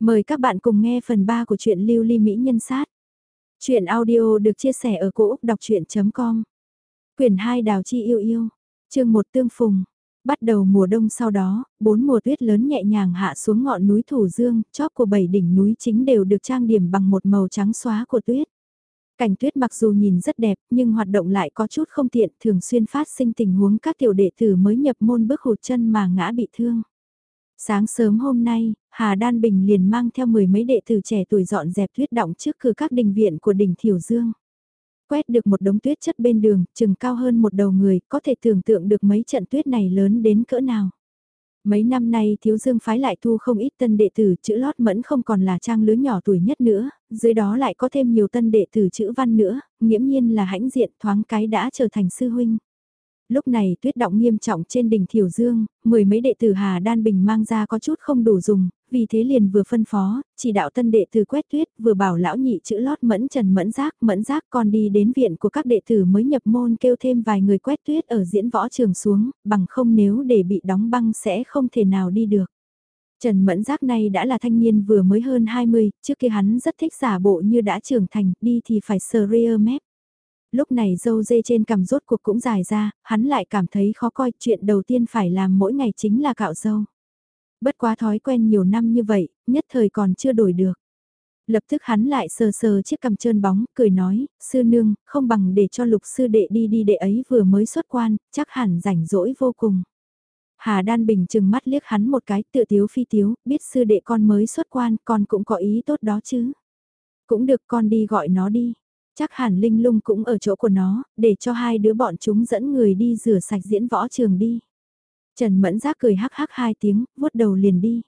Mời các bạn cùng nghe phần 3 của truyện Lưu Ly Mỹ Nhân Sát. Chuyện audio được chia sẻ ở cỗ đọc chuyện.com Quyển 2 Đào Chi Yêu Yêu chương 1 Tương Phùng Bắt đầu mùa đông sau đó, bốn mùa tuyết lớn nhẹ nhàng hạ xuống ngọn núi Thủ Dương, chóp của bảy đỉnh núi chính đều được trang điểm bằng một màu trắng xóa của tuyết. Cảnh tuyết mặc dù nhìn rất đẹp, nhưng hoạt động lại có chút không tiện, thường xuyên phát sinh tình huống các tiểu đệ tử mới nhập môn bước hụt chân mà ngã bị thương. Sáng sớm hôm nay, Hà Đan Bình liền mang theo mười mấy đệ tử trẻ tuổi dọn dẹp tuyết động trước cửa các đình viện của đỉnh Thiểu Dương. Quét được một đống tuyết chất bên đường, chừng cao hơn một đầu người, có thể tưởng tượng được mấy trận tuyết này lớn đến cỡ nào. Mấy năm nay thiếu dương phái lại thu không ít tân đệ tử chữ lót mẫn không còn là trang lứa nhỏ tuổi nhất nữa, dưới đó lại có thêm nhiều tân đệ tử chữ văn nữa, nghiễm nhiên là hãnh diện thoáng cái đã trở thành sư huynh lúc này tuyết động nghiêm trọng trên đỉnh Thiểu Dương, mười mấy đệ tử Hà Đan Bình mang ra có chút không đủ dùng, vì thế liền vừa phân phó, chỉ đạo tân đệ tử quét tuyết, vừa bảo lão nhị chữ lót mẫn trần mẫn giác, mẫn giác còn đi đến viện của các đệ tử mới nhập môn kêu thêm vài người quét tuyết ở diễn võ trường xuống, bằng không nếu để bị đóng băng sẽ không thể nào đi được. Trần Mẫn Giác này đã là thanh niên vừa mới hơn 20, trước kia hắn rất thích giả bộ như đã trưởng thành, đi thì phải sờ rear mép lúc này dâu dê trên cằm rốt cuộc cũng dài ra, hắn lại cảm thấy khó coi chuyện đầu tiên phải làm mỗi ngày chính là cạo dâu. Bất quá thói quen nhiều năm như vậy, nhất thời còn chưa đổi được. Lập tức hắn lại sờ sờ chiếc cằm trơn bóng, cười nói, sư nương, không bằng để cho lục sư đệ đi đi đệ ấy vừa mới xuất quan, chắc hẳn rảnh rỗi vô cùng. Hà Đan Bình chừng mắt liếc hắn một cái tự tiếu phi tiếu, biết sư đệ con mới xuất quan, con cũng có ý tốt đó chứ. Cũng được con đi gọi nó đi. Chắc hẳn Linh Lung cũng ở chỗ của nó, để cho hai đứa bọn chúng dẫn người đi rửa sạch diễn võ trường đi. Trần Mẫn Giác cười hắc hắc hai tiếng, vuốt đầu liền đi.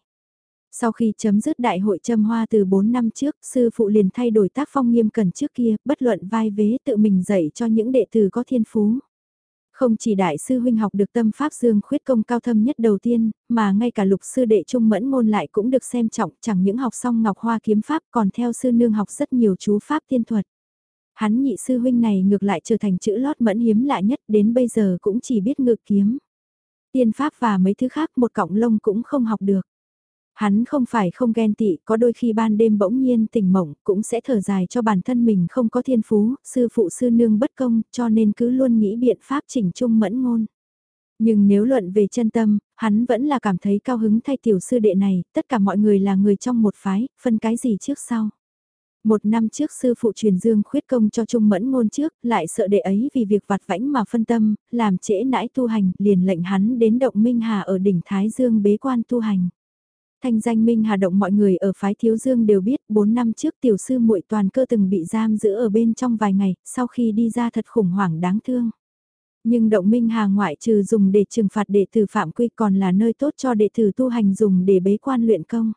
Sau khi chấm dứt đại hội châm hoa từ 4 năm trước, sư phụ liền thay đổi tác phong nghiêm cẩn trước kia, bất luận vai vế tự mình dạy cho những đệ tử có thiên phú. Không chỉ đại sư huynh học được tâm pháp dương khuyết công cao thâm nhất đầu tiên, mà ngay cả lục sư đệ trung mẫn môn lại cũng được xem trọng chẳng những học xong ngọc hoa kiếm pháp còn theo sư nương học rất nhiều chú pháp tiên thuật. Hắn nhị sư huynh này ngược lại trở thành chữ lót mẫn hiếm lạ nhất đến bây giờ cũng chỉ biết ngự kiếm. Tiên pháp và mấy thứ khác một cọng lông cũng không học được. Hắn không phải không ghen tị, có đôi khi ban đêm bỗng nhiên tỉnh mộng, cũng sẽ thở dài cho bản thân mình không có thiên phú, sư phụ sư nương bất công, cho nên cứ luôn nghĩ biện pháp chỉnh trung mẫn ngôn. Nhưng nếu luận về chân tâm, hắn vẫn là cảm thấy cao hứng thay tiểu sư đệ này, tất cả mọi người là người trong một phái, phân cái gì trước sau. Một năm trước sư phụ truyền dương khuyết công cho Trung Mẫn ngôn trước, lại sợ đệ ấy vì việc vặt vãnh mà phân tâm, làm trễ nãi tu hành, liền lệnh hắn đến động Minh Hà ở đỉnh Thái Dương bế quan tu hành. Thanh danh Minh Hà động mọi người ở phái Thiếu Dương đều biết, 4 năm trước tiểu sư muội toàn cơ từng bị giam giữ ở bên trong vài ngày, sau khi đi ra thật khủng hoảng đáng thương. Nhưng động Minh Hà ngoại trừ dùng để trừng phạt đệ tử phạm quy còn là nơi tốt cho đệ tử tu hành dùng để bế quan luyện công.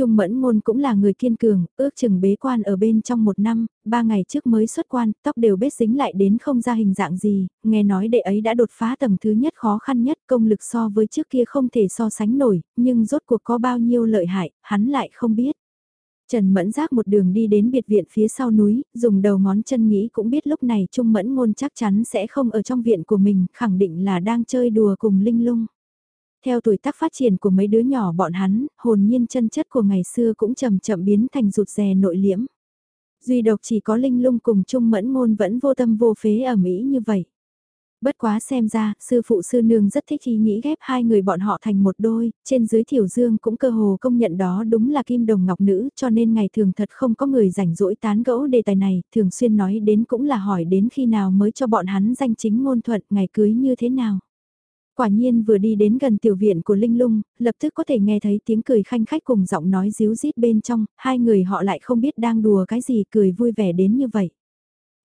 Trung mẫn ngôn cũng là người kiên cường, ước chừng bế quan ở bên trong một năm, ba ngày trước mới xuất quan, tóc đều bết dính lại đến không ra hình dạng gì, nghe nói đệ ấy đã đột phá tầng thứ nhất khó khăn nhất công lực so với trước kia không thể so sánh nổi, nhưng rốt cuộc có bao nhiêu lợi hại, hắn lại không biết. Trần Mẫn Giác một đường đi đến biệt viện phía sau núi, dùng đầu ngón chân nghĩ cũng biết lúc này Trung Mẫn Ngôn chắc chắn sẽ không ở trong viện của mình, khẳng định là đang chơi đùa cùng Linh Lung. Theo tuổi tác phát triển của mấy đứa nhỏ bọn hắn, hồn nhiên chân chất của ngày xưa cũng chậm chậm biến thành rụt rè nội liễm. Duy độc chỉ có linh lung cùng chung mẫn ngôn vẫn vô tâm vô phế ở Mỹ như vậy. Bất quá xem ra, sư phụ sư nương rất thích ý nghĩ ghép hai người bọn họ thành một đôi, trên dưới thiểu dương cũng cơ hồ công nhận đó đúng là kim đồng ngọc nữ, cho nên ngày thường thật không có người rảnh rỗi tán gẫu đề tài này, thường xuyên nói đến cũng là hỏi đến khi nào mới cho bọn hắn danh chính ngôn thuận ngày cưới như thế nào. Quả nhiên vừa đi đến gần tiểu viện của Linh Lung, lập tức có thể nghe thấy tiếng cười khanh khách cùng giọng nói díu rít bên trong, hai người họ lại không biết đang đùa cái gì cười vui vẻ đến như vậy.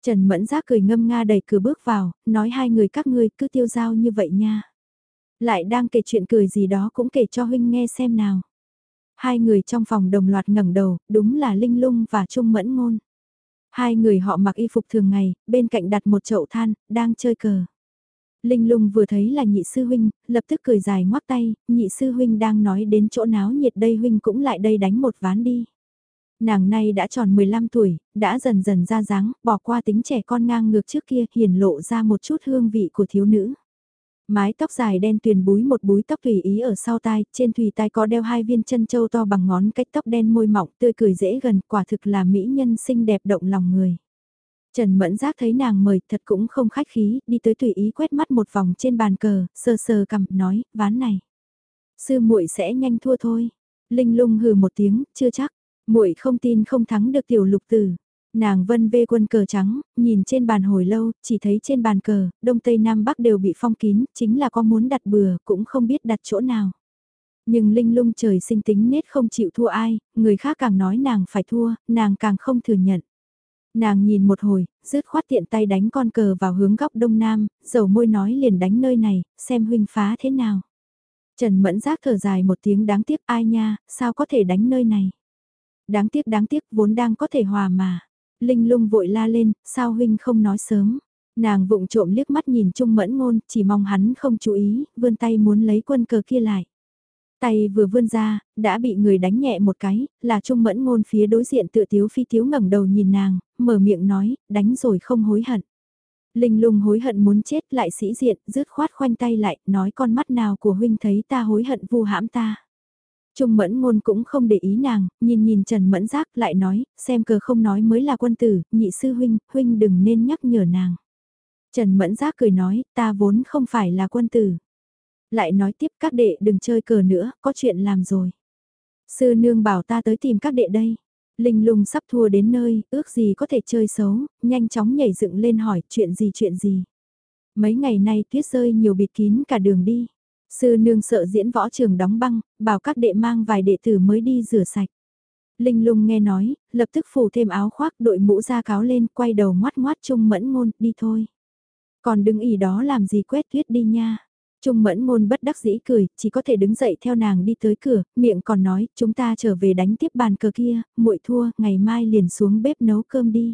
Trần Mẫn Giác cười ngâm nga đầy cửa bước vào, nói hai người các ngươi cứ tiêu giao như vậy nha. Lại đang kể chuyện cười gì đó cũng kể cho huynh nghe xem nào. Hai người trong phòng đồng loạt ngẩng đầu, đúng là Linh Lung và Trung Mẫn Ngôn. Hai người họ mặc y phục thường ngày, bên cạnh đặt một chậu than, đang chơi cờ. Linh lung vừa thấy là nhị sư huynh, lập tức cười dài ngoắc tay, nhị sư huynh đang nói đến chỗ náo nhiệt đây huynh cũng lại đây đánh một ván đi. Nàng nay đã tròn 15 tuổi, đã dần dần ra dáng, bỏ qua tính trẻ con ngang ngược trước kia, hiển lộ ra một chút hương vị của thiếu nữ. Mái tóc dài đen tuyền búi một búi tóc tùy ý ở sau tai, trên thùy tai có đeo hai viên chân châu to bằng ngón cách tóc đen môi mỏng tươi cười dễ gần, quả thực là mỹ nhân xinh đẹp động lòng người. Trần Mẫn Giác thấy nàng mời thật cũng không khách khí, đi tới tùy ý quét mắt một vòng trên bàn cờ, sờ sờ cầm, nói, ván này. Sư muội sẽ nhanh thua thôi. Linh lung hừ một tiếng, chưa chắc, muội không tin không thắng được tiểu lục tử. Nàng vân vê quân cờ trắng, nhìn trên bàn hồi lâu, chỉ thấy trên bàn cờ, đông tây nam bắc đều bị phong kín, chính là có muốn đặt bừa, cũng không biết đặt chỗ nào. Nhưng linh lung trời sinh tính nết không chịu thua ai, người khác càng nói nàng phải thua, nàng càng không thừa nhận. Nàng nhìn một hồi, rứt khoát tiện tay đánh con cờ vào hướng góc đông nam, dầu môi nói liền đánh nơi này, xem huynh phá thế nào. Trần Mẫn Giác thở dài một tiếng đáng tiếc ai nha, sao có thể đánh nơi này. Đáng tiếc đáng tiếc vốn đang có thể hòa mà. Linh lung vội la lên, sao huynh không nói sớm. Nàng vụng trộm liếc mắt nhìn Trung Mẫn Ngôn, chỉ mong hắn không chú ý, vươn tay muốn lấy quân cờ kia lại. Tay vừa vươn ra, đã bị người đánh nhẹ một cái, là Trung Mẫn Ngôn phía đối diện tựa tiếu phi tiếu ngẩng đầu nhìn nàng, mở miệng nói, đánh rồi không hối hận. Linh lung hối hận muốn chết lại sĩ diện, rứt khoát khoanh tay lại, nói con mắt nào của huynh thấy ta hối hận vu hãm ta. Trung mẫn ngôn cũng không để ý nàng, nhìn nhìn Trần Mẫn Giác lại nói, xem cờ không nói mới là quân tử, nhị sư huynh, huynh đừng nên nhắc nhở nàng. Trần Mẫn Giác cười nói, ta vốn không phải là quân tử. Lại nói tiếp các đệ đừng chơi cờ nữa, có chuyện làm rồi. Sư nương bảo ta tới tìm các đệ đây. Linh lung sắp thua đến nơi, ước gì có thể chơi xấu, nhanh chóng nhảy dựng lên hỏi chuyện gì chuyện gì. Mấy ngày nay tuyết rơi nhiều bịt kín cả đường đi. Sư nương sợ diễn võ trường đóng băng, bảo các đệ mang vài đệ tử mới đi rửa sạch. Linh lung nghe nói, lập tức phủ thêm áo khoác đội mũ ra cáo lên, quay đầu ngoát ngoát trung mẫn ngôn, đi thôi. Còn đứng ỉ đó làm gì quét tuyết đi nha. Trung mẫn ngôn bất đắc dĩ cười, chỉ có thể đứng dậy theo nàng đi tới cửa, miệng còn nói, chúng ta trở về đánh tiếp bàn cờ kia, muội thua, ngày mai liền xuống bếp nấu cơm đi.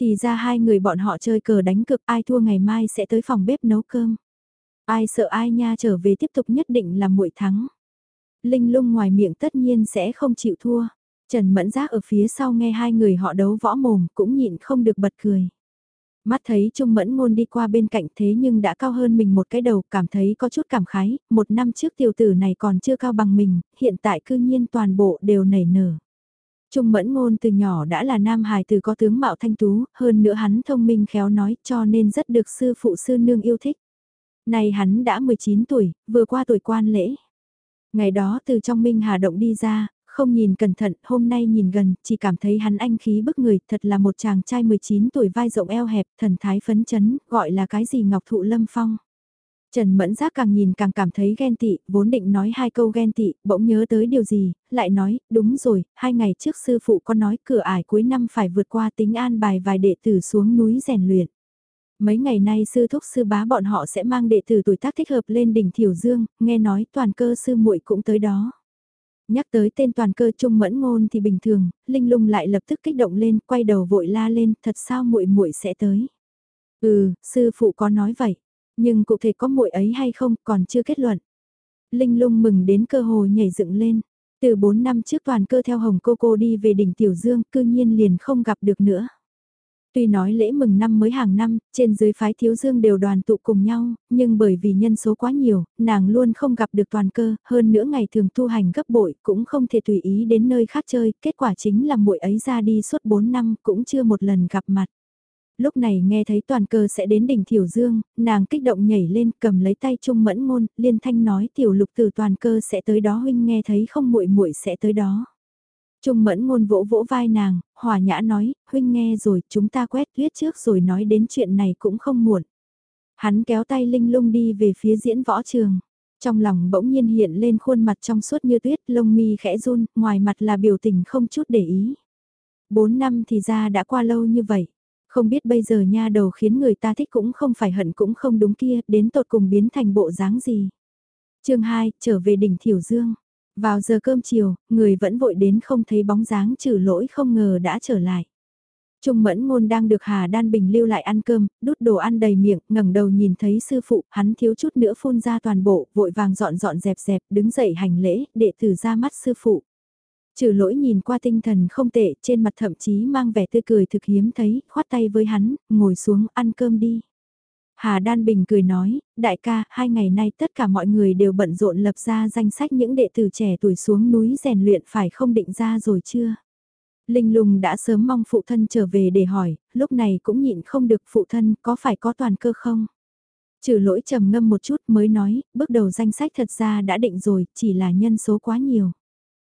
Thì ra hai người bọn họ chơi cờ đánh cực, ai thua ngày mai sẽ tới phòng bếp nấu cơm. Ai sợ ai nha trở về tiếp tục nhất định là muội thắng. Linh lung ngoài miệng tất nhiên sẽ không chịu thua. Trần Mẫn Giác ở phía sau nghe hai người họ đấu võ mồm cũng nhịn không được bật cười. Mắt thấy Trung Mẫn Ngôn đi qua bên cạnh thế nhưng đã cao hơn mình một cái đầu, cảm thấy có chút cảm khái, một năm trước tiểu tử này còn chưa cao bằng mình, hiện tại cư nhiên toàn bộ đều nảy nở. Trung Mẫn Ngôn từ nhỏ đã là nam hài từ có tướng mạo thanh tú, hơn nữa hắn thông minh khéo nói cho nên rất được sư phụ sư nương yêu thích. Này hắn đã 19 tuổi, vừa qua tuổi quan lễ. Ngày đó từ trong Minh Hà Động đi ra, không nhìn cẩn thận, hôm nay nhìn gần, chỉ cảm thấy hắn anh khí bức người, thật là một chàng trai 19 tuổi vai rộng eo hẹp, thần thái phấn chấn, gọi là cái gì ngọc thụ lâm phong. Trần Mẫn Giác càng nhìn càng cảm thấy ghen tị, vốn định nói hai câu ghen tị, bỗng nhớ tới điều gì, lại nói, đúng rồi, hai ngày trước sư phụ có nói cửa ải cuối năm phải vượt qua tính an bài vài đệ tử xuống núi rèn luyện. Mấy ngày nay sư thúc sư bá bọn họ sẽ mang đệ tử tuổi tác thích hợp lên đỉnh Thiểu Dương, nghe nói toàn cơ sư muội cũng tới đó. Nhắc tới tên toàn cơ trung mẫn ngôn thì bình thường, Linh Lung lại lập tức kích động lên, quay đầu vội la lên, thật sao muội muội sẽ tới. Ừ, sư phụ có nói vậy, nhưng cụ thể có muội ấy hay không còn chưa kết luận. Linh Lung mừng đến cơ hồ nhảy dựng lên. Từ 4 năm trước toàn cơ theo Hồng Cô Cô đi về đỉnh Tiểu Dương, cư nhiên liền không gặp được nữa. Tuy nói lễ mừng năm mới hàng năm, trên dưới phái thiếu dương đều đoàn tụ cùng nhau, nhưng bởi vì nhân số quá nhiều, nàng luôn không gặp được toàn cơ, hơn nữa ngày thường tu hành gấp bội cũng không thể tùy ý đến nơi khác chơi, kết quả chính là muội ấy ra đi suốt 4 năm cũng chưa một lần gặp mặt. Lúc này nghe thấy toàn cơ sẽ đến đỉnh Thiểu Dương, nàng kích động nhảy lên cầm lấy tay Trung Mẫn Ngôn, liên thanh nói tiểu lục từ toàn cơ sẽ tới đó huynh nghe thấy không muội muội sẽ tới đó. Trung mẫn ngôn vỗ vỗ vai nàng, hòa nhã nói, huynh nghe rồi, chúng ta quét tuyết trước rồi nói đến chuyện này cũng không muộn. Hắn kéo tay Linh lung đi về phía diễn võ trường. Trong lòng bỗng nhiên hiện lên khuôn mặt trong suốt như tuyết, lông mi khẽ run, ngoài mặt là biểu tình không chút để ý. Bốn năm thì ra đã qua lâu như vậy. Không biết bây giờ nha đầu khiến người ta thích cũng không phải hận cũng không đúng kia, đến tột cùng biến thành bộ dáng gì. chương 2, trở về đỉnh Thiểu Dương. Vào giờ cơm chiều, người vẫn vội đến không thấy bóng dáng trừ lỗi không ngờ đã trở lại. Trung mẫn ngôn đang được Hà Đan Bình lưu lại ăn cơm, đút đồ ăn đầy miệng, ngẩng đầu nhìn thấy sư phụ, hắn thiếu chút nữa phun ra toàn bộ, vội vàng dọn dọn dẹp dẹp, đứng dậy hành lễ, đệ tử ra mắt sư phụ. Trừ lỗi nhìn qua tinh thần không tệ, trên mặt thậm chí mang vẻ tươi cười thực hiếm thấy, khoát tay với hắn, ngồi xuống ăn cơm đi. Hà Đan Bình cười nói, đại ca, hai ngày nay tất cả mọi người đều bận rộn lập ra danh sách những đệ tử trẻ tuổi xuống núi rèn luyện phải không định ra rồi chưa? Linh lùng đã sớm mong phụ thân trở về để hỏi, lúc này cũng nhịn không được phụ thân có phải có toàn cơ không? Trừ lỗi trầm ngâm một chút mới nói, bước đầu danh sách thật ra đã định rồi, chỉ là nhân số quá nhiều.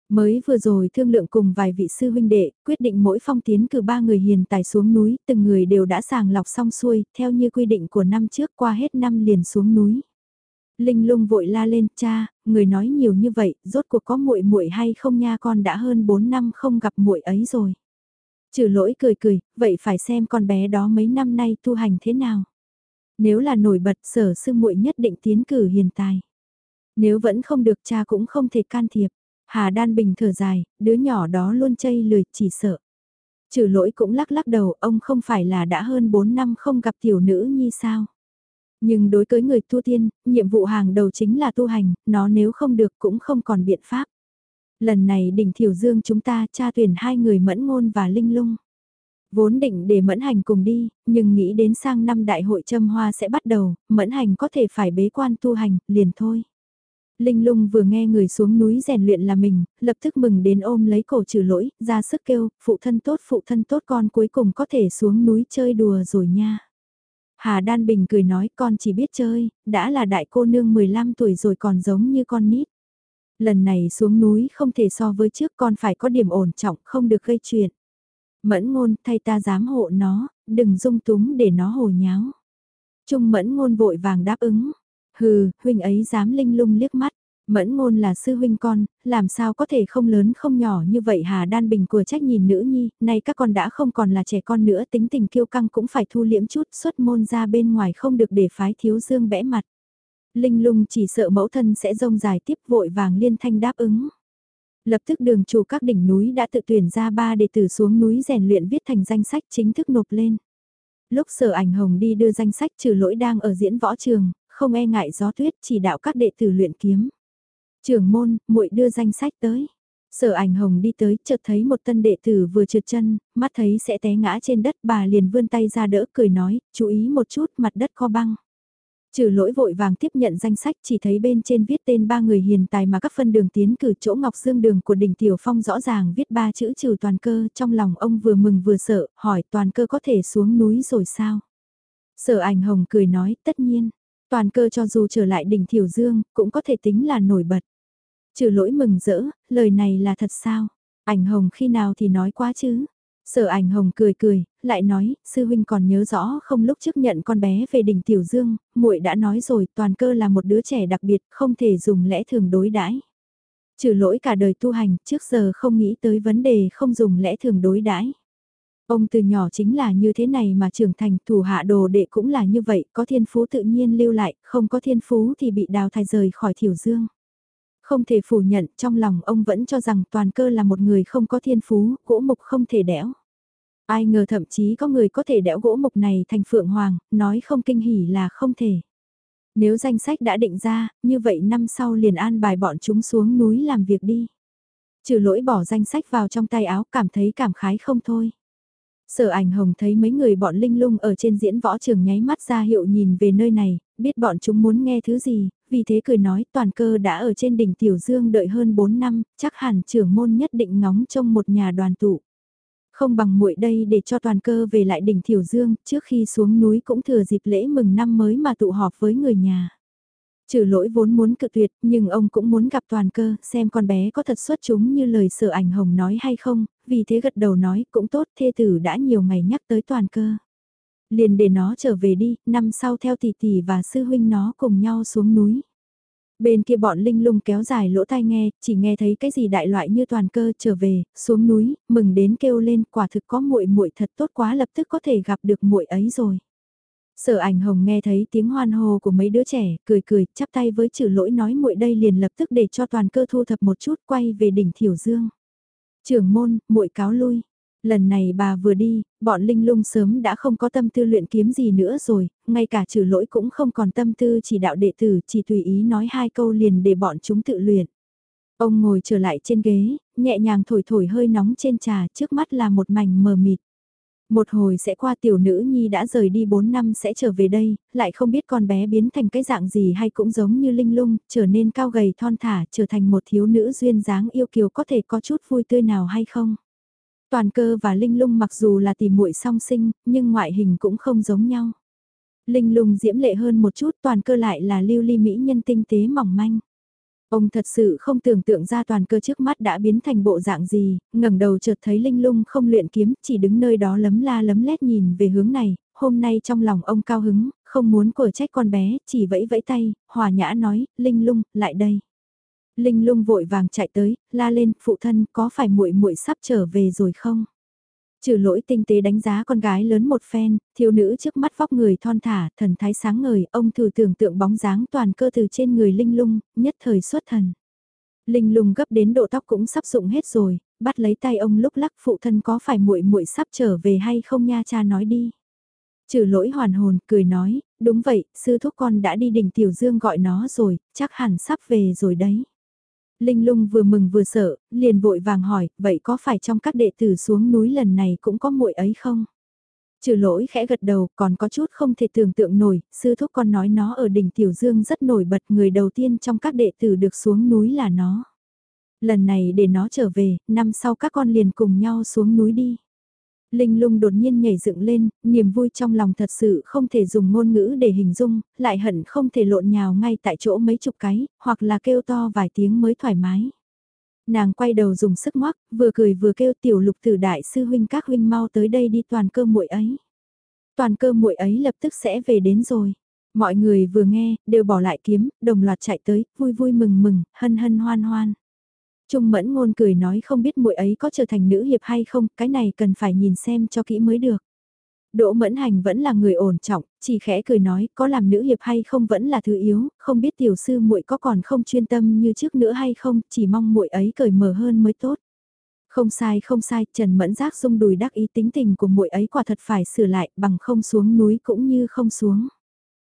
Mới vừa rồi thương lượng cùng vài vị sư huynh đệ, quyết định mỗi phong tiến cử ba người hiền tài xuống núi, từng người đều đã sàng lọc xong xuôi, theo như quy định của năm trước qua hết năm liền xuống núi. Linh lung vội la lên, cha, người nói nhiều như vậy, rốt cuộc có muội muội hay không nha con đã hơn 4 năm không gặp muội ấy rồi. Trừ lỗi cười cười, vậy phải xem con bé đó mấy năm nay tu hành thế nào. Nếu là nổi bật sở sư muội nhất định tiến cử hiền tài. Nếu vẫn không được cha cũng không thể can thiệp. Hà Đan Bình thở dài, đứa nhỏ đó luôn chây lười, chỉ sợ. Trừ lỗi cũng lắc lắc đầu, ông không phải là đã hơn 4 năm không gặp tiểu nữ nhi sao. Nhưng đối với người tu tiên, nhiệm vụ hàng đầu chính là tu hành, nó nếu không được cũng không còn biện pháp. Lần này đỉnh thiểu dương chúng ta tra tuyển hai người mẫn ngôn và linh lung. Vốn định để mẫn hành cùng đi, nhưng nghĩ đến sang năm đại hội châm hoa sẽ bắt đầu, mẫn hành có thể phải bế quan tu hành, liền thôi. Linh lung vừa nghe người xuống núi rèn luyện là mình, lập tức mừng đến ôm lấy cổ trừ lỗi, ra sức kêu, phụ thân tốt phụ thân tốt con cuối cùng có thể xuống núi chơi đùa rồi nha. Hà Đan Bình cười nói con chỉ biết chơi, đã là đại cô nương 15 tuổi rồi còn giống như con nít. Lần này xuống núi không thể so với trước con phải có điểm ổn trọng không được gây chuyện. Mẫn ngôn thay ta dám hộ nó, đừng dung túng để nó hồ nháo. Trung mẫn ngôn vội vàng đáp ứng. Hừ, huynh ấy dám linh lung liếc mắt. Mẫn ngôn là sư huynh con, làm sao có thể không lớn không nhỏ như vậy Hà Đan Bình của trách nhìn nữ nhi, nay các con đã không còn là trẻ con nữa tính tình kiêu căng cũng phải thu liễm chút xuất môn ra bên ngoài không được để phái thiếu dương bẽ mặt. Linh lung chỉ sợ mẫu thân sẽ rông dài tiếp vội vàng liên thanh đáp ứng. Lập tức đường chủ các đỉnh núi đã tự tuyển ra ba đệ tử xuống núi rèn luyện viết thành danh sách chính thức nộp lên. Lúc sở ảnh hồng đi đưa danh sách trừ lỗi đang ở diễn võ trường, không e ngại gió tuyết chỉ đạo các đệ tử luyện kiếm. Trưởng môn, muội đưa danh sách tới. Sở ảnh hồng đi tới, chợt thấy một tân đệ tử vừa trượt chân, mắt thấy sẽ té ngã trên đất, bà liền vươn tay ra đỡ cười nói, chú ý một chút, mặt đất kho băng. Trừ lỗi vội vàng tiếp nhận danh sách chỉ thấy bên trên viết tên ba người hiền tài mà các phân đường tiến cử chỗ Ngọc Dương đường của đỉnh Tiểu Phong rõ ràng viết ba chữ trừ toàn cơ trong lòng ông vừa mừng vừa sợ, hỏi toàn cơ có thể xuống núi rồi sao? Sở ảnh hồng cười nói tất nhiên, toàn cơ cho dù trở lại đỉnh Thiểu Dương cũng có thể tính là nổi bật. Trừ lỗi mừng rỡ, lời này là thật sao? Ảnh hồng khi nào thì nói quá chứ? Sở ảnh hồng cười cười, lại nói, sư huynh còn nhớ rõ không lúc trước nhận con bé về đỉnh Tiểu Dương, muội đã nói rồi, toàn cơ là một đứa trẻ đặc biệt, không thể dùng lẽ thường đối đãi. Trừ lỗi cả đời tu hành, trước giờ không nghĩ tới vấn đề không dùng lẽ thường đối đãi. Ông từ nhỏ chính là như thế này mà trưởng thành, thủ hạ đồ đệ cũng là như vậy, có thiên phú tự nhiên lưu lại, không có thiên phú thì bị đào thải rời khỏi Thiểu Dương. Không thể phủ nhận, trong lòng ông vẫn cho rằng toàn cơ là một người không có thiên phú, gỗ mục không thể đẽo. Ai ngờ thậm chí có người có thể đẽo gỗ mục này thành phượng hoàng, nói không kinh hỉ là không thể. Nếu danh sách đã định ra, như vậy năm sau liền an bài bọn chúng xuống núi làm việc đi. Trừ lỗi bỏ danh sách vào trong tay áo cảm thấy cảm khái không thôi. Sở ảnh hồng thấy mấy người bọn linh lung ở trên diễn võ trường nháy mắt ra hiệu nhìn về nơi này, biết bọn chúng muốn nghe thứ gì, vì thế cười nói toàn cơ đã ở trên đỉnh Tiểu Dương đợi hơn 4 năm, chắc hẳn trưởng môn nhất định ngóng trong một nhà đoàn tụ. Không bằng muội đây để cho toàn cơ về lại đỉnh Tiểu Dương, trước khi xuống núi cũng thừa dịp lễ mừng năm mới mà tụ họp với người nhà. Trừ lỗi vốn muốn cự tuyệt, nhưng ông cũng muốn gặp toàn cơ, xem con bé có thật xuất chúng như lời sở ảnh hồng nói hay không, vì thế gật đầu nói cũng tốt, thê tử đã nhiều ngày nhắc tới toàn cơ. Liền để nó trở về đi, năm sau theo tỷ tỷ và sư huynh nó cùng nhau xuống núi. Bên kia bọn linh lung kéo dài lỗ tai nghe, chỉ nghe thấy cái gì đại loại như toàn cơ trở về, xuống núi, mừng đến kêu lên, quả thực có muội muội thật tốt quá lập tức có thể gặp được muội ấy rồi. Sở ảnh hồng nghe thấy tiếng hoan hô của mấy đứa trẻ, cười cười, chắp tay với chữ lỗi nói muội đây liền lập tức để cho toàn cơ thu thập một chút quay về đỉnh Thiểu Dương. Trưởng môn, muội cáo lui. Lần này bà vừa đi, bọn linh lung sớm đã không có tâm tư luyện kiếm gì nữa rồi, ngay cả trừ lỗi cũng không còn tâm tư chỉ đạo đệ tử, chỉ tùy ý nói hai câu liền để bọn chúng tự luyện. Ông ngồi trở lại trên ghế, nhẹ nhàng thổi thổi hơi nóng trên trà, trước mắt là một mảnh mờ mịt. Một hồi sẽ qua tiểu nữ nhi đã rời đi 4 năm sẽ trở về đây, lại không biết con bé biến thành cái dạng gì hay cũng giống như linh lung, trở nên cao gầy thon thả, trở thành một thiếu nữ duyên dáng yêu kiều có thể có chút vui tươi nào hay không. Toàn cơ và linh lung mặc dù là tìm muội song sinh, nhưng ngoại hình cũng không giống nhau. Linh lung diễm lệ hơn một chút toàn cơ lại là lưu ly mỹ nhân tinh tế mỏng manh. Ông thật sự không tưởng tượng ra toàn cơ trước mắt đã biến thành bộ dạng gì, ngẩng đầu chợt thấy Linh Lung không luyện kiếm, chỉ đứng nơi đó lấm la lấm lét nhìn về hướng này, hôm nay trong lòng ông cao hứng, không muốn của trách con bé, chỉ vẫy vẫy tay, hòa nhã nói, Linh Lung, lại đây. Linh Lung vội vàng chạy tới, la lên, phụ thân, có phải muội muội sắp trở về rồi không? Trừ lỗi tinh tế đánh giá con gái lớn một phen, thiếu nữ trước mắt vóc người thon thả, thần thái sáng ngời, ông thử tưởng tượng bóng dáng toàn cơ từ trên người linh lung, nhất thời xuất thần. Linh lung gấp đến độ tóc cũng sắp dụng hết rồi, bắt lấy tay ông lúc lắc phụ thân có phải muội muội sắp trở về hay không nha cha nói đi. Trừ lỗi hoàn hồn, cười nói, đúng vậy, sư thúc con đã đi đỉnh tiểu dương gọi nó rồi, chắc hẳn sắp về rồi đấy. Linh lung vừa mừng vừa sợ, liền vội vàng hỏi, vậy có phải trong các đệ tử xuống núi lần này cũng có muội ấy không? Trừ lỗi khẽ gật đầu, còn có chút không thể tưởng tượng nổi, sư thúc con nói nó ở đỉnh Tiểu Dương rất nổi bật, người đầu tiên trong các đệ tử được xuống núi là nó. Lần này để nó trở về, năm sau các con liền cùng nhau xuống núi đi. Linh lung đột nhiên nhảy dựng lên, niềm vui trong lòng thật sự không thể dùng ngôn ngữ để hình dung, lại hận không thể lộn nhào ngay tại chỗ mấy chục cái, hoặc là kêu to vài tiếng mới thoải mái. Nàng quay đầu dùng sức ngoắc, vừa cười vừa kêu tiểu lục tử đại sư huynh các huynh mau tới đây đi toàn cơ muội ấy. Toàn cơ muội ấy lập tức sẽ về đến rồi. Mọi người vừa nghe, đều bỏ lại kiếm, đồng loạt chạy tới, vui vui mừng mừng, hân hân hoan hoan. Trung mẫn ngôn cười nói không biết muội ấy có trở thành nữ hiệp hay không, cái này cần phải nhìn xem cho kỹ mới được. Đỗ Mẫn Hành vẫn là người ổn trọng, chỉ khẽ cười nói, có làm nữ hiệp hay không vẫn là thứ yếu, không biết tiểu sư muội có còn không chuyên tâm như trước nữa hay không, chỉ mong muội ấy cởi mở hơn mới tốt. Không sai không sai, Trần Mẫn Giác rung đùi đắc ý tính tình của muội ấy quả thật phải sửa lại, bằng không xuống núi cũng như không xuống.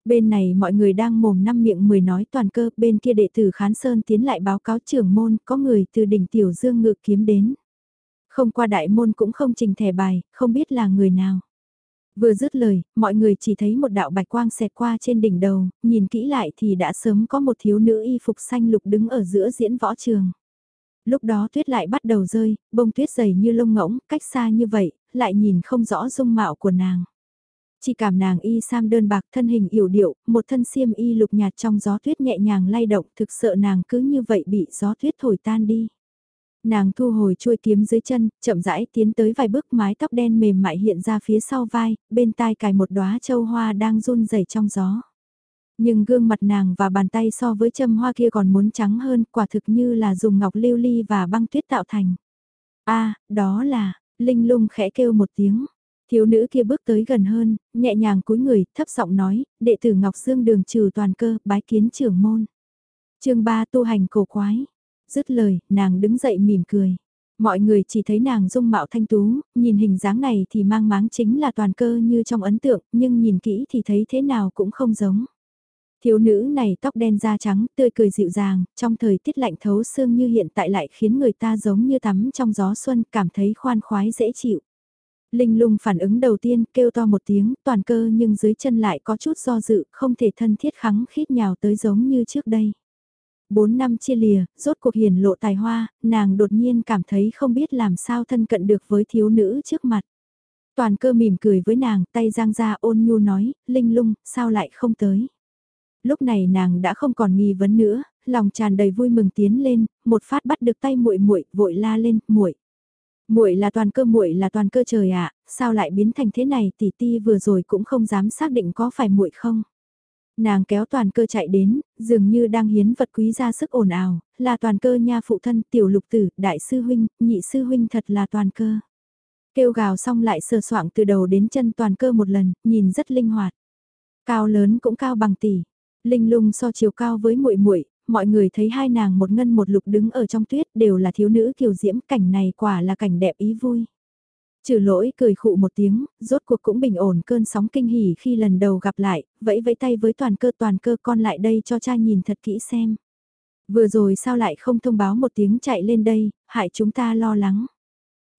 Bên này mọi người đang mồm năm miệng mười nói toàn cơ, bên kia đệ tử Khán Sơn tiến lại báo cáo trưởng môn, có người từ đỉnh Tiểu Dương ngự kiếm đến. Không qua đại môn cũng không trình thẻ bài, không biết là người nào. Vừa dứt lời, mọi người chỉ thấy một đạo bạch quang xẹt qua trên đỉnh đầu, nhìn kỹ lại thì đã sớm có một thiếu nữ y phục xanh lục đứng ở giữa diễn võ trường. Lúc đó tuyết lại bắt đầu rơi, bông tuyết dày như lông ngỗng, cách xa như vậy, lại nhìn không rõ dung mạo của nàng. Chỉ cảm nàng y sam đơn bạc thân hình yểu điệu, một thân xiêm y lục nhạt trong gió tuyết nhẹ nhàng lay động thực sợ nàng cứ như vậy bị gió tuyết thổi tan đi. Nàng thu hồi chuôi kiếm dưới chân, chậm rãi tiến tới vài bước mái tóc đen mềm mại hiện ra phía sau vai, bên tai cài một đóa châu hoa đang run rẩy trong gió. Nhưng gương mặt nàng và bàn tay so với châm hoa kia còn muốn trắng hơn, quả thực như là dùng ngọc lưu ly và băng tuyết tạo thành. a đó là, Linh lung khẽ kêu một tiếng. Thiếu nữ kia bước tới gần hơn, nhẹ nhàng cúi người, thấp giọng nói, đệ tử Ngọc Dương đường trừ toàn cơ, bái kiến trưởng môn. chương 3 tu hành cổ quái. Dứt lời, nàng đứng dậy mỉm cười. Mọi người chỉ thấy nàng dung mạo thanh tú, nhìn hình dáng này thì mang máng chính là toàn cơ như trong ấn tượng, nhưng nhìn kỹ thì thấy thế nào cũng không giống. Thiếu nữ này tóc đen da trắng, tươi cười dịu dàng, trong thời tiết lạnh thấu xương như hiện tại lại khiến người ta giống như tắm trong gió xuân, cảm thấy khoan khoái dễ chịu. Linh lung phản ứng đầu tiên kêu to một tiếng toàn cơ nhưng dưới chân lại có chút do dự, không thể thân thiết khắng khít nhào tới giống như trước đây. Bốn năm chia lìa, rốt cuộc hiển lộ tài hoa, nàng đột nhiên cảm thấy không biết làm sao thân cận được với thiếu nữ trước mặt. Toàn cơ mỉm cười với nàng, tay giang ra ôn nhu nói, Linh lung, sao lại không tới. Lúc này nàng đã không còn nghi vấn nữa, lòng tràn đầy vui mừng tiến lên, một phát bắt được tay muội muội, vội la lên, muội muội là toàn cơ muội là toàn cơ trời ạ, sao lại biến thành thế này tỷ ti vừa rồi cũng không dám xác định có phải muội không. Nàng kéo toàn cơ chạy đến, dường như đang hiến vật quý ra sức ồn ào, là toàn cơ nha phụ thân tiểu lục tử, đại sư huynh, nhị sư huynh thật là toàn cơ. Kêu gào xong lại sờ soạng từ đầu đến chân toàn cơ một lần, nhìn rất linh hoạt. Cao lớn cũng cao bằng tỷ. Linh lung so chiều cao với muội muội mọi người thấy hai nàng một ngân một lục đứng ở trong tuyết đều là thiếu nữ kiều diễm cảnh này quả là cảnh đẹp ý vui. Trừ lỗi cười khụ một tiếng, rốt cuộc cũng bình ổn cơn sóng kinh hỉ khi lần đầu gặp lại, vẫy vẫy tay với toàn cơ toàn cơ con lại đây cho cha nhìn thật kỹ xem. Vừa rồi sao lại không thông báo một tiếng chạy lên đây, hại chúng ta lo lắng.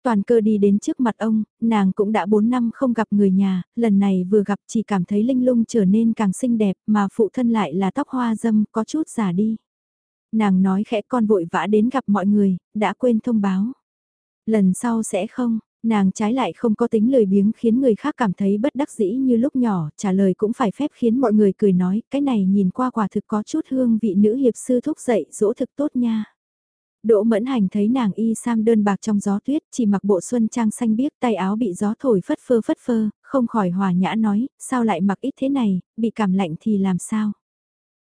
Toàn cơ đi đến trước mặt ông, nàng cũng đã 4 năm không gặp người nhà, lần này vừa gặp chỉ cảm thấy linh lung trở nên càng xinh đẹp mà phụ thân lại là tóc hoa dâm có chút già đi. Nàng nói khẽ con vội vã đến gặp mọi người, đã quên thông báo. Lần sau sẽ không, nàng trái lại không có tính lời biếng khiến người khác cảm thấy bất đắc dĩ như lúc nhỏ, trả lời cũng phải phép khiến mọi người cười nói, cái này nhìn qua quả thực có chút hương vị nữ hiệp sư thúc dậy dỗ thực tốt nha. Đỗ Mẫn Hành thấy nàng y sam đơn bạc trong gió tuyết, chỉ mặc bộ xuân trang xanh biếc, tay áo bị gió thổi phất phơ phất phơ, không khỏi hòa nhã nói, sao lại mặc ít thế này, bị cảm lạnh thì làm sao?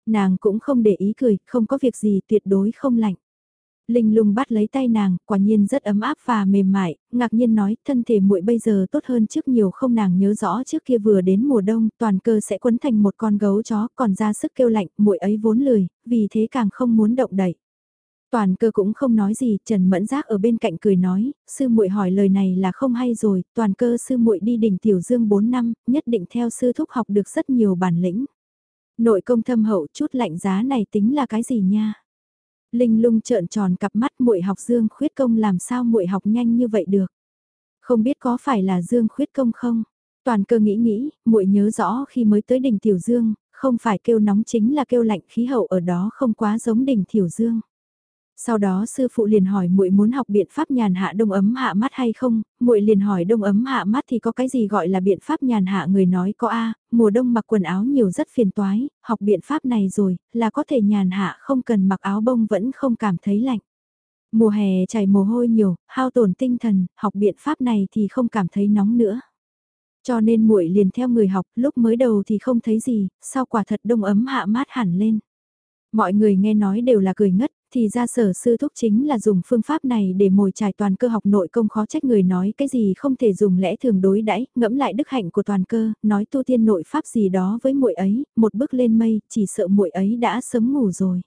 Nàng cũng không để ý cười, không có việc gì tuyệt đối không lạnh. Linh lung bắt lấy tay nàng, quả nhiên rất ấm áp và mềm mại, ngạc nhiên nói, thân thể muội bây giờ tốt hơn trước nhiều không nàng nhớ rõ trước kia vừa đến mùa đông, toàn cơ sẽ quấn thành một con gấu chó, còn ra sức kêu lạnh, muội ấy vốn lười, vì thế càng không muốn động đậy. Toàn cơ cũng không nói gì, Trần Mẫn Giác ở bên cạnh cười nói, sư muội hỏi lời này là không hay rồi, toàn cơ sư muội đi đỉnh Tiểu Dương 4 năm, nhất định theo sư thúc học được rất nhiều bản lĩnh. Nội công thâm hậu chút lạnh giá này tính là cái gì nha? Linh lung trợn tròn cặp mắt muội học Dương khuyết công làm sao muội học nhanh như vậy được? Không biết có phải là Dương khuyết công không? Toàn cơ nghĩ nghĩ, muội nhớ rõ khi mới tới đỉnh Tiểu Dương, không phải kêu nóng chính là kêu lạnh khí hậu ở đó không quá giống đỉnh Tiểu Dương. Sau đó sư phụ liền hỏi muội muốn học biện pháp nhàn hạ đông ấm hạ mắt hay không, muội liền hỏi đông ấm hạ mắt thì có cái gì gọi là biện pháp nhàn hạ người nói có a, mùa đông mặc quần áo nhiều rất phiền toái, học biện pháp này rồi, là có thể nhàn hạ không cần mặc áo bông vẫn không cảm thấy lạnh. Mùa hè chảy mồ hôi nhiều, hao tổn tinh thần, học biện pháp này thì không cảm thấy nóng nữa. Cho nên muội liền theo người học, lúc mới đầu thì không thấy gì, sau quả thật đông ấm hạ mát hẳn lên. Mọi người nghe nói đều là cười ngất, thì ra sở sư thúc chính là dùng phương pháp này để mồi trải toàn cơ học nội công khó trách người nói cái gì không thể dùng lẽ thường đối đãi ngẫm lại đức hạnh của toàn cơ, nói tu tiên nội pháp gì đó với muội ấy, một bước lên mây, chỉ sợ muội ấy đã sớm ngủ rồi.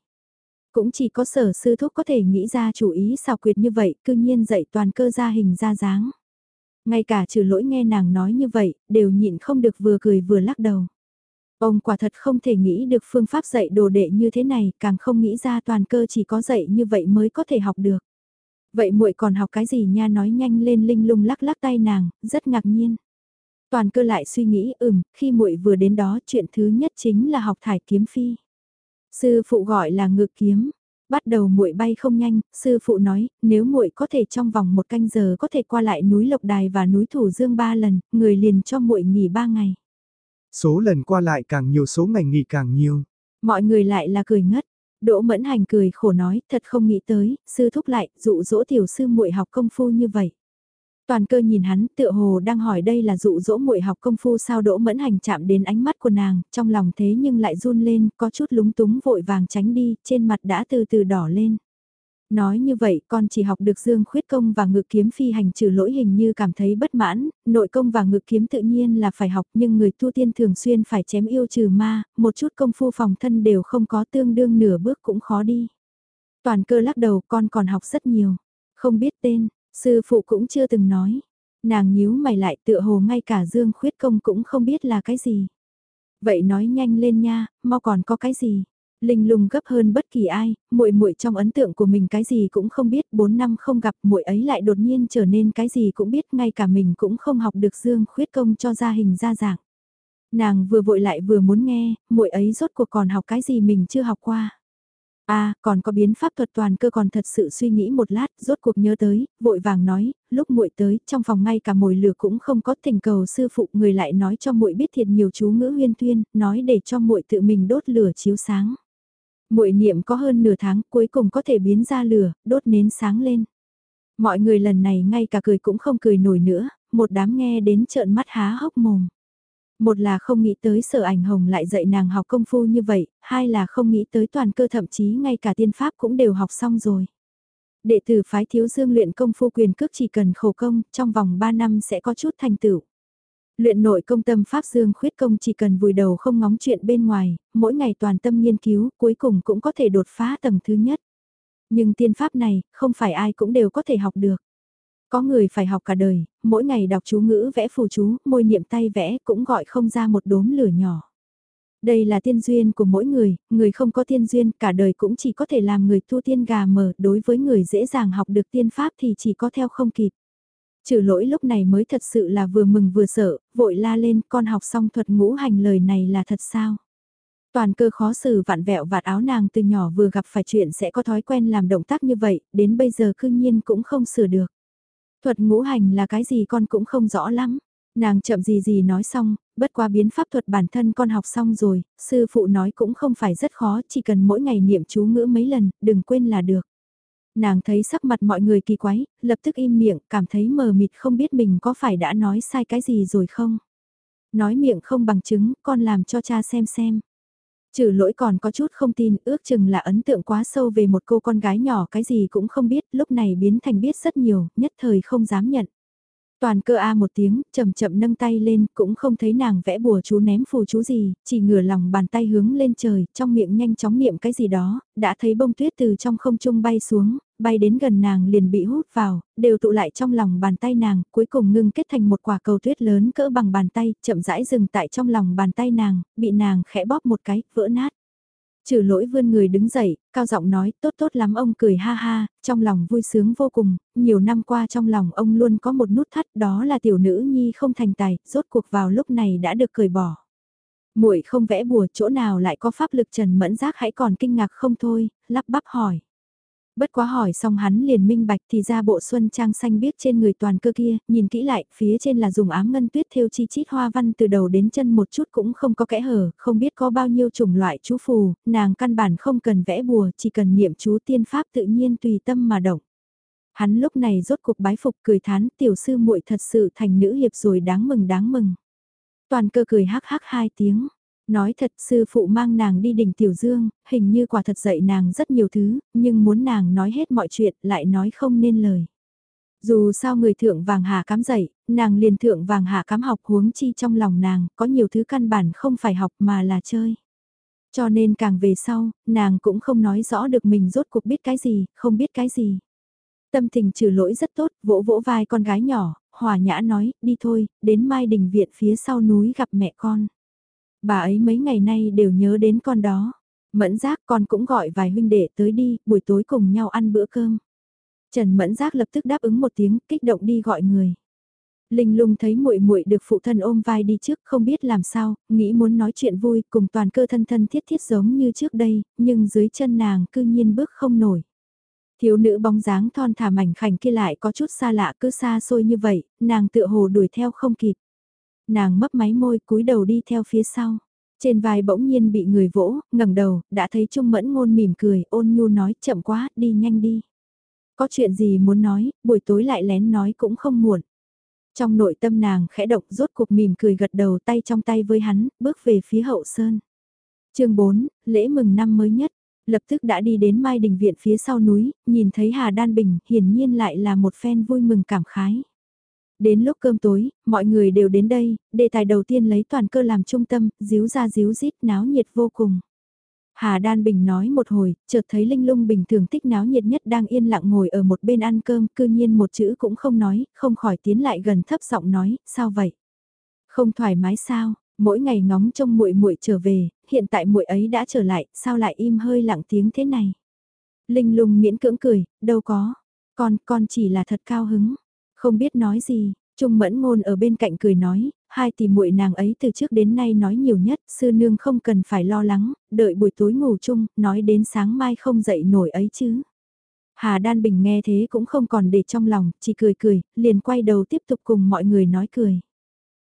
Cũng chỉ có sở sư thúc có thể nghĩ ra chủ ý xào quyệt như vậy, cư nhiên dạy toàn cơ ra hình ra dáng. Ngay cả trừ lỗi nghe nàng nói như vậy, đều nhịn không được vừa cười vừa lắc đầu. Ông quả thật không thể nghĩ được phương pháp dạy đồ đệ như thế này, càng không nghĩ ra toàn cơ chỉ có dạy như vậy mới có thể học được. Vậy muội còn học cái gì nha nói nhanh lên linh lung lắc lắc tay nàng, rất ngạc nhiên. Toàn cơ lại suy nghĩ ừm, khi muội vừa đến đó chuyện thứ nhất chính là học thải kiếm phi. Sư phụ gọi là ngự kiếm. Bắt đầu muội bay không nhanh, sư phụ nói, nếu muội có thể trong vòng một canh giờ có thể qua lại núi Lộc Đài và núi Thủ Dương ba lần, người liền cho muội nghỉ ba ngày. Số lần qua lại càng nhiều số ngày nghỉ càng nhiều. Mọi người lại là cười ngất. Đỗ Mẫn Hành cười khổ nói, thật không nghĩ tới, sư thúc lại, dụ dỗ tiểu sư muội học công phu như vậy. Toàn cơ nhìn hắn, tựa hồ đang hỏi đây là dụ dỗ muội học công phu sao Đỗ Mẫn Hành chạm đến ánh mắt của nàng, trong lòng thế nhưng lại run lên, có chút lúng túng vội vàng tránh đi, trên mặt đã từ từ đỏ lên. Nói như vậy con chỉ học được dương khuyết công và ngự kiếm phi hành trừ lỗi hình như cảm thấy bất mãn, nội công và ngự kiếm tự nhiên là phải học nhưng người tu tiên thường xuyên phải chém yêu trừ ma, một chút công phu phòng thân đều không có tương đương nửa bước cũng khó đi. Toàn cơ lắc đầu con còn học rất nhiều, không biết tên, sư phụ cũng chưa từng nói. Nàng nhíu mày lại tựa hồ ngay cả dương khuyết công cũng không biết là cái gì. Vậy nói nhanh lên nha, mau còn có cái gì? Linh lung gấp hơn bất kỳ ai, muội muội trong ấn tượng của mình cái gì cũng không biết, 4 năm không gặp muội ấy lại đột nhiên trở nên cái gì cũng biết, ngay cả mình cũng không học được dương khuyết công cho ra hình ra dạng. Nàng vừa vội lại vừa muốn nghe, muội ấy rốt cuộc còn học cái gì mình chưa học qua. À, còn có biến pháp thuật toàn cơ còn thật sự suy nghĩ một lát, rốt cuộc nhớ tới, vội vàng nói, lúc muội tới, trong phòng ngay cả mồi lửa cũng không có tình cầu sư phụ, người lại nói cho muội biết thiệt nhiều chú ngữ huyên tuyên, nói để cho muội tự mình đốt lửa chiếu sáng muội niệm có hơn nửa tháng cuối cùng có thể biến ra lửa, đốt nến sáng lên. Mọi người lần này ngay cả cười cũng không cười nổi nữa, một đám nghe đến trợn mắt há hốc mồm. Một là không nghĩ tới sở ảnh hồng lại dạy nàng học công phu như vậy, hai là không nghĩ tới toàn cơ thậm chí ngay cả tiên pháp cũng đều học xong rồi. Đệ tử phái thiếu dương luyện công phu quyền cước chỉ cần khổ công, trong vòng 3 năm sẽ có chút thành tựu. Luyện nội công tâm Pháp Dương khuyết công chỉ cần vùi đầu không ngóng chuyện bên ngoài, mỗi ngày toàn tâm nghiên cứu, cuối cùng cũng có thể đột phá tầng thứ nhất. Nhưng tiên pháp này, không phải ai cũng đều có thể học được. Có người phải học cả đời, mỗi ngày đọc chú ngữ vẽ phù chú, môi niệm tay vẽ cũng gọi không ra một đốm lửa nhỏ. Đây là tiên duyên của mỗi người, người không có tiên duyên cả đời cũng chỉ có thể làm người tu tiên gà mờ, đối với người dễ dàng học được tiên pháp thì chỉ có theo không kịp. Trừ lỗi lúc này mới thật sự là vừa mừng vừa sợ, vội la lên con học xong thuật ngũ hành lời này là thật sao? Toàn cơ khó xử vặn vẹo vạt áo nàng từ nhỏ vừa gặp phải chuyện sẽ có thói quen làm động tác như vậy, đến bây giờ cương nhiên cũng không sửa được. Thuật ngũ hành là cái gì con cũng không rõ lắm. Nàng chậm gì gì nói xong, bất qua biến pháp thuật bản thân con học xong rồi, sư phụ nói cũng không phải rất khó, chỉ cần mỗi ngày niệm chú ngữ mấy lần, đừng quên là được. Nàng thấy sắc mặt mọi người kỳ quái, lập tức im miệng, cảm thấy mờ mịt không biết mình có phải đã nói sai cái gì rồi không. Nói miệng không bằng chứng, con làm cho cha xem xem. Trừ lỗi còn có chút không tin, ước chừng là ấn tượng quá sâu về một cô con gái nhỏ cái gì cũng không biết, lúc này biến thành biết rất nhiều, nhất thời không dám nhận. Toàn cơ a một tiếng, chậm chậm nâng tay lên, cũng không thấy nàng vẽ bùa chú ném phù chú gì, chỉ ngửa lòng bàn tay hướng lên trời, trong miệng nhanh chóng niệm cái gì đó, đã thấy bông tuyết từ trong không trung bay xuống, bay đến gần nàng liền bị hút vào, đều tụ lại trong lòng bàn tay nàng, cuối cùng ngưng kết thành một quả cầu tuyết lớn cỡ bằng bàn tay, chậm rãi dừng tại trong lòng bàn tay nàng, bị nàng khẽ bóp một cái, vỡ nát. Trừ lỗi vươn người đứng dậy, cao giọng nói, tốt tốt lắm ông cười ha ha, trong lòng vui sướng vô cùng, nhiều năm qua trong lòng ông luôn có một nút thắt đó là tiểu nữ nhi không thành tài, rốt cuộc vào lúc này đã được cởi bỏ. muội không vẽ bùa chỗ nào lại có pháp lực trần mẫn giác hãy còn kinh ngạc không thôi, lắp bắp hỏi. Bất quá hỏi xong hắn liền minh bạch thì ra bộ xuân trang xanh biết trên người toàn cơ kia, nhìn kỹ lại, phía trên là dùng ám ngân tuyết thêu chi chít hoa văn từ đầu đến chân một chút cũng không có kẽ hở, không biết có bao nhiêu chủng loại chú phù, nàng căn bản không cần vẽ bùa, chỉ cần niệm chú tiên pháp tự nhiên tùy tâm mà động. Hắn lúc này rốt cuộc bái phục cười thán tiểu sư muội thật sự thành nữ hiệp rồi đáng mừng đáng mừng. Toàn cơ cười hắc hắc hai tiếng. Nói thật sư phụ mang nàng đi đỉnh Tiểu Dương, hình như quả thật dạy nàng rất nhiều thứ, nhưng muốn nàng nói hết mọi chuyện lại nói không nên lời. Dù sao người thượng vàng hà cám dạy, nàng liền thượng vàng hà cám học huống chi trong lòng nàng, có nhiều thứ căn bản không phải học mà là chơi. Cho nên càng về sau, nàng cũng không nói rõ được mình rốt cuộc biết cái gì, không biết cái gì. Tâm tình trừ lỗi rất tốt, vỗ vỗ vai con gái nhỏ, hòa nhã nói, đi thôi, đến Mai Đình Viện phía sau núi gặp mẹ con. Bà ấy mấy ngày nay đều nhớ đến con đó. Mẫn giác con cũng gọi vài huynh đệ tới đi, buổi tối cùng nhau ăn bữa cơm. Trần Mẫn Giác lập tức đáp ứng một tiếng, kích động đi gọi người. Linh Lung thấy muội muội được phụ thân ôm vai đi trước, không biết làm sao, nghĩ muốn nói chuyện vui, cùng toàn cơ thân thân thiết thiết giống như trước đây, nhưng dưới chân nàng cư nhiên bước không nổi. Thiếu nữ bóng dáng thon thả mảnh khảnh kia lại có chút xa lạ cứ xa xôi như vậy, nàng tựa hồ đuổi theo không kịp nàng mấp máy môi cúi đầu đi theo phía sau. Trên vai bỗng nhiên bị người vỗ, ngẩng đầu, đã thấy Trung Mẫn Ngôn mỉm cười, ôn nhu nói chậm quá, đi nhanh đi. Có chuyện gì muốn nói, buổi tối lại lén nói cũng không muộn. Trong nội tâm nàng khẽ động rốt cuộc mỉm cười gật đầu tay trong tay với hắn, bước về phía hậu sơn. chương 4, lễ mừng năm mới nhất, lập tức đã đi đến Mai Đình Viện phía sau núi, nhìn thấy Hà Đan Bình, hiển nhiên lại là một phen vui mừng cảm khái. Đến lúc cơm tối, mọi người đều đến đây, đề tài đầu tiên lấy toàn cơ làm trung tâm, díu ra díu rít náo nhiệt vô cùng. Hà Đan Bình nói một hồi, chợt thấy Linh Lung bình thường thích náo nhiệt nhất đang yên lặng ngồi ở một bên ăn cơm, cư nhiên một chữ cũng không nói, không khỏi tiến lại gần thấp giọng nói, sao vậy? Không thoải mái sao? Mỗi ngày ngóng trông muội muội trở về, hiện tại muội ấy đã trở lại, sao lại im hơi lặng tiếng thế này? Linh Lung miễn cưỡng cười, đâu có, con, con chỉ là thật cao hứng. Không biết nói gì, Trung Mẫn Ngôn ở bên cạnh cười nói, hai tỷ muội nàng ấy từ trước đến nay nói nhiều nhất, sư nương không cần phải lo lắng, đợi buổi tối ngủ chung, nói đến sáng mai không dậy nổi ấy chứ. Hà Đan Bình nghe thế cũng không còn để trong lòng, chỉ cười cười, liền quay đầu tiếp tục cùng mọi người nói cười.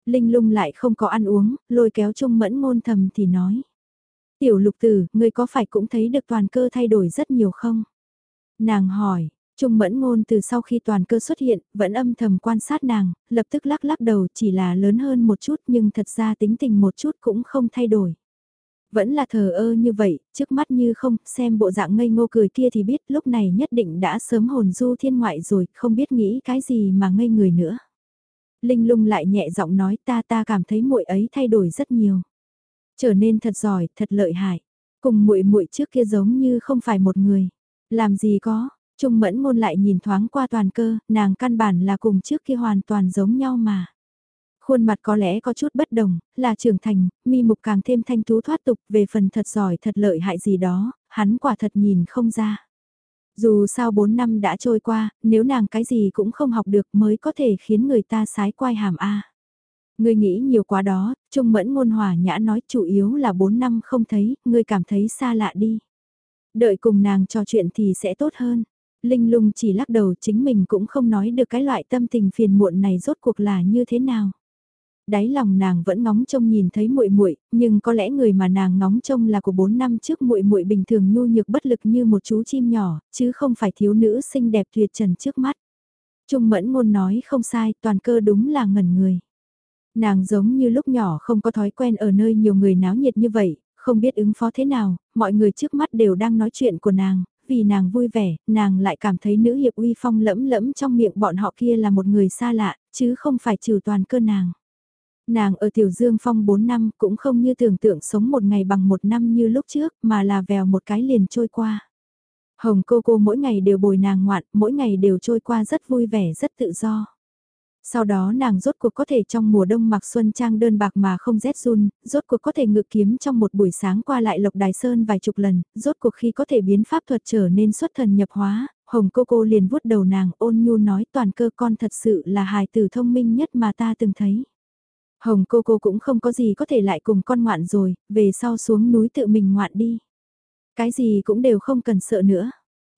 Linh lung lại không có ăn uống, lôi kéo Trung Mẫn Ngôn thầm thì nói. Tiểu lục tử, ngươi có phải cũng thấy được toàn cơ thay đổi rất nhiều không? Nàng hỏi, Trung mẫn ngôn từ sau khi toàn cơ xuất hiện, vẫn âm thầm quan sát nàng, lập tức lắc lắc đầu chỉ là lớn hơn một chút nhưng thật ra tính tình một chút cũng không thay đổi. Vẫn là thờ ơ như vậy, trước mắt như không, xem bộ dạng ngây ngô cười kia thì biết lúc này nhất định đã sớm hồn du thiên ngoại rồi, không biết nghĩ cái gì mà ngây người nữa. Linh lung lại nhẹ giọng nói ta ta cảm thấy muội ấy thay đổi rất nhiều. Trở nên thật giỏi, thật lợi hại. Cùng muội muội trước kia giống như không phải một người. Làm gì có, Trung mẫn ngôn lại nhìn thoáng qua toàn cơ, nàng căn bản là cùng trước kia hoàn toàn giống nhau mà. Khuôn mặt có lẽ có chút bất đồng, là trưởng thành, mi mục càng thêm thanh tú thoát tục về phần thật giỏi thật lợi hại gì đó, hắn quả thật nhìn không ra. Dù sao 4 năm đã trôi qua, nếu nàng cái gì cũng không học được mới có thể khiến người ta sái quai hàm A. Ngươi nghĩ nhiều quá đó, Trung Mẫn ngôn hòa nhã nói chủ yếu là 4 năm không thấy, ngươi cảm thấy xa lạ đi. Đợi cùng nàng trò chuyện thì sẽ tốt hơn. Linh lung chỉ lắc đầu chính mình cũng không nói được cái loại tâm tình phiền muộn này rốt cuộc là như thế nào. Đáy lòng nàng vẫn ngóng trông nhìn thấy muội muội, nhưng có lẽ người mà nàng ngóng trông là của 4 năm trước muội muội bình thường nhu nhược bất lực như một chú chim nhỏ, chứ không phải thiếu nữ xinh đẹp tuyệt trần trước mắt. Trung mẫn ngôn nói không sai, toàn cơ đúng là ngẩn người. Nàng giống như lúc nhỏ không có thói quen ở nơi nhiều người náo nhiệt như vậy, không biết ứng phó thế nào, mọi người trước mắt đều đang nói chuyện của nàng, vì nàng vui vẻ, nàng lại cảm thấy nữ hiệp uy phong lẫm lẫm trong miệng bọn họ kia là một người xa lạ, chứ không phải trừ toàn cơ nàng. Nàng ở Tiểu Dương Phong 4 năm cũng không như tưởng tượng sống một ngày bằng một năm như lúc trước mà là vèo một cái liền trôi qua. Hồng cô cô mỗi ngày đều bồi nàng ngoạn, mỗi ngày đều trôi qua rất vui vẻ rất tự do. Sau đó nàng rốt cuộc có thể trong mùa đông mặc xuân trang đơn bạc mà không rét run, rốt cuộc có thể ngự kiếm trong một buổi sáng qua lại lộc đài sơn vài chục lần, rốt cuộc khi có thể biến pháp thuật trở nên xuất thần nhập hóa, hồng cô cô liền vuốt đầu nàng ôn nhu nói toàn cơ con thật sự là hài tử thông minh nhất mà ta từng thấy. Hồng cô cô cũng không có gì có thể lại cùng con ngoạn rồi, về sau xuống núi tự mình ngoạn đi. Cái gì cũng đều không cần sợ nữa.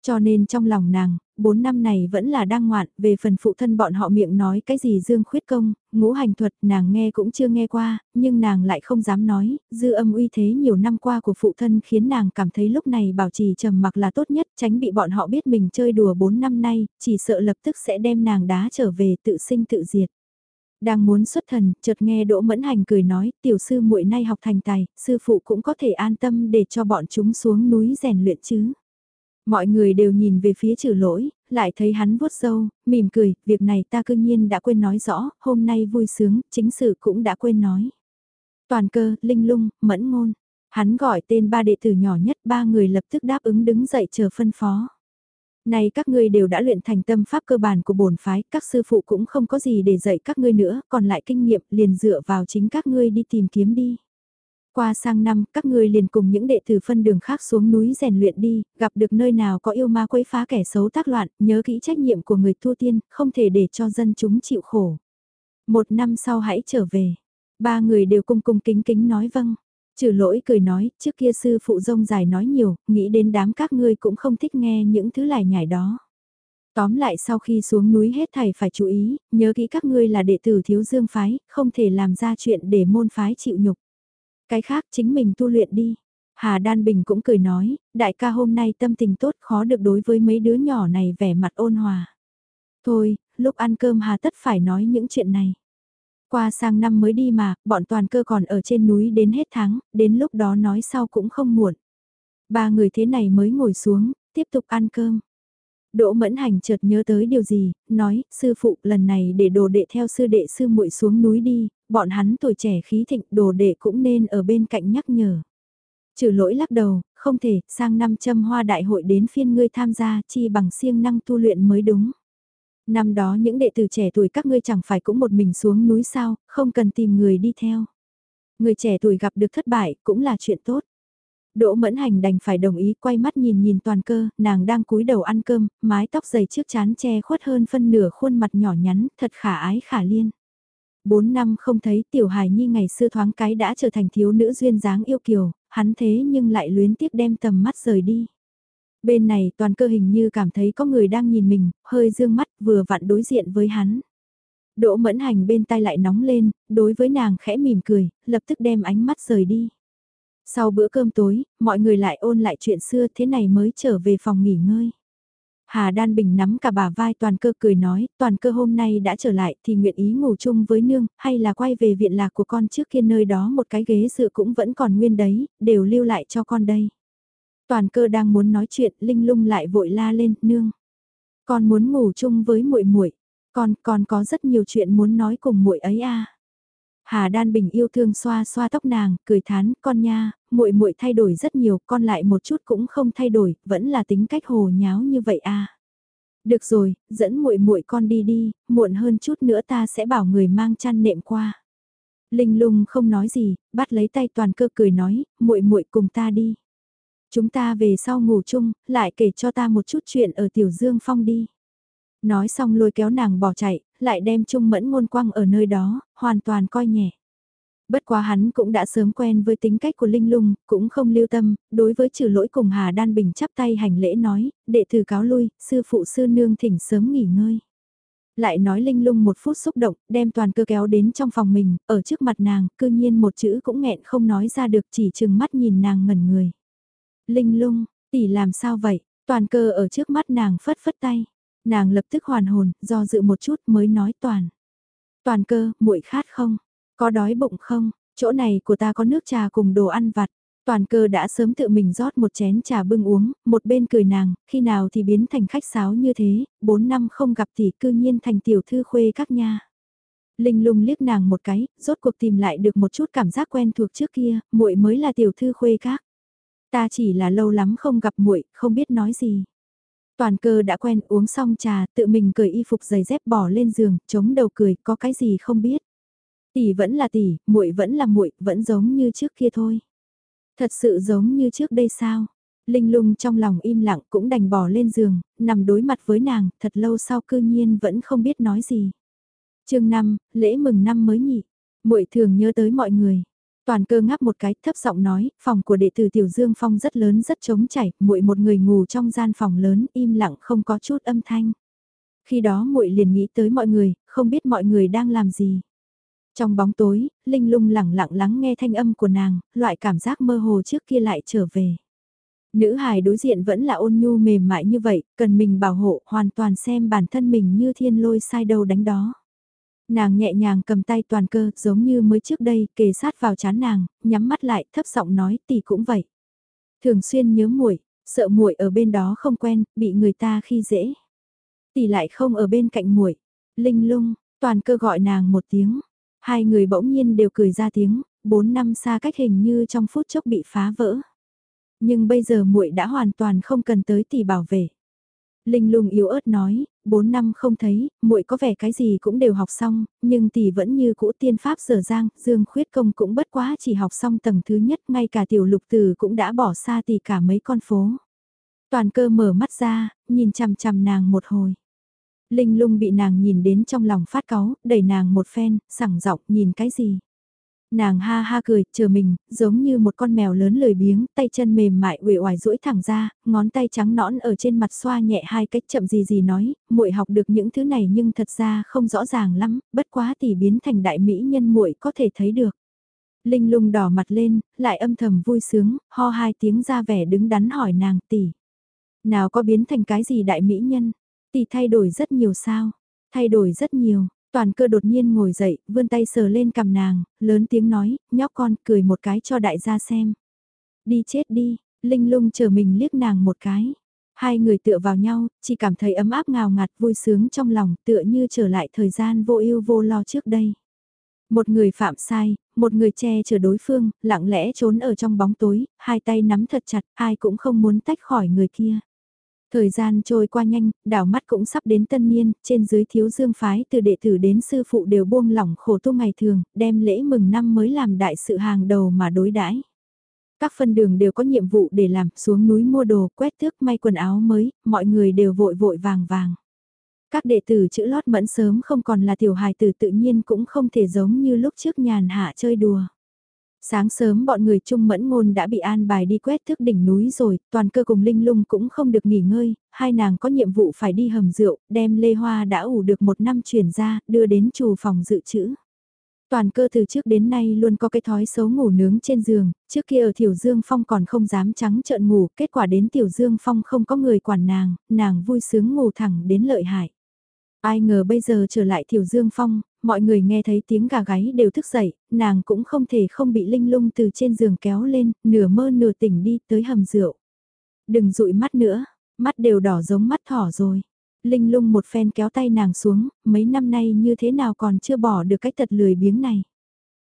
Cho nên trong lòng nàng, 4 năm này vẫn là đang ngoạn, về phần phụ thân bọn họ miệng nói cái gì dương khuyết công, ngũ hành thuật nàng nghe cũng chưa nghe qua, nhưng nàng lại không dám nói, dư âm uy thế nhiều năm qua của phụ thân khiến nàng cảm thấy lúc này bảo trì trầm mặc là tốt nhất, tránh bị bọn họ biết mình chơi đùa 4 năm nay, chỉ sợ lập tức sẽ đem nàng đá trở về tự sinh tự diệt. Đang muốn xuất thần, chợt nghe Đỗ Mẫn Hành cười nói, tiểu sư muội nay học thành tài, sư phụ cũng có thể an tâm để cho bọn chúng xuống núi rèn luyện chứ. Mọi người đều nhìn về phía trừ lỗi, lại thấy hắn vuốt sâu, mỉm cười, việc này ta cương nhiên đã quên nói rõ, hôm nay vui sướng, chính sự cũng đã quên nói. Toàn cơ, linh lung, mẫn ngôn. Hắn gọi tên ba đệ tử nhỏ nhất ba người lập tức đáp ứng đứng dậy chờ phân phó. Này các ngươi đều đã luyện thành tâm pháp cơ bản của bổn phái, các sư phụ cũng không có gì để dạy các ngươi nữa, còn lại kinh nghiệm liền dựa vào chính các ngươi đi tìm kiếm đi. Qua sang năm, các ngươi liền cùng những đệ tử phân đường khác xuống núi rèn luyện đi, gặp được nơi nào có yêu ma quấy phá kẻ xấu tác loạn, nhớ kỹ trách nhiệm của người tu tiên, không thể để cho dân chúng chịu khổ. Một năm sau hãy trở về. Ba người đều cung cung kính kính nói vâng. Trừ lỗi cười nói, trước kia sư phụ rông dài nói nhiều, nghĩ đến đám các ngươi cũng không thích nghe những thứ lải nhải đó. Tóm lại sau khi xuống núi hết thầy phải chú ý, nhớ kỹ các ngươi là đệ tử thiếu dương phái, không thể làm ra chuyện để môn phái chịu nhục. Cái khác chính mình tu luyện đi. Hà Đan Bình cũng cười nói, đại ca hôm nay tâm tình tốt khó được đối với mấy đứa nhỏ này vẻ mặt ôn hòa. Thôi, lúc ăn cơm Hà tất phải nói những chuyện này. Qua sang năm mới đi mà, bọn toàn cơ còn ở trên núi đến hết tháng, đến lúc đó nói sau cũng không muộn. Ba người thế này mới ngồi xuống, tiếp tục ăn cơm. Đỗ Mẫn Hành chợt nhớ tới điều gì, nói, sư phụ lần này để đồ đệ theo sư đệ sư muội xuống núi đi, bọn hắn tuổi trẻ khí thịnh đồ đệ cũng nên ở bên cạnh nhắc nhở. Trừ lỗi lắc đầu, không thể, sang năm châm hoa đại hội đến phiên ngươi tham gia chi bằng siêng năng tu luyện mới đúng. Năm đó những đệ tử trẻ tuổi các ngươi chẳng phải cũng một mình xuống núi sao, không cần tìm người đi theo. Người trẻ tuổi gặp được thất bại cũng là chuyện tốt. Đỗ Mẫn Hành đành phải đồng ý quay mắt nhìn nhìn toàn cơ, nàng đang cúi đầu ăn cơm, mái tóc dày trước chán che khuất hơn phân nửa khuôn mặt nhỏ nhắn, thật khả ái khả liên. Bốn năm không thấy tiểu hài nhi ngày xưa thoáng cái đã trở thành thiếu nữ duyên dáng yêu kiều, hắn thế nhưng lại luyến tiếc đem tầm mắt rời đi. Bên này toàn cơ hình như cảm thấy có người đang nhìn mình, hơi dương mắt vừa vặn đối diện với hắn. Đỗ mẫn hành bên tai lại nóng lên, đối với nàng khẽ mỉm cười, lập tức đem ánh mắt rời đi. Sau bữa cơm tối, mọi người lại ôn lại chuyện xưa thế này mới trở về phòng nghỉ ngơi. Hà Đan Bình nắm cả bà vai toàn cơ cười nói, toàn cơ hôm nay đã trở lại thì nguyện ý ngủ chung với nương, hay là quay về viện lạc của con trước kia nơi đó một cái ghế dựa cũng vẫn còn nguyên đấy, đều lưu lại cho con đây. Toàn cơ đang muốn nói chuyện, Linh Lung lại vội la lên, nương. Con muốn ngủ chung với muội muội, con còn có rất nhiều chuyện muốn nói cùng muội ấy à. Hà Đan Bình yêu thương xoa xoa tóc nàng, cười thán, con nha, muội muội thay đổi rất nhiều, con lại một chút cũng không thay đổi, vẫn là tính cách hồ nháo như vậy à. Được rồi, dẫn muội muội con đi đi, muộn hơn chút nữa ta sẽ bảo người mang chăn nệm qua. Linh Lung không nói gì, bắt lấy tay toàn cơ cười nói, muội muội cùng ta đi. Chúng ta về sau ngủ chung, lại kể cho ta một chút chuyện ở Tiểu Dương Phong đi. Nói xong lôi kéo nàng bỏ chạy, lại đem Trung Mẫn ngôn quăng ở nơi đó, hoàn toàn coi nhẹ. Bất quá hắn cũng đã sớm quen với tính cách của Linh Lung, cũng không lưu tâm, đối với trừ lỗi cùng Hà Đan Bình chắp tay hành lễ nói, đệ tử cáo lui, sư phụ sư nương thỉnh sớm nghỉ ngơi. Lại nói Linh Lung một phút xúc động, đem toàn cơ kéo đến trong phòng mình, ở trước mặt nàng, cư nhiên một chữ cũng nghẹn không nói ra được chỉ chừng mắt nhìn nàng ngẩn người. Linh Lung, tỷ làm sao vậy? Toàn cơ ở trước mắt nàng phất phất tay. Nàng lập tức hoàn hồn, do dự một chút mới nói toàn. Toàn cơ, muội khát không? Có đói bụng không? Chỗ này của ta có nước trà cùng đồ ăn vặt. Toàn cơ đã sớm tự mình rót một chén trà bưng uống, một bên cười nàng, khi nào thì biến thành khách sáo như thế, bốn năm không gặp thì cư nhiên thành tiểu thư khuê các nha. Linh lung liếc nàng một cái, rốt cuộc tìm lại được một chút cảm giác quen thuộc trước kia, muội mới là tiểu thư khuê các. Ta chỉ là lâu lắm không gặp muội, không biết nói gì. Toàn cơ đã quen uống xong trà, tự mình cởi y phục giày dép bỏ lên giường, chống đầu cười, có cái gì không biết. Tỷ vẫn là tỷ, muội vẫn là muội, vẫn giống như trước kia thôi. Thật sự giống như trước đây sao? Linh lung trong lòng im lặng cũng đành bỏ lên giường, nằm đối mặt với nàng, thật lâu sau cư nhiên vẫn không biết nói gì. chương 5, lễ mừng năm mới nhỉ. muội thường nhớ tới mọi người. Toàn cơ ngáp một cái, thấp giọng nói, phòng của đệ tử Tiểu Dương Phong rất lớn rất trống chảy, muội một người ngủ trong gian phòng lớn, im lặng không có chút âm thanh. Khi đó muội liền nghĩ tới mọi người, không biết mọi người đang làm gì. Trong bóng tối, Linh lung lẳng lặng lắng nghe thanh âm của nàng, loại cảm giác mơ hồ trước kia lại trở về. Nữ hài đối diện vẫn là ôn nhu mềm mại như vậy, cần mình bảo hộ, hoàn toàn xem bản thân mình như thiên lôi sai đâu đánh đó. Nàng nhẹ nhàng cầm tay toàn cơ, giống như mới trước đây, kề sát vào chán nàng, nhắm mắt lại, thấp giọng nói, tỷ cũng vậy. Thường xuyên nhớ muội, sợ muội ở bên đó không quen, bị người ta khi dễ. Tỷ lại không ở bên cạnh muội. Linh lung, toàn cơ gọi nàng một tiếng. Hai người bỗng nhiên đều cười ra tiếng, bốn năm xa cách hình như trong phút chốc bị phá vỡ. Nhưng bây giờ muội đã hoàn toàn không cần tới tỷ bảo vệ. Linh lung yếu ớt nói, bốn năm không thấy, muội có vẻ cái gì cũng đều học xong, nhưng tỷ vẫn như cũ tiên pháp sở giang, dương khuyết công cũng bất quá chỉ học xong tầng thứ nhất, ngay cả tiểu lục tử cũng đã bỏ xa tỷ cả mấy con phố. Toàn cơ mở mắt ra, nhìn chằm chằm nàng một hồi. Linh lung bị nàng nhìn đến trong lòng phát cáu, đẩy nàng một phen, sẳng giọng nhìn cái gì. Nàng ha ha cười, chờ mình, giống như một con mèo lớn lười biếng, tay chân mềm mại uể oải duỗi thẳng ra, ngón tay trắng nõn ở trên mặt xoa nhẹ hai cách chậm gì gì nói, muội học được những thứ này nhưng thật ra không rõ ràng lắm, bất quá tỷ biến thành đại mỹ nhân muội có thể thấy được. Linh lung đỏ mặt lên, lại âm thầm vui sướng, ho hai tiếng ra vẻ đứng đắn hỏi nàng tỷ. Nào có biến thành cái gì đại mỹ nhân? Tỷ thay đổi rất nhiều sao? Thay đổi rất nhiều, toàn cơ đột nhiên ngồi dậy, vươn tay sờ lên cầm nàng, lớn tiếng nói, nhóc con cười một cái cho đại gia xem. Đi chết đi, linh lung chờ mình liếc nàng một cái. Hai người tựa vào nhau, chỉ cảm thấy ấm áp ngào ngạt vui sướng trong lòng tựa như trở lại thời gian vô ưu vô lo trước đây. Một người phạm sai, một người che chở đối phương, lặng lẽ trốn ở trong bóng tối, hai tay nắm thật chặt, ai cũng không muốn tách khỏi người kia. Thời gian trôi qua nhanh, đảo mắt cũng sắp đến tân niên, trên dưới thiếu dương phái từ đệ tử đến sư phụ đều buông lỏng khổ tu ngày thường, đem lễ mừng năm mới làm đại sự hàng đầu mà đối đãi. Các phân đường đều có nhiệm vụ để làm, xuống núi mua đồ, quét thước may quần áo mới, mọi người đều vội vội vàng vàng. Các đệ tử chữ lót mẫn sớm không còn là tiểu hài tử tự nhiên cũng không thể giống như lúc trước nhàn hạ chơi đùa. Sáng sớm bọn người trung mẫn ngôn đã bị an bài đi quét thước đỉnh núi rồi, toàn cơ cùng Linh Lung cũng không được nghỉ ngơi, hai nàng có nhiệm vụ phải đi hầm rượu, đem lê hoa đã ủ được một năm chuyển ra, đưa đến chủ phòng dự trữ. Toàn cơ từ trước đến nay luôn có cái thói xấu ngủ nướng trên giường, trước kia ở Tiểu Dương Phong còn không dám trắng trợn ngủ, kết quả đến Tiểu Dương Phong không có người quản nàng, nàng vui sướng ngủ thẳng đến lợi hại. Ai ngờ bây giờ trở lại Tiểu Dương Phong, mọi người nghe thấy tiếng gà gáy đều thức dậy, nàng cũng không thể không bị linh lung từ trên giường kéo lên, nửa mơ nửa tỉnh đi tới hầm rượu. Đừng dụi mắt nữa, mắt đều đỏ giống mắt thỏ rồi. Linh lung một phen kéo tay nàng xuống, mấy năm nay như thế nào còn chưa bỏ được cách tật lười biếng này.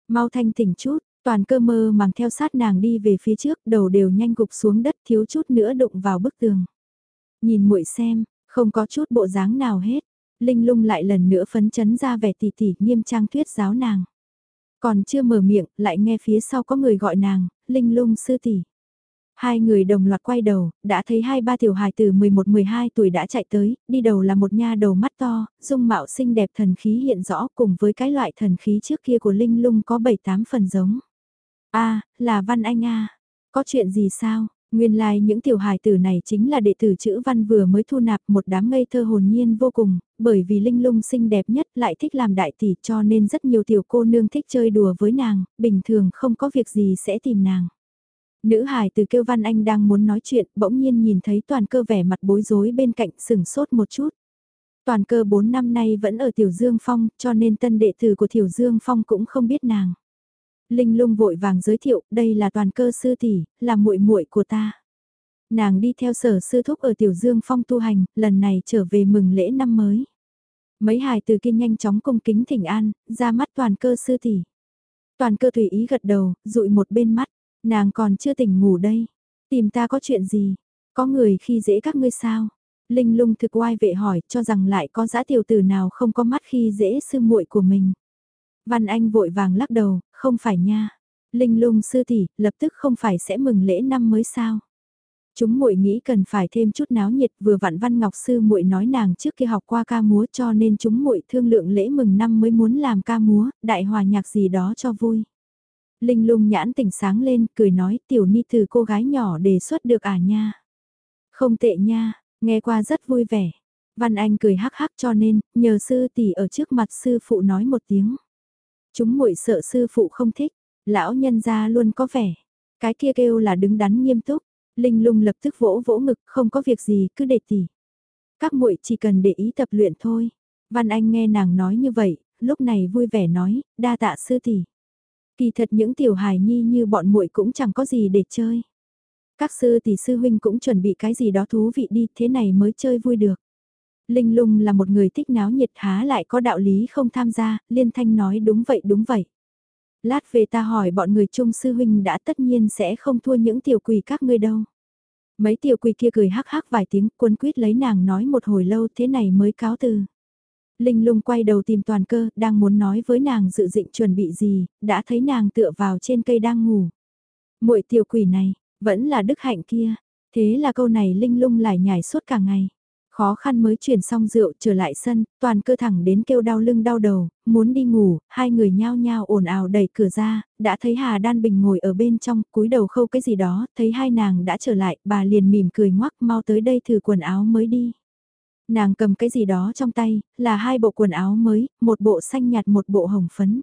Mau thanh tỉnh chút, toàn cơ mơ mang theo sát nàng đi về phía trước, đầu đều nhanh gục xuống đất thiếu chút nữa đụng vào bức tường. Nhìn muội xem, không có chút bộ dáng nào hết. Linh lung lại lần nữa phấn chấn ra vẻ tỉ tỉ nghiêm trang thuyết giáo nàng. Còn chưa mở miệng, lại nghe phía sau có người gọi nàng, Linh lung sư tỷ. Hai người đồng loạt quay đầu, đã thấy hai ba tiểu hài từ 11-12 tuổi đã chạy tới, đi đầu là một nha đầu mắt to, dung mạo xinh đẹp thần khí hiện rõ cùng với cái loại thần khí trước kia của Linh Lung có 7-8 phần giống. a là Văn Anh a có chuyện gì sao? Nguyên lai like những tiểu hài tử này chính là đệ tử chữ văn vừa mới thu nạp một đám ngây thơ hồn nhiên vô cùng, bởi vì Linh Lung xinh đẹp nhất lại thích làm đại tỷ cho nên rất nhiều tiểu cô nương thích chơi đùa với nàng, bình thường không có việc gì sẽ tìm nàng. Nữ hài từ kêu Văn Anh đang muốn nói chuyện, bỗng nhiên nhìn thấy toàn cơ vẻ mặt bối rối bên cạnh sừng sốt một chút. Toàn cơ 4 năm nay vẫn ở Tiểu Dương Phong, cho nên tân đệ tử của Tiểu Dương Phong cũng không biết nàng. Linh lung vội vàng giới thiệu, đây là toàn cơ sư tỷ, là muội muội của ta. Nàng đi theo sở sư thúc ở Tiểu Dương Phong tu hành, lần này trở về mừng lễ năm mới. Mấy hài từ kia nhanh chóng cung kính thỉnh an, ra mắt toàn cơ sư tỷ. Toàn cơ tùy ý gật đầu, dụi một bên mắt, nàng còn chưa tỉnh ngủ đây. Tìm ta có chuyện gì? Có người khi dễ các ngươi sao? Linh lung thực oai vệ hỏi cho rằng lại có giã tiểu tử nào không có mắt khi dễ sư muội của mình. Văn Anh vội vàng lắc đầu, không phải nha. Linh lung sư tỷ, lập tức không phải sẽ mừng lễ năm mới sao. Chúng muội nghĩ cần phải thêm chút náo nhiệt, vừa vặn Văn Ngọc sư muội nói nàng trước kia học qua ca múa cho nên chúng muội thương lượng lễ mừng năm mới muốn làm ca múa, đại hòa nhạc gì đó cho vui. Linh lung nhãn tỉnh sáng lên, cười nói tiểu ni từ cô gái nhỏ đề xuất được à nha. Không tệ nha, nghe qua rất vui vẻ. Văn Anh cười hắc hắc cho nên, nhờ sư tỷ ở trước mặt sư phụ nói một tiếng. Chúng muội sợ sư phụ không thích, lão nhân gia luôn có vẻ. Cái kia kêu là đứng đắn nghiêm túc, Linh lung lập tức vỗ vỗ ngực, không có việc gì, cứ để tỉ. Các muội chỉ cần để ý tập luyện thôi. Văn Anh nghe nàng nói như vậy, lúc này vui vẻ nói, đa tạ sư tỷ. Kỳ thật những tiểu hài nhi như bọn muội cũng chẳng có gì để chơi. Các sư tỷ sư huynh cũng chuẩn bị cái gì đó thú vị đi, thế này mới chơi vui được. Linh lung là một người thích náo nhiệt há lại có đạo lý không tham gia, liên thanh nói đúng vậy đúng vậy. Lát về ta hỏi bọn người trung sư huynh đã tất nhiên sẽ không thua những tiểu quỷ các ngươi đâu. Mấy tiểu quỷ kia cười hắc hắc vài tiếng quân quyết lấy nàng nói một hồi lâu thế này mới cáo từ. Linh lung quay đầu tìm toàn cơ, đang muốn nói với nàng dự định chuẩn bị gì, đã thấy nàng tựa vào trên cây đang ngủ. muội tiểu quỷ này, vẫn là đức hạnh kia. Thế là câu này Linh lung lại nhảy suốt cả ngày. Khó khăn mới chuyển xong rượu trở lại sân, toàn cơ thẳng đến kêu đau lưng đau đầu, muốn đi ngủ, hai người nhao nhao ồn ào đẩy cửa ra, đã thấy Hà Đan Bình ngồi ở bên trong, cúi đầu khâu cái gì đó, thấy hai nàng đã trở lại, bà liền mỉm cười ngoắc mau tới đây thử quần áo mới đi. Nàng cầm cái gì đó trong tay, là hai bộ quần áo mới, một bộ xanh nhạt một bộ hồng phấn.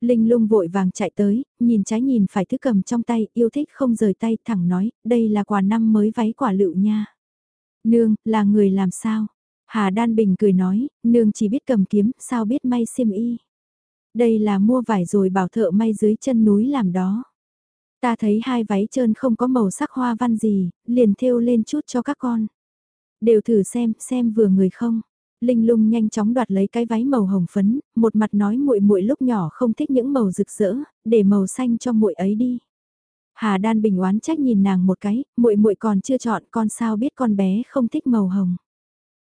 Linh lung vội vàng chạy tới, nhìn trái nhìn phải thứ cầm trong tay, yêu thích không rời tay, thẳng nói, đây là quà năm mới váy quả lựu nha. Nương, là người làm sao? Hà Đan Bình cười nói, nương chỉ biết cầm kiếm, sao biết may xiêm y. Đây là mua vải rồi bảo thợ may dưới chân núi làm đó. Ta thấy hai váy trơn không có màu sắc hoa văn gì, liền thêu lên chút cho các con. Đều thử xem, xem vừa người không. Linh lung nhanh chóng đoạt lấy cái váy màu hồng phấn, một mặt nói muội muội lúc nhỏ không thích những màu rực rỡ, để màu xanh cho muội ấy đi. Hà Đan Bình oán trách nhìn nàng một cái, muội muội còn chưa chọn con sao biết con bé không thích màu hồng.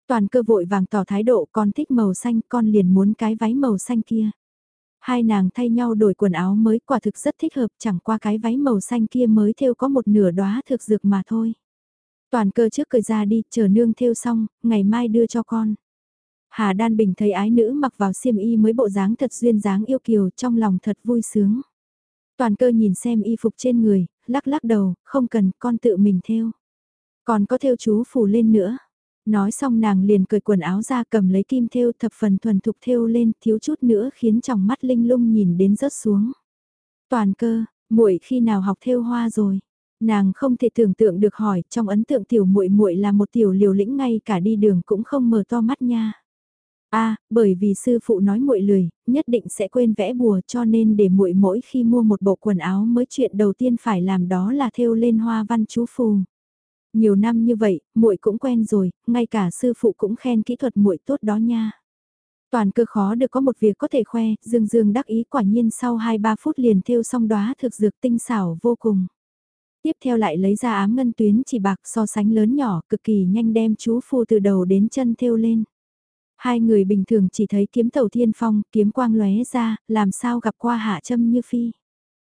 Toàn cơ vội vàng tỏ thái độ con thích màu xanh con liền muốn cái váy màu xanh kia. Hai nàng thay nhau đổi quần áo mới quả thực rất thích hợp chẳng qua cái váy màu xanh kia mới thêu có một nửa đóa thực dược mà thôi. Toàn cơ trước cười ra đi, chờ nương thêu xong, ngày mai đưa cho con. Hà Đan Bình thấy ái nữ mặc vào xiêm y mới bộ dáng thật duyên dáng yêu kiều trong lòng thật vui sướng. Toàn cơ nhìn xem y phục trên người, lắc lắc đầu, không cần, con tự mình thêu. Còn có thêu chú phủ lên nữa. Nói xong nàng liền cởi quần áo ra cầm lấy kim thêu thập phần thuần thục thêu lên thiếu chút nữa khiến trong mắt linh lung nhìn đến rớt xuống. Toàn cơ, muội khi nào học thêu hoa rồi? Nàng không thể tưởng tượng được hỏi, trong ấn tượng tiểu muội muội là một tiểu liều lĩnh ngay cả đi đường cũng không mở to mắt nha. A, à, bởi vì sư phụ nói muội lười, nhất định sẽ quên vẽ bùa cho nên để muội mỗi khi mua một bộ quần áo mới chuyện đầu tiên phải làm đó là thêu lên hoa văn chú phù. Nhiều năm như vậy, muội cũng quen rồi, ngay cả sư phụ cũng khen kỹ thuật muội tốt đó nha. Toàn cơ khó được có một việc có thể khoe, dương dương đắc ý quả nhiên sau 2-3 phút liền thêu xong đóa thực dược tinh xảo vô cùng. Tiếp theo lại lấy ra ám ngân tuyến chỉ bạc so sánh lớn nhỏ cực kỳ nhanh đem chú phù từ đầu đến chân thêu lên. Hai người bình thường chỉ thấy kiếm tàu thiên phong, kiếm quang lóe ra, làm sao gặp qua hạ châm như phi.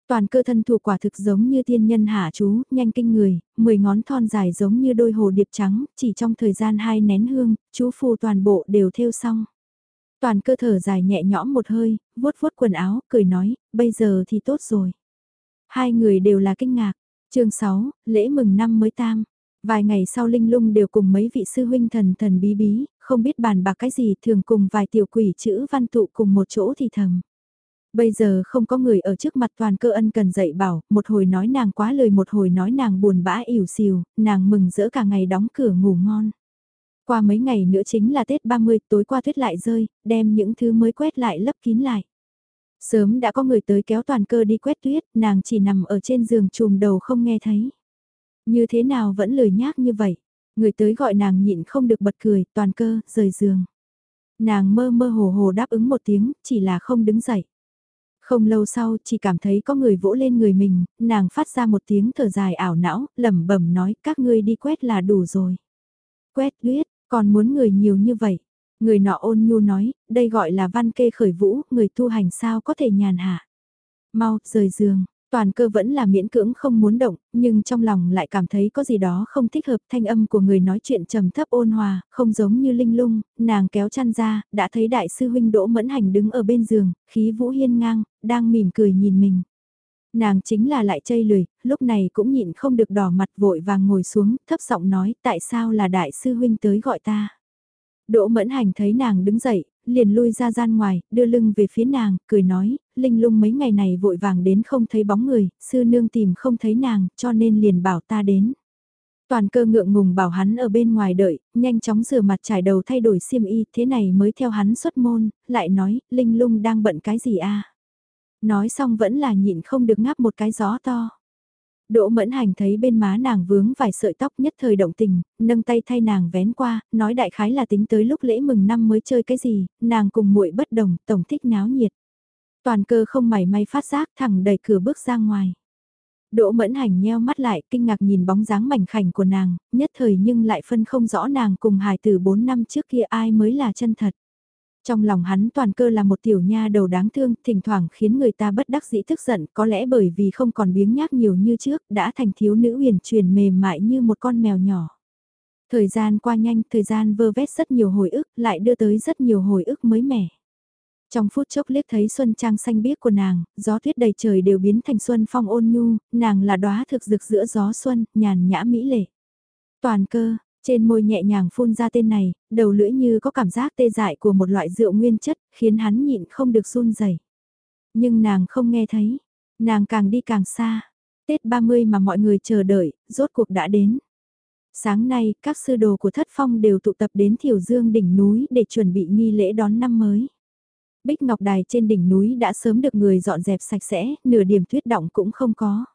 Toàn cơ thân thủ quả thực giống như tiên nhân hạ chú, nhanh kinh người, mười ngón thon dài giống như đôi hồ điệp trắng, chỉ trong thời gian hai nén hương, chú phù toàn bộ đều thêu xong. Toàn cơ thở dài nhẹ nhõm một hơi, vuốt vuốt quần áo, cười nói, bây giờ thì tốt rồi. Hai người đều là kinh ngạc. chương 6, lễ mừng năm mới tam. Vài ngày sau Linh Lung đều cùng mấy vị sư huynh thần thần bí bí, không biết bàn bạc cái gì thường cùng vài tiểu quỷ chữ văn tụ cùng một chỗ thì thầm. Bây giờ không có người ở trước mặt toàn cơ ân cần dạy bảo, một hồi nói nàng quá lời một hồi nói nàng buồn bã ỉu xìu, nàng mừng rỡ cả ngày đóng cửa ngủ ngon. Qua mấy ngày nữa chính là Tết 30, tối qua tuyết lại rơi, đem những thứ mới quét lại lấp kín lại. Sớm đã có người tới kéo toàn cơ đi quét tuyết, nàng chỉ nằm ở trên giường chùm đầu không nghe thấy. Như thế nào vẫn lười nhác như vậy? Người tới gọi nàng nhịn không được bật cười, toàn cơ, rời giường. Nàng mơ mơ hồ hồ đáp ứng một tiếng, chỉ là không đứng dậy. Không lâu sau, chỉ cảm thấy có người vỗ lên người mình, nàng phát ra một tiếng thở dài ảo não, lẩm bẩm nói các ngươi đi quét là đủ rồi. Quét tuyết, còn muốn người nhiều như vậy. Người nọ ôn nhu nói, đây gọi là văn kê khởi vũ, người tu hành sao có thể nhàn hạ. Mau, rời giường, toàn cơ vẫn là miễn cưỡng không muốn động, nhưng trong lòng lại cảm thấy có gì đó không thích hợp thanh âm của người nói chuyện trầm thấp ôn hòa, không giống như linh lung, nàng kéo chăn ra, đã thấy đại sư huynh Đỗ Mẫn Hành đứng ở bên giường, khí vũ hiên ngang, đang mỉm cười nhìn mình. Nàng chính là lại chây lười, lúc này cũng nhịn không được đỏ mặt vội vàng ngồi xuống, thấp giọng nói tại sao là đại sư huynh tới gọi ta. Đỗ mẫn hành thấy nàng đứng dậy, liền lui ra gian ngoài, đưa lưng về phía nàng, cười nói, linh lung mấy ngày này vội vàng đến không thấy bóng người, sư nương tìm không thấy nàng, cho nên liền bảo ta đến. Toàn cơ ngượng ngùng bảo hắn ở bên ngoài đợi, nhanh chóng rửa mặt trải đầu thay đổi xiêm y, thế này mới theo hắn xuất môn, lại nói, linh lung đang bận cái gì a Nói xong vẫn là nhịn không được ngáp một cái gió to. Đỗ mẫn hành thấy bên má nàng vướng vài sợi tóc nhất thời động tình, nâng tay thay nàng vén qua, nói đại khái là tính tới lúc lễ mừng năm mới chơi cái gì, nàng cùng muội bất đồng, tổng thích náo nhiệt. Toàn cơ không mảy may phát giác thẳng đẩy cửa bước ra ngoài. Đỗ mẫn hành nheo mắt lại, kinh ngạc nhìn bóng dáng mảnh khảnh của nàng, nhất thời nhưng lại phân không rõ nàng cùng hài từ 4 năm trước kia ai mới là chân thật. Trong lòng hắn toàn cơ là một tiểu nha đầu đáng thương, thỉnh thoảng khiến người ta bất đắc dĩ tức giận, có lẽ bởi vì không còn biếng nhác nhiều như trước, đã thành thiếu nữ huyền truyền mềm mại như một con mèo nhỏ. Thời gian qua nhanh, thời gian vơ vét rất nhiều hồi ức, lại đưa tới rất nhiều hồi ức mới mẻ. Trong phút chốc liếc thấy xuân trang xanh biếc của nàng, gió tuyết đầy trời đều biến thành xuân phong ôn nhu, nàng là đóa thực rực giữa gió xuân, nhàn nhã mỹ lệ. Toàn cơ, trên môi nhẹ nhàng phun ra tên này, đầu lưỡi như có cảm giác tê dại của một loại rượu nguyên chất, khiến hắn nhịn không được run rẩy. Nhưng nàng không nghe thấy, nàng càng đi càng xa. Tết 30 mà mọi người chờ đợi, rốt cuộc đã đến. Sáng nay, các sư đồ của thất phong đều tụ tập đến Thiểu Dương đỉnh núi để chuẩn bị nghi lễ đón năm mới. Bích Ngọc Đài trên đỉnh núi đã sớm được người dọn dẹp sạch sẽ, nửa điểm tuyết động cũng không có.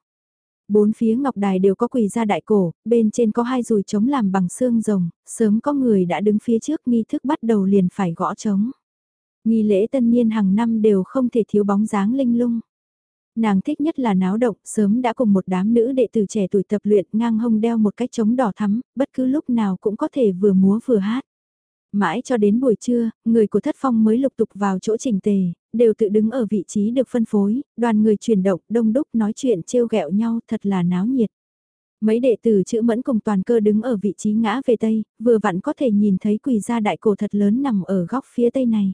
Bốn phía ngọc đài đều có quỳ ra đại cổ, bên trên có hai dùi trống làm bằng xương rồng, sớm có người đã đứng phía trước nghi thức bắt đầu liền phải gõ trống. Nghi lễ tân niên hàng năm đều không thể thiếu bóng dáng linh lung. Nàng thích nhất là náo động, sớm đã cùng một đám nữ đệ tử trẻ tuổi tập luyện ngang hông đeo một cái trống đỏ thắm, bất cứ lúc nào cũng có thể vừa múa vừa hát. Mãi cho đến buổi trưa, người của thất phong mới lục tục vào chỗ trình tề, đều tự đứng ở vị trí được phân phối, đoàn người chuyển động, đông đúc nói chuyện trêu ghẹo nhau thật là náo nhiệt. Mấy đệ tử chữ mẫn cùng toàn cơ đứng ở vị trí ngã về tây, vừa vặn có thể nhìn thấy quỳ gia đại cổ thật lớn nằm ở góc phía tây này.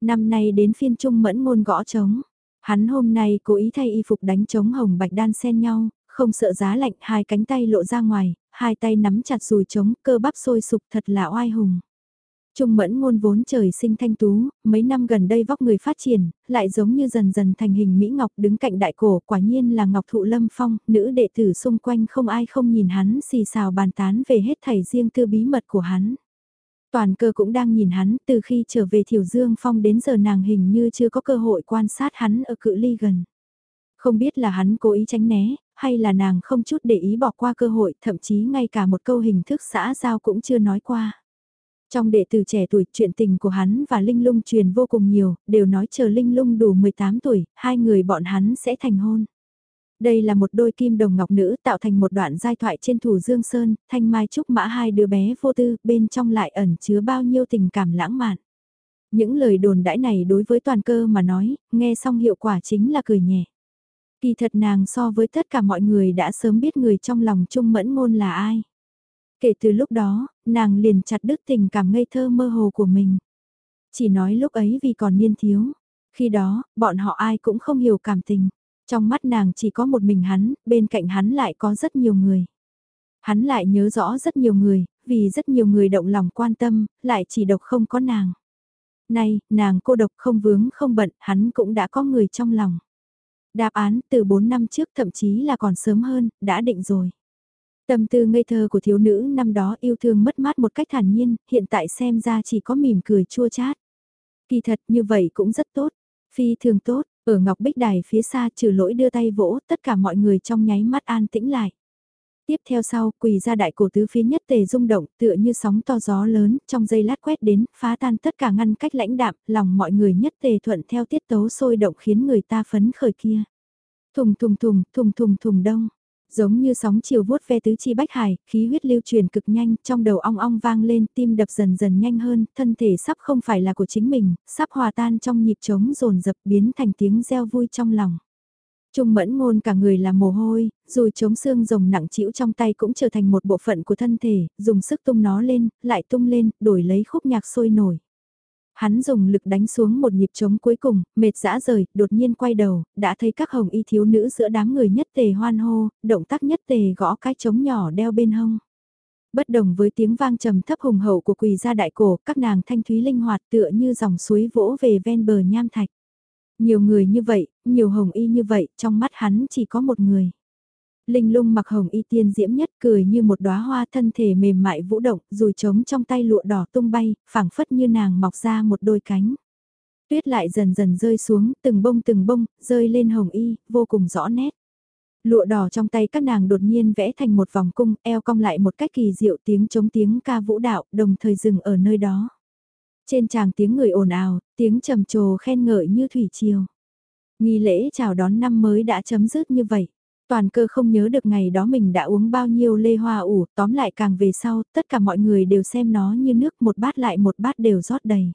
Năm nay đến phiên trung mẫn ngôn gõ trống. Hắn hôm nay cố ý thay y phục đánh trống hồng bạch đan xen nhau, không sợ giá lạnh, hai cánh tay lộ ra ngoài, hai tay nắm chặt rùi trống, cơ bắp sôi sục thật là oai hùng. Trung mẫn ngôn vốn trời sinh thanh tú, mấy năm gần đây vóc người phát triển, lại giống như dần dần thành hình Mỹ Ngọc đứng cạnh đại cổ, quả nhiên là Ngọc Thụ Lâm Phong, nữ đệ tử xung quanh không ai không nhìn hắn xì xào bàn tán về hết thảy riêng tư bí mật của hắn. Toàn cơ cũng đang nhìn hắn, từ khi trở về Thiểu Dương Phong đến giờ nàng hình như chưa có cơ hội quan sát hắn ở cự ly gần. Không biết là hắn cố ý tránh né, hay là nàng không chút để ý bỏ qua cơ hội, thậm chí ngay cả một câu hình thức xã giao cũng chưa nói qua. Trong đệ tử trẻ tuổi, chuyện tình của hắn và Linh Lung truyền vô cùng nhiều, đều nói chờ Linh Lung đủ 18 tuổi, hai người bọn hắn sẽ thành hôn. Đây là một đôi kim đồng ngọc nữ tạo thành một đoạn giai thoại trên thủ Dương Sơn, thanh mai trúc mã hai đứa bé vô tư, bên trong lại ẩn chứa bao nhiêu tình cảm lãng mạn. Những lời đồn đãi này đối với toàn cơ mà nói, nghe xong hiệu quả chính là cười nhẹ. Kỳ thật nàng so với tất cả mọi người đã sớm biết người trong lòng Trung Mẫn Ngôn là ai. Kể từ lúc đó, nàng liền chặt đứt tình cảm ngây thơ mơ hồ của mình. Chỉ nói lúc ấy vì còn niên thiếu. Khi đó, bọn họ ai cũng không hiểu cảm tình. Trong mắt nàng chỉ có một mình hắn, bên cạnh hắn lại có rất nhiều người. Hắn lại nhớ rõ rất nhiều người, vì rất nhiều người động lòng quan tâm, lại chỉ độc không có nàng. Nay, nàng cô độc không vướng không bận, hắn cũng đã có người trong lòng. Đáp án từ 4 năm trước thậm chí là còn sớm hơn, đã định rồi. Tâm tư ngây thơ của thiếu nữ năm đó yêu thương mất mát một cách thản nhiên, hiện tại xem ra chỉ có mỉm cười chua chát. Kỳ thật như vậy cũng rất tốt, phi thường tốt, ở Ngọc Bích Đài phía xa trừ lỗi đưa tay vỗ, tất cả mọi người trong nháy mắt an tĩnh lại. Tiếp theo sau, quỳ ra đại cổ tứ phía nhất tề rung động, tựa như sóng to gió lớn, trong giây lát quét đến, phá tan tất cả ngăn cách lãnh đạm, lòng mọi người nhất tề thuận theo tiết tấu sôi động khiến người ta phấn khởi kia. Thùng thùng thùng, thùng thùng thùng đông. Giống như sóng chiều vuốt ve tứ chi bách hải, khí huyết lưu truyền cực nhanh, trong đầu ong ong vang lên, tim đập dần dần nhanh hơn, thân thể sắp không phải là của chính mình, sắp hòa tan trong nhịp trống rồn dập biến thành tiếng reo vui trong lòng. Trung mẫn ngôn cả người là mồ hôi, rồi chống xương rồng nặng chịu trong tay cũng trở thành một bộ phận của thân thể, dùng sức tung nó lên, lại tung lên, đổi lấy khúc nhạc sôi nổi. Hắn dùng lực đánh xuống một nhịp trống cuối cùng, mệt dã rời, đột nhiên quay đầu, đã thấy các hồng y thiếu nữ giữa đám người nhất tề hoan hô, động tác nhất tề gõ cái trống nhỏ đeo bên hông. Bất đồng với tiếng vang trầm thấp hùng hậu của quỳ gia đại cổ, các nàng thanh thúy linh hoạt tựa như dòng suối vỗ về ven bờ nham thạch. Nhiều người như vậy, nhiều hồng y như vậy, trong mắt hắn chỉ có một người. Linh lung mặc hồng y tiên diễm nhất cười như một đóa hoa thân thể mềm mại vũ động, rùi trống trong tay lụa đỏ tung bay, phảng phất như nàng mọc ra một đôi cánh. Tuyết lại dần dần rơi xuống, từng bông từng bông, rơi lên hồng y, vô cùng rõ nét. Lụa đỏ trong tay các nàng đột nhiên vẽ thành một vòng cung, eo cong lại một cách kỳ diệu tiếng chống tiếng ca vũ đạo, đồng thời dừng ở nơi đó. Trên tràng tiếng người ồn ào, tiếng trầm trồ khen ngợi như thủy triều. Nghi lễ chào đón năm mới đã chấm dứt như vậy. Toàn cơ không nhớ được ngày đó mình đã uống bao nhiêu lê hoa ủ, tóm lại càng về sau, tất cả mọi người đều xem nó như nước một bát lại một bát đều rót đầy.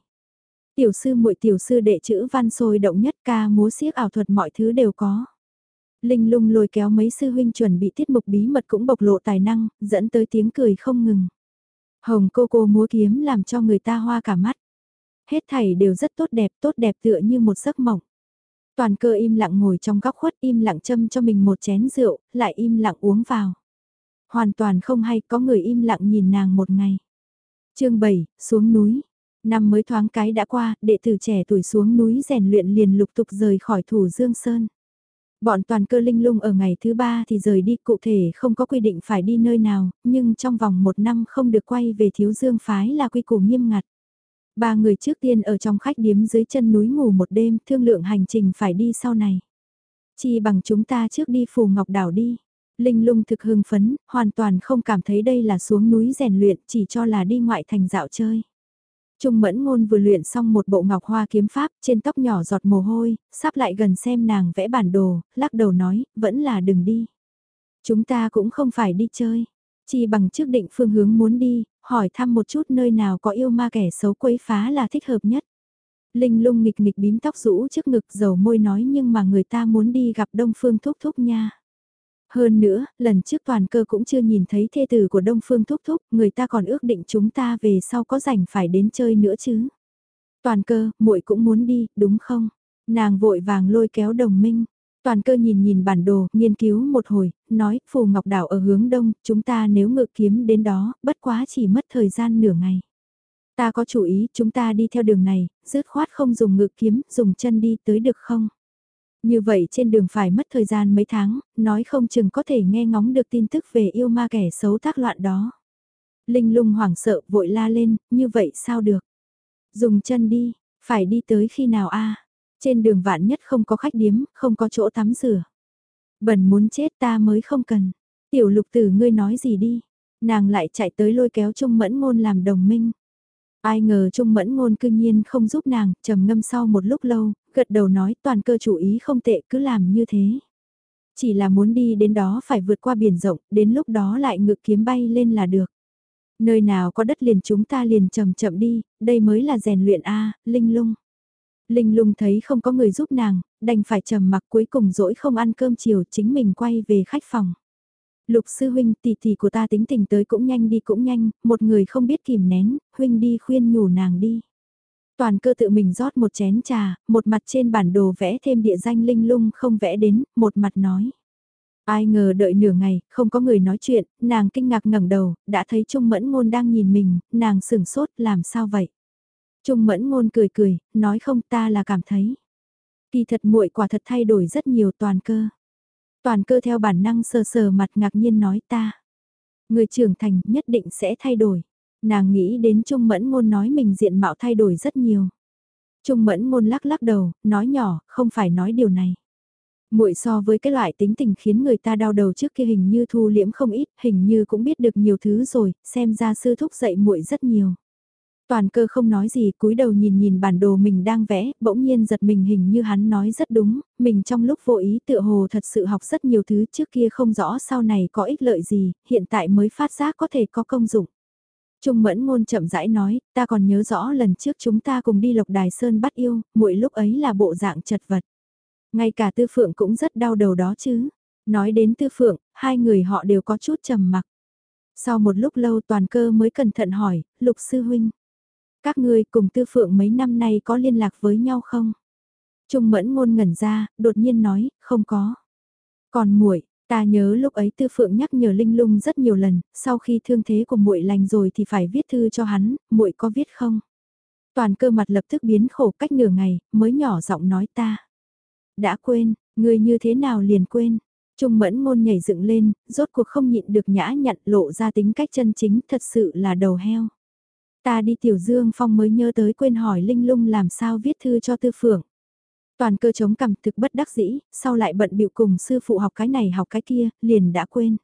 Tiểu sư muội tiểu sư đệ chữ văn sôi động nhất ca múa xiếc ảo thuật mọi thứ đều có. Linh lung lôi kéo mấy sư huynh chuẩn bị tiết mục bí mật cũng bộc lộ tài năng, dẫn tới tiếng cười không ngừng. Hồng cô cô múa kiếm làm cho người ta hoa cả mắt. Hết thảy đều rất tốt đẹp, tốt đẹp tựa như một giấc mộng. Toàn cơ im lặng ngồi trong góc khuất im lặng châm cho mình một chén rượu, lại im lặng uống vào. Hoàn toàn không hay có người im lặng nhìn nàng một ngày. chương 7, xuống núi. Năm mới thoáng cái đã qua, đệ tử trẻ tuổi xuống núi rèn luyện liền lục tục rời khỏi thủ Dương Sơn. Bọn toàn cơ linh lung ở ngày thứ ba thì rời đi cụ thể không có quy định phải đi nơi nào, nhưng trong vòng một năm không được quay về thiếu dương phái là quy củ nghiêm ngặt. Ba người trước tiên ở trong khách điếm dưới chân núi ngủ một đêm, thương lượng hành trình phải đi sau này. Chỉ bằng chúng ta trước đi phù ngọc đảo đi. Linh lung thực hưng phấn, hoàn toàn không cảm thấy đây là xuống núi rèn luyện, chỉ cho là đi ngoại thành dạo chơi. Trung mẫn ngôn vừa luyện xong một bộ ngọc hoa kiếm pháp, trên tóc nhỏ giọt mồ hôi, sắp lại gần xem nàng vẽ bản đồ, lắc đầu nói, vẫn là đừng đi. Chúng ta cũng không phải đi chơi, chỉ bằng trước định phương hướng muốn đi, hỏi thăm một chút nơi nào có yêu ma kẻ xấu quấy phá là thích hợp nhất. Linh lung nghịch nghịch bím tóc rũ trước ngực dầu môi nói nhưng mà người ta muốn đi gặp Đông Phương Thúc Thúc nha. Hơn nữa, lần trước toàn cơ cũng chưa nhìn thấy thê tử của Đông Phương Thúc Thúc, người ta còn ước định chúng ta về sau có rảnh phải đến chơi nữa chứ. Toàn cơ, muội cũng muốn đi, đúng không? Nàng vội vàng lôi kéo đồng minh. Toàn cơ nhìn nhìn bản đồ, nghiên cứu một hồi, nói, phù ngọc đảo ở hướng đông, chúng ta nếu ngự kiếm đến đó, bất quá chỉ mất thời gian nửa ngày. Ta có chủ ý, chúng ta đi theo đường này, dứt khoát không dùng ngự kiếm, dùng chân đi tới được không? Như vậy trên đường phải mất thời gian mấy tháng, nói không chừng có thể nghe ngóng được tin tức về yêu ma kẻ xấu tác loạn đó. Linh lung hoảng sợ vội la lên, như vậy sao được? Dùng chân đi, phải đi tới khi nào a trên đường vạn nhất không có khách điếm, không có chỗ tắm rửa. Bẩn muốn chết ta mới không cần. Tiểu lục tử ngươi nói gì đi. Nàng lại chạy tới lôi kéo Trung Mẫn Ngôn làm đồng minh. Ai ngờ Trung Mẫn Ngôn cư nhiên không giúp nàng, trầm ngâm sau một lúc lâu, gật đầu nói toàn cơ chủ ý không tệ cứ làm như thế. Chỉ là muốn đi đến đó phải vượt qua biển rộng, đến lúc đó lại ngự kiếm bay lên là được. Nơi nào có đất liền chúng ta liền chậm chậm đi, đây mới là rèn luyện A, linh lung. Linh lung thấy không có người giúp nàng, đành phải trầm mặc cuối cùng dỗi không ăn cơm chiều chính mình quay về khách phòng. Lục sư huynh tỷ tỷ của ta tính tình tới cũng nhanh đi cũng nhanh, một người không biết kìm nén, huynh đi khuyên nhủ nàng đi. Toàn cơ tự mình rót một chén trà, một mặt trên bản đồ vẽ thêm địa danh linh lung không vẽ đến, một mặt nói. Ai ngờ đợi nửa ngày, không có người nói chuyện, nàng kinh ngạc ngẩng đầu, đã thấy Trung Mẫn Ngôn đang nhìn mình, nàng sửng sốt, làm sao vậy? Trung Mẫn Ngôn cười cười, nói không ta là cảm thấy. Kỳ thật muội quả thật thay đổi rất nhiều toàn cơ. Toàn cơ theo bản năng sờ sờ mặt ngạc nhiên nói ta. Người trưởng thành nhất định sẽ thay đổi. Nàng nghĩ đến Trung Mẫn Ngôn nói mình diện mạo thay đổi rất nhiều. Trung Mẫn Ngôn lắc lắc đầu, nói nhỏ, không phải nói điều này. Muội so với cái loại tính tình khiến người ta đau đầu trước kia hình như thu liễm không ít, hình như cũng biết được nhiều thứ rồi, xem ra sư thúc dạy muội rất nhiều. Toàn cơ không nói gì, cúi đầu nhìn nhìn bản đồ mình đang vẽ, bỗng nhiên giật mình hình như hắn nói rất đúng, mình trong lúc vô ý tựa hồ thật sự học rất nhiều thứ trước kia không rõ sau này có ích lợi gì, hiện tại mới phát giác có thể có công dụng. Trung mẫn ngôn chậm rãi nói, ta còn nhớ rõ lần trước chúng ta cùng đi lộc đài sơn bắt yêu, mỗi lúc ấy là bộ dạng chật vật. Ngay cả tư phượng cũng rất đau đầu đó chứ. Nói đến tư phượng, hai người họ đều có chút trầm mặc. Sau một lúc lâu toàn cơ mới cẩn thận hỏi, lục sư huynh. Các ngươi cùng tư phượng mấy năm nay có liên lạc với nhau không? Trung mẫn ngôn ngẩn ra, đột nhiên nói, không có. Còn muội ta nhớ lúc ấy tư phượng nhắc nhở linh lung rất nhiều lần, sau khi thương thế của muội lành rồi thì phải viết thư cho hắn, muội có viết không? Toàn cơ mặt lập tức biến khổ cách nửa ngày, mới nhỏ giọng nói ta. Đã quên, người như thế nào liền quên? Trung mẫn ngôn nhảy dựng lên, rốt cuộc không nhịn được nhã nhặn lộ ra tính cách chân chính thật sự là đầu heo. Ta đi tiểu dương phong mới nhớ tới quên hỏi Linh Lung làm sao viết thư cho tư phượng. Toàn cơ chống cằm thực bất đắc dĩ, sau lại bận bịu cùng sư phụ học cái này học cái kia, liền đã quên.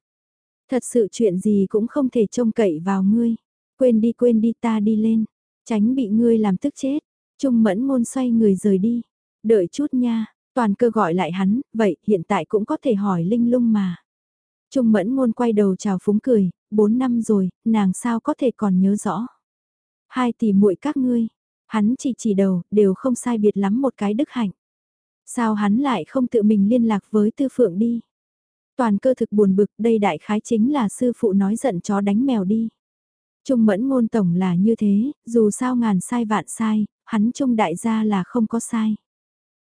Thật sự chuyện gì cũng không thể trông cậy vào ngươi. Quên đi quên đi ta đi lên. Tránh bị ngươi làm tức chết. Trung mẫn ngôn xoay người rời đi. Đợi chút nha, toàn cơ gọi lại hắn, vậy hiện tại cũng có thể hỏi Linh Lung mà. Trung mẫn ngôn quay đầu chào phúng cười, bốn năm rồi, nàng sao có thể còn nhớ rõ. Hai tỷ muội các ngươi, hắn chỉ chỉ đầu, đều không sai biệt lắm một cái đức hạnh. Sao hắn lại không tự mình liên lạc với tư phượng đi? Toàn cơ thực buồn bực, đây đại khái chính là sư phụ nói giận chó đánh mèo đi. Trung mẫn ngôn tổng là như thế, dù sao ngàn sai vạn sai, hắn trung đại gia là không có sai.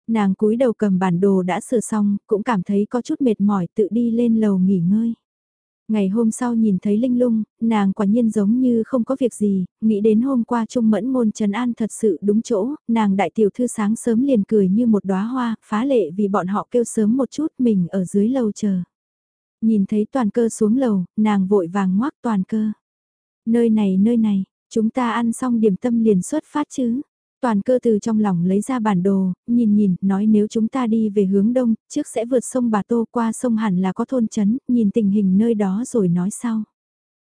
Nàng cúi đầu cầm bản đồ đã sửa xong, cũng cảm thấy có chút mệt mỏi tự đi lên lầu nghỉ ngơi. Ngày hôm sau nhìn thấy Linh Lung, nàng quả nhiên giống như không có việc gì, nghĩ đến hôm qua Trung Mẫn Ngôn Trần An thật sự đúng chỗ, nàng đại tiểu thư sáng sớm liền cười như một đóa hoa, phá lệ vì bọn họ kêu sớm một chút mình ở dưới lầu chờ. Nhìn thấy toàn cơ xuống lầu, nàng vội vàng ngoác toàn cơ. Nơi này nơi này, chúng ta ăn xong điểm tâm liền xuất phát chứ. Toàn cơ từ trong lòng lấy ra bản đồ, nhìn nhìn, nói nếu chúng ta đi về hướng đông, trước sẽ vượt sông Bà Tô qua sông hẳn là có thôn chấn, nhìn tình hình nơi đó rồi nói sau.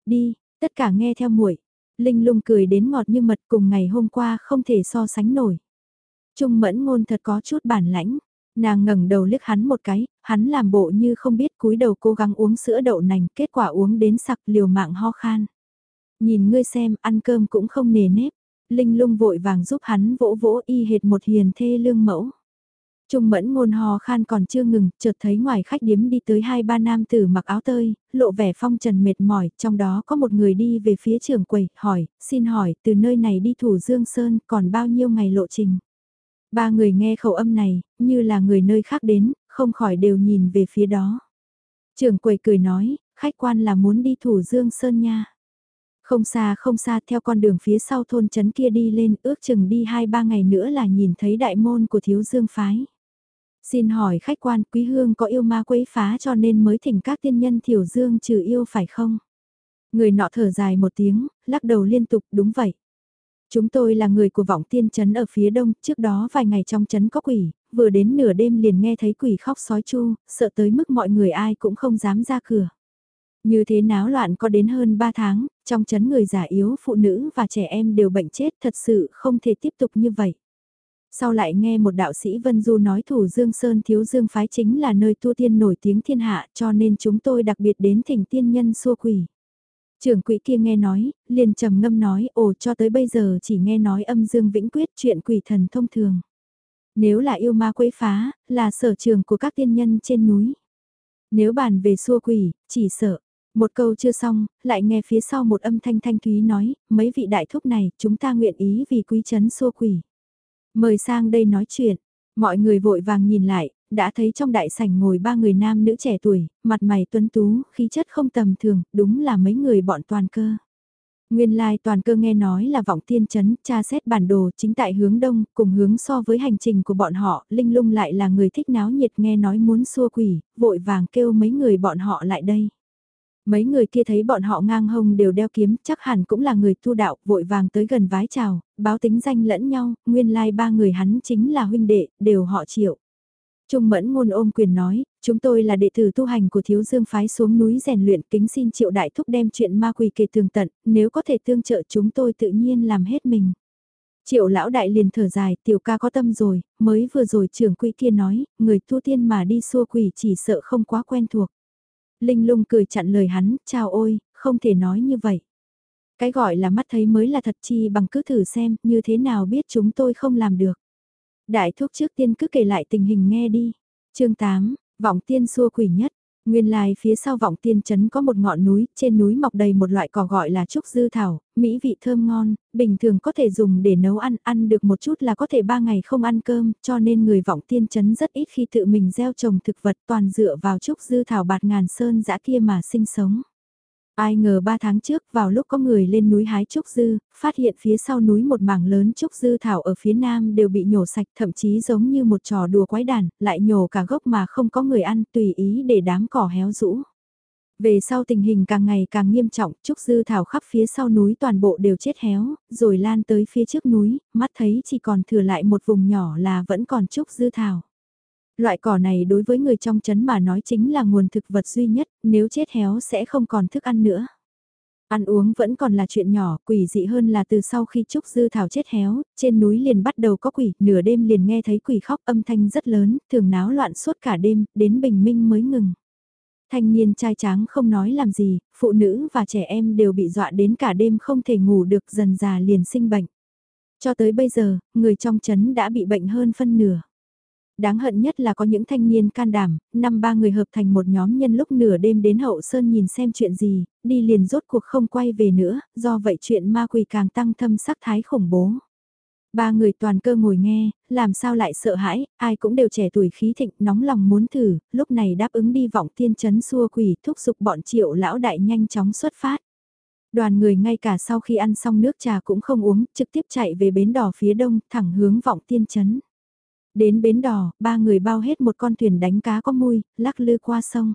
Đi, tất cả nghe theo muội Linh lung cười đến ngọt như mật cùng ngày hôm qua không thể so sánh nổi. Trung mẫn ngôn thật có chút bản lãnh, nàng ngẩng đầu liếc hắn một cái, hắn làm bộ như không biết cúi đầu cố gắng uống sữa đậu nành, kết quả uống đến sặc liều mạng ho khan. Nhìn ngươi xem, ăn cơm cũng không nề nếp. Linh lung vội vàng giúp hắn vỗ vỗ y hệt một hiền thê lương mẫu. Trung mẫn ngôn hò khan còn chưa ngừng, chợt thấy ngoài khách điếm đi tới hai ba nam tử mặc áo tơi, lộ vẻ phong trần mệt mỏi, trong đó có một người đi về phía trường quầy, hỏi, xin hỏi, từ nơi này đi thủ Dương Sơn còn bao nhiêu ngày lộ trình? Ba người nghe khẩu âm này, như là người nơi khác đến, không khỏi đều nhìn về phía đó. Trường quầy cười nói, khách quan là muốn đi thủ Dương Sơn nha. Không xa không xa theo con đường phía sau thôn trấn kia đi lên ước chừng đi 2-3 ngày nữa là nhìn thấy đại môn của thiếu dương phái. Xin hỏi khách quan quý hương có yêu ma quấy phá cho nên mới thỉnh các tiên nhân thiểu dương trừ yêu phải không? Người nọ thở dài một tiếng, lắc đầu liên tục đúng vậy. Chúng tôi là người của vọng tiên trấn ở phía đông, trước đó vài ngày trong trấn có quỷ, vừa đến nửa đêm liền nghe thấy quỷ khóc sói chu, sợ tới mức mọi người ai cũng không dám ra cửa. Như thế náo loạn có đến hơn 3 tháng, trong chấn người già yếu, phụ nữ và trẻ em đều bệnh chết thật sự không thể tiếp tục như vậy. Sau lại nghe một đạo sĩ Vân Du nói thủ Dương Sơn Thiếu Dương Phái chính là nơi tu tiên nổi tiếng thiên hạ cho nên chúng tôi đặc biệt đến thỉnh tiên nhân xua quỷ. Trưởng quỹ kia nghe nói, liền trầm ngâm nói ồ cho tới bây giờ chỉ nghe nói âm dương vĩnh quyết chuyện quỷ thần thông thường. Nếu là yêu ma quấy phá, là sở trường của các tiên nhân trên núi. Nếu bàn về xua quỷ, chỉ sợ. Một câu chưa xong, lại nghe phía sau một âm thanh thanh thúy nói, mấy vị đại thúc này, chúng ta nguyện ý vì quý chấn xua quỷ. Mời sang đây nói chuyện. Mọi người vội vàng nhìn lại, đã thấy trong đại sảnh ngồi ba người nam nữ trẻ tuổi, mặt mày tuấn tú, khí chất không tầm thường, đúng là mấy người bọn toàn cơ. Nguyên lai toàn cơ nghe nói là vọng tiên chấn, tra xét bản đồ chính tại hướng đông, cùng hướng so với hành trình của bọn họ, Linh lung lại là người thích náo nhiệt nghe nói muốn xua quỷ, vội vàng kêu mấy người bọn họ lại đây. Mấy người kia thấy bọn họ ngang hông đều đeo kiếm, chắc hẳn cũng là người tu đạo, vội vàng tới gần vái chào, báo tính danh lẫn nhau, nguyên lai ba người hắn chính là huynh đệ, đều họ triệu. Trung mẫn ngôn ôm quyền nói, chúng tôi là đệ tử tu hành của thiếu dương phái xuống núi rèn luyện kính xin triệu đại thúc đem chuyện ma quỷ kể tường tận, nếu có thể tương trợ chúng tôi tự nhiên làm hết mình. Triệu lão đại liền thở dài, tiểu ca có tâm rồi, mới vừa rồi trưởng quỹ kia nói, người tu tiên mà đi xua quỷ chỉ sợ không quá quen thuộc. Linh lung cười chặn lời hắn, chào ôi, không thể nói như vậy. Cái gọi là mắt thấy mới là thật chi bằng cứ thử xem, như thế nào biết chúng tôi không làm được. Đại thúc trước tiên cứ kể lại tình hình nghe đi. chương 8, vọng tiên xua quỷ nhất. Nguyên lai phía sau vọng tiên trấn có một ngọn núi, trên núi mọc đầy một loại cỏ gọi là trúc dư thảo, mỹ vị thơm ngon, bình thường có thể dùng để nấu ăn, ăn được một chút là có thể ba ngày không ăn cơm, cho nên người vọng tiên trấn rất ít khi tự mình gieo trồng thực vật toàn dựa vào trúc dư thảo bạt ngàn sơn dã kia mà sinh sống. Ai ngờ ba tháng trước vào lúc có người lên núi hái trúc dư, phát hiện phía sau núi một mảng lớn trúc dư thảo ở phía nam đều bị nhổ sạch thậm chí giống như một trò đùa quái đản, lại nhổ cả gốc mà không có người ăn tùy ý để đám cỏ héo rũ. Về sau tình hình càng ngày càng nghiêm trọng, trúc dư thảo khắp phía sau núi toàn bộ đều chết héo, rồi lan tới phía trước núi, mắt thấy chỉ còn thừa lại một vùng nhỏ là vẫn còn trúc dư thảo. Loại cỏ này đối với người trong chấn mà nói chính là nguồn thực vật duy nhất, nếu chết héo sẽ không còn thức ăn nữa. Ăn uống vẫn còn là chuyện nhỏ, quỷ dị hơn là từ sau khi Trúc Dư Thảo chết héo, trên núi liền bắt đầu có quỷ, nửa đêm liền nghe thấy quỷ khóc âm thanh rất lớn, thường náo loạn suốt cả đêm, đến bình minh mới ngừng. Thanh niên trai tráng không nói làm gì, phụ nữ và trẻ em đều bị dọa đến cả đêm không thể ngủ được dần già liền sinh bệnh. Cho tới bây giờ, người trong chấn đã bị bệnh hơn phân nửa đáng hận nhất là có những thanh niên can đảm, năm ba người hợp thành một nhóm nhân lúc nửa đêm đến hậu sơn nhìn xem chuyện gì, đi liền rốt cuộc không quay về nữa, do vậy chuyện ma quỷ càng tăng thâm sắc thái khủng bố. Ba người toàn cơ ngồi nghe, làm sao lại sợ hãi, ai cũng đều trẻ tuổi khí thịnh, nóng lòng muốn thử, lúc này đáp ứng đi vọng tiên chấn xua quỷ, thúc giục bọn triệu lão đại nhanh chóng xuất phát. Đoàn người ngay cả sau khi ăn xong nước trà cũng không uống, trực tiếp chạy về bến đỏ phía đông, thẳng hướng vọng tiên chấn. Đến bến đò, ba người bao hết một con thuyền đánh cá có mui, lắc lư qua sông.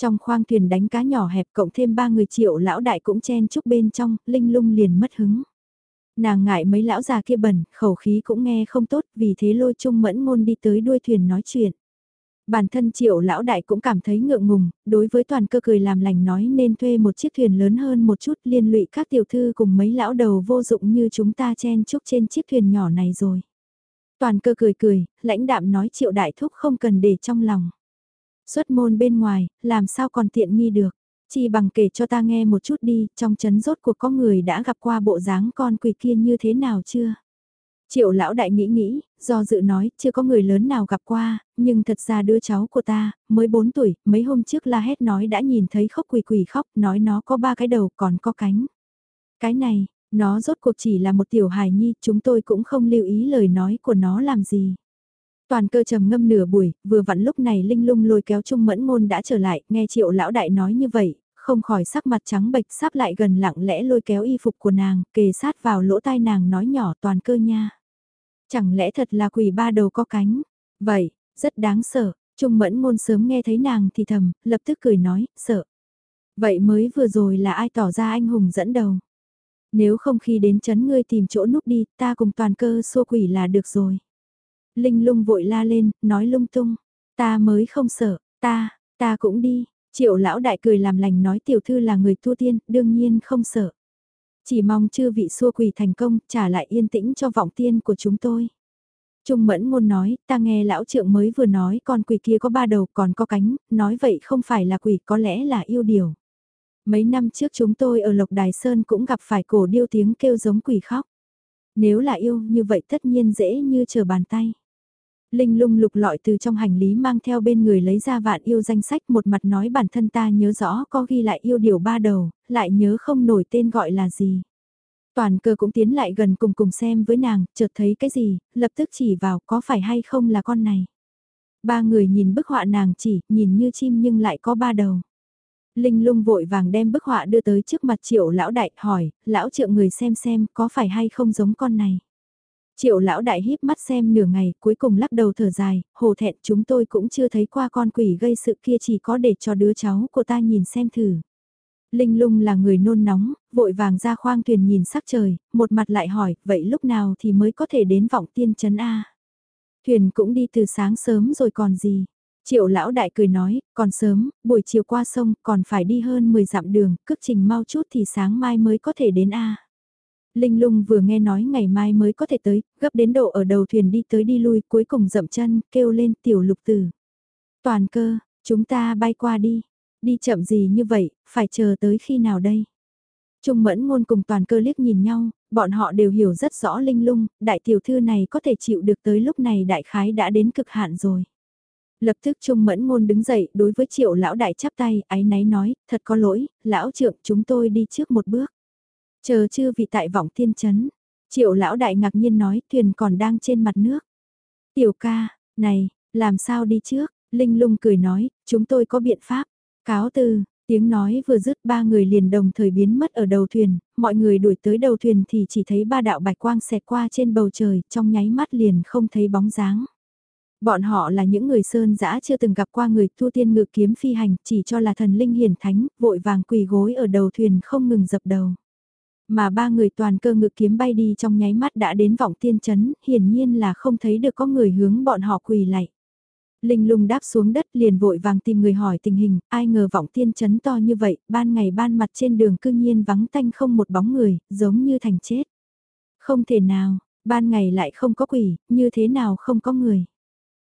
Trong khoang thuyền đánh cá nhỏ hẹp cộng thêm ba người triệu lão đại cũng chen chúc bên trong, linh lung liền mất hứng. Nàng ngại mấy lão già kia bẩn, khẩu khí cũng nghe không tốt, vì thế lôi chung mẫn ngôn đi tới đuôi thuyền nói chuyện. Bản thân triệu lão đại cũng cảm thấy ngượng ngùng, đối với toàn cơ cười làm lành nói nên thuê một chiếc thuyền lớn hơn một chút liên lụy các tiểu thư cùng mấy lão đầu vô dụng như chúng ta chen chúc trên chiếc thuyền nhỏ này rồi. Toàn cơ cười cười, lãnh đạm nói triệu đại thúc không cần để trong lòng. Xuất môn bên ngoài, làm sao còn tiện nghi được. Chỉ bằng kể cho ta nghe một chút đi, trong chấn rốt cuộc có người đã gặp qua bộ dáng con quỷ kia như thế nào chưa? Triệu lão đại nghĩ nghĩ, do dự nói, chưa có người lớn nào gặp qua, nhưng thật ra đứa cháu của ta, mới 4 tuổi, mấy hôm trước la hét nói đã nhìn thấy khóc quỷ quỷ khóc, nói nó có ba cái đầu còn có cánh. Cái này, nó rốt cuộc chỉ là một tiểu hài nhi, chúng tôi cũng không lưu ý lời nói của nó làm gì. Toàn cơ trầm ngâm nửa buổi, vừa vặn lúc này Linh lung lôi kéo Trung Mẫn Ngôn đã trở lại, nghe triệu lão đại nói như vậy, không khỏi sắc mặt trắng bệch sắp lại gần lặng lẽ lôi kéo y phục của nàng, kề sát vào lỗ tai nàng nói nhỏ toàn cơ nha. Chẳng lẽ thật là quỷ ba đầu có cánh? Vậy, rất đáng sợ, Trung Mẫn Ngôn sớm nghe thấy nàng thì thầm, lập tức cười nói, sợ. Vậy mới vừa rồi là ai tỏ ra anh hùng dẫn đầu? Nếu không khi đến chấn ngươi tìm chỗ núp đi, ta cùng toàn cơ xua quỷ là được rồi. Linh lung vội la lên, nói lung tung. Ta mới không sợ, ta, ta cũng đi. Triệu lão đại cười làm lành nói tiểu thư là người tu tiên, đương nhiên không sợ. Chỉ mong chư vị xua quỷ thành công, trả lại yên tĩnh cho vọng tiên của chúng tôi. Trung mẫn ngôn nói, ta nghe lão trượng mới vừa nói con quỷ kia có ba đầu còn có cánh, nói vậy không phải là quỷ có lẽ là yêu điều. Mấy năm trước chúng tôi ở Lộc Đài Sơn cũng gặp phải cổ điêu tiếng kêu giống quỷ khóc. Nếu là yêu như vậy tất nhiên dễ như chờ bàn tay. Linh lung lục lọi từ trong hành lý mang theo bên người lấy ra vạn yêu danh sách một mặt nói bản thân ta nhớ rõ có ghi lại yêu điều ba đầu, lại nhớ không nổi tên gọi là gì. Toàn cơ cũng tiến lại gần cùng cùng xem với nàng, chợt thấy cái gì, lập tức chỉ vào có phải hay không là con này. Ba người nhìn bức họa nàng chỉ, nhìn như chim nhưng lại có ba đầu. Linh lung vội vàng đem bức họa đưa tới trước mặt triệu lão đại hỏi, lão triệu người xem xem có phải hay không giống con này. Triệu lão đại híp mắt xem nửa ngày cuối cùng lắc đầu thở dài, hồ thẹn chúng tôi cũng chưa thấy qua con quỷ gây sự kia chỉ có để cho đứa cháu của ta nhìn xem thử. Linh lung là người nôn nóng, vội vàng ra khoang thuyền nhìn sắc trời, một mặt lại hỏi, vậy lúc nào thì mới có thể đến vọng tiên chấn A. Thuyền cũng đi từ sáng sớm rồi còn gì. Triệu lão đại cười nói, còn sớm, buổi chiều qua sông còn phải đi hơn 10 dặm đường, cước trình mau chút thì sáng mai mới có thể đến A. Linh lung vừa nghe nói ngày mai mới có thể tới, gấp đến độ ở đầu thuyền đi tới đi lui, cuối cùng dậm chân, kêu lên tiểu lục tử. Toàn cơ, chúng ta bay qua đi. Đi chậm gì như vậy, phải chờ tới khi nào đây? Trung mẫn ngôn cùng toàn cơ liếc nhìn nhau, bọn họ đều hiểu rất rõ linh lung, đại tiểu thư này có thể chịu được tới lúc này đại khái đã đến cực hạn rồi. Lập tức Trung mẫn ngôn đứng dậy đối với triệu lão đại chắp tay, ái náy nói, thật có lỗi, lão trượng chúng tôi đi trước một bước. Chờ chưa vị tại vọng tiên chấn. Triệu lão đại ngạc nhiên nói thuyền còn đang trên mặt nước. Tiểu ca, này, làm sao đi trước? Linh lung cười nói, chúng tôi có biện pháp. Cáo từ, tiếng nói vừa dứt ba người liền đồng thời biến mất ở đầu thuyền, mọi người đuổi tới đầu thuyền thì chỉ thấy ba đạo bạch quang xẹt qua trên bầu trời, trong nháy mắt liền không thấy bóng dáng. Bọn họ là những người sơn dã chưa từng gặp qua người thu tiên ngự kiếm phi hành, chỉ cho là thần linh hiển thánh, vội vàng quỳ gối ở đầu thuyền không ngừng dập đầu. Mà ba người toàn cơ ngự kiếm bay đi trong nháy mắt đã đến vọng tiên chấn, hiển nhiên là không thấy được có người hướng bọn họ quỳ lại. Linh lung đáp xuống đất liền vội vàng tìm người hỏi tình hình, ai ngờ vọng tiên chấn to như vậy, ban ngày ban mặt trên đường cư nhiên vắng tanh không một bóng người, giống như thành chết. Không thể nào, ban ngày lại không có quỷ, như thế nào không có người.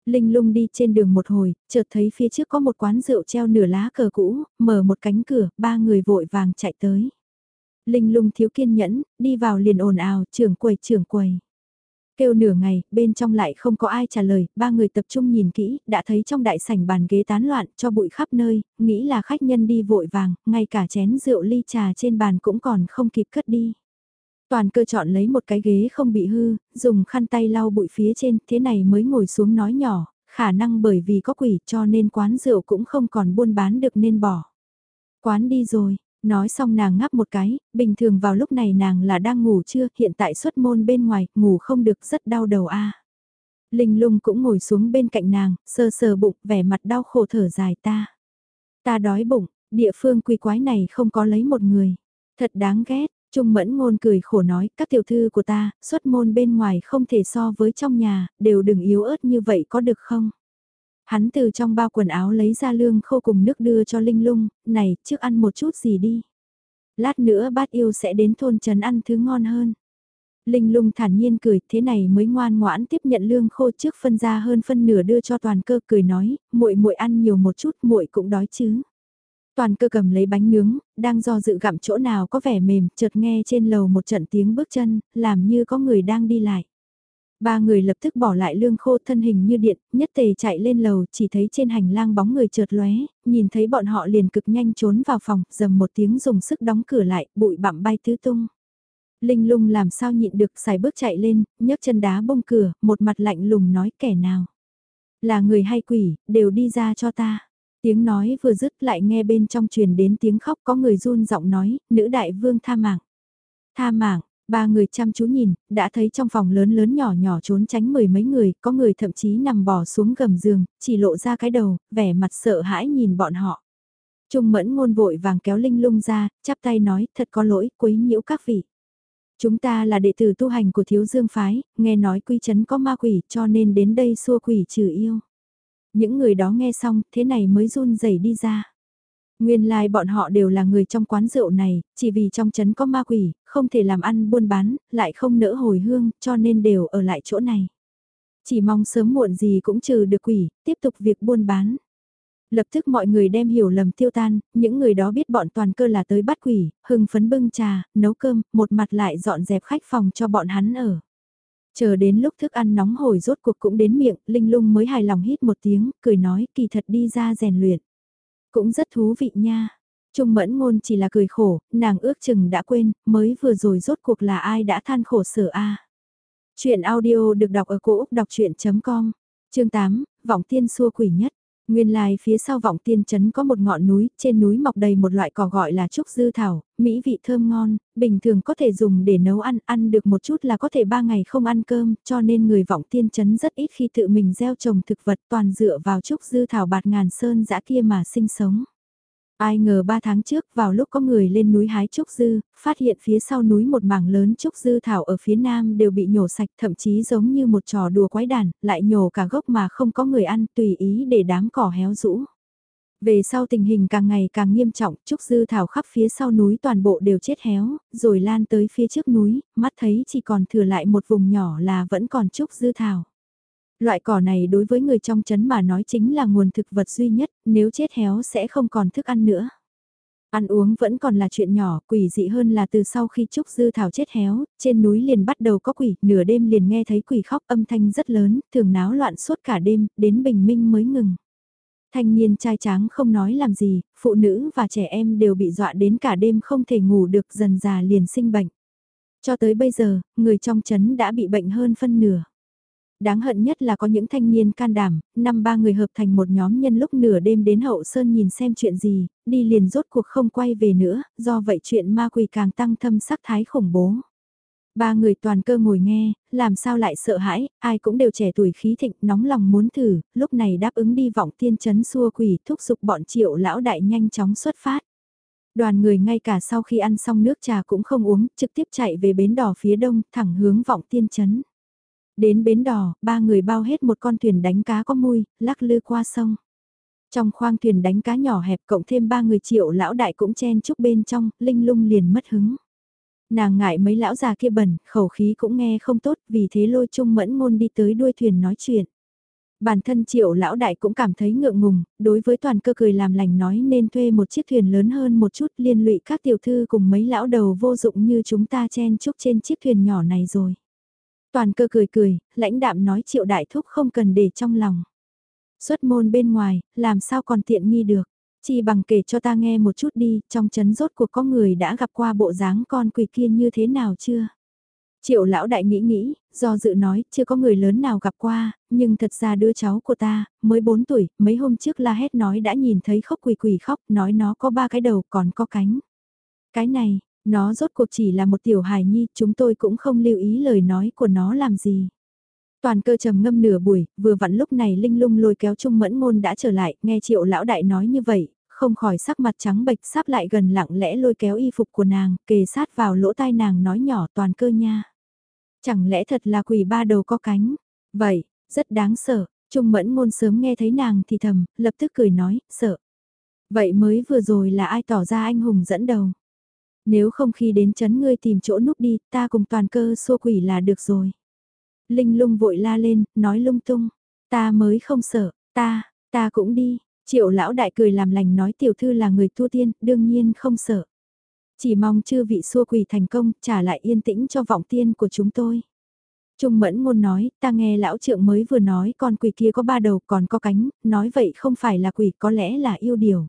Linh lung đi trên đường một hồi, chợt thấy phía trước có một quán rượu treo nửa lá cờ cũ, mở một cánh cửa, ba người vội vàng chạy tới. Linh lung thiếu kiên nhẫn, đi vào liền ồn ào, trưởng quầy trưởng quầy. Kêu nửa ngày, bên trong lại không có ai trả lời, ba người tập trung nhìn kỹ, đã thấy trong đại sảnh bàn ghế tán loạn, cho bụi khắp nơi, nghĩ là khách nhân đi vội vàng, ngay cả chén rượu ly trà trên bàn cũng còn không kịp cất đi. Toàn cơ chọn lấy một cái ghế không bị hư, dùng khăn tay lau bụi phía trên, thế này mới ngồi xuống nói nhỏ, khả năng bởi vì có quỷ cho nên quán rượu cũng không còn buôn bán được nên bỏ. Quán đi rồi, Nói xong nàng ngáp một cái, bình thường vào lúc này nàng là đang ngủ chưa, hiện tại xuất môn bên ngoài, ngủ không được rất đau đầu a. Linh lung cũng ngồi xuống bên cạnh nàng, sờ sờ bụng, vẻ mặt đau khổ thở dài ta. Ta đói bụng, địa phương quỷ quái này không có lấy một người. Thật đáng ghét, Trung mẫn ngôn cười khổ nói, các tiểu thư của ta, xuất môn bên ngoài không thể so với trong nhà, đều đừng yếu ớt như vậy có được không? Hắn từ trong bao quần áo lấy ra lương khô cùng nước đưa cho Linh Lung, này, trước ăn một chút gì đi. Lát nữa bát yêu sẽ đến thôn trấn ăn thứ ngon hơn. Linh lung thản nhiên cười, thế này mới ngoan ngoãn tiếp nhận lương khô trước phân ra hơn phân nửa đưa cho toàn cơ cười nói, muội muội ăn nhiều một chút, muội cũng đói chứ. Toàn cơ cầm lấy bánh nướng, đang do dự gặm chỗ nào có vẻ mềm, chợt nghe trên lầu một trận tiếng bước chân, làm như có người đang đi lại. Ba người lập tức bỏ lại lương khô thân hình như điện, nhất tề chạy lên lầu chỉ thấy trên hành lang bóng người chợt lóe, nhìn thấy bọn họ liền cực nhanh trốn vào phòng, dầm một tiếng dùng sức đóng cửa lại, bụi bặm bay tứ tung. Linh lung làm sao nhịn được xài bước chạy lên, nhấc chân đá bông cửa, một mặt lạnh lùng nói kẻ nào. Là người hay quỷ, đều đi ra cho ta. Tiếng nói vừa dứt lại nghe bên trong truyền đến tiếng khóc có người run giọng nói, nữ đại vương tha mạng. Tha mạng, Ba người chăm chú nhìn, đã thấy trong phòng lớn lớn nhỏ nhỏ trốn tránh mười mấy người, có người thậm chí nằm bò xuống gầm giường, chỉ lộ ra cái đầu, vẻ mặt sợ hãi nhìn bọn họ. Trung mẫn ngôn vội vàng kéo Linh lung ra, chắp tay nói, thật có lỗi, quấy nhiễu các vị. Chúng ta là đệ tử tu hành của thiếu dương phái, nghe nói quy chấn có ma quỷ cho nên đến đây xua quỷ trừ yêu. Những người đó nghe xong, thế này mới run rẩy đi ra. Nguyên lai like bọn họ đều là người trong quán rượu này, chỉ vì trong chấn có ma quỷ, không thể làm ăn buôn bán, lại không nỡ hồi hương, cho nên đều ở lại chỗ này. Chỉ mong sớm muộn gì cũng trừ được quỷ, tiếp tục việc buôn bán. Lập tức mọi người đem hiểu lầm tiêu tan, những người đó biết bọn toàn cơ là tới bắt quỷ, hưng phấn bưng trà, nấu cơm, một mặt lại dọn dẹp khách phòng cho bọn hắn ở. Chờ đến lúc thức ăn nóng hổi rốt cuộc cũng đến miệng, Linh lung mới hài lòng hít một tiếng, cười nói kỳ thật đi ra rèn luyện. Cũng rất thú vị nha. Trung mẫn ngôn chỉ là cười khổ, nàng ước chừng đã quên, mới vừa rồi rốt cuộc là ai đã than khổ sở a Chuyện audio được đọc ở cổ Úc đọc chuyện.com, chương 8, Vọng Tiên xua quỷ nhất. Nguyên lai phía sau vọng tiên trấn có một ngọn núi, trên núi mọc đầy một loại cỏ gọi là trúc dư thảo, mỹ vị thơm ngon, bình thường có thể dùng để nấu ăn, ăn được một chút là có thể ba ngày không ăn cơm, cho nên người vọng tiên trấn rất ít khi tự mình gieo trồng thực vật toàn dựa vào trúc dư thảo bạt ngàn sơn dã kia mà sinh sống. Ai ngờ ba tháng trước vào lúc có người lên núi hái trúc dư, phát hiện phía sau núi một mảng lớn trúc dư thảo ở phía nam đều bị nhổ sạch thậm chí giống như một trò đùa quái đản, lại nhổ cả gốc mà không có người ăn tùy ý để đám cỏ héo rũ. Về sau tình hình càng ngày càng nghiêm trọng, trúc dư thảo khắp phía sau núi toàn bộ đều chết héo, rồi lan tới phía trước núi, mắt thấy chỉ còn thừa lại một vùng nhỏ là vẫn còn trúc dư thảo. Loại cỏ này đối với người trong chấn mà nói chính là nguồn thực vật duy nhất, nếu chết héo sẽ không còn thức ăn nữa. Ăn uống vẫn còn là chuyện nhỏ, quỷ dị hơn là từ sau khi Trúc Dư Thảo chết héo, trên núi liền bắt đầu có quỷ, nửa đêm liền nghe thấy quỷ khóc âm thanh rất lớn, thường náo loạn suốt cả đêm, đến bình minh mới ngừng. Thanh niên trai tráng không nói làm gì, phụ nữ và trẻ em đều bị dọa đến cả đêm không thể ngủ được dần già liền sinh bệnh. Cho tới bây giờ, người trong chấn đã bị bệnh hơn phân nửa. Đáng hận nhất là có những thanh niên can đảm, năm ba người hợp thành một nhóm nhân lúc nửa đêm đến hậu sơn nhìn xem chuyện gì, đi liền rốt cuộc không quay về nữa, do vậy chuyện ma quỷ càng tăng thâm sắc thái khủng bố. Ba người toàn cơ ngồi nghe, làm sao lại sợ hãi, ai cũng đều trẻ tuổi khí thịnh, nóng lòng muốn thử, lúc này đáp ứng đi vọng tiên chấn xua quỷ, thúc giục bọn triệu lão đại nhanh chóng xuất phát. Đoàn người ngay cả sau khi ăn xong nước trà cũng không uống, trực tiếp chạy về bến đỏ phía đông, thẳng hướng vọng tiên chấn. Đến bến đò, ba người bao hết một con thuyền đánh cá có mui, lắc lư qua sông. Trong khoang thuyền đánh cá nhỏ hẹp cộng thêm ba người triệu lão đại cũng chen chúc bên trong, linh lung liền mất hứng. Nàng ngại mấy lão già kia bẩn, khẩu khí cũng nghe không tốt, vì thế lôi chung mẫn ngôn đi tới đuôi thuyền nói chuyện. Bản thân triệu lão đại cũng cảm thấy ngượng ngùng, đối với toàn cơ cười làm lành nói nên thuê một chiếc thuyền lớn hơn một chút liên lụy các tiểu thư cùng mấy lão đầu vô dụng như chúng ta chen chúc trên chiếc thuyền nhỏ này rồi. Toàn cơ cười cười, lãnh đạm nói triệu đại thúc không cần để trong lòng. Xuất môn bên ngoài, làm sao còn tiện nghi được. Chỉ bằng kể cho ta nghe một chút đi, trong chấn rốt cuộc có người đã gặp qua bộ dáng con quỷ kia như thế nào chưa? Triệu lão đại nghĩ nghĩ, do dự nói, chưa có người lớn nào gặp qua, nhưng thật ra đứa cháu của ta, mới 4 tuổi, mấy hôm trước la hét nói đã nhìn thấy khóc quỷ quỷ khóc, nói nó có ba cái đầu còn có cánh. Cái này, nó rốt cuộc chỉ là một tiểu hài nhi, chúng tôi cũng không lưu ý lời nói của nó làm gì. Toàn cơ trầm ngâm nửa buổi, vừa vặn lúc này Linh lung lôi kéo Trung Mẫn Ngôn đã trở lại, nghe triệu lão đại nói như vậy, không khỏi sắc mặt trắng bệch sắp lại gần lặng lẽ lôi kéo y phục của nàng, kề sát vào lỗ tai nàng nói nhỏ toàn cơ nha. Chẳng lẽ thật là quỷ ba đầu có cánh? Vậy, rất đáng sợ, Trung Mẫn Ngôn sớm nghe thấy nàng thì thầm, lập tức cười nói, sợ. Vậy mới vừa rồi là ai tỏ ra anh hùng dẫn đầu? Nếu không khi đến chấn ngươi tìm chỗ núp đi, ta cùng toàn cơ xua quỷ là được rồi. Linh lung vội la lên, nói lung tung. Ta mới không sợ, ta, ta cũng đi. Triệu lão đại cười làm lành nói tiểu thư là người tu tiên, đương nhiên không sợ. Chỉ mong chư vị xua quỷ thành công, trả lại yên tĩnh cho vọng tiên của chúng tôi. Trung mẫn ngôn nói, ta nghe lão trượng mới vừa nói con quỷ kia có ba đầu còn có cánh, nói vậy không phải là quỷ có lẽ là yêu điều.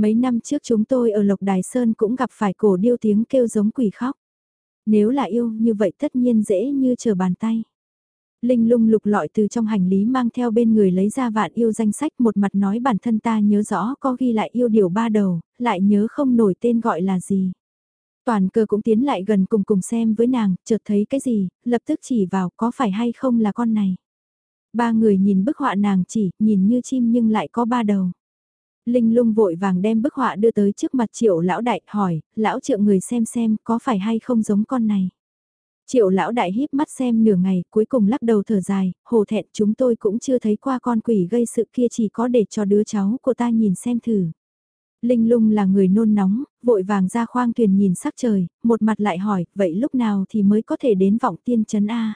Mấy năm trước chúng tôi ở Lộc Đài Sơn cũng gặp phải cổ điêu tiếng kêu giống quỷ khóc. Nếu là yêu như vậy tất nhiên dễ như chờ bàn tay. Linh lung lục lọi từ trong hành lý mang theo bên người lấy ra vạn yêu danh sách một mặt nói bản thân ta nhớ rõ có ghi lại yêu điều ba đầu, lại nhớ không nổi tên gọi là gì. Toàn cơ cũng tiến lại gần cùng cùng xem với nàng, chợt thấy cái gì, lập tức chỉ vào có phải hay không là con này. Ba người nhìn bức họa nàng chỉ, nhìn như chim nhưng lại có ba đầu. Linh lung vội vàng đem bức họa đưa tới trước mặt triệu lão đại hỏi, lão Triệu người xem xem có phải hay không giống con này. Triệu lão đại híp mắt xem nửa ngày cuối cùng lắc đầu thở dài, hồ thẹn chúng tôi cũng chưa thấy qua con quỷ gây sự kia chỉ có để cho đứa cháu của ta nhìn xem thử. Linh lung là người nôn nóng, vội vàng ra khoang thuyền nhìn sắc trời, một mặt lại hỏi, vậy lúc nào thì mới có thể đến vọng tiên chấn A.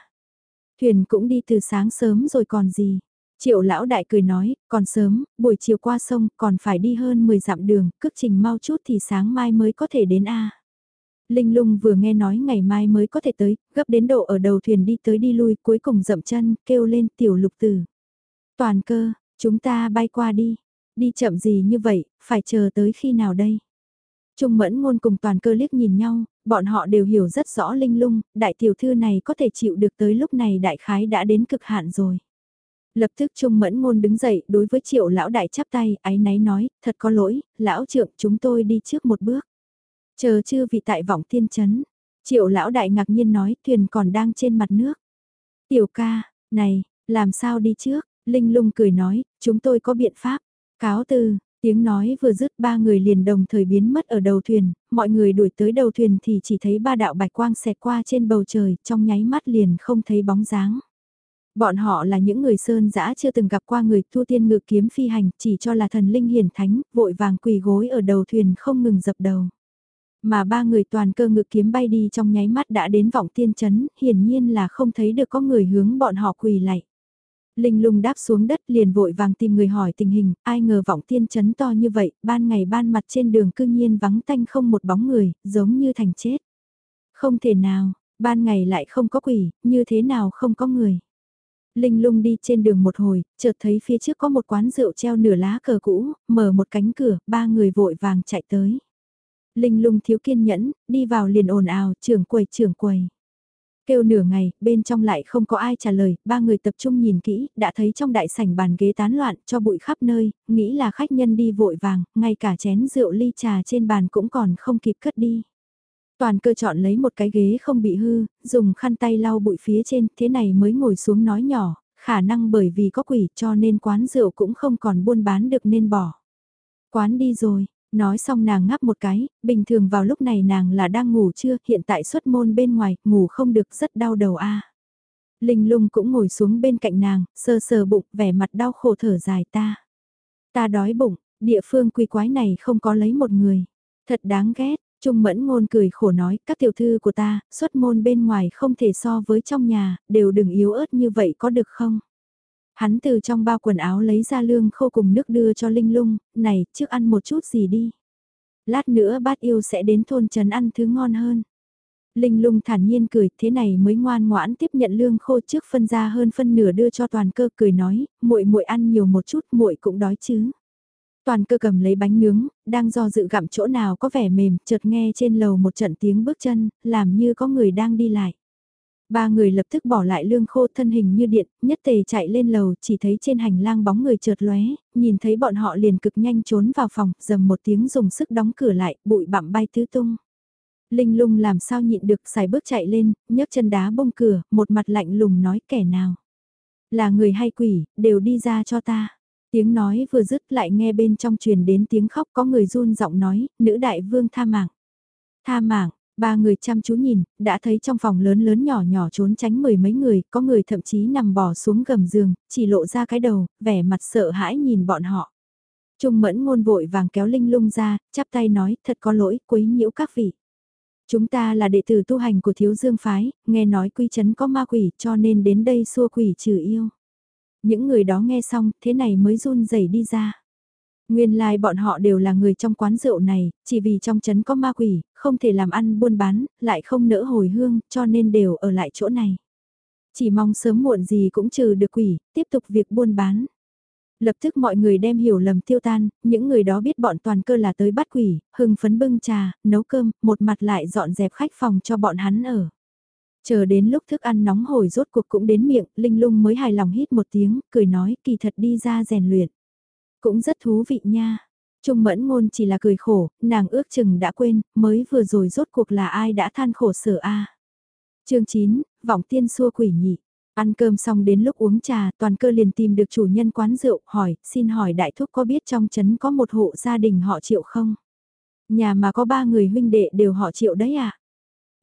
Thuyền cũng đi từ sáng sớm rồi còn gì. Triệu lão đại cười nói, còn sớm, buổi chiều qua sông còn phải đi hơn 10 dặm đường, cước trình mau chút thì sáng mai mới có thể đến A. Linh lung vừa nghe nói ngày mai mới có thể tới, gấp đến độ ở đầu thuyền đi tới đi lui, cuối cùng dậm chân, kêu lên tiểu lục tử. Toàn cơ, chúng ta bay qua đi. Đi chậm gì như vậy, phải chờ tới khi nào đây? Trung mẫn ngôn cùng toàn cơ liếc nhìn nhau, bọn họ đều hiểu rất rõ linh lung, đại tiểu thư này có thể chịu được tới lúc này đại khái đã đến cực hạn rồi. Lập tức Trung mẫn ngôn đứng dậy đối với triệu lão đại chắp tay, ái náy nói, thật có lỗi, lão trượng chúng tôi đi trước một bước. Chờ chưa vị tại vọng tiên chấn. Triệu lão đại ngạc nhiên nói thuyền còn đang trên mặt nước. Tiểu ca, này, làm sao đi trước? Linh lung cười nói, chúng tôi có biện pháp. Cáo từ, tiếng nói vừa dứt ba người liền đồng thời biến mất ở đầu thuyền, mọi người đuổi tới đầu thuyền thì chỉ thấy ba đạo bạch quang xẹt qua trên bầu trời, trong nháy mắt liền không thấy bóng dáng. Bọn họ là những người sơn dã chưa từng gặp qua người thu tiên ngự kiếm phi hành, chỉ cho là thần linh hiển thánh, vội vàng quỳ gối ở đầu thuyền không ngừng dập đầu. Mà ba người toàn cơ ngự kiếm bay đi trong nháy mắt đã đến vọng tiên chấn, hiển nhiên là không thấy được có người hướng bọn họ quỳ lại. Linh lung đáp xuống đất liền vội vàng tìm người hỏi tình hình, ai ngờ vọng tiên chấn to như vậy, ban ngày ban mặt trên đường cư nhiên vắng tanh không một bóng người, giống như thành chết. Không thể nào, ban ngày lại không có quỷ, như thế nào không có người. Linh lung đi trên đường một hồi, chợt thấy phía trước có một quán rượu treo nửa lá cờ cũ, mở một cánh cửa, ba người vội vàng chạy tới. Linh lung thiếu kiên nhẫn, đi vào liền ồn ào, trưởng quầy trưởng quầy. Kêu nửa ngày, bên trong lại không có ai trả lời, ba người tập trung nhìn kỹ, đã thấy trong đại sảnh bàn ghế tán loạn, cho bụi khắp nơi, nghĩ là khách nhân đi vội vàng, ngay cả chén rượu ly trà trên bàn cũng còn không kịp cất đi. Toàn cơ chọn lấy một cái ghế không bị hư, dùng khăn tay lau bụi phía trên, thế này mới ngồi xuống nói nhỏ, khả năng bởi vì có quỷ cho nên quán rượu cũng không còn buôn bán được nên bỏ. Quán đi rồi, Nói xong nàng ngáp một cái, bình thường vào lúc này nàng là đang ngủ chưa, hiện tại xuất môn bên ngoài, ngủ không được rất đau đầu a. Linh lung cũng ngồi xuống bên cạnh nàng, sờ sờ bụng, vẻ mặt đau khổ thở dài ta. Ta đói bụng, địa phương quỷ quái này không có lấy một người. Thật đáng ghét, Trung mẫn ngôn cười khổ nói, các tiểu thư của ta, xuất môn bên ngoài không thể so với trong nhà, đều đừng yếu ớt như vậy có được không? Hắn từ trong bao quần áo lấy ra lương khô cùng nước đưa cho Linh Lung, này, trước ăn một chút gì đi. Lát nữa bát yêu sẽ đến thôn trấn ăn thứ ngon hơn. Linh lung thản nhiên cười, thế này mới ngoan ngoãn tiếp nhận lương khô trước phân ra hơn phân nửa đưa cho toàn cơ cười nói, muội muội ăn nhiều một chút, muội cũng đói chứ. Toàn cơ cầm lấy bánh nướng, đang do dự gặm chỗ nào có vẻ mềm, chợt nghe trên lầu một trận tiếng bước chân, làm như có người đang đi lại. Ba người lập tức bỏ lại lương khô thân hình như điện, nhất tề chạy lên lầu, chỉ thấy trên hành lang bóng người chợt lóe, nhìn thấy bọn họ liền cực nhanh trốn vào phòng, dầm một tiếng dùng sức đóng cửa lại, bụi bặm bay tứ tung. Linh lung làm sao nhịn được xài bước chạy lên, nhấc chân đá bông cửa, một mặt lạnh lùng nói kẻ nào. Là người hay quỷ, đều đi ra cho ta. Tiếng nói vừa dứt lại nghe bên trong truyền đến tiếng khóc có người run giọng nói, nữ đại vương tha mạng. Tha mạng, Ba người chăm chú nhìn, đã thấy trong phòng lớn lớn nhỏ nhỏ trốn tránh mười mấy người, có người thậm chí nằm bò xuống gầm giường, chỉ lộ ra cái đầu, vẻ mặt sợ hãi nhìn bọn họ. Trung mẫn ngôn vội vàng kéo Linh lung ra, chắp tay nói, thật có lỗi, quấy nhiễu các vị. Chúng ta là đệ tử tu hành của thiếu dương phái, nghe nói quy chấn có ma quỷ cho nên đến đây xua quỷ trừ yêu. Những người đó nghe xong, thế này mới run rẩy đi ra. Nguyên lai like bọn họ đều là người trong quán rượu này, chỉ vì trong chấn có ma quỷ, không thể làm ăn buôn bán, lại không nỡ hồi hương, cho nên đều ở lại chỗ này. Chỉ mong sớm muộn gì cũng trừ được quỷ, tiếp tục việc buôn bán. Lập tức mọi người đem hiểu lầm tiêu tan, những người đó biết bọn toàn cơ là tới bắt quỷ, hưng phấn bưng trà, nấu cơm, một mặt lại dọn dẹp khách phòng cho bọn hắn ở. Chờ đến lúc thức ăn nóng hổi rốt cuộc cũng đến miệng, Linh Lung mới hài lòng hít một tiếng, cười nói kỳ thật đi ra rèn luyện. Cũng rất thú vị nha. Trung mẫn ngôn chỉ là cười khổ, nàng ước chừng đã quên, mới vừa rồi rốt cuộc là ai đã than khổ sở a à. chương 9, vọng tiên xua quỷ nhị. Ăn cơm xong đến lúc uống trà, toàn cơ liền tìm được chủ nhân quán rượu, hỏi, xin hỏi đại thúc có biết trong chấn có một hộ gia đình họ triệu không? Nhà mà có ba người huynh đệ đều họ triệu đấy à?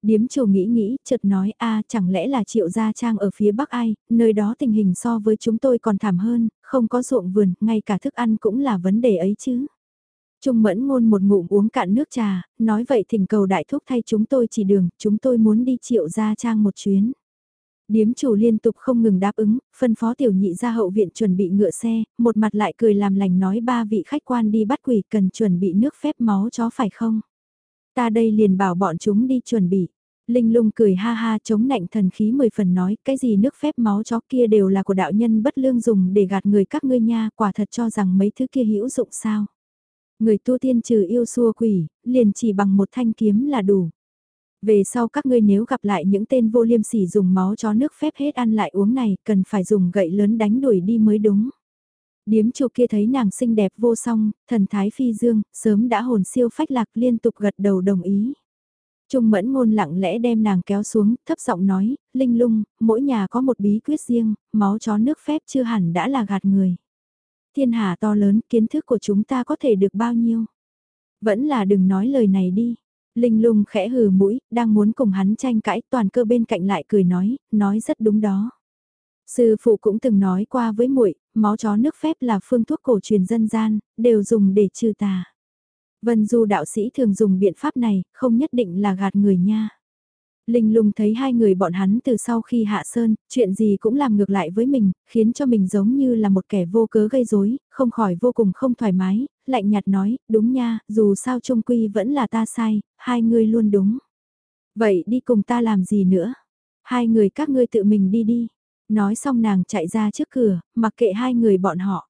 Điếm chủ nghĩ nghĩ, chợt nói a chẳng lẽ là triệu gia trang ở phía bắc ai, nơi đó tình hình so với chúng tôi còn thảm hơn, không có ruộng vườn, ngay cả thức ăn cũng là vấn đề ấy chứ. Trung mẫn ngôn một ngụm uống cạn nước trà, nói vậy thỉnh cầu đại thúc thay chúng tôi chỉ đường, chúng tôi muốn đi triệu gia trang một chuyến. Điếm chủ liên tục không ngừng đáp ứng, phân phó tiểu nhị ra hậu viện chuẩn bị ngựa xe, một mặt lại cười làm lành nói ba vị khách quan đi bắt quỷ cần chuẩn bị nước phép máu chó phải không? Ta đây liền bảo bọn chúng đi chuẩn bị. Linh lung cười ha ha chống nạnh thần khí mười phần nói cái gì nước phép máu chó kia đều là của đạo nhân bất lương dùng để gạt người các ngươi nha quả thật cho rằng mấy thứ kia hữu dụng sao. Người tu tiên trừ yêu xua quỷ, liền chỉ bằng một thanh kiếm là đủ. Về sau các ngươi nếu gặp lại những tên vô liêm sỉ dùng máu chó nước phép hết ăn lại uống này, cần phải dùng gậy lớn đánh đuổi đi mới đúng. Điếm chủ kia thấy nàng xinh đẹp vô song, thần thái phi dương, sớm đã hồn siêu phách lạc liên tục gật đầu đồng ý. Trung mẫn ngôn lặng lẽ đem nàng kéo xuống, thấp giọng nói, linh lung, mỗi nhà có một bí quyết riêng, máu chó nước phép chưa hẳn đã là gạt người. Thiên hạ to lớn, kiến thức của chúng ta có thể được bao nhiêu? Vẫn là đừng nói lời này đi. Linh lung khẽ hừ mũi, đang muốn cùng hắn tranh cãi, toàn cơ bên cạnh lại cười nói, nói rất đúng đó. Sư phụ cũng từng nói qua với muội, máu chó nước phép là phương thuốc cổ truyền dân gian, đều dùng để trừ tà. Vân Du đạo sĩ thường dùng biện pháp này, không nhất định là gạt người nha. Linh lung thấy hai người bọn hắn từ sau khi hạ sơn, chuyện gì cũng làm ngược lại với mình, khiến cho mình giống như là một kẻ vô cớ gây rối, không khỏi vô cùng không thoải mái, lạnh nhạt nói, đúng nha, dù sao trung quy vẫn là ta sai, hai người luôn đúng. Vậy đi cùng ta làm gì nữa? Hai người các ngươi tự mình đi đi. Nói xong nàng chạy ra trước cửa, mặc kệ hai người bọn họ.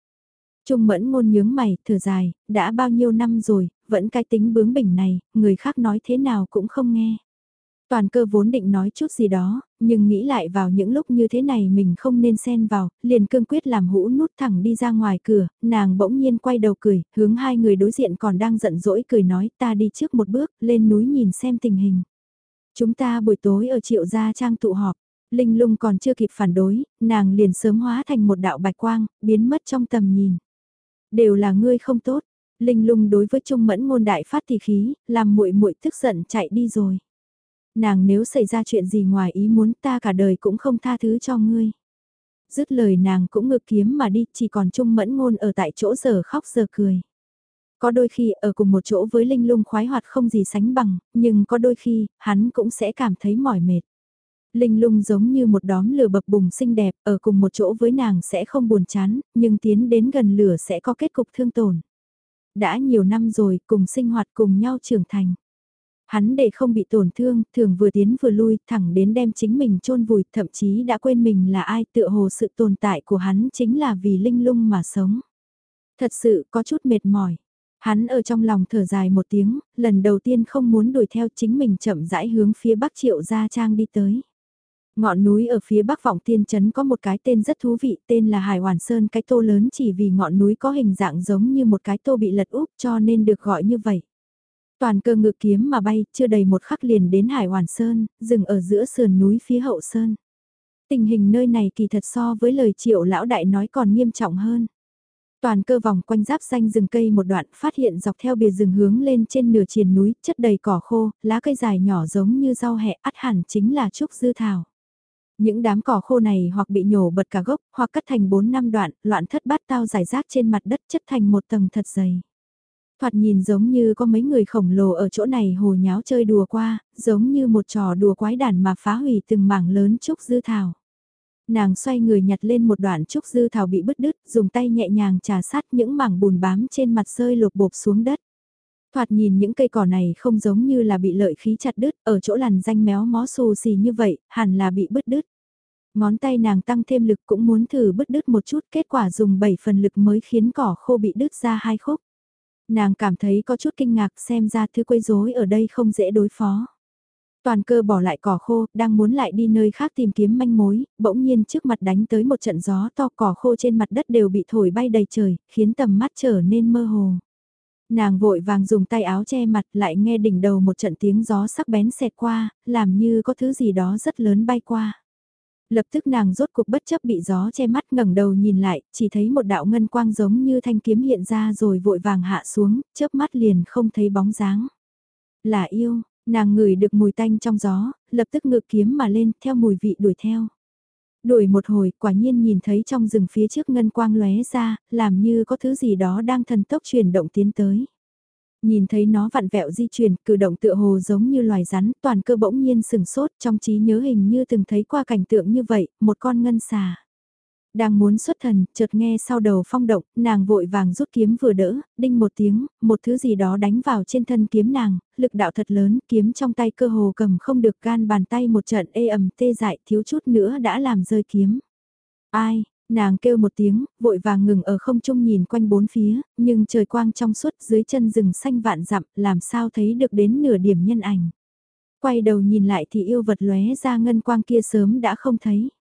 Trung mẫn ngôn nhướng mày, thở dài, đã bao nhiêu năm rồi, vẫn cái tính bướng bỉnh này, người khác nói thế nào cũng không nghe. Toàn cơ vốn định nói chút gì đó, nhưng nghĩ lại vào những lúc như thế này mình không nên xen vào, liền cương quyết làm hũ nút thẳng đi ra ngoài cửa, nàng bỗng nhiên quay đầu cười, hướng hai người đối diện còn đang giận dỗi cười nói ta đi trước một bước, lên núi nhìn xem tình hình. Chúng ta buổi tối ở triệu gia trang tụ họp, Linh lung còn chưa kịp phản đối, nàng liền sớm hóa thành một đạo bạch quang, biến mất trong tầm nhìn. Đều là ngươi không tốt, Linh lung đối với Trung Mẫn ngôn đại phát thì khí, làm muội muội tức giận chạy đi rồi. Nàng nếu xảy ra chuyện gì ngoài ý muốn ta cả đời cũng không tha thứ cho ngươi. Dứt lời nàng cũng ngược kiếm mà đi, chỉ còn Trung Mẫn ngôn ở tại chỗ giờ khóc giờ cười. Có đôi khi ở cùng một chỗ với Linh lung khoái hoạt không gì sánh bằng, nhưng có đôi khi, hắn cũng sẽ cảm thấy mỏi mệt. Linh lung giống như một đóm lửa bập bùng xinh đẹp, ở cùng một chỗ với nàng sẽ không buồn chán, nhưng tiến đến gần lửa sẽ có kết cục thương tổn. Đã nhiều năm rồi, cùng sinh hoạt cùng nhau trưởng thành. Hắn để không bị tổn thương, thường vừa tiến vừa lui, thẳng đến đem chính mình chôn vùi, thậm chí đã quên mình là ai, tựa hồ sự tồn tại của hắn chính là vì linh lung mà sống. Thật sự có chút mệt mỏi. Hắn ở trong lòng thở dài một tiếng, lần đầu tiên không muốn đuổi theo chính mình chậm rãi hướng phía bắc triệu gia trang đi tới. Ngọn núi ở phía bắc vọng tiên trấn có một cái tên rất thú vị tên là Hải Hoàn Sơn cái tô lớn chỉ vì ngọn núi có hình dạng giống như một cái tô bị lật úp cho nên được gọi như vậy. Toàn cơ ngự kiếm mà bay chưa đầy một khắc liền đến Hải Hoàn Sơn, dừng ở giữa sườn núi phía hậu Sơn. Tình hình nơi này kỳ thật so với lời triệu lão đại nói còn nghiêm trọng hơn. Toàn cơ vòng quanh giáp xanh rừng cây một đoạn phát hiện dọc theo bìa rừng hướng lên trên nửa triền núi, chất đầy cỏ khô, lá cây dài nhỏ giống như rau hẹ ắt hẳn chính là trúc dư thảo. Những đám cỏ khô này hoặc bị nhổ bật cả gốc, hoặc cắt thành 4 năm đoạn, loạn thất bát tao giải rác trên mặt đất chất thành một tầng thật dày. Thoạt nhìn giống như có mấy người khổng lồ ở chỗ này hồ nháo chơi đùa qua, giống như một trò đùa quái đản mà phá hủy từng mảng lớn trúc dư thảo. Nàng xoay người nhặt lên một đoạn trúc dư thảo bị bứt đứt, dùng tay nhẹ nhàng trà sát những mảng bùn bám trên mặt rơi lột bột xuống đất. Thoạt nhìn những cây cỏ này không giống như là bị lợi khí chặt đứt, ở chỗ làn danh méo mó xù xì như vậy, hẳn là bị bứt đứt. Ngón tay nàng tăng thêm lực cũng muốn thử bứt đứt một chút, kết quả dùng 7 phần lực mới khiến cỏ khô bị đứt ra hai khúc. Nàng cảm thấy có chút kinh ngạc xem ra thứ quấy rối ở đây không dễ đối phó. Toàn cơ bỏ lại cỏ khô, đang muốn lại đi nơi khác tìm kiếm manh mối, bỗng nhiên trước mặt đánh tới một trận gió to cỏ khô trên mặt đất đều bị thổi bay đầy trời, khiến tầm mắt trở nên mơ hồ. Nàng vội vàng dùng tay áo che mặt lại nghe đỉnh đầu một trận tiếng gió sắc bén xẹt qua, làm như có thứ gì đó rất lớn bay qua. Lập tức nàng rốt cuộc bất chấp bị gió che mắt ngẩng đầu nhìn lại, chỉ thấy một đạo ngân quang giống như thanh kiếm hiện ra rồi vội vàng hạ xuống, chớp mắt liền không thấy bóng dáng. Là yêu, nàng ngửi được mùi tanh trong gió, lập tức ngự kiếm mà lên theo mùi vị đuổi theo. Đuổi một hồi, quả nhiên nhìn thấy trong rừng phía trước ngân quang lóe ra, làm như có thứ gì đó đang thần tốc chuyển động tiến tới. Nhìn thấy nó vặn vẹo di chuyển, cử động tựa hồ giống như loài rắn, toàn cơ bỗng nhiên sừng sốt trong trí nhớ hình như từng thấy qua cảnh tượng như vậy, một con ngân xà. Đang muốn xuất thần, chợt nghe sau đầu phong động, nàng vội vàng rút kiếm vừa đỡ, đinh một tiếng, một thứ gì đó đánh vào trên thân kiếm nàng, lực đạo thật lớn, kiếm trong tay cơ hồ cầm không được gan bàn tay một trận ê ẩm tê dại thiếu chút nữa đã làm rơi kiếm. Ai, nàng kêu một tiếng, vội vàng ngừng ở không trung nhìn quanh bốn phía, nhưng trời quang trong suốt dưới chân rừng xanh vạn dặm, làm sao thấy được đến nửa điểm nhân ảnh. Quay đầu nhìn lại thì yêu vật lóe ra ngân quang kia sớm đã không thấy.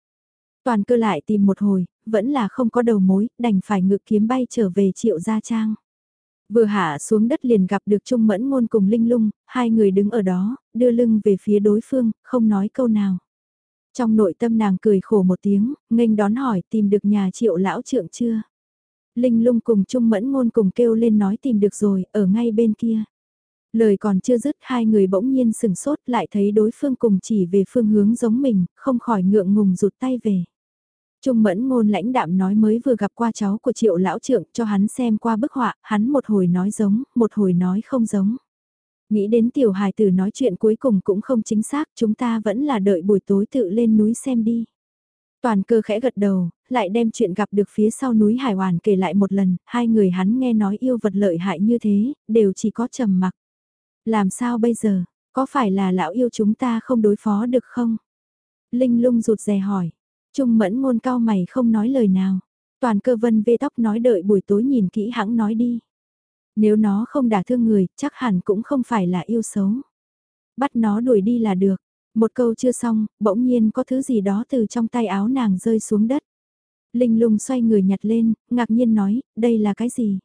Toàn cơ lại tìm một hồi, vẫn là không có đầu mối, đành phải ngự kiếm bay trở về triệu gia trang. Vừa hạ xuống đất liền gặp được Trung Mẫn Ngôn cùng Linh Lung, hai người đứng ở đó, đưa lưng về phía đối phương, không nói câu nào. Trong nội tâm nàng cười khổ một tiếng, nghênh đón hỏi tìm được nhà triệu lão trượng chưa. Linh Lung cùng Trung Mẫn Ngôn cùng kêu lên nói tìm được rồi, ở ngay bên kia. Lời còn chưa dứt hai người bỗng nhiên sừng sốt lại thấy đối phương cùng chỉ về phương hướng giống mình, không khỏi ngượng ngùng rụt tay về. Trung mẫn ngôn lãnh đạm nói mới vừa gặp qua cháu của triệu lão trượng cho hắn xem qua bức họa, hắn một hồi nói giống, một hồi nói không giống. Nghĩ đến tiểu hài tử nói chuyện cuối cùng cũng không chính xác, chúng ta vẫn là đợi buổi tối tự lên núi xem đi. Toàn cơ khẽ gật đầu, lại đem chuyện gặp được phía sau núi Hải Hoàn kể lại một lần, hai người hắn nghe nói yêu vật lợi hại như thế, đều chỉ có trầm mặc. Làm sao bây giờ, có phải là lão yêu chúng ta không đối phó được không? Linh lung rụt rè hỏi, Trung mẫn ngôn cao mày không nói lời nào. Toàn cơ vân vê tóc nói đợi buổi tối nhìn kỹ hãng nói đi. Nếu nó không đả thương người, chắc hẳn cũng không phải là yêu xấu. Bắt nó đuổi đi là được. Một câu chưa xong, bỗng nhiên có thứ gì đó từ trong tay áo nàng rơi xuống đất. Linh lung xoay người nhặt lên, ngạc nhiên nói, đây là cái gì?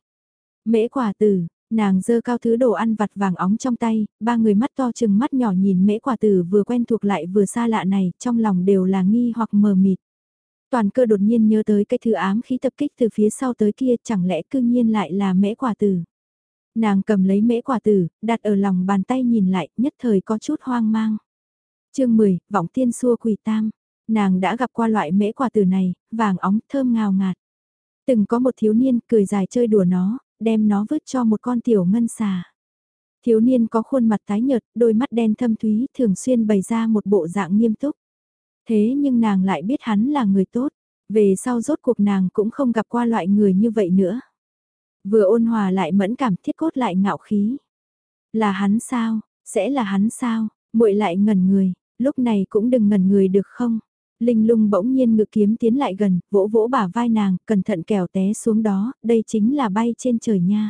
Mễ quả tử, nàng dơ cao thứ đồ ăn vặt vàng óng trong tay, ba người mắt to chừng mắt nhỏ nhìn mễ quả tử vừa quen thuộc lại vừa xa lạ này, trong lòng đều là nghi hoặc mờ mịt. Toàn cơ đột nhiên nhớ tới cái thứ ám khí tập kích từ phía sau tới kia chẳng lẽ cư nhiên lại là mễ quả tử. Nàng cầm lấy mễ quả tử, đặt ở lòng bàn tay nhìn lại, nhất thời có chút hoang mang. chương 10, vọng tiên xua quỷ tam. Nàng đã gặp qua loại mễ quả tử này, vàng óng thơm ngào ngạt. Từng có một thiếu niên cười dài chơi đùa nó, đem nó vứt cho một con tiểu ngân xà. Thiếu niên có khuôn mặt tái nhợt, đôi mắt đen thâm thúy thường xuyên bày ra một bộ dạng nghiêm túc. Thế nhưng nàng lại biết hắn là người tốt, về sau rốt cuộc nàng cũng không gặp qua loại người như vậy nữa. Vừa ôn hòa lại mẫn cảm thiết cốt lại ngạo khí. Là hắn sao, sẽ là hắn sao, muội lại ngẩn người, lúc này cũng đừng ngẩn người được không? Linh lung bỗng nhiên ngự kiếm tiến lại gần, vỗ vỗ bả vai nàng, cẩn thận kẻo té xuống đó, đây chính là bay trên trời nha.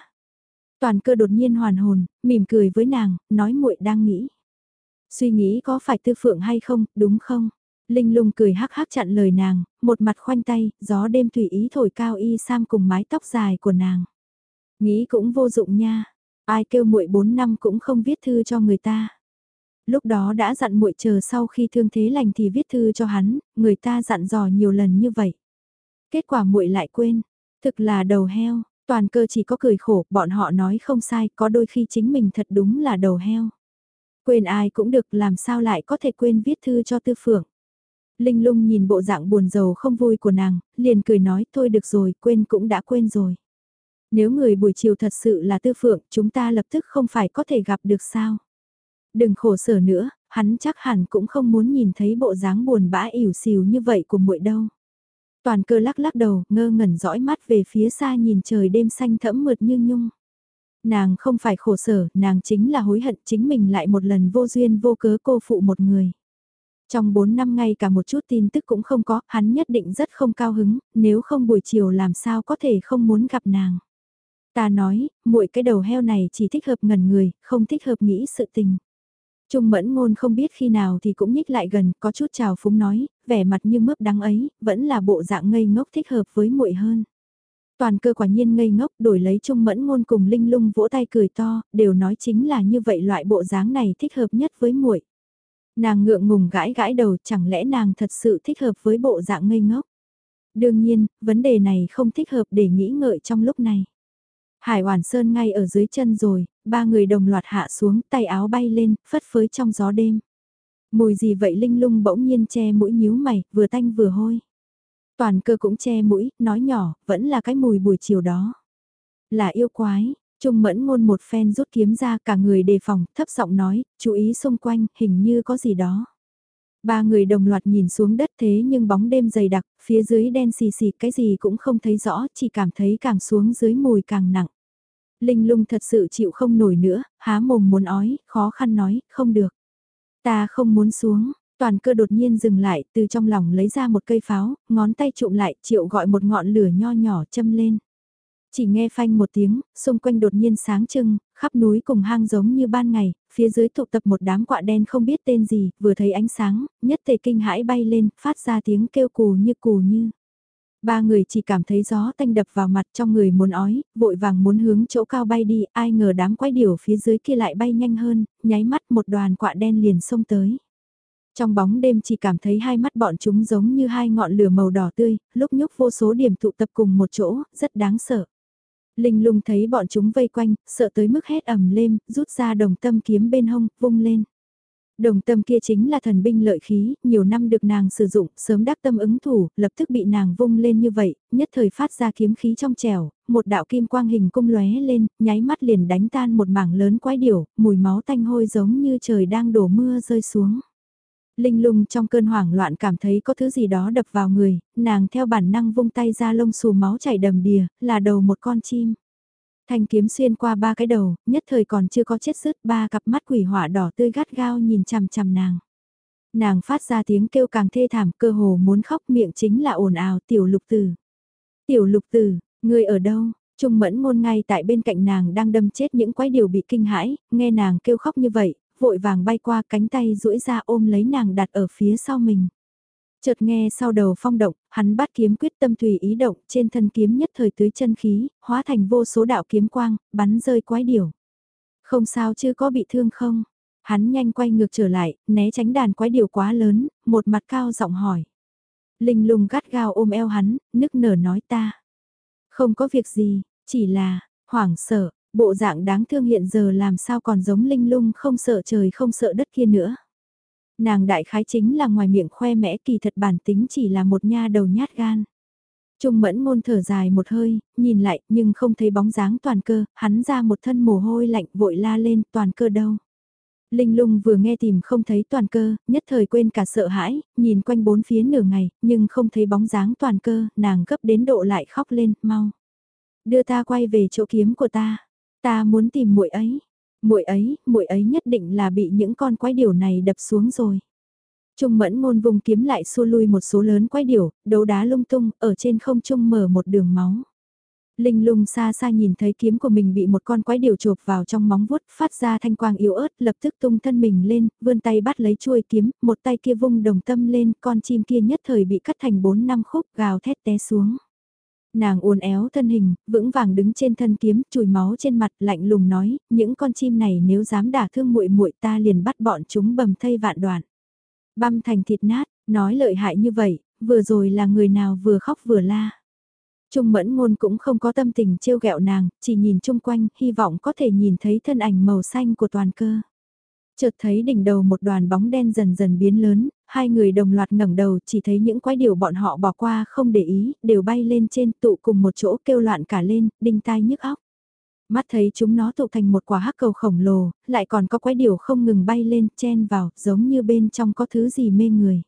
Toàn cơ đột nhiên hoàn hồn, mỉm cười với nàng, nói muội đang nghĩ. Suy nghĩ có phải tư phượng hay không, đúng không? Linh lung cười hắc hắc chặn lời nàng, một mặt khoanh tay, gió đêm tùy ý thổi cao y sam cùng mái tóc dài của nàng. Nghĩ cũng vô dụng nha, ai kêu muội 4 năm cũng không viết thư cho người ta. Lúc đó đã dặn muội chờ sau khi thương thế lành thì viết thư cho hắn, người ta dặn dò nhiều lần như vậy. Kết quả muội lại quên, thực là đầu heo, toàn cơ chỉ có cười khổ, bọn họ nói không sai, có đôi khi chính mình thật đúng là đầu heo. Quên ai cũng được, làm sao lại có thể quên viết thư cho tư phượng. Linh lung nhìn bộ dạng buồn rầu không vui của nàng, liền cười nói thôi được rồi, quên cũng đã quên rồi. Nếu người buổi chiều thật sự là tư phượng, chúng ta lập tức không phải có thể gặp được sao. Đừng khổ sở nữa, hắn chắc hẳn cũng không muốn nhìn thấy bộ dáng buồn bã ỉu xìu như vậy của muội đâu. Toàn cơ lắc lắc đầu, ngơ ngẩn dõi mắt về phía xa nhìn trời đêm xanh thẫm mượt như nhung. Nàng không phải khổ sở, nàng chính là hối hận chính mình lại một lần vô duyên vô cớ cô phụ một người. Trong 4 năm ngay cả một chút tin tức cũng không có, hắn nhất định rất không cao hứng, nếu không buổi chiều làm sao có thể không muốn gặp nàng. Ta nói, muội cái đầu heo này chỉ thích hợp ngẩn người, không thích hợp nghĩ sự tình. Trung mẫn ngôn không biết khi nào thì cũng nhích lại gần, có chút trào phúng nói, vẻ mặt như mướp đắng ấy, vẫn là bộ dạng ngây ngốc thích hợp với muội hơn. Toàn cơ quả nhiên ngây ngốc đổi lấy Trung mẫn ngôn cùng linh lung vỗ tay cười to, đều nói chính là như vậy loại bộ dáng này thích hợp nhất với muội. Nàng ngượng ngùng gãi gãi đầu chẳng lẽ nàng thật sự thích hợp với bộ dạng ngây ngốc. Đương nhiên, vấn đề này không thích hợp để nghĩ ngợi trong lúc này. Hải Hoàn Sơn ngay ở dưới chân rồi, ba người đồng loạt hạ xuống, tay áo bay lên, phất phới trong gió đêm. Mùi gì vậy Linh lung bỗng nhiên che mũi nhíu mày, vừa tanh vừa hôi. Toàn cơ cũng che mũi, nói nhỏ, vẫn là cái mùi buổi chiều đó. Là yêu quái, Trung mẫn ngôn một phen rút kiếm ra cả người đề phòng, thấp giọng nói, chú ý xung quanh, hình như có gì đó. Ba người đồng loạt nhìn xuống đất thế nhưng bóng đêm dày đặc, phía dưới đen xì xì cái gì cũng không thấy rõ, chỉ cảm thấy càng xuống dưới mùi càng nặng. Linh lung thật sự chịu không nổi nữa, há mồm muốn ói, khó khăn nói, không được. Ta không muốn xuống, toàn cơ đột nhiên dừng lại, từ trong lòng lấy ra một cây pháo, ngón tay trụm lại, chịu gọi một ngọn lửa nho nhỏ châm lên. Chỉ nghe phanh một tiếng, xung quanh đột nhiên sáng trưng, khắp núi cùng hang giống như ban ngày, phía dưới tụ tập một đám quạ đen không biết tên gì, vừa thấy ánh sáng, nhất thể kinh hãi bay lên, phát ra tiếng kêu cù như cù như. Ba người chỉ cảm thấy gió tanh đập vào mặt trong người muốn ói, vội vàng muốn hướng chỗ cao bay đi, ai ngờ đám quái điểu phía dưới kia lại bay nhanh hơn, nháy mắt một đoàn quạ đen liền xông tới. Trong bóng đêm chỉ cảm thấy hai mắt bọn chúng giống như hai ngọn lửa màu đỏ tươi, lúc nhúc vô số điểm tụ tập cùng một chỗ, rất đáng sợ. Linh lung thấy bọn chúng vây quanh, sợ tới mức hét ầm lên, rút ra đồng tâm kiếm bên hông, vung lên. Đồng tâm kia chính là thần binh lợi khí, nhiều năm được nàng sử dụng, sớm đắc tâm ứng thủ, lập tức bị nàng vung lên như vậy, nhất thời phát ra kiếm khí trong trẻo, một đạo kim quang hình cung lóe lên, nháy mắt liền đánh tan một mảng lớn quái điểu, mùi máu tanh hôi giống như trời đang đổ mưa rơi xuống. Linh lung trong cơn hoảng loạn cảm thấy có thứ gì đó đập vào người, nàng theo bản năng vung tay ra lông xù máu chảy đầm đìa, là đầu một con chim. Thanh kiếm xuyên qua ba cái đầu, nhất thời còn chưa có chết sứt ba cặp mắt quỷ hỏa đỏ tươi gắt gao nhìn chằm chằm nàng. Nàng phát ra tiếng kêu càng thê thảm cơ hồ muốn khóc miệng chính là ồn ào tiểu lục tử. Tiểu lục tử, người ở đâu? Trung mẫn ngôn ngay tại bên cạnh nàng đang đâm chết những quái điều bị kinh hãi, nghe nàng kêu khóc như vậy, vội vàng bay qua cánh tay duỗi ra ôm lấy nàng đặt ở phía sau mình. Chợt nghe sau đầu phong động, hắn bắt kiếm quyết tâm tùy ý động, trên thân kiếm nhất thời tưới chân khí, hóa thành vô số đạo kiếm quang, bắn rơi quái điểu. Không sao chứ có bị thương không? Hắn nhanh quay ngược trở lại, né tránh đàn quái điểu quá lớn, một mặt cao giọng hỏi. Linh lung gắt gao ôm eo hắn, nức nở nói ta. Không có việc gì, chỉ là, hoảng sợ, bộ dạng đáng thương hiện giờ làm sao còn giống linh lung không sợ trời không sợ đất kia nữa. Nàng đại khái chính là ngoài miệng khoe mẽ kỳ thật bản tính chỉ là một nha đầu nhát gan. Trung mẫn ngôn thở dài một hơi, nhìn lại nhưng không thấy bóng dáng toàn cơ, hắn ra một thân mồ hôi lạnh vội la lên toàn cơ đâu. Linh lung vừa nghe tìm không thấy toàn cơ, nhất thời quên cả sợ hãi, nhìn quanh bốn phía nửa ngày, nhưng không thấy bóng dáng toàn cơ, nàng gấp đến độ lại khóc lên, mau. Đưa ta quay về chỗ kiếm của ta, ta muốn tìm muội ấy, muội ấy, muội ấy nhất định là bị những con quái điểu này đập xuống rồi. Trung mẫn ngôn vùng kiếm lại xua lui một số lớn quái điểu, đấu đá lung tung, ở trên không trung mở một đường máu. Linh lung xa xa nhìn thấy kiếm của mình bị một con quái điểu chộp vào trong móng vuốt, phát ra thanh quang yếu ớt, lập tức tung thân mình lên, vươn tay bắt lấy chuôi kiếm, một tay kia vung đồng tâm lên, con chim kia nhất thời bị cắt thành bốn năm khúc, gào thét té xuống. Nàng uốn éo thân hình, vững vàng đứng trên thân kiếm, chùi máu trên mặt, lạnh lùng nói, những con chim này nếu dám đả thương muội muội ta liền bắt bọn chúng bầm thây vạn đoạn. Băm thành thịt nát, nói lợi hại như vậy, vừa rồi là người nào vừa khóc vừa la. Trung mẫn ngôn cũng không có tâm tình trêu ghẹo nàng, chỉ nhìn chung quanh, hy vọng có thể nhìn thấy thân ảnh màu xanh của toàn cơ. Chợt thấy đỉnh đầu một đoàn bóng đen dần dần biến lớn, hai người đồng loạt ngẩng đầu chỉ thấy những quái điều bọn họ bỏ qua không để ý, đều bay lên trên tụ cùng một chỗ kêu loạn cả lên, đinh tai nhức óc. Mắt thấy chúng nó tụ thành một quả hắc cầu khổng lồ, lại còn có quái điều không ngừng bay lên, chen vào, giống như bên trong có thứ gì mê người.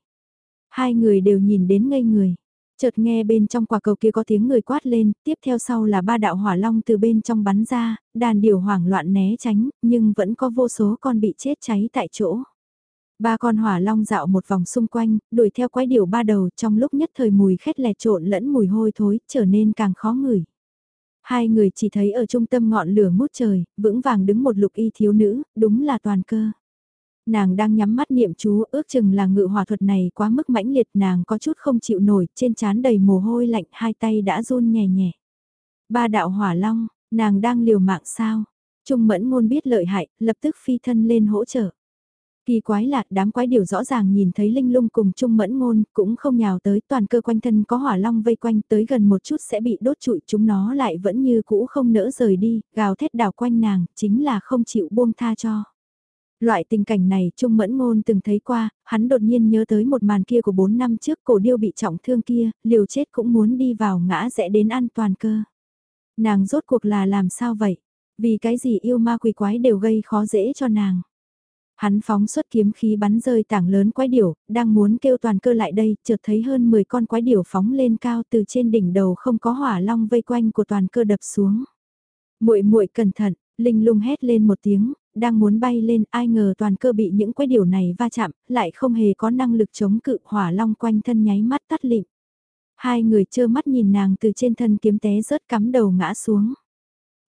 Hai người đều nhìn đến ngây người. Chợt nghe bên trong quả cầu kia có tiếng người quát lên, tiếp theo sau là ba đạo hỏa long từ bên trong bắn ra, đàn điều hoảng loạn né tránh, nhưng vẫn có vô số con bị chết cháy tại chỗ. Ba con hỏa long dạo một vòng xung quanh, đuổi theo quái điểu ba đầu trong lúc nhất thời mùi khét lẹt trộn lẫn mùi hôi thối, trở nên càng khó ngửi. Hai người chỉ thấy ở trung tâm ngọn lửa ngút trời, vững vàng đứng một lục y thiếu nữ, đúng là toàn cơ. Nàng đang nhắm mắt niệm chú, ước chừng là ngự hỏa thuật này quá mức mãnh liệt, nàng có chút không chịu nổi, trên trán đầy mồ hôi lạnh, hai tay đã run nhẹ nhẹ. Ba đạo hỏa long, nàng đang liều mạng sao? Trung mẫn ngôn biết lợi hại, lập tức phi thân lên hỗ trợ. Kỳ quái là đám quái điều rõ ràng nhìn thấy linh lung cùng trung mẫn ngôn cũng không nhào tới toàn cơ quanh thân có hỏa long vây quanh tới gần một chút sẽ bị đốt trụi chúng nó lại vẫn như cũ không nỡ rời đi, gào thét đảo quanh nàng, chính là không chịu buông tha cho. Loại tình cảnh này Trung Mẫn Ngôn từng thấy qua, hắn đột nhiên nhớ tới một màn kia của 4 năm trước cổ điêu bị trọng thương kia, liều chết cũng muốn đi vào ngã rẽ đến an toàn cơ. Nàng rốt cuộc là làm sao vậy? Vì cái gì yêu ma quỷ quái đều gây khó dễ cho nàng. Hắn phóng xuất kiếm khí bắn rơi tảng lớn quái điểu, đang muốn kêu toàn cơ lại đây, chợt thấy hơn 10 con quái điểu phóng lên cao từ trên đỉnh đầu không có hỏa long vây quanh của toàn cơ đập xuống. Muội muội cẩn thận, Linh lung hét lên một tiếng, đang muốn bay lên, ai ngờ toàn cơ bị những quái điểu này va chạm, lại không hề có năng lực chống cự hỏa long quanh thân nháy mắt tắt lịm. Hai người trơ mắt nhìn nàng từ trên thân kiếm té rớt cắm đầu ngã xuống.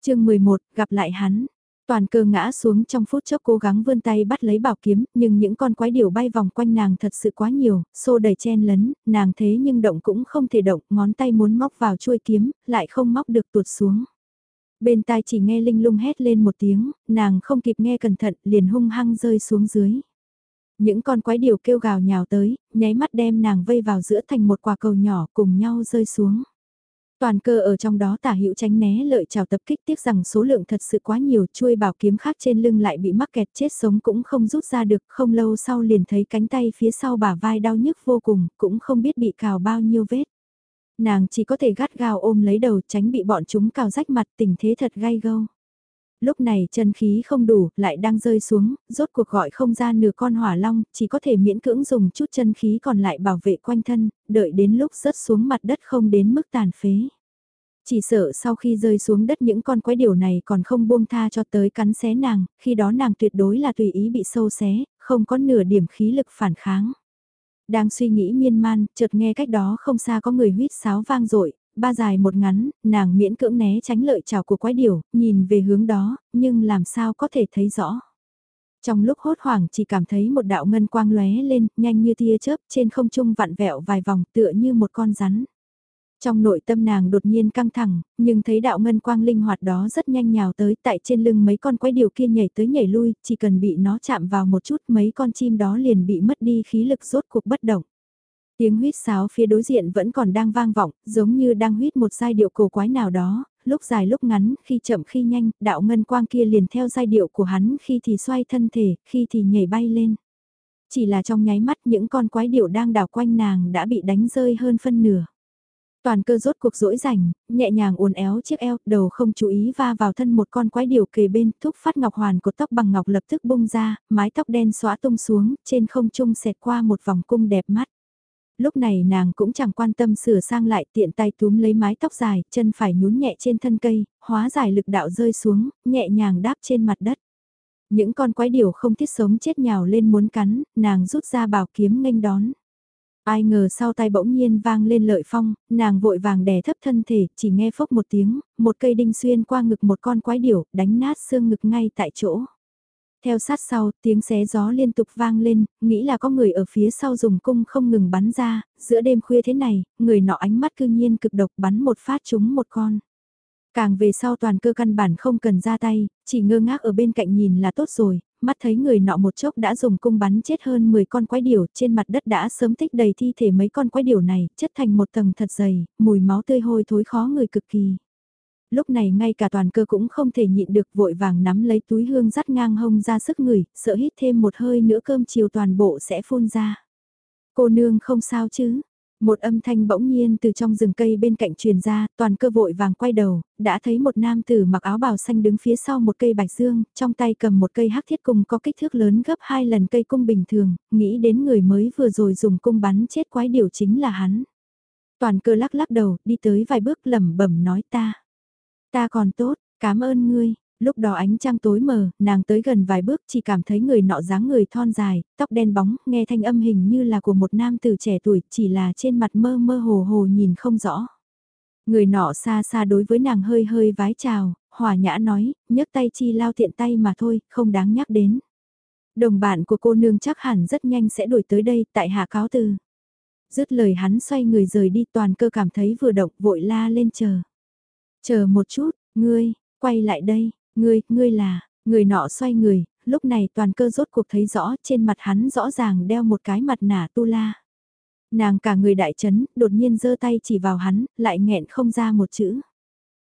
chương 11, gặp lại hắn. Toàn cơ ngã xuống trong phút chốc cố gắng vươn tay bắt lấy bảo kiếm, nhưng những con quái điểu bay vòng quanh nàng thật sự quá nhiều, xô đầy chen lấn, nàng thế nhưng động cũng không thể động, ngón tay muốn móc vào chuôi kiếm, lại không móc được tuột xuống. Bên tai chỉ nghe Linh lung hét lên một tiếng, nàng không kịp nghe cẩn thận, liền hung hăng rơi xuống dưới. Những con quái điểu kêu gào nhào tới, nháy mắt đem nàng vây vào giữa thành một quả cầu nhỏ cùng nhau rơi xuống. Toàn cơ ở trong đó tả hữu tránh né lợi trào tập kích tiếc rằng số lượng thật sự quá nhiều, chuôi bảo kiếm khác trên lưng lại bị mắc kẹt chết sống cũng không rút ra được, không lâu sau liền thấy cánh tay phía sau bả vai đau nhức vô cùng, cũng không biết bị cào bao nhiêu vết. Nàng chỉ có thể gắt gao ôm lấy đầu tránh bị bọn chúng cào rách mặt, tình thế thật gai gâu. Lúc này chân khí không đủ, lại đang rơi xuống, rốt cuộc gọi không ra nửa con hỏa long, chỉ có thể miễn cưỡng dùng chút chân khí còn lại bảo vệ quanh thân, đợi đến lúc rớt xuống mặt đất không đến mức tàn phế. Chỉ sợ sau khi rơi xuống đất những con quái điểu này còn không buông tha cho tới cắn xé nàng, khi đó nàng tuyệt đối là tùy ý bị sâu xé, không có nửa điểm khí lực phản kháng. Đang suy nghĩ miên man, chợt nghe cách đó không xa có người huýt sáo vang dội ba dài một ngắn, nàng miễn cưỡng né tránh lợi chào của quái điểu, nhìn về hướng đó, nhưng làm sao có thể thấy rõ. Trong lúc hốt hoảng chỉ cảm thấy một đạo ngân quang lóe lên, nhanh như tia chớp, trên không trung vặn vẹo vài vòng tựa như một con rắn. Trong nội tâm nàng đột nhiên căng thẳng, nhưng thấy đạo ngân quang linh hoạt đó rất nhanh nhào tới tại trên lưng mấy con quái điều kia nhảy tới nhảy lui, chỉ cần bị nó chạm vào một chút mấy con chim đó liền bị mất đi khí lực rốt cuộc bất động. Tiếng huyết sáo phía đối diện vẫn còn đang vang vọng, giống như đang huyết một giai điệu cổ quái nào đó, lúc dài lúc ngắn, khi chậm khi nhanh, đạo ngân quang kia liền theo giai điệu của hắn khi thì xoay thân thể, khi thì nhảy bay lên. Chỉ là trong nháy mắt những con quái điệu đang đảo quanh nàng đã bị đánh rơi hơn phân nửa. Toàn cơ rốt cuộc rỗi rảnh, nhẹ nhàng uốn éo chiếc eo, đầu không chú ý va vào thân một con quái điều kề bên, thúc phát ngọc hoàn cột tóc bằng ngọc lập tức bung ra, mái tóc đen xóa tung xuống, trên không trung xẹt qua một vòng cung đẹp mắt. Lúc này nàng cũng chẳng quan tâm sửa sang lại tiện tay túm lấy mái tóc dài, chân phải nhún nhẹ trên thân cây, hóa giải lực đạo rơi xuống, nhẹ nhàng đáp trên mặt đất. Những con quái điểu không thiết sống chết nhào lên muốn cắn, nàng rút ra bảo kiếm nghênh đón. Ai ngờ sau tay bỗng nhiên vang lên lợi phong, nàng vội vàng đè thấp thân thể, chỉ nghe phốc một tiếng, một cây đinh xuyên qua ngực một con quái điểu, đánh nát xương ngực ngay tại chỗ. Theo sát sau, tiếng xé gió liên tục vang lên, nghĩ là có người ở phía sau dùng cung không ngừng bắn ra, giữa đêm khuya thế này, người nọ ánh mắt cư nhiên cực độc bắn một phát trúng một con. Càng về sau toàn cơ căn bản không cần ra tay, chỉ ngơ ngác ở bên cạnh nhìn là tốt rồi, mắt thấy người nọ một chốc đã dùng cung bắn chết hơn 10 con quái điểu, trên mặt đất đã sớm tích đầy thi thể mấy con quái điểu này, chất thành một tầng thật dày, mùi máu tươi hôi thối khó người cực kỳ. Lúc này ngay cả toàn cơ cũng không thể nhịn được vội vàng nắm lấy túi hương dắt ngang hông ra sức người, sợ hít thêm một hơi nữa cơm chiều toàn bộ sẽ phun ra. Cô nương không sao chứ, một âm thanh bỗng nhiên từ trong rừng cây bên cạnh truyền ra, toàn cơ vội vàng quay đầu, đã thấy một nam tử mặc áo bào xanh đứng phía sau một cây bạch dương, trong tay cầm một cây hắc thiết cung có kích thước lớn gấp hai lần cây cung bình thường, nghĩ đến người mới vừa rồi dùng cung bắn chết quái điều chính là hắn. Toàn cơ lắc lắc đầu, đi tới vài bước lẩm bẩm nói ta. Ta còn tốt, cảm ơn ngươi, lúc đó ánh trăng tối mờ, nàng tới gần vài bước chỉ cảm thấy người nọ dáng người thon dài, tóc đen bóng, nghe thanh âm hình như là của một nam tử trẻ tuổi, chỉ là trên mặt mơ mơ hồ hồ nhìn không rõ. Người nọ xa xa đối với nàng hơi hơi vái chào, hòa nhã nói, nhấc tay chi lao tiện tay mà thôi, không đáng nhắc đến. Đồng bạn của cô nương chắc hẳn rất nhanh sẽ đuổi tới đây, tại hạ cáo từ. Dứt lời hắn xoay người rời đi toàn cơ cảm thấy vừa động vội la lên chờ. Chờ một chút, ngươi, quay lại đây, Ngươi, ngươi là, người nọ xoay người, lúc này toàn cơ rốt cuộc thấy rõ trên mặt hắn rõ ràng đeo một cái mặt nả tu la. Nàng cả người đại chấn, đột nhiên giơ tay chỉ vào hắn, lại nghẹn không ra một chữ.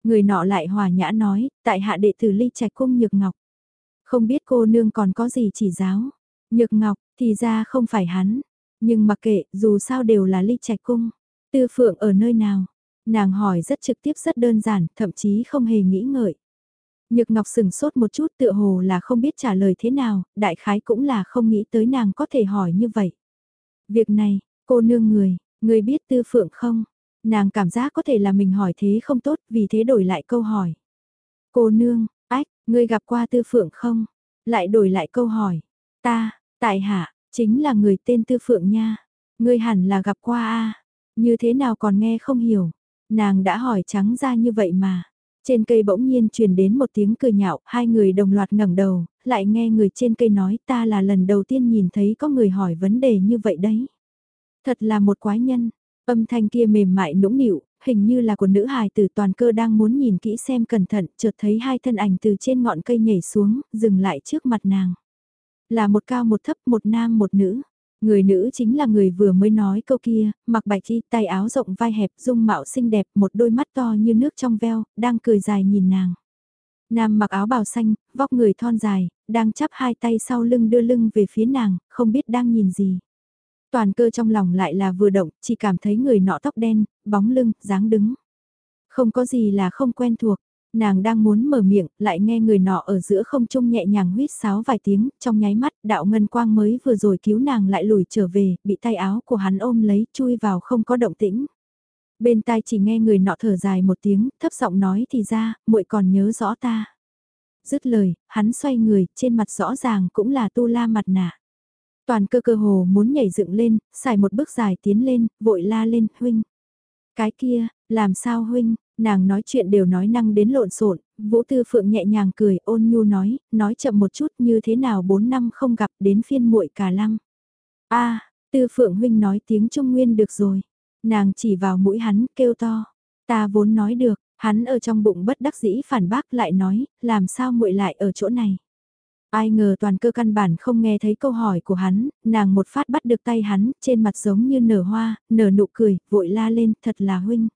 Người nọ lại hòa nhã nói, tại hạ đệ tử ly trạch cung nhược ngọc. Không biết cô nương còn có gì chỉ giáo. Nhược ngọc, thì ra không phải hắn. Nhưng mặc kệ, dù sao đều là ly trạch cung. Tư phượng ở nơi nào? Nàng hỏi rất trực tiếp rất đơn giản, thậm chí không hề nghĩ ngợi. Nhược Ngọc sừng sốt một chút tựa hồ là không biết trả lời thế nào, đại khái cũng là không nghĩ tới nàng có thể hỏi như vậy. Việc này, cô nương người, người biết tư phượng không? Nàng cảm giác có thể là mình hỏi thế không tốt vì thế đổi lại câu hỏi. Cô nương, ách, người gặp qua tư phượng không? Lại đổi lại câu hỏi. Ta, tại hạ, chính là người tên tư phượng nha. Ngươi hẳn là gặp qua a Như thế nào còn nghe không hiểu. Nàng đã hỏi trắng ra như vậy mà. Trên cây bỗng nhiên truyền đến một tiếng cười nhạo, hai người đồng loạt ngẩng đầu, lại nghe người trên cây nói ta là lần đầu tiên nhìn thấy có người hỏi vấn đề như vậy đấy. Thật là một quái nhân, âm thanh kia mềm mại nũng nịu, hình như là của nữ hài tử toàn cơ đang muốn nhìn kỹ xem cẩn thận, chợt thấy hai thân ảnh từ trên ngọn cây nhảy xuống, dừng lại trước mặt nàng. Là một cao một thấp, một nam một nữ. Người nữ chính là người vừa mới nói câu kia, mặc bạch y, tay áo rộng vai hẹp, dung mạo xinh đẹp, một đôi mắt to như nước trong veo, đang cười dài nhìn nàng. Nam mặc áo bào xanh, vóc người thon dài, đang chắp hai tay sau lưng đưa lưng về phía nàng, không biết đang nhìn gì. Toàn cơ trong lòng lại là vừa động, chỉ cảm thấy người nọ tóc đen, bóng lưng, dáng đứng. Không có gì là không quen thuộc, nàng đang muốn mở miệng, lại nghe người nọ ở giữa không trung nhẹ nhàng huýt sáo vài tiếng, trong nháy mắt, đạo ngân quang mới vừa rồi cứu nàng lại lùi trở về, bị tay áo của hắn ôm lấy, chui vào không có động tĩnh. Bên tai chỉ nghe người nọ thở dài một tiếng, thấp giọng nói thì ra, muội còn nhớ rõ ta. Dứt lời, hắn xoay người, trên mặt rõ ràng cũng là tu la mặt nạ. Toàn cơ cơ hồ muốn nhảy dựng lên, xài một bước dài tiến lên, vội la lên, huynh. Cái kia, làm sao huynh, nàng nói chuyện đều nói năng đến lộn xộn Vũ Tư Phượng nhẹ nhàng cười ôn nhu nói, nói chậm một chút như thế nào bốn năm không gặp đến phiên muội cả lăng. a Tư Phượng huynh nói tiếng Trung Nguyên được rồi. Nàng chỉ vào mũi hắn kêu to. Ta vốn nói được, hắn ở trong bụng bất đắc dĩ phản bác lại nói, làm sao muội lại ở chỗ này. Ai ngờ toàn cơ căn bản không nghe thấy câu hỏi của hắn, nàng một phát bắt được tay hắn, trên mặt giống như nở hoa, nở nụ cười, vội la lên, thật là huynh.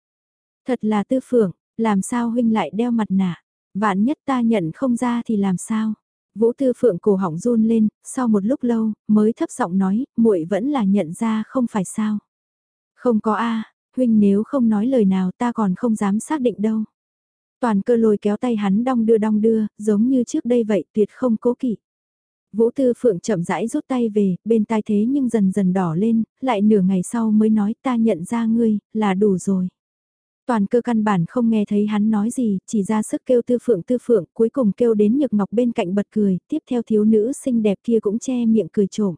Thật là tư phượng, làm sao huynh lại đeo mặt nạ, vạn nhất ta nhận không ra thì làm sao. Vũ Tư Phượng cổ họng run lên, sau một lúc lâu, mới thấp giọng nói, muội vẫn là nhận ra không phải sao. Không có a, huynh nếu không nói lời nào ta còn không dám xác định đâu. Toàn cơ lôi kéo tay hắn đong đưa đong đưa, giống như trước đây vậy, tuyệt không cố kỵ. Vũ Tư Phượng chậm rãi rút tay về, bên tai thế nhưng dần dần đỏ lên, lại nửa ngày sau mới nói ta nhận ra ngươi, là đủ rồi. Toàn cơ căn bản không nghe thấy hắn nói gì, chỉ ra sức kêu tư phượng tư phượng, cuối cùng kêu đến nhược ngọc bên cạnh bật cười, tiếp theo thiếu nữ xinh đẹp kia cũng che miệng cười trộm.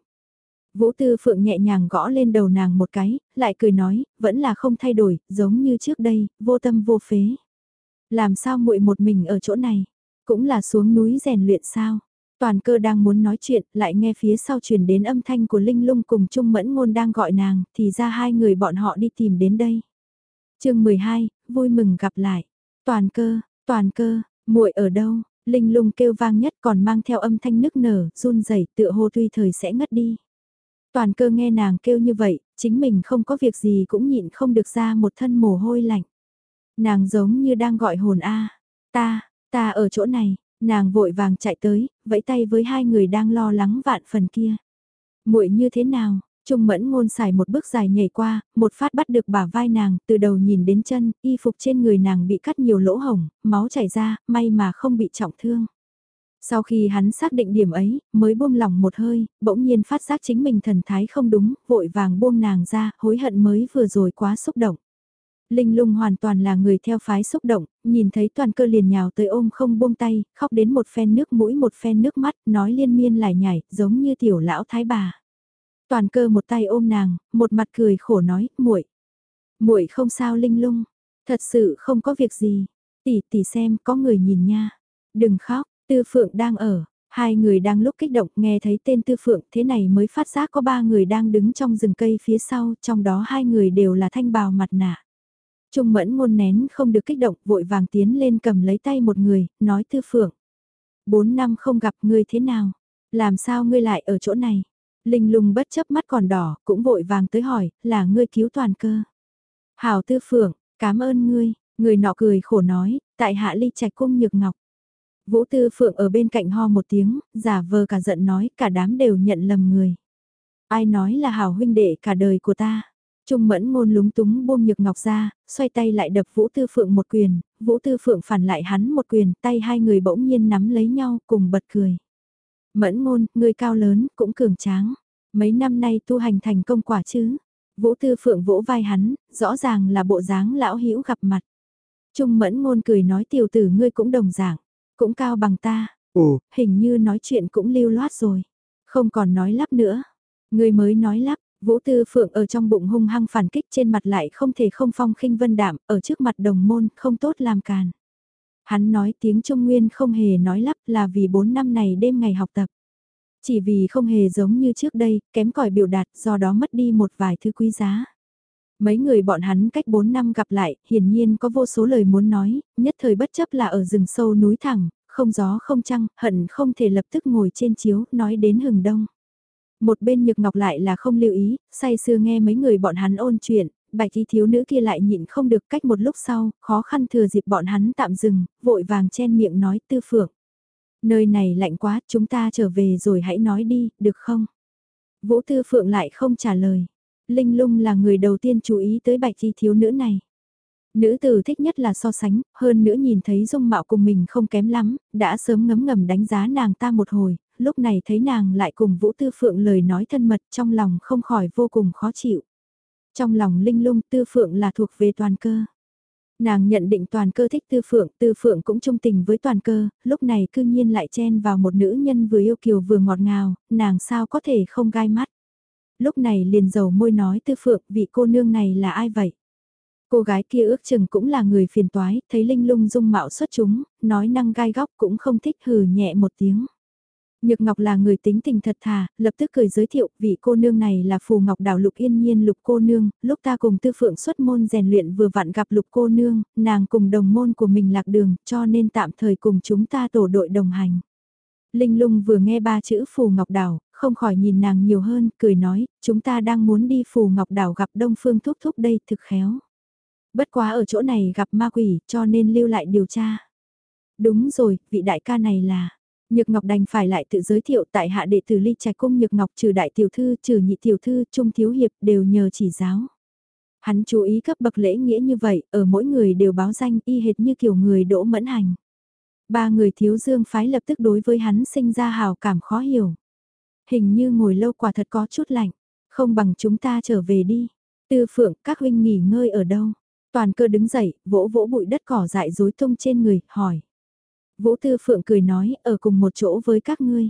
Vũ tư phượng nhẹ nhàng gõ lên đầu nàng một cái, lại cười nói, vẫn là không thay đổi, giống như trước đây, vô tâm vô phế. Làm sao muội một mình ở chỗ này? Cũng là xuống núi rèn luyện sao? Toàn cơ đang muốn nói chuyện, lại nghe phía sau truyền đến âm thanh của Linh Lung cùng Trung Mẫn Ngôn đang gọi nàng, thì ra hai người bọn họ đi tìm đến đây chương 12, vui mừng gặp lại. Toàn cơ, toàn cơ, muội ở đâu? Linh Lung kêu vang nhất còn mang theo âm thanh nức nở, run rẩy tựa hồ tuy thời sẽ ngất đi. Toàn cơ nghe nàng kêu như vậy, chính mình không có việc gì cũng nhịn không được ra một thân mồ hôi lạnh. Nàng giống như đang gọi hồn A. Ta, ta ở chỗ này, nàng vội vàng chạy tới, vẫy tay với hai người đang lo lắng vạn phần kia. muội như thế nào? Trung mẫn ngôn xài một bước dài nhảy qua, một phát bắt được bả vai nàng, từ đầu nhìn đến chân, y phục trên người nàng bị cắt nhiều lỗ hồng, máu chảy ra, may mà không bị trọng thương. Sau khi hắn xác định điểm ấy, mới buông lòng một hơi, bỗng nhiên phát giác chính mình thần thái không đúng, vội vàng buông nàng ra, hối hận mới vừa rồi quá xúc động. Linh lung hoàn toàn là người theo phái xúc động, nhìn thấy toàn cơ liền nhào tới ôm không buông tay, khóc đến một phen nước mũi một phen nước mắt, nói liên miên lại nhảy, giống như tiểu lão thái bà. Toàn cơ một tay ôm nàng, một mặt cười khổ nói, muội, muội không sao linh lung, thật sự không có việc gì, tỷ tỷ xem có người nhìn nha, đừng khóc, tư phượng đang ở, hai người đang lúc kích động nghe thấy tên tư phượng thế này mới phát giác có ba người đang đứng trong rừng cây phía sau, trong đó hai người đều là thanh bào mặt nạ. Trung mẫn ngôn nén không được kích động vội vàng tiến lên cầm lấy tay một người, nói tư phượng. Bốn năm không gặp ngươi thế nào? Làm sao ngươi lại ở chỗ này? Linh lung bất chấp mắt còn đỏ, cũng vội vàng tới hỏi, là ngươi cứu toàn cơ. Hảo tư phượng, cảm ơn ngươi, người nọ cười khổ nói, tại hạ ly trạch cung nhược ngọc. Vũ tư phượng ở bên cạnh ho một tiếng, giả vờ cả giận nói, cả đám đều nhận lầm người. Ai nói là hảo huynh đệ cả đời của ta. Trung mẫn ngôn lúng túng buông nhược ngọc ra, xoay tay lại đập vũ tư phượng một quyền, Vũ Tư Phượng phản lại hắn một quyền, tay hai người bỗng nhiên nắm lấy nhau cùng bật cười. Mẫn ngôn, người cao lớn, cũng cường tráng. Mấy năm nay tu hành thành công quả chứ. Vũ Tư Phượng vỗ vai hắn, rõ ràng là bộ dáng lão hữu gặp mặt. Trung mẫn ngôn cười nói tiểu tử ngươi cũng đồng dạng, cũng cao bằng ta. Ồ, hình như nói chuyện cũng lưu loát rồi. Không còn nói lắp nữa. Ngươi mới nói lắp, Vũ Tư Phượng ở trong bụng hung hăng phản kích trên mặt lại không thể không phong khinh vân đạm, ở trước mặt đồng môn không tốt làm càn. Hắn nói tiếng Trung Nguyên không hề nói lắp là vì 4 năm này đêm ngày học tập. Chỉ vì không hề giống như trước đây, kém cỏi biểu đạt, do đó mất đi một vài thứ quý giá. Mấy người bọn hắn cách 4 năm gặp lại, hiển nhiên có vô số lời muốn nói, nhất thời bất chấp là ở rừng sâu núi thẳng, không gió không trăng, hận không thể lập tức ngồi trên chiếu, nói đến hừng đông. Một bên nhược ngọc lại là không lưu ý, say sưa nghe mấy người bọn hắn ôn chuyện, bạch y thiếu nữ kia lại nhịn không được cách một lúc sau, khó khăn thừa dịp bọn hắn tạm dừng, vội vàng chen miệng nói tư phượng. Nơi này lạnh quá, chúng ta trở về rồi hãy nói đi, được không? Vũ Tư Phượng lại không trả lời. Linh lung là người đầu tiên chú ý tới bạch y thiếu nữ này. Nữ tử thích nhất là so sánh, hơn nữa nhìn thấy dung mạo cùng mình không kém lắm, đã sớm ngấm ngầm đánh giá nàng ta một hồi, lúc này thấy nàng lại cùng Vũ Tư Phượng lời nói thân mật trong lòng không khỏi vô cùng khó chịu. Trong lòng linh lung Tư Phượng là thuộc về toàn cơ. Nàng nhận định toàn cơ thích tư phượng, tư phượng cũng trung tình với toàn cơ, lúc này cư nhiên lại chen vào một nữ nhân vừa yêu kiều vừa ngọt ngào, nàng sao có thể không gai mắt. Lúc này liền dầu môi nói tư phượng, vị cô nương này là ai vậy? Cô gái kia ước chừng cũng là người phiền toái, thấy linh lung dung mạo xuất chúng, nói năng gai góc cũng không thích hừ nhẹ một tiếng. Nhược Ngọc là người tính tình thật thà, lập tức cười giới thiệu, vị cô nương này là Phù Ngọc Đảo Lục Yên Nhiên Lục cô nương, lúc ta cùng Tư Phượng xuất môn rèn luyện vừa vặn gặp Lục cô nương, nàng cùng đồng môn của mình lạc đường, cho nên tạm thời cùng chúng ta tổ đội đồng hành. Linh Lung vừa nghe ba chữ Phù Ngọc Đảo, không khỏi nhìn nàng nhiều hơn, cười nói, chúng ta đang muốn đi Phù Ngọc Đảo gặp Đông Phương Thúc Thúc đây, thực khéo. Bất quá ở chỗ này gặp ma quỷ, cho nên lưu lại điều tra. Đúng rồi, vị đại ca này là... Nhược Ngọc đành phải lại tự giới thiệu tại hạ đệ tử ly trạch cung Nhược Ngọc trừ đại tiểu thư, trừ nhị tiểu thư, trung thiếu hiệp đều nhờ chỉ giáo. Hắn chú ý cấp bậc lễ nghĩa như vậy, ở mỗi người đều báo danh y hệt như kiểu người đỗ mẫn hành. Ba người thiếu dương phái lập tức đối với hắn sinh ra hào cảm khó hiểu. Hình như ngồi lâu quả thật có chút lạnh, không bằng chúng ta trở về đi. Tư phượng, các huynh nghỉ ngơi ở đâu? Toàn cơ đứng dậy, vỗ vỗ bụi đất cỏ dại rối tung trên người, hỏi. Vũ Tư Phượng cười nói, ở cùng một chỗ với các ngươi.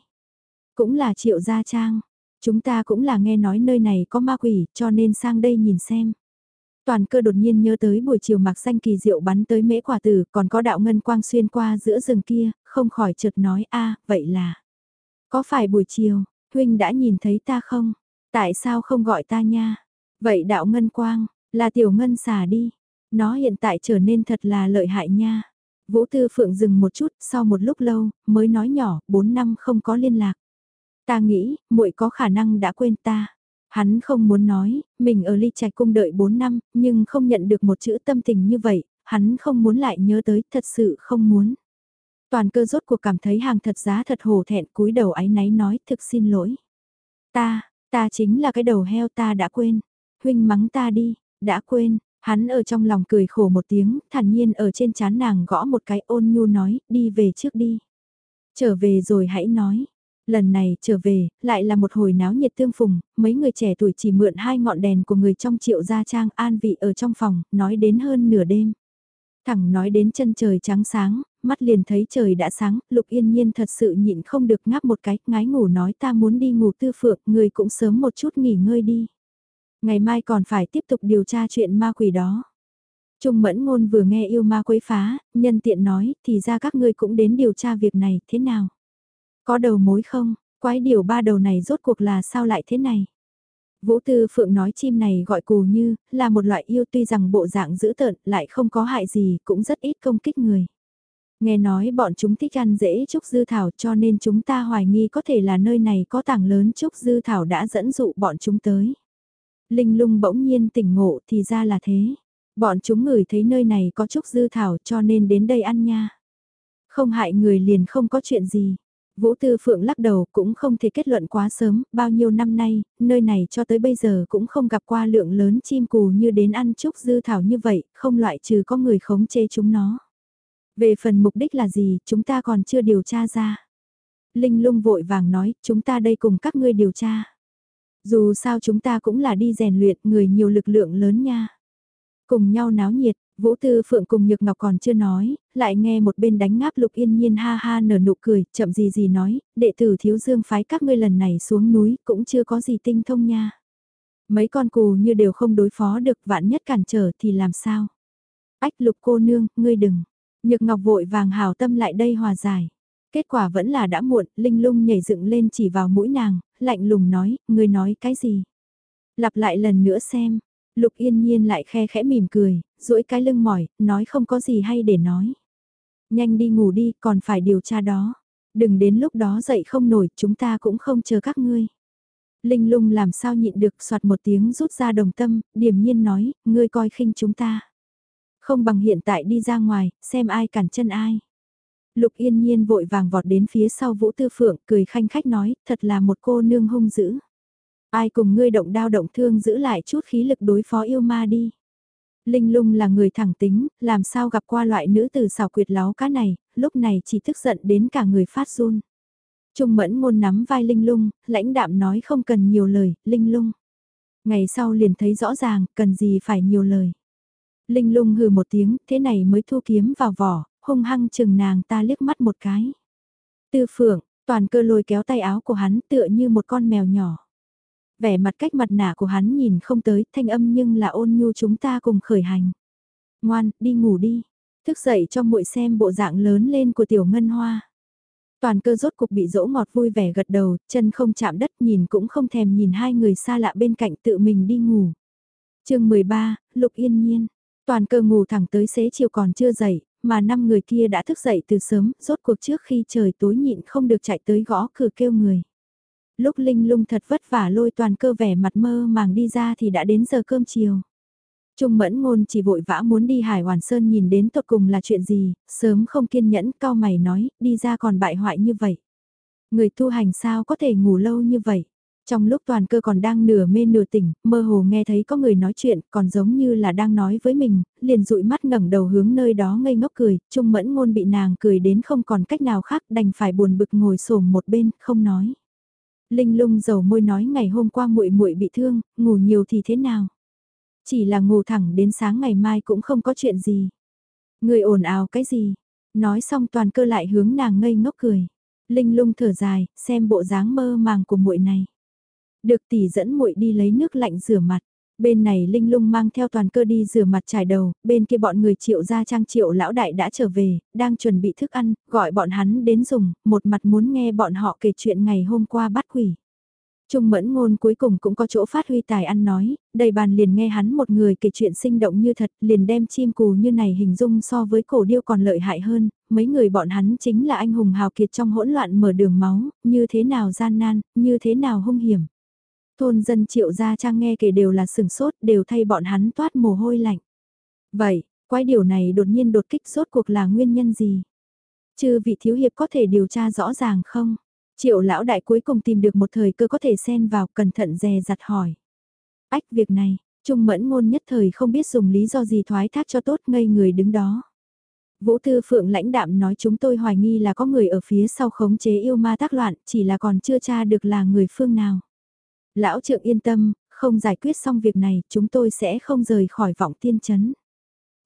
Cũng là triệu gia trang. Chúng ta cũng là nghe nói nơi này có ma quỷ, cho nên sang đây nhìn xem. Toàn cơ đột nhiên nhớ tới buổi chiều mặc xanh kỳ diệu bắn tới mễ quả tử, còn có đạo ngân quang xuyên qua giữa rừng kia, không khỏi chợt nói a vậy là. Có phải buổi chiều, huynh đã nhìn thấy ta không? Tại sao không gọi ta nha? Vậy đạo ngân quang, là tiểu ngân xả đi. Nó hiện tại trở nên thật là lợi hại nha. Vũ Tư Phượng dừng một chút, sau một lúc lâu, mới nói nhỏ, 4 năm không có liên lạc. Ta nghĩ, muội có khả năng đã quên ta. Hắn không muốn nói, mình ở ly trạch cung đợi 4 năm, nhưng không nhận được một chữ tâm tình như vậy, hắn không muốn lại nhớ tới, thật sự không muốn. Toàn cơ rốt cuộc cảm thấy hàng thật giá thật hổ thẹn cúi đầu áy náy nói thực xin lỗi. Ta, ta chính là cái đầu heo ta đã quên. Huynh mắng ta đi, đã quên, Hắn ở trong lòng cười khổ một tiếng, thản nhiên ở trên chán nàng gõ một cái ôn nhu nói, đi về trước đi. Trở về rồi hãy nói. Lần này trở về, lại là một hồi náo nhiệt tương phùng, mấy người trẻ tuổi chỉ mượn hai ngọn đèn của người trong triệu gia trang an vị ở trong phòng, nói đến hơn nửa đêm. Thẳng nói đến chân trời trắng sáng, mắt liền thấy trời đã sáng, lục yên nhiên thật sự nhịn không được ngáp một cái, ngái ngủ nói ta muốn đi ngủ tư phượng, người cũng sớm một chút nghỉ ngơi đi. Ngày mai còn phải tiếp tục điều tra chuyện ma quỷ đó. Trung mẫn ngôn vừa nghe yêu ma quấy phá, nhân tiện nói, thì ra các ngươi cũng đến điều tra việc này, thế nào? Có đầu mối không? Quái điều ba đầu này rốt cuộc là sao lại thế này? Vũ Tư Phượng nói chim này gọi cù như, là một loại yêu tuy rằng bộ dạng dữ tợn, lại không có hại gì, cũng rất ít công kích người. Nghe nói bọn chúng thích ăn dễ trúc dư thảo cho nên chúng ta hoài nghi có thể là nơi này có tảng lớn trúc dư thảo đã dẫn dụ bọn chúng tới. Linh lung bỗng nhiên tỉnh ngộ thì ra là thế. Bọn chúng ngửi thấy nơi này có chút dư thảo cho nên đến đây ăn nha. Không hại người liền không có chuyện gì. Vũ Tư Phượng lắc đầu cũng không thể kết luận quá sớm, bao nhiêu năm nay, nơi này cho tới bây giờ cũng không gặp qua lượng lớn chim cù như đến ăn chúc dư thảo như vậy, không loại trừ có người khống chế chúng nó. Về phần mục đích là gì, chúng ta còn chưa điều tra ra. Linh lung vội vàng nói, chúng ta đây cùng các ngươi điều tra. Dù sao chúng ta cũng là đi rèn luyện người nhiều lực lượng lớn nha. Cùng nhau náo nhiệt, Vũ Tư Phượng cùng Nhược Ngọc còn chưa nói, lại nghe một bên đánh ngáp Lục Yên Nhiên ha ha nở nụ cười, chậm gì gì nói, đệ tử thiếu dương phái các ngươi lần này xuống núi cũng chưa có gì tinh thông nha. Mấy con cù như đều không đối phó được vạn nhất cản trở thì làm sao? Ách Lục cô nương, ngươi đừng. Nhược Ngọc vội vàng hào tâm lại đây hòa giải. Kết quả vẫn là đã muộn, Linh lung nhảy dựng lên chỉ vào mũi nàng, lạnh lùng nói, ngươi nói cái gì? Lặp lại lần nữa xem, Lục yên nhiên lại khe khẽ mỉm cười, duỗi cái lưng mỏi, nói không có gì hay để nói. Nhanh đi ngủ đi, còn phải điều tra đó. Đừng đến lúc đó dậy không nổi, chúng ta cũng không chờ các ngươi. Linh lung làm sao nhịn được soạt một tiếng rút ra đồng tâm, điềm nhiên nói, ngươi coi khinh chúng ta. Không bằng hiện tại đi ra ngoài, xem ai cản chân ai. Lục yên nhiên vội vàng vọt đến phía sau Vũ Tư Phượng, cười khanh khách nói, thật là một cô nương hung dữ. Ai cùng ngươi động đao động thương giữ lại chút khí lực đối phó yêu ma đi. Linh lung là người thẳng tính, làm sao gặp qua loại nữ tử xảo quyệt láo cá này, lúc này chỉ tức giận đến cả người phát run. Trung mẫn ngôn nắm vai Linh lung, lãnh đạm nói không cần nhiều lời, Linh lung. Ngày sau liền thấy rõ ràng, cần gì phải nhiều lời. Linh lung hừ một tiếng, thế này mới thu kiếm vào vỏ, hung hăng chừng nàng ta liếc mắt một cái. Tư phượng, toàn cơ lôi kéo tay áo của hắn tựa như một con mèo nhỏ. Vẻ mặt cách mặt nạ của hắn nhìn không tới, thanh âm nhưng là ôn nhu chúng ta cùng khởi hành. Ngoan, đi ngủ đi. Thức dậy cho muội xem bộ dạng lớn lên của tiểu ngân hoa. Toàn cơ rốt cục bị dỗ ngọt vui vẻ gật đầu, chân không chạm đất nhìn cũng không thèm nhìn hai người xa lạ bên cạnh tự mình đi ngủ. chương 13, Lục Yên Nhiên. Toàn cơ ngủ thẳng tới xế chiều còn chưa dậy, mà năm người kia đã thức dậy từ sớm, rốt cuộc trước khi trời tối nhịn không được chạy tới gõ cửa kêu người. Lúc Linh lung thật vất vả lôi toàn cơ vẻ mặt mơ màng đi ra thì đã đến giờ cơm chiều. Trung mẫn ngôn chỉ vội vã muốn đi Hải Hoàn Sơn nhìn đến tột cùng là chuyện gì, sớm không kiên nhẫn cao mày nói, đi ra còn bại hoại như vậy. Người tu hành sao có thể ngủ lâu như vậy? Trong lúc toàn cơ còn đang nửa mê nửa tỉnh, mơ hồ nghe thấy có người nói chuyện, còn giống như là đang nói với mình, liền dụi mắt ngẩng đầu hướng nơi đó ngây ngốc cười, trung mẫn ngôn bị nàng cười đến không còn cách nào khác đành phải buồn bực ngồi xổm một bên, không nói. Linh lung dầu môi nói ngày hôm qua muội muội bị thương, ngủ nhiều thì thế nào? Chỉ là ngủ thẳng đến sáng ngày mai cũng không có chuyện gì. Người ồn ào cái gì? Nói xong toàn cơ lại hướng nàng ngây ngốc cười. Linh lung thở dài, xem bộ dáng mơ màng của muội này. Được tỷ dẫn muội đi lấy nước lạnh rửa mặt. Bên này Linh Lung mang theo toàn cơ đi rửa mặt trải đầu, bên kia bọn người triệu gia trang triệu lão đại đã trở về, đang chuẩn bị thức ăn, gọi bọn hắn đến dùng, một mặt muốn nghe bọn họ kể chuyện ngày hôm qua bắt quỷ. Trung mẫn ngôn cuối cùng cũng có chỗ phát huy tài ăn nói, đầy bàn liền nghe hắn một người kể chuyện sinh động như thật, liền đem chim cù như này hình dung so với cổ điêu còn lợi hại hơn, mấy người bọn hắn chính là anh hùng hào kiệt trong hỗn loạn mở đường máu, như thế nào gian nan, như thế nào hung hiểm. Thôn dân triệu gia trang nghe kể đều là sừng sốt, đều thay bọn hắn toát mồ hôi lạnh. Vậy, quái điều này đột nhiên đột kích sốt cuộc là nguyên nhân gì? Chư vị thiếu hiệp có thể điều tra rõ ràng không? Triệu lão đại cuối cùng tìm được một thời cơ có thể xen vào cẩn thận dè dặt hỏi. Ách việc này, Trung mẫn ngôn nhất thời không biết dùng lý do gì thoái thác cho tốt ngây người đứng đó. Vũ Tư Phượng lãnh đạm nói chúng tôi hoài nghi là có người ở phía sau khống chế yêu ma tác loạn, chỉ là còn chưa tra được là người phương nào. Lão trượng yên tâm, không giải quyết xong việc này, chúng tôi sẽ không rời khỏi vọng tiên chấn.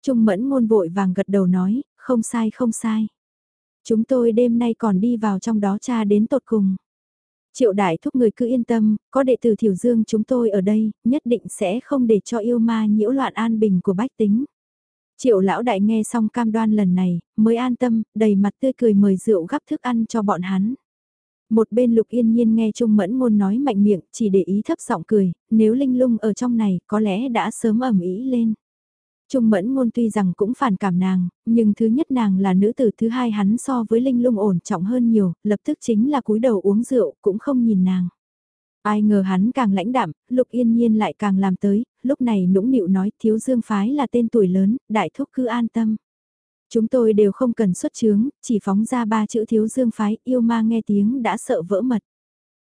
Trung mẫn ngôn vội vàng gật đầu nói, không sai không sai. Chúng tôi đêm nay còn đi vào trong đó cha đến tột cùng. Triệu đại thúc người cứ yên tâm, có đệ tử Thiểu Dương chúng tôi ở đây, nhất định sẽ không để cho yêu ma nhiễu loạn an bình của bách tính. Triệu lão đại nghe xong cam đoan lần này, mới an tâm, đầy mặt tươi cười mời rượu gắp thức ăn cho bọn hắn. Một bên lục yên nhiên nghe Trung Mẫn Ngôn nói mạnh miệng, chỉ để ý thấp giọng cười, nếu Linh Lung ở trong này có lẽ đã sớm ẩm ý lên. Trung Mẫn Ngôn tuy rằng cũng phản cảm nàng, nhưng thứ nhất nàng là nữ tử thứ hai hắn so với Linh Lung ổn trọng hơn nhiều, lập tức chính là cúi đầu uống rượu, cũng không nhìn nàng. Ai ngờ hắn càng lãnh đạm, Lục Yên Nhiên lại càng làm tới, lúc này nũng nịu nói thiếu dương phái là tên tuổi lớn, đại thúc cứ an tâm. Chúng tôi đều không cần xuất chướng, chỉ phóng ra ba chữ thiếu dương phái, yêu ma nghe tiếng đã sợ vỡ mật.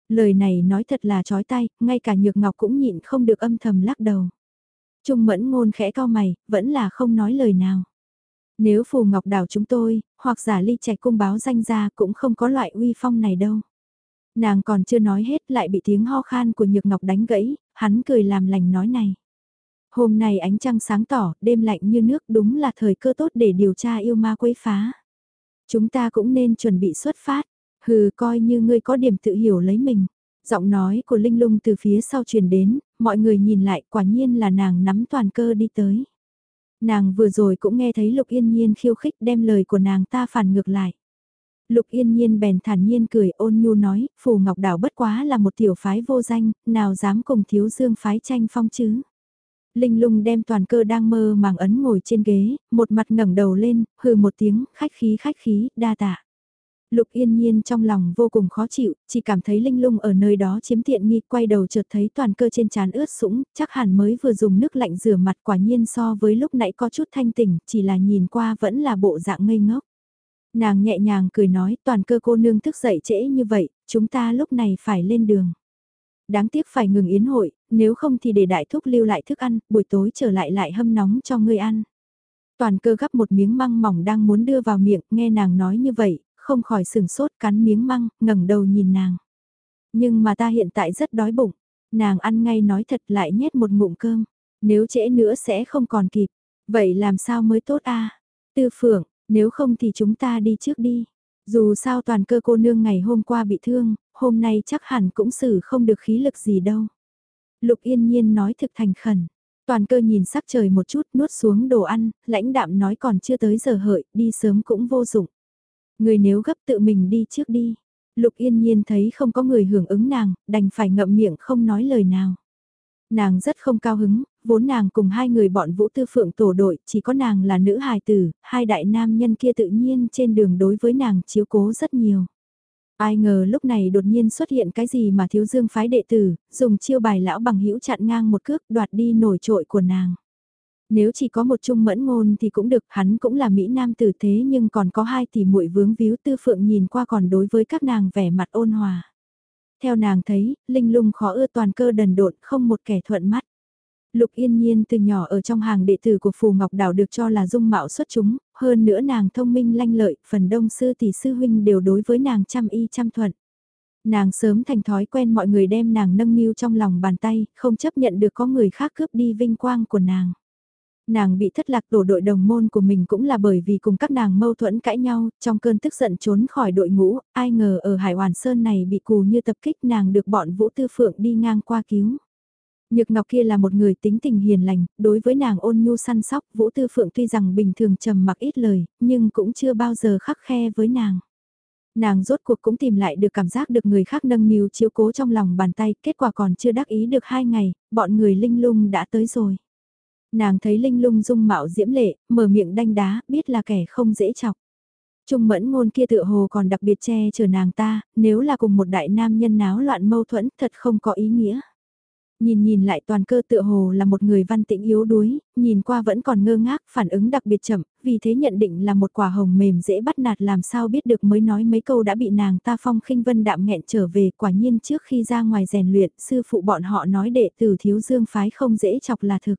Lời này nói thật là chói tay, ngay cả nhược ngọc cũng nhịn không được âm thầm lắc đầu. Trung mẫn ngôn khẽ cao mày, vẫn là không nói lời nào. Nếu phù ngọc đảo chúng tôi, hoặc giả ly trạch cung báo danh ra cũng không có loại uy phong này đâu. Nàng còn chưa nói hết lại bị tiếng ho khan của nhược ngọc đánh gãy, hắn cười làm lành nói này. Hôm nay ánh trăng sáng tỏ, đêm lạnh như nước đúng là thời cơ tốt để điều tra yêu ma quấy phá. Chúng ta cũng nên chuẩn bị xuất phát, hừ coi như ngươi có điểm tự hiểu lấy mình. Giọng nói của Linh Lung từ phía sau truyền đến, mọi người nhìn lại quả nhiên là nàng nắm toàn cơ đi tới. Nàng vừa rồi cũng nghe thấy Lục Yên Nhiên khiêu khích đem lời của nàng ta phản ngược lại. Lục Yên Nhiên bèn thản nhiên cười ôn nhu nói, Phù Ngọc Đảo bất quá là một tiểu phái vô danh, nào dám cùng thiếu dương phái tranh phong chứ. Linh lung đem toàn cơ đang mơ màng ấn ngồi trên ghế, một mặt ngẩng đầu lên, hừ một tiếng, khách khí khách khí, đa tạ. Lục yên nhiên trong lòng vô cùng khó chịu, chỉ cảm thấy linh lung ở nơi đó chiếm tiện nghi, quay đầu chợt thấy toàn cơ trên trán ướt sũng, chắc hẳn mới vừa dùng nước lạnh rửa mặt quả nhiên so với lúc nãy có chút thanh tỉnh, chỉ là nhìn qua vẫn là bộ dạng ngây ngốc. Nàng nhẹ nhàng cười nói toàn cơ cô nương thức dậy trễ như vậy, chúng ta lúc này phải lên đường. Đáng tiếc phải ngừng yến hội, nếu không thì để đại thúc lưu lại thức ăn, buổi tối trở lại lại hâm nóng cho ngươi ăn. Toàn cơ gắp một miếng măng mỏng đang muốn đưa vào miệng, nghe nàng nói như vậy, không khỏi sừng sốt cắn miếng măng, ngẩng đầu nhìn nàng. Nhưng mà ta hiện tại rất đói bụng, nàng ăn ngay nói thật lại nhét một ngụm cơm, nếu trễ nữa sẽ không còn kịp, vậy làm sao mới tốt a Tư phượng, nếu không thì chúng ta đi trước đi. Dù sao toàn cơ cô nương ngày hôm qua bị thương, hôm nay chắc hẳn cũng xử không được khí lực gì đâu. Lục yên nhiên nói thực thành khẩn. Toàn cơ nhìn sắc trời một chút nuốt xuống đồ ăn, lãnh đạm nói còn chưa tới giờ hợi, đi sớm cũng vô dụng. Người nếu gấp tự mình đi trước đi. Lục yên nhiên thấy không có người hưởng ứng nàng, đành phải ngậm miệng không nói lời nào. Nàng rất không cao hứng, vốn nàng cùng hai người bọn vũ tư phượng tổ đội, chỉ có nàng là nữ hài tử, hai đại nam nhân kia tự nhiên trên đường đối với nàng chiếu cố rất nhiều. Ai ngờ lúc này đột nhiên xuất hiện cái gì mà thiếu dương phái đệ tử, dùng chiêu bài lão bằng hữu chặn ngang một cước đoạt đi nổi trội của nàng. Nếu chỉ có một chung mẫn ngôn thì cũng được, hắn cũng là Mỹ Nam tử thế nhưng còn có hai tỷ muội vướng víu tư phượng nhìn qua còn đối với các nàng vẻ mặt ôn hòa. Theo nàng thấy, linh lung khó ưa toàn cơ đần độn không một kẻ thuận mắt. Lục Yên Nhiên từ nhỏ ở trong hàng đệ tử của Phù Ngọc Đảo được cho là dung mạo xuất chúng, hơn nữa nàng thông minh lanh lợi, phần đông sư tỷ sư huynh đều đối với nàng chăm y chăm thuận. Nàng sớm thành thói quen mọi người đem nàng nâng niu trong lòng bàn tay, không chấp nhận được có người khác cướp đi vinh quang của nàng. Nàng bị thất lạc tổ đội đồng môn của mình cũng là bởi vì cùng các nàng mâu thuẫn cãi nhau, trong cơn tức giận trốn khỏi đội ngũ, ai ngờ ở Hải Hoàn Sơn này bị cù như tập kích nàng được bọn Vũ Tư Phượng đi ngang qua cứu. Nhược Ngọc kia là một người tính tình hiền lành, đối với nàng ôn nhu săn sóc, Vũ Tư Phượng tuy rằng bình thường trầm mặc ít lời, nhưng cũng chưa bao giờ khắc khe với nàng. Nàng rốt cuộc cũng tìm lại được cảm giác được người khác nâng niu chiếu cố trong lòng bàn tay, kết quả còn chưa đắc ý được hai ngày, bọn người linh lung đã tới rồi. Nàng thấy linh lung dung mạo diễm lệ, mở miệng đanh đá, biết là kẻ không dễ chọc. Trung mẫn ngôn kia tựa hồ còn đặc biệt che chở nàng ta, nếu là cùng một đại nam nhân náo loạn mâu thuẫn thật không có ý nghĩa. Nhìn nhìn lại toàn cơ tựa hồ là một người văn tĩnh yếu đuối, nhìn qua vẫn còn ngơ ngác, phản ứng đặc biệt chậm, vì thế nhận định là một quả hồng mềm dễ bắt nạt làm sao biết được mới nói mấy câu đã bị nàng ta phong khinh vân đạm nghẹn trở về quả nhiên trước khi ra ngoài rèn luyện sư phụ bọn họ nói đệ tử thiếu dương phái không dễ chọc là thực.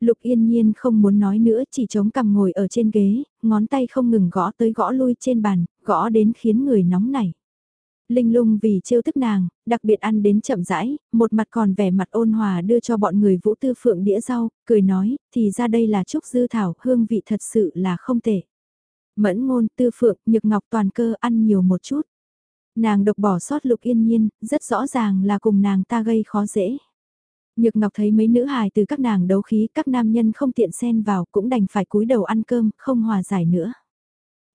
Lục yên nhiên không muốn nói nữa chỉ chống cằm ngồi ở trên ghế, ngón tay không ngừng gõ tới gõ lui trên bàn, gõ đến khiến người nóng nảy. Linh lung vì trêu tức nàng, đặc biệt ăn đến chậm rãi, một mặt còn vẻ mặt ôn hòa đưa cho bọn người vũ tư phượng đĩa rau, cười nói, thì ra đây là trúc dư thảo, hương vị thật sự là không tệ. Mẫn ngôn tư phượng, nhược ngọc toàn cơ ăn nhiều một chút. Nàng độc bỏ sót lục yên nhiên, rất rõ ràng là cùng nàng ta gây khó dễ. Nhược Ngọc thấy mấy nữ hài từ các nàng đấu khí, các nam nhân không tiện xen vào cũng đành phải cúi đầu ăn cơm, không hòa giải nữa.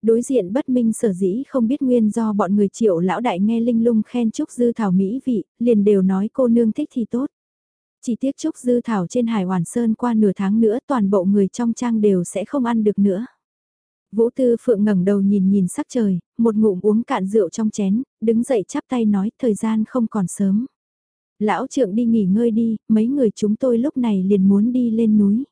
Đối diện bất minh sở dĩ không biết nguyên do bọn người triệu lão đại nghe Linh Lung khen Trúc Dư Thảo Mỹ vị, liền đều nói cô nương thích thì tốt. Chỉ tiếc Trúc Dư Thảo trên Hải Hoàn Sơn qua nửa tháng nữa toàn bộ người trong trang đều sẽ không ăn được nữa. Vũ Tư Phượng ngẩng đầu nhìn nhìn sắc trời, một ngụm uống cạn rượu trong chén, đứng dậy chắp tay nói thời gian không còn sớm. Lão trượng đi nghỉ ngơi đi, mấy người chúng tôi lúc này liền muốn đi lên núi.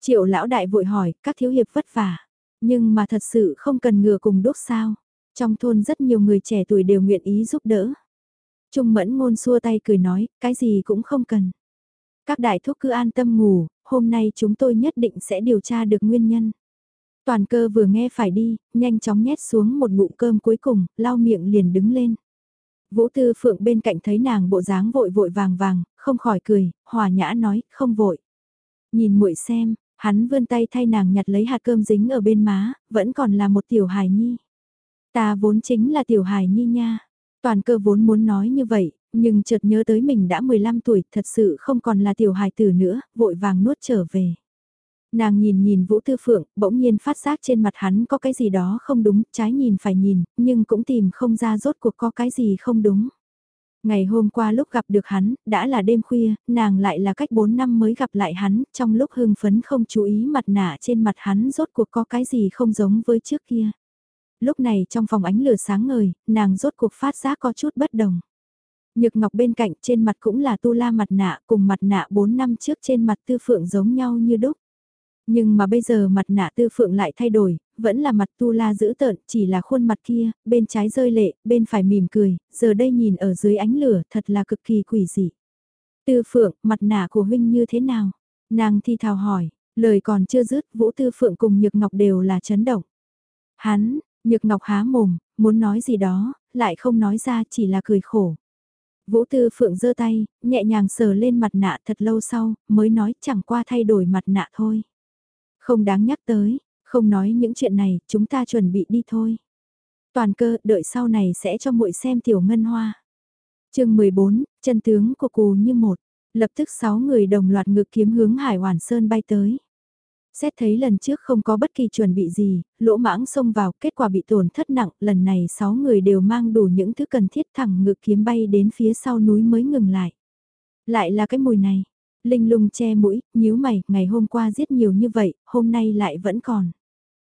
Triệu lão đại vội hỏi, các thiếu hiệp vất vả. Nhưng mà thật sự không cần ngừa cùng đốt sao. Trong thôn rất nhiều người trẻ tuổi đều nguyện ý giúp đỡ. Trung mẫn ngôn xua tay cười nói, cái gì cũng không cần. Các đại thuốc cứ an tâm ngủ, hôm nay chúng tôi nhất định sẽ điều tra được nguyên nhân. Toàn cơ vừa nghe phải đi, nhanh chóng nhét xuống một ngụm cơm cuối cùng, lau miệng liền đứng lên. Vũ Tư Phượng bên cạnh thấy nàng bộ dáng vội vội vàng vàng, không khỏi cười, hòa nhã nói, không vội. Nhìn muội xem, hắn vươn tay thay nàng nhặt lấy hạt cơm dính ở bên má, vẫn còn là một tiểu hài nhi. Ta vốn chính là tiểu hài nhi nha. Toàn cơ vốn muốn nói như vậy, nhưng chợt nhớ tới mình đã 15 tuổi, thật sự không còn là tiểu hài tử nữa, vội vàng nuốt trở về. Nàng nhìn nhìn Vũ Tư Phượng, bỗng nhiên phát giác trên mặt hắn có cái gì đó không đúng, trái nhìn phải nhìn, nhưng cũng tìm không ra rốt cuộc có cái gì không đúng. Ngày hôm qua lúc gặp được hắn, đã là đêm khuya, nàng lại là cách 4 năm mới gặp lại hắn, trong lúc hưng phấn không chú ý mặt nạ trên mặt hắn rốt cuộc có cái gì không giống với trước kia. Lúc này trong phòng ánh lửa sáng ngời, nàng rốt cuộc phát giác có chút bất đồng. Nhược ngọc bên cạnh trên mặt cũng là tu la mặt nạ cùng mặt nạ 4 năm trước trên mặt tư phượng giống nhau như đúc. Nhưng mà bây giờ mặt nạ tư phượng lại thay đổi, vẫn là mặt tu la dữ tợn, chỉ là khuôn mặt kia, bên trái rơi lệ, bên phải mỉm cười, giờ đây nhìn ở dưới ánh lửa thật là cực kỳ quỷ dị. Tư phượng, mặt nạ của huynh như thế nào? Nàng thi thào hỏi, lời còn chưa dứt, vũ tư phượng cùng nhược ngọc đều là chấn động. Hắn, nhược ngọc há mồm, muốn nói gì đó, lại không nói ra chỉ là cười khổ. Vũ Tư Phượng giơ tay, nhẹ nhàng sờ lên mặt nạ thật lâu sau, mới nói chẳng qua thay đổi mặt nạ thôi. Không đáng nhắc tới, không nói những chuyện này, chúng ta chuẩn bị đi thôi. Toàn cơ, đợi sau này sẽ cho muội xem tiểu ngân hoa. chương 14, chân tướng của cù như một, lập tức sáu người đồng loạt ngực kiếm hướng Hải Hoàn Sơn bay tới. Xét thấy lần trước không có bất kỳ chuẩn bị gì, lỗ mãng xông vào, kết quả bị tổn thất nặng, lần này sáu người đều mang đủ những thứ cần thiết thẳng ngực kiếm bay đến phía sau núi mới ngừng lại. Lại là cái mùi này, Linh lung che mũi, nhíu mày, ngày hôm qua giết nhiều như vậy, hôm nay lại vẫn còn.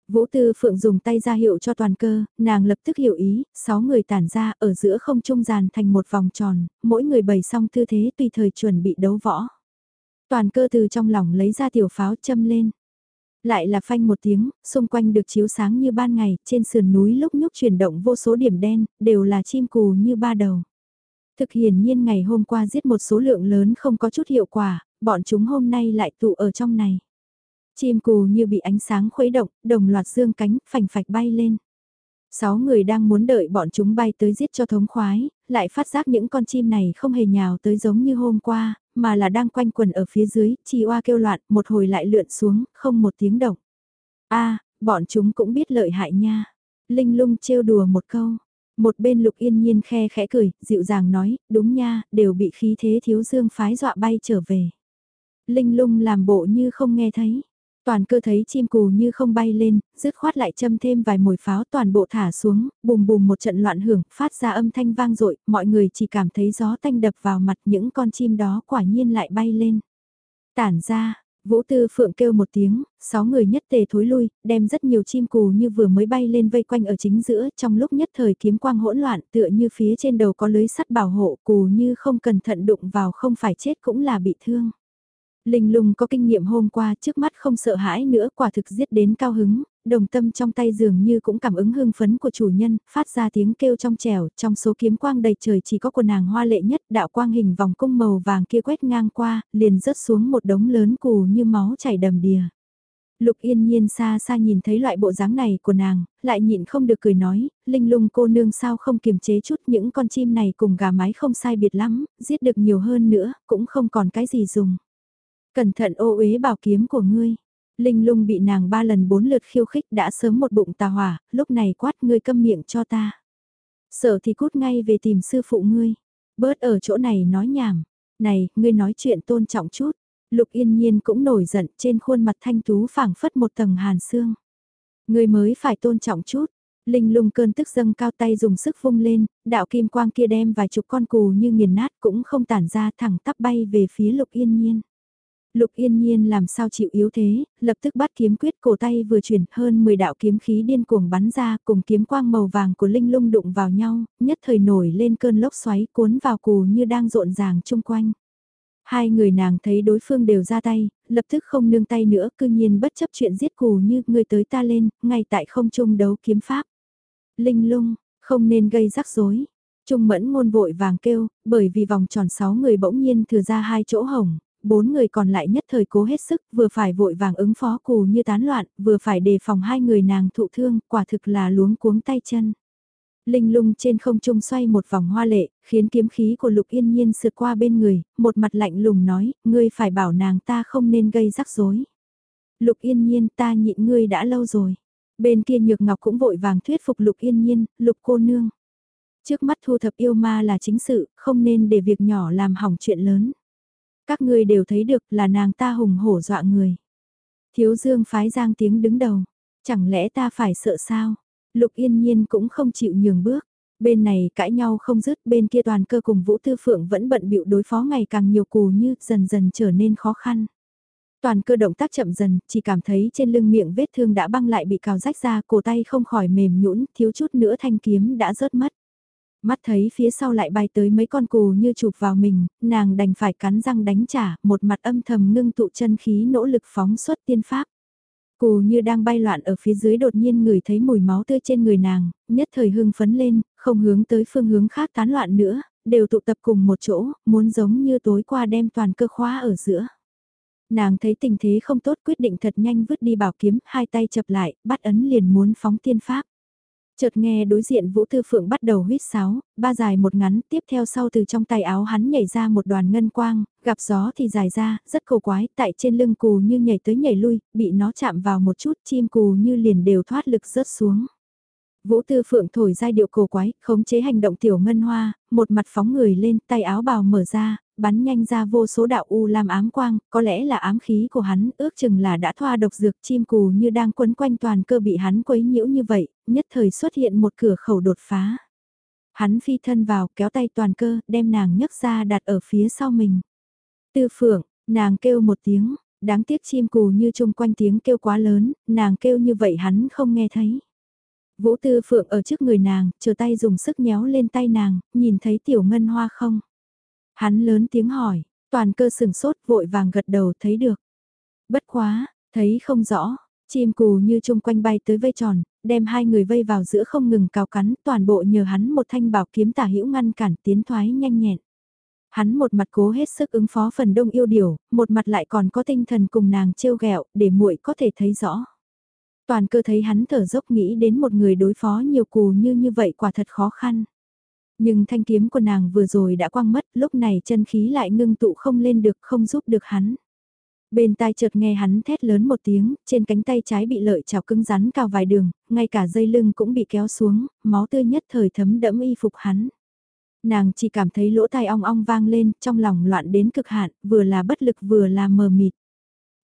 Vũ Tư Phượng dùng tay ra hiệu cho toàn cơ, nàng lập tức hiểu ý, sáu người tản ra ở giữa không trung dàn thành một vòng tròn, mỗi người bày xong tư thế tùy thời chuẩn bị đấu võ. Toàn cơ từ trong lòng lấy ra tiểu pháo châm lên. Lại là phanh một tiếng, xung quanh được chiếu sáng như ban ngày, trên sườn núi lúc nhúc chuyển động vô số điểm đen, đều là chim cù như ba đầu. Thực hiển nhiên ngày hôm qua giết một số lượng lớn không có chút hiệu quả, bọn chúng hôm nay lại tụ ở trong này. Chim cù như bị ánh sáng khuấy động, đồng loạt dương cánh, phành phạch bay lên. Sáu người đang muốn đợi bọn chúng bay tới giết cho thống khoái, lại phát giác những con chim này không hề nhào tới giống như hôm qua, mà là đang quanh quần ở phía dưới, chi oa kêu loạn, một hồi lại lượn xuống, không một tiếng động. a bọn chúng cũng biết lợi hại nha. Linh lung trêu đùa một câu. Một bên lục yên nhiên khe khẽ cười, dịu dàng nói, đúng nha, đều bị khí thế thiếu dương phái dọa bay trở về. Linh lung làm bộ như không nghe thấy. Toàn cơ thấy chim cù như không bay lên, dứt khoát lại châm thêm vài mồi pháo toàn bộ thả xuống, bùm bùm một trận loạn hưởng, phát ra âm thanh vang dội mọi người chỉ cảm thấy gió tanh đập vào mặt những con chim đó quả nhiên lại bay lên. Tản ra, Vũ Tư Phượng kêu một tiếng, sáu người nhất tề thối lui, đem rất nhiều chim cù như vừa mới bay lên vây quanh ở chính giữa, trong lúc nhất thời kiếm quang hỗn loạn tựa như phía trên đầu có lưới sắt bảo hộ cù như không cẩn thận đụng vào không phải chết cũng là bị thương. Linh lung có kinh nghiệm hôm qua trước mắt không sợ hãi nữa quả thực giết đến cao hứng, đồng tâm trong tay dường như cũng cảm ứng hưng phấn của chủ nhân, phát ra tiếng kêu trong trẻo, trong số kiếm quang đầy trời chỉ có của nàng hoa lệ nhất, đạo quang hình vòng cung màu vàng kia quét ngang qua, liền rớt xuống một đống lớn cù như máu chảy đầm đìa. Lục yên nhiên xa xa nhìn thấy loại bộ dáng này của nàng, lại nhịn không được cười nói, linh lung cô nương sao không kiềm chế chút những con chim này cùng gà mái không sai biệt lắm, giết được nhiều hơn nữa, cũng không còn cái gì dùng. Cẩn thận ô uế bảo kiếm của ngươi. Linh lung bị nàng ba lần bốn lượt khiêu khích đã sớm một bụng tà hỏa, lúc này quát ngươi câm miệng cho ta. Sợ thì cút ngay về tìm sư phụ ngươi. Bớt ở chỗ này nói nhảm. Này, ngươi nói chuyện tôn trọng chút. Lục yên nhiên cũng nổi giận trên khuôn mặt thanh tú phảng phất một tầng hàn xương. Ngươi mới phải tôn trọng chút. Linh lung cơn tức dâng cao tay dùng sức vung lên, đạo kim quang kia đem vài chục con cù như nghiền nát cũng không tản ra thẳng tắp bay về phía lục yên nhiên. Lục yên nhiên làm sao chịu yếu thế, lập tức bắt kiếm quyết cổ tay vừa chuyển hơn 10 đạo kiếm khí điên cuồng bắn ra cùng kiếm quang màu vàng của linh lung đụng vào nhau, nhất thời nổi lên cơn lốc xoáy cuốn vào cù như đang rộn ràng chung quanh. Hai người nàng thấy đối phương đều ra tay, lập tức không nương tay nữa cư nhiên bất chấp chuyện giết cù như người tới ta lên, ngay tại không trung đấu kiếm pháp. Linh lung, không nên gây rắc rối. Trung mẫn ngôn vội vàng kêu, bởi vì vòng tròn 6 người bỗng nhiên thừa ra hai chỗ hồng, bốn người còn lại nhất thời cố hết sức, vừa phải vội vàng ứng phó cù như tán loạn, vừa phải đề phòng hai người nàng thụ thương, quả thực là luống cuống tay chân. Linh lung trên không trung xoay một vòng hoa lệ, khiến kiếm khí của Lục Yên Nhiên sượt qua bên người, một mặt lạnh lùng nói, ngươi phải bảo nàng ta không nên gây rắc rối. Lục Yên Nhiên ta nhịn ngươi đã lâu rồi. Bên kia Nhược Ngọc cũng vội vàng thuyết phục Lục Yên Nhiên, Lục cô nương. Trước mắt thu thập yêu ma là chính sự, không nên để việc nhỏ làm hỏng chuyện lớn. Các ngươi đều thấy được là nàng ta hùng hổ dọa người. Thiếu dương phái giang tiếng đứng đầu. Chẳng lẽ ta phải sợ sao? Lục yên nhiên cũng không chịu nhường bước. Bên này cãi nhau không dứt, bên kia toàn cơ cùng Vũ Tư Phượng vẫn bận bịu đối phó ngày càng nhiều cù như dần dần trở nên khó khăn. Toàn cơ động tác chậm dần, chỉ cảm thấy trên lưng miệng vết thương đã băng lại bị cào rách ra, cổ tay không khỏi mềm nhũn, thiếu chút nữa thanh kiếm đã rớt mất. Mắt thấy phía sau lại bay tới mấy con cù như chụp vào mình, nàng đành phải cắn răng đánh trả, một mặt âm thầm ngưng tụ chân khí nỗ lực phóng xuất tiên pháp. Cù như đang bay loạn ở phía dưới đột nhiên ngửi thấy mùi máu tươi trên người nàng, nhất thời hưng phấn lên, không hướng tới phương hướng khác tán loạn nữa, đều tụ tập cùng một chỗ, muốn giống như tối qua đem toàn cơ khóa ở giữa. Nàng thấy tình thế không tốt quyết định thật nhanh vứt đi bảo kiếm, hai tay chập lại, bắt ấn liền muốn phóng tiên pháp. Chợt nghe đối diện Vũ Tư Phượng bắt đầu huýt sáo, ba dài một ngắn, tiếp theo sau từ trong tay áo hắn nhảy ra một đoàn ngân quang, gặp gió thì dài ra, rất cầu quái, tại trên lưng cù như nhảy tới nhảy lui, bị nó chạm vào một chút, chim cù như liền đều thoát lực rớt xuống. Vũ Tư Phượng thổi giai điệu cổ quái, khống chế hành động tiểu ngân hoa, một mặt phóng người lên, tay áo bào mở ra, bắn nhanh ra vô số đạo u làm ám quang, có lẽ là ám khí của hắn, ước chừng là đã thoa độc dược chim cù như đang quấn quanh toàn cơ bị hắn quấy nhiễu như vậy, nhất thời xuất hiện một cửa khẩu đột phá. Hắn phi thân vào, kéo tay toàn cơ, đem nàng nhấc ra đặt ở phía sau mình. Tư Phượng, nàng kêu một tiếng, đáng tiếc chim cù như chung quanh tiếng kêu quá lớn, nàng kêu như vậy hắn không nghe thấy. Vũ Tư Phượng ở trước người nàng, chờ tay dùng sức nhéo lên tay nàng, nhìn thấy tiểu ngân hoa không? Hắn lớn tiếng hỏi, toàn cơ sừng sốt vội vàng gật đầu thấy được. Bất quá, thấy không rõ, chim cù như chung quanh bay tới vây tròn, đem hai người vây vào giữa không ngừng cào cắn, toàn bộ nhờ hắn một thanh bảo kiếm tả hữu ngăn cản tiến thoái nhanh nhẹn. Hắn một mặt cố hết sức ứng phó phần đông yêu điều, một mặt lại còn có tinh thần cùng nàng trêu ghẹo để muội có thể thấy rõ. Toàn cơ thấy hắn thở dốc nghĩ đến một người đối phó nhiều cù như như vậy quả thật khó khăn. Nhưng thanh kiếm của nàng vừa rồi đã quăng mất, lúc này chân khí lại ngưng tụ không lên được, không giúp được hắn. Bên tai chợt nghe hắn thét lớn một tiếng, trên cánh tay trái bị lợi chảo cứng rắn cào vài đường, ngay cả dây lưng cũng bị kéo xuống, máu tươi nhất thời thấm đẫm y phục hắn. Nàng chỉ cảm thấy lỗ tai ong ong vang lên, trong lòng loạn đến cực hạn, vừa là bất lực vừa là mờ mịt.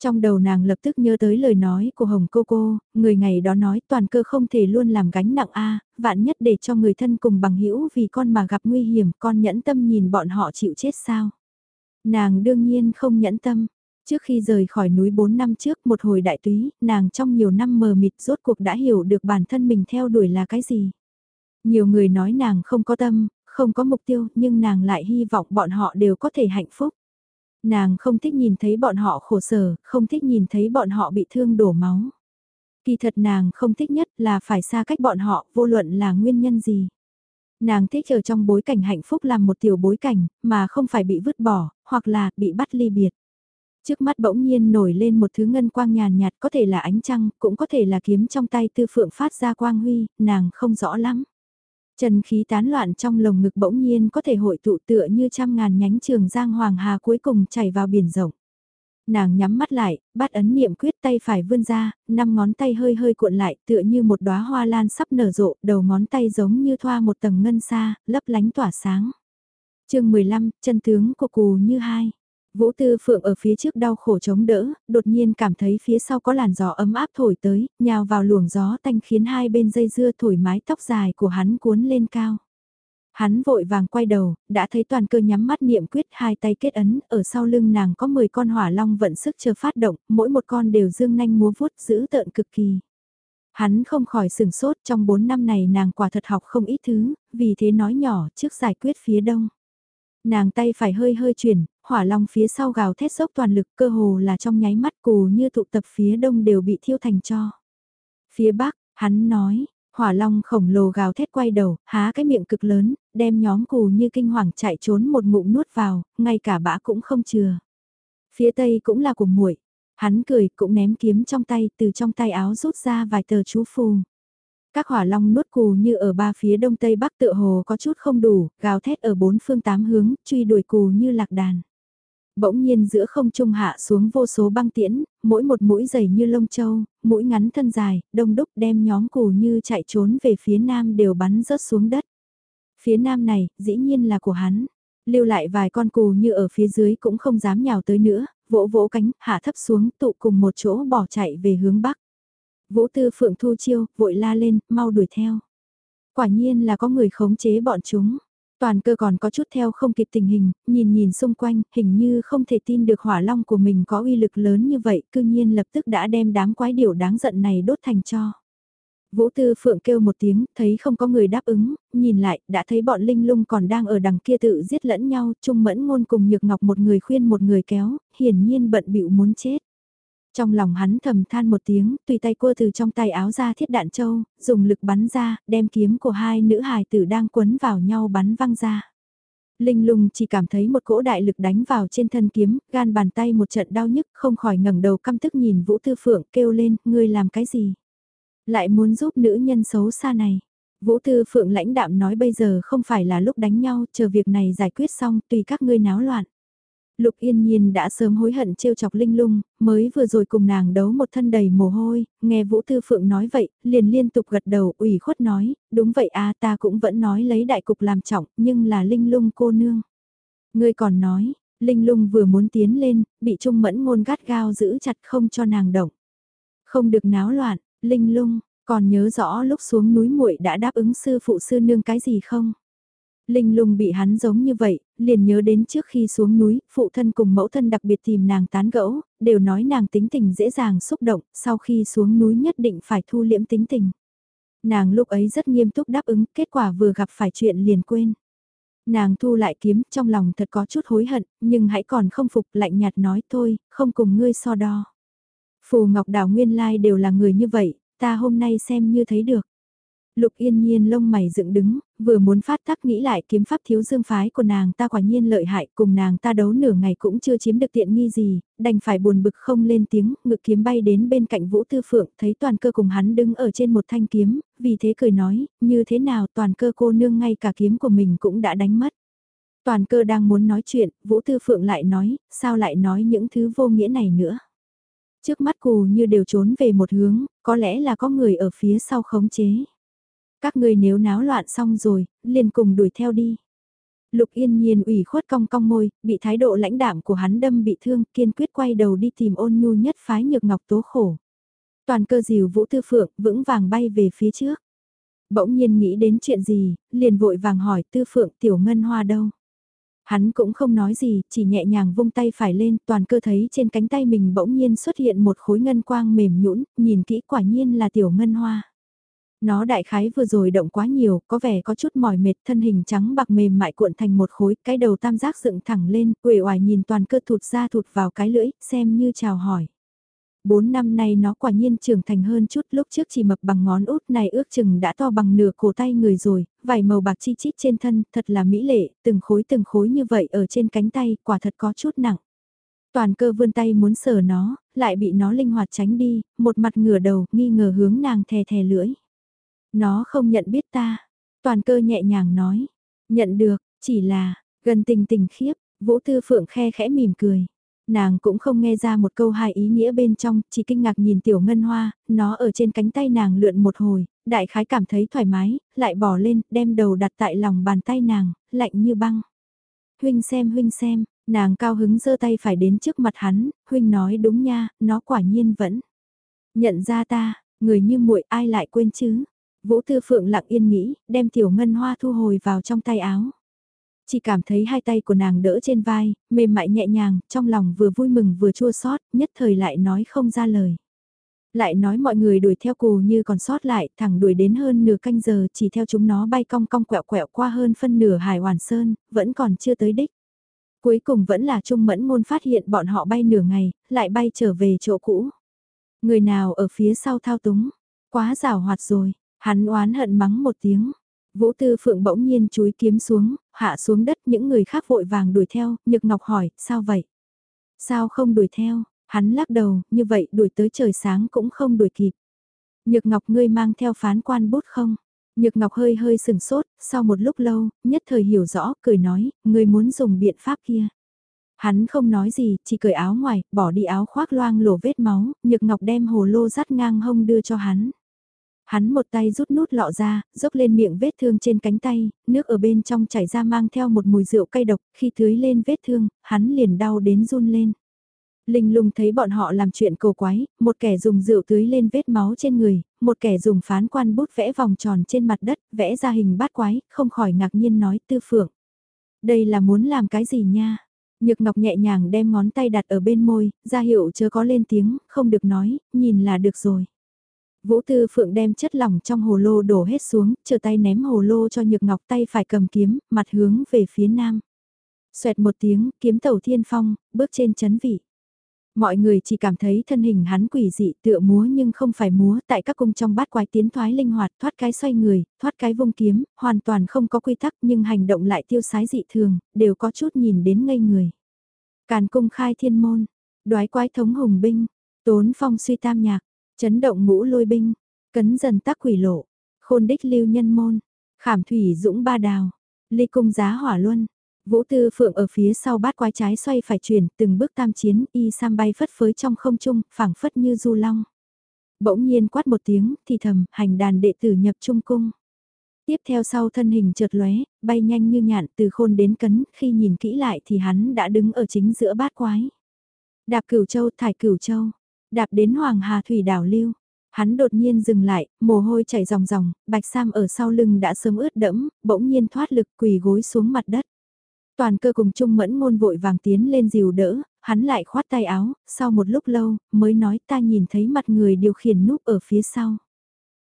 Trong đầu nàng lập tức nhớ tới lời nói của Hồng Cô Cô, người ngày đó nói toàn cơ không thể luôn làm gánh nặng a vạn nhất để cho người thân cùng bằng hữu vì con mà gặp nguy hiểm, con nhẫn tâm nhìn bọn họ chịu chết sao. Nàng đương nhiên không nhẫn tâm, trước khi rời khỏi núi 4 năm trước một hồi đại túy, nàng trong nhiều năm mờ mịt rốt cuộc đã hiểu được bản thân mình theo đuổi là cái gì. Nhiều người nói nàng không có tâm, không có mục tiêu, nhưng nàng lại hy vọng bọn họ đều có thể hạnh phúc. Nàng không thích nhìn thấy bọn họ khổ sở, không thích nhìn thấy bọn họ bị thương đổ máu. Kỳ thật nàng không thích nhất là phải xa cách bọn họ, vô luận là nguyên nhân gì. Nàng thích ở trong bối cảnh hạnh phúc làm một tiểu bối cảnh, mà không phải bị vứt bỏ, hoặc là bị bắt ly biệt. Trước mắt bỗng nhiên nổi lên một thứ ngân quang nhàn nhạt có thể là ánh trăng, cũng có thể là kiếm trong tay tư phượng phát ra quang huy, nàng không rõ lắm. Trần khí tán loạn trong lồng ngực bỗng nhiên có thể hội tụ tựa như trăm ngàn nhánh trường giang hoàng hà cuối cùng chảy vào biển rộng. Nàng nhắm mắt lại, bắt ấn niệm quyết tay phải vươn ra, năm ngón tay hơi hơi cuộn lại tựa như một đóa hoa lan sắp nở rộ, đầu ngón tay giống như thoa một tầng ngân xa, lấp lánh tỏa sáng. chương 15, chân tướng của cù như hai. Vũ Tư Phượng ở phía trước đau khổ chống đỡ, đột nhiên cảm thấy phía sau có làn gió ấm áp thổi tới, nhào vào luồng gió tanh khiến hai bên dây dưa thổi mái tóc dài của hắn cuốn lên cao. Hắn vội vàng quay đầu, đã thấy toàn cơ nhắm mắt niệm quyết hai tay kết ấn, ở sau lưng nàng có 10 con hỏa long vận sức chờ phát động, mỗi một con đều dương nanh múa vuốt giữ tợn cực kỳ. Hắn không khỏi sừng sốt trong 4 năm này nàng quả thật học không ít thứ, vì thế nói nhỏ trước giải quyết phía đông. Nàng tay phải hơi hơi chuyển, hỏa long phía sau gào thét sốc toàn lực cơ hồ là trong nháy mắt cù như tụ tập phía đông đều bị thiêu thành cho. Phía bắc, hắn nói, hỏa long khổng lồ gào thét quay đầu, há cái miệng cực lớn, đem nhóm cù như kinh hoàng chạy trốn một ngụm nuốt vào, ngay cả bã cũng không chừa. Phía tây cũng là của muội. Hắn cười cũng ném kiếm trong tay từ trong tay áo rút ra vài tờ chú phù. Các hỏa long nuốt cù như ở ba phía đông tây bắc tựa hồ có chút không đủ, gào thét ở bốn phương tám hướng, truy đuổi cù như lạc đàn. Bỗng nhiên giữa không trung hạ xuống vô số băng tiễn, mỗi một mũi dày như lông châu, mũi ngắn thân dài, đông đúc đem nhóm cù như chạy trốn về phía nam đều bắn rớt xuống đất. Phía nam này, dĩ nhiên là của hắn. Lưu lại vài con cù như ở phía dưới cũng không dám nhào tới nữa, vỗ vỗ cánh, hạ thấp xuống tụ cùng một chỗ bỏ chạy về hướng bắc. Vũ Tư Phượng thu chiêu, vội la lên, mau đuổi theo. Quả nhiên là có người khống chế bọn chúng. Toàn cơ còn có chút theo không kịp tình hình, nhìn nhìn xung quanh, hình như không thể tin được hỏa long của mình có uy lực lớn như vậy, cư nhiên lập tức đã đem đám quái điểu đáng giận này đốt thành cho. Vũ Tư Phượng kêu một tiếng, thấy không có người đáp ứng, nhìn lại, đã thấy bọn linh lung còn đang ở đằng kia tự giết lẫn nhau, Trung Mẫn Ngôn cùng Nhược Ngọc một người khuyên một người kéo, hiển nhiên bận bịu muốn chết. Trong lòng hắn thầm than một tiếng, tùy tay cua từ trong tay áo ra thiết đạn châu, dùng lực bắn ra, đem kiếm của hai nữ hài tử đang quấn vào nhau bắn văng ra. Linh lùng chỉ cảm thấy một cỗ đại lực đánh vào trên thân kiếm, gan bàn tay một trận đau nhức, không khỏi ngẩng đầu căm tức nhìn Vũ Tư Phượng kêu lên, ngươi làm cái gì? Lại muốn giúp nữ nhân xấu xa này. Vũ Tư Phượng lãnh đạm nói bây giờ không phải là lúc đánh nhau, chờ việc này giải quyết xong tùy các ngươi náo loạn. Lục Yên Nhiên đã sớm hối hận trêu chọc Linh Lung, mới vừa rồi cùng nàng đấu một thân đầy mồ hôi, nghe Vũ Tư Phượng nói vậy, liền liên tục gật đầu ủy khuất nói, đúng vậy a ta cũng vẫn nói lấy đại cục làm trọng, nhưng là Linh Lung cô nương. Ngươi còn nói, Linh Lung vừa muốn tiến lên, bị Trung Mẫn ngôn gắt gao giữ chặt không cho nàng động. Không được náo loạn, Linh Lung, còn nhớ rõ lúc xuống núi muội đã đáp ứng sư phụ sư nương cái gì không? Linh lung bị hắn giống như vậy, liền nhớ đến trước khi xuống núi, phụ thân cùng mẫu thân đặc biệt tìm nàng tán gẫu, đều nói nàng tính tình dễ dàng xúc động, sau khi xuống núi nhất định phải thu liễm tính tình. Nàng lúc ấy rất nghiêm túc đáp ứng, kết quả vừa gặp phải chuyện liền quên. Nàng thu lại kiếm, trong lòng thật có chút hối hận, nhưng hãy còn không phục lạnh nhạt nói thôi, không cùng ngươi so đo. Phù Ngọc Đào nguyên lai đều là người như vậy, ta hôm nay xem như thấy được. Lục yên nhiên lông mày dựng đứng, vừa muốn phát tác nghĩ lại kiếm pháp thiếu dương phái của nàng ta quả nhiên lợi hại cùng nàng ta đấu nửa ngày cũng chưa chiếm được tiện nghi gì, đành phải buồn bực không lên tiếng, ngực kiếm bay đến bên cạnh vũ tư phượng thấy toàn cơ cùng hắn đứng ở trên một thanh kiếm, vì thế cười nói, như thế nào toàn cơ cô nương ngay cả kiếm của mình cũng đã đánh mất. Toàn cơ đang muốn nói chuyện, vũ tư phượng lại nói, sao lại nói những thứ vô nghĩa này nữa. Trước mắt cù như đều trốn về một hướng, có lẽ là có người ở phía sau khống chế. Các người nếu náo loạn xong rồi, liền cùng đuổi theo đi. Lục yên nhiên ủy khuất cong cong môi, bị thái độ lãnh đạm của hắn đâm bị thương, kiên quyết quay đầu đi tìm ôn nhu nhất phái nhược ngọc tố khổ. Toàn cơ dìu vũ tư phượng, vững vàng bay về phía trước. Bỗng nhiên nghĩ đến chuyện gì, liền vội vàng hỏi tư phượng tiểu ngân hoa đâu. Hắn cũng không nói gì, chỉ nhẹ nhàng vung tay phải lên, toàn cơ thấy trên cánh tay mình bỗng nhiên xuất hiện một khối ngân quang mềm nhũn, nhìn kỹ quả nhiên là tiểu ngân hoa. Nó đại khái vừa rồi động quá nhiều, có vẻ có chút mỏi mệt, thân hình trắng bạc mềm mại cuộn thành một khối, cái đầu tam giác dựng thẳng lên, uể oải nhìn toàn cơ thụt ra thụt vào cái lưỡi, xem như chào hỏi. Bốn năm nay nó quả nhiên trưởng thành hơn chút lúc trước chỉ mập bằng ngón út này ước chừng đã to bằng nửa cổ tay người rồi, vài màu bạc chi chít trên thân, thật là mỹ lệ, từng khối từng khối như vậy ở trên cánh tay, quả thật có chút nặng. Toàn cơ vươn tay muốn sờ nó, lại bị nó linh hoạt tránh đi, một mặt ngửa đầu, nghi ngờ hướng nàng thè thè lưỡi. Nó không nhận biết ta. Toàn cơ nhẹ nhàng nói. Nhận được, chỉ là, gần tình tình khiếp, Vũ Tư Phượng khe khẽ mỉm cười. Nàng cũng không nghe ra một câu hai ý nghĩa bên trong, chỉ kinh ngạc nhìn tiểu ngân hoa, nó ở trên cánh tay nàng lượn một hồi, đại khái cảm thấy thoải mái, lại bỏ lên, đem đầu đặt tại lòng bàn tay nàng, lạnh như băng. Huynh xem huynh xem, nàng cao hứng giơ tay phải đến trước mặt hắn, huynh nói đúng nha, nó quả nhiên vẫn. Nhận ra ta, người như muội ai lại quên chứ, Vũ Tư Phượng lặng yên nghĩ, đem tiểu ngân hoa thu hồi vào trong tay áo. Chỉ cảm thấy hai tay của nàng đỡ trên vai, mềm mại nhẹ nhàng, trong lòng vừa vui mừng vừa chua xót, nhất thời lại nói không ra lời. Lại nói mọi người đuổi theo cù như còn sót lại, thẳng đuổi đến hơn nửa canh giờ chỉ theo chúng nó bay cong cong quẹo quẹo qua hơn phân nửa hải hoàn sơn, vẫn còn chưa tới đích. Cuối cùng vẫn là Trung Mẫn Ngôn phát hiện bọn họ bay nửa ngày, lại bay trở về chỗ cũ. Người nào ở phía sau thao túng, quá rào hoạt rồi, Hắn oán hận mắng một tiếng. Vũ Tư Phượng bỗng nhiên chúi kiếm xuống, hạ xuống đất những người khác vội vàng đuổi theo, Nhược Ngọc hỏi, sao vậy? Sao không đuổi theo, hắn lắc đầu, như vậy đuổi tới trời sáng cũng không đuổi kịp. Nhược Ngọc ngươi mang theo phán quan bút không? Nhược Ngọc hơi hơi sừng sốt, sau một lúc lâu, nhất thời hiểu rõ, cười nói, ngươi muốn dùng biện pháp kia. Hắn không nói gì, chỉ cởi áo ngoài, bỏ đi áo khoác loang lổ vết máu, Nhược Ngọc đem hồ lô dắt ngang hông đưa cho hắn. Hắn một tay rút nút lọ ra, dốc lên miệng vết thương trên cánh tay, nước ở bên trong chảy ra mang theo một mùi rượu cay độc, khi tưới lên vết thương, hắn liền đau đến run lên. Linh lung thấy bọn họ làm chuyện cầu quái, một kẻ dùng rượu tưới lên vết máu trên người, một kẻ dùng phán quan bút vẽ vòng tròn trên mặt đất, vẽ ra hình bát quái, không khỏi ngạc nhiên nói tư phượng. Đây là muốn làm cái gì nha? Nhược Ngọc nhẹ nhàng đem ngón tay đặt ở bên môi, ra hiệu chớ có lên tiếng, không được nói, nhìn là được rồi. Vũ Tư Phượng đem chất lỏng trong hồ lô đổ hết xuống, chờ tay ném hồ lô cho Nhược Ngọc tay phải cầm kiếm, mặt hướng về phía nam. Xoẹt một tiếng, kiếm tàu thiên phong, bước trên chấn vị. Mọi người chỉ cảm thấy thân hình hắn quỷ dị tựa múa nhưng không phải múa tại các cung trong bát quái tiến thoái linh hoạt thoát cái xoay người, thoát cái vung kiếm, hoàn toàn không có quy tắc nhưng hành động lại tiêu sái dị thường, đều có chút nhìn đến ngây người. Càn cung khai thiên môn, đoái quái thống hùng binh, tốn phong suy tam nhạc, chấn động ngũ lôi binh, cấn dần tắc quỷ lộ, khôn đích lưu nhân môn, khảm thủy dũng ba đào, ly cung giá hỏa luân, Vũ Tư Phượng ở phía sau bát quái trái xoay phải chuyển, từng bước tam chiến, y sam bay phất phới trong không trung, phảng phất như du long. Bỗng nhiên quát một tiếng, thì thầm, hành đàn đệ tử nhập trung cung. Tiếp theo sau thân hình chợt lóe, bay nhanh như nhạn từ khôn đến cấn, khi nhìn kỹ lại thì hắn đã đứng ở chính giữa bát quái. Đạp cửu châu thải cửu châu, đạp đến Hoàng Hà Thủy đảo lưu. Hắn đột nhiên dừng lại, mồ hôi chảy ròng ròng, bạch sam ở sau lưng đã sớm ướt đẫm, bỗng nhiên thoát lực quỳ gối xuống mặt đất. Toàn cơ cùng Trung Mẫn Ngôn vội vàng tiến lên dìu đỡ, hắn lại khoát tay áo, sau một lúc lâu, mới nói ta nhìn thấy mặt người điều khiển núp ở phía sau.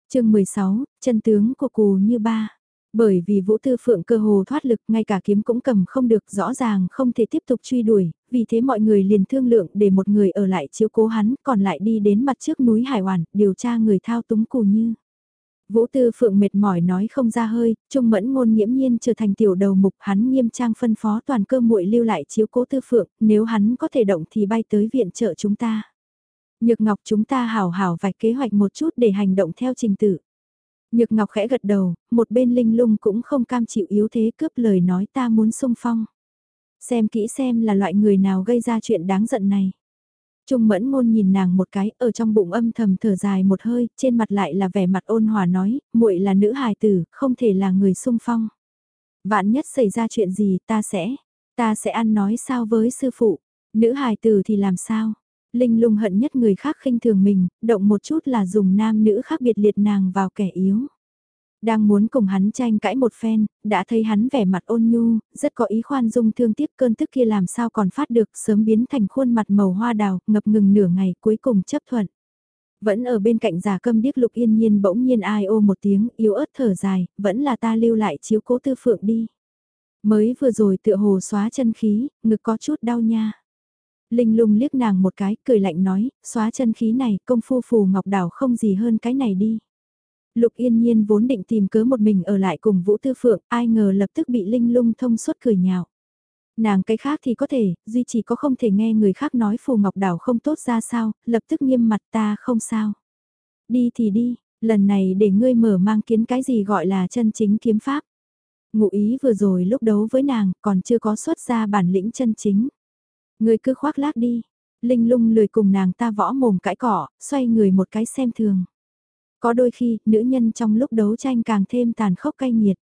chương 16, chân tướng của cù như ba. Bởi vì Vũ Tư Phượng cơ hồ thoát lực ngay cả kiếm cũng cầm không được rõ ràng không thể tiếp tục truy đuổi, vì thế mọi người liền thương lượng để một người ở lại chiếu cố hắn còn lại đi đến mặt trước núi Hải Hoàn điều tra người thao túng cù như. Vũ Tư Phượng mệt mỏi nói không ra hơi, Trung Mẫn ngôn nghiễm nhiên trở thành tiểu đầu mục hắn nghiêm trang phân phó toàn cơ muội lưu lại chiếu cố Tư Phượng, nếu hắn có thể động thì bay tới viện trợ chúng ta. Nhược Ngọc chúng ta hào hào vạch kế hoạch một chút để hành động theo trình tự. Nhược Ngọc khẽ gật đầu, một bên linh lung cũng không cam chịu yếu thế cướp lời nói ta muốn xung phong. Xem kỹ xem là loại người nào gây ra chuyện đáng giận này. Trung mẫn ngôn nhìn nàng một cái, ở trong bụng âm thầm thở dài một hơi, trên mặt lại là vẻ mặt ôn hòa nói, muội là nữ hài tử, không thể là người sung phong. Vạn nhất xảy ra chuyện gì ta sẽ, ta sẽ ăn nói sao với sư phụ, nữ hài tử thì làm sao? Linh lung hận nhất người khác khinh thường mình, động một chút là dùng nam nữ khác biệt liệt nàng vào kẻ yếu. Đang muốn cùng hắn tranh cãi một phen, đã thấy hắn vẻ mặt ôn nhu, rất có ý khoan dung thương tiếc cơn tức kia làm sao còn phát được sớm biến thành khuôn mặt màu hoa đào, ngập ngừng nửa ngày cuối cùng chấp thuận. Vẫn ở bên cạnh giả câm điếc lục yên nhiên bỗng nhiên ai ô một tiếng, yếu ớt thở dài, vẫn là ta lưu lại chiếu cố tư phượng đi. Mới vừa rồi tựa hồ xóa chân khí, ngực có chút đau nha. Linh lung liếc nàng một cái, cười lạnh nói, xóa chân khí này, công phu phù ngọc đảo không gì hơn cái này đi. Lục yên nhiên vốn định tìm cớ một mình ở lại cùng Vũ Tư Phượng, ai ngờ lập tức bị Linh lung thông suốt cười nhạo. Nàng cái khác thì có thể, duy chỉ có không thể nghe người khác nói phù ngọc đảo không tốt ra sao, lập tức nghiêm mặt ta không sao. Đi thì đi, lần này để ngươi mở mang kiến cái gì gọi là chân chính kiếm pháp. Ngụ ý vừa rồi lúc đấu với nàng còn chưa có xuất ra bản lĩnh chân chính. Ngươi cứ khoác lác đi, Linh lung lười cùng nàng ta võ mồm cãi cỏ, xoay người một cái xem thường. Có đôi khi, nữ nhân trong lúc đấu tranh càng thêm tàn khốc cay nghiệt.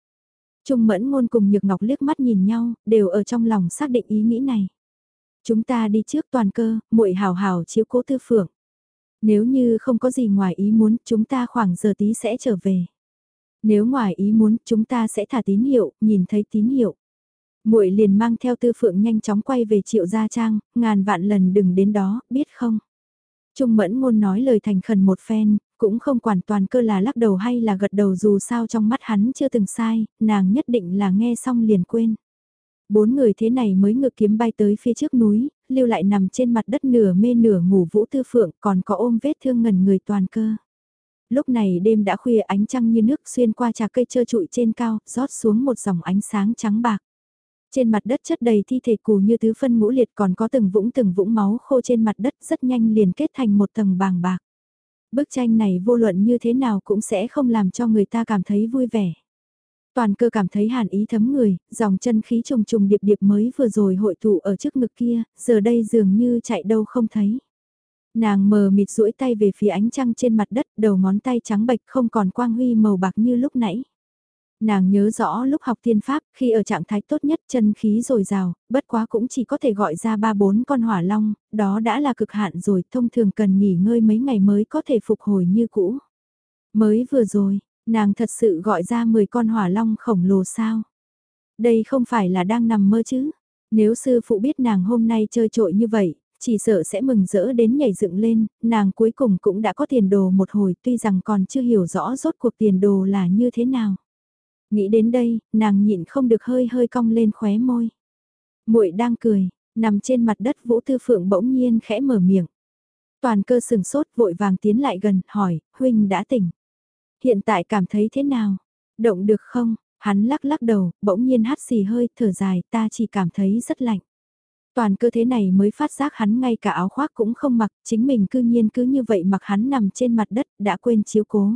Trung mẫn ngôn cùng Nhược Ngọc liếc mắt nhìn nhau, đều ở trong lòng xác định ý nghĩ này. Chúng ta đi trước toàn cơ, muội hào hào chiếu cố tư phượng. Nếu như không có gì ngoài ý muốn, chúng ta khoảng giờ tí sẽ trở về. Nếu ngoài ý muốn, chúng ta sẽ thả tín hiệu, nhìn thấy tín hiệu. Muội liền mang theo tư phượng nhanh chóng quay về triệu gia trang, ngàn vạn lần đừng đến đó, biết không? Trung mẫn ngôn nói lời thành khẩn một phen, cũng không quản toàn cơ là lắc đầu hay là gật đầu dù sao trong mắt hắn chưa từng sai, nàng nhất định là nghe xong liền quên. Bốn người thế này mới ngự kiếm bay tới phía trước núi, lưu lại nằm trên mặt đất nửa mê nửa ngủ vũ tư phượng còn có ôm vết thương ngần người toàn cơ. Lúc này đêm đã khuya ánh trăng như nước xuyên qua trà cây trơ trụi trên cao, rót xuống một dòng ánh sáng trắng bạc. Trên mặt đất chất đầy thi thể cù như tứ phân ngũ liệt còn có từng vũng từng vũng máu khô trên mặt đất rất nhanh liền kết thành một tầng bàng bạc. Bức tranh này vô luận như thế nào cũng sẽ không làm cho người ta cảm thấy vui vẻ. Toàn cơ cảm thấy hàn ý thấm người, dòng chân khí trùng trùng điệp điệp mới vừa rồi hội tụ ở trước ngực kia, giờ đây dường như chạy đâu không thấy. Nàng mờ mịt duỗi tay về phía ánh trăng trên mặt đất, đầu ngón tay trắng bệch không còn quang huy màu bạc như lúc nãy. Nàng nhớ rõ lúc học thiên pháp, khi ở trạng thái tốt nhất chân khí dồi dào, bất quá cũng chỉ có thể gọi ra ba bốn con hỏa long, đó đã là cực hạn rồi, thông thường cần nghỉ ngơi mấy ngày mới có thể phục hồi như cũ. Mới vừa rồi, nàng thật sự gọi ra 10 con hỏa long khổng lồ sao? Đây không phải là đang nằm mơ chứ? Nếu sư phụ biết nàng hôm nay chơi trội như vậy, chỉ sợ sẽ mừng rỡ đến nhảy dựng lên, nàng cuối cùng cũng đã có tiền đồ một hồi tuy rằng còn chưa hiểu rõ rốt cuộc tiền đồ là như thế nào. Nghĩ đến đây, nàng nhịn không được hơi hơi cong lên khóe môi. muội đang cười, nằm trên mặt đất Vũ Tư Phượng bỗng nhiên khẽ mở miệng. Toàn cơ sừng sốt vội vàng tiến lại gần, hỏi, huynh đã tỉnh. Hiện tại cảm thấy thế nào? Động được không? Hắn lắc lắc đầu, bỗng nhiên hắt xì hơi, thở dài, ta chỉ cảm thấy rất lạnh. Toàn cơ thế này mới phát giác hắn ngay cả áo khoác cũng không mặc, chính mình cư nhiên cứ như vậy mặc hắn nằm trên mặt đất, đã quên chiếu cố.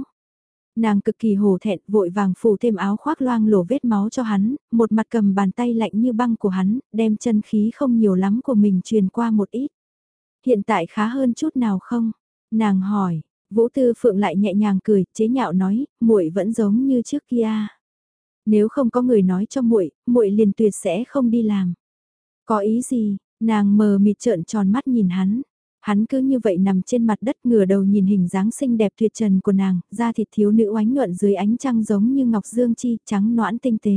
Nàng cực kỳ hổ thẹn, vội vàng phủ thêm áo khoác loang lổ vết máu cho hắn, một mặt cầm bàn tay lạnh như băng của hắn, đem chân khí không nhiều lắm của mình truyền qua một ít. Hiện tại khá hơn chút nào không? Nàng hỏi, Vũ Tư Phượng lại nhẹ nhàng cười, chế nhạo nói, muội vẫn giống như trước kia. Nếu không có người nói cho muội, muội liền tuyệt sẽ không đi làm. Có ý gì? Nàng mờ mịt trợn tròn mắt nhìn hắn. Hắn cứ như vậy nằm trên mặt đất ngửa đầu nhìn hình dáng xinh đẹp tuyệt trần của nàng, da thịt thiếu nữ oánh nhuận dưới ánh trăng giống như ngọc dương chi, trắng noãn tinh tế.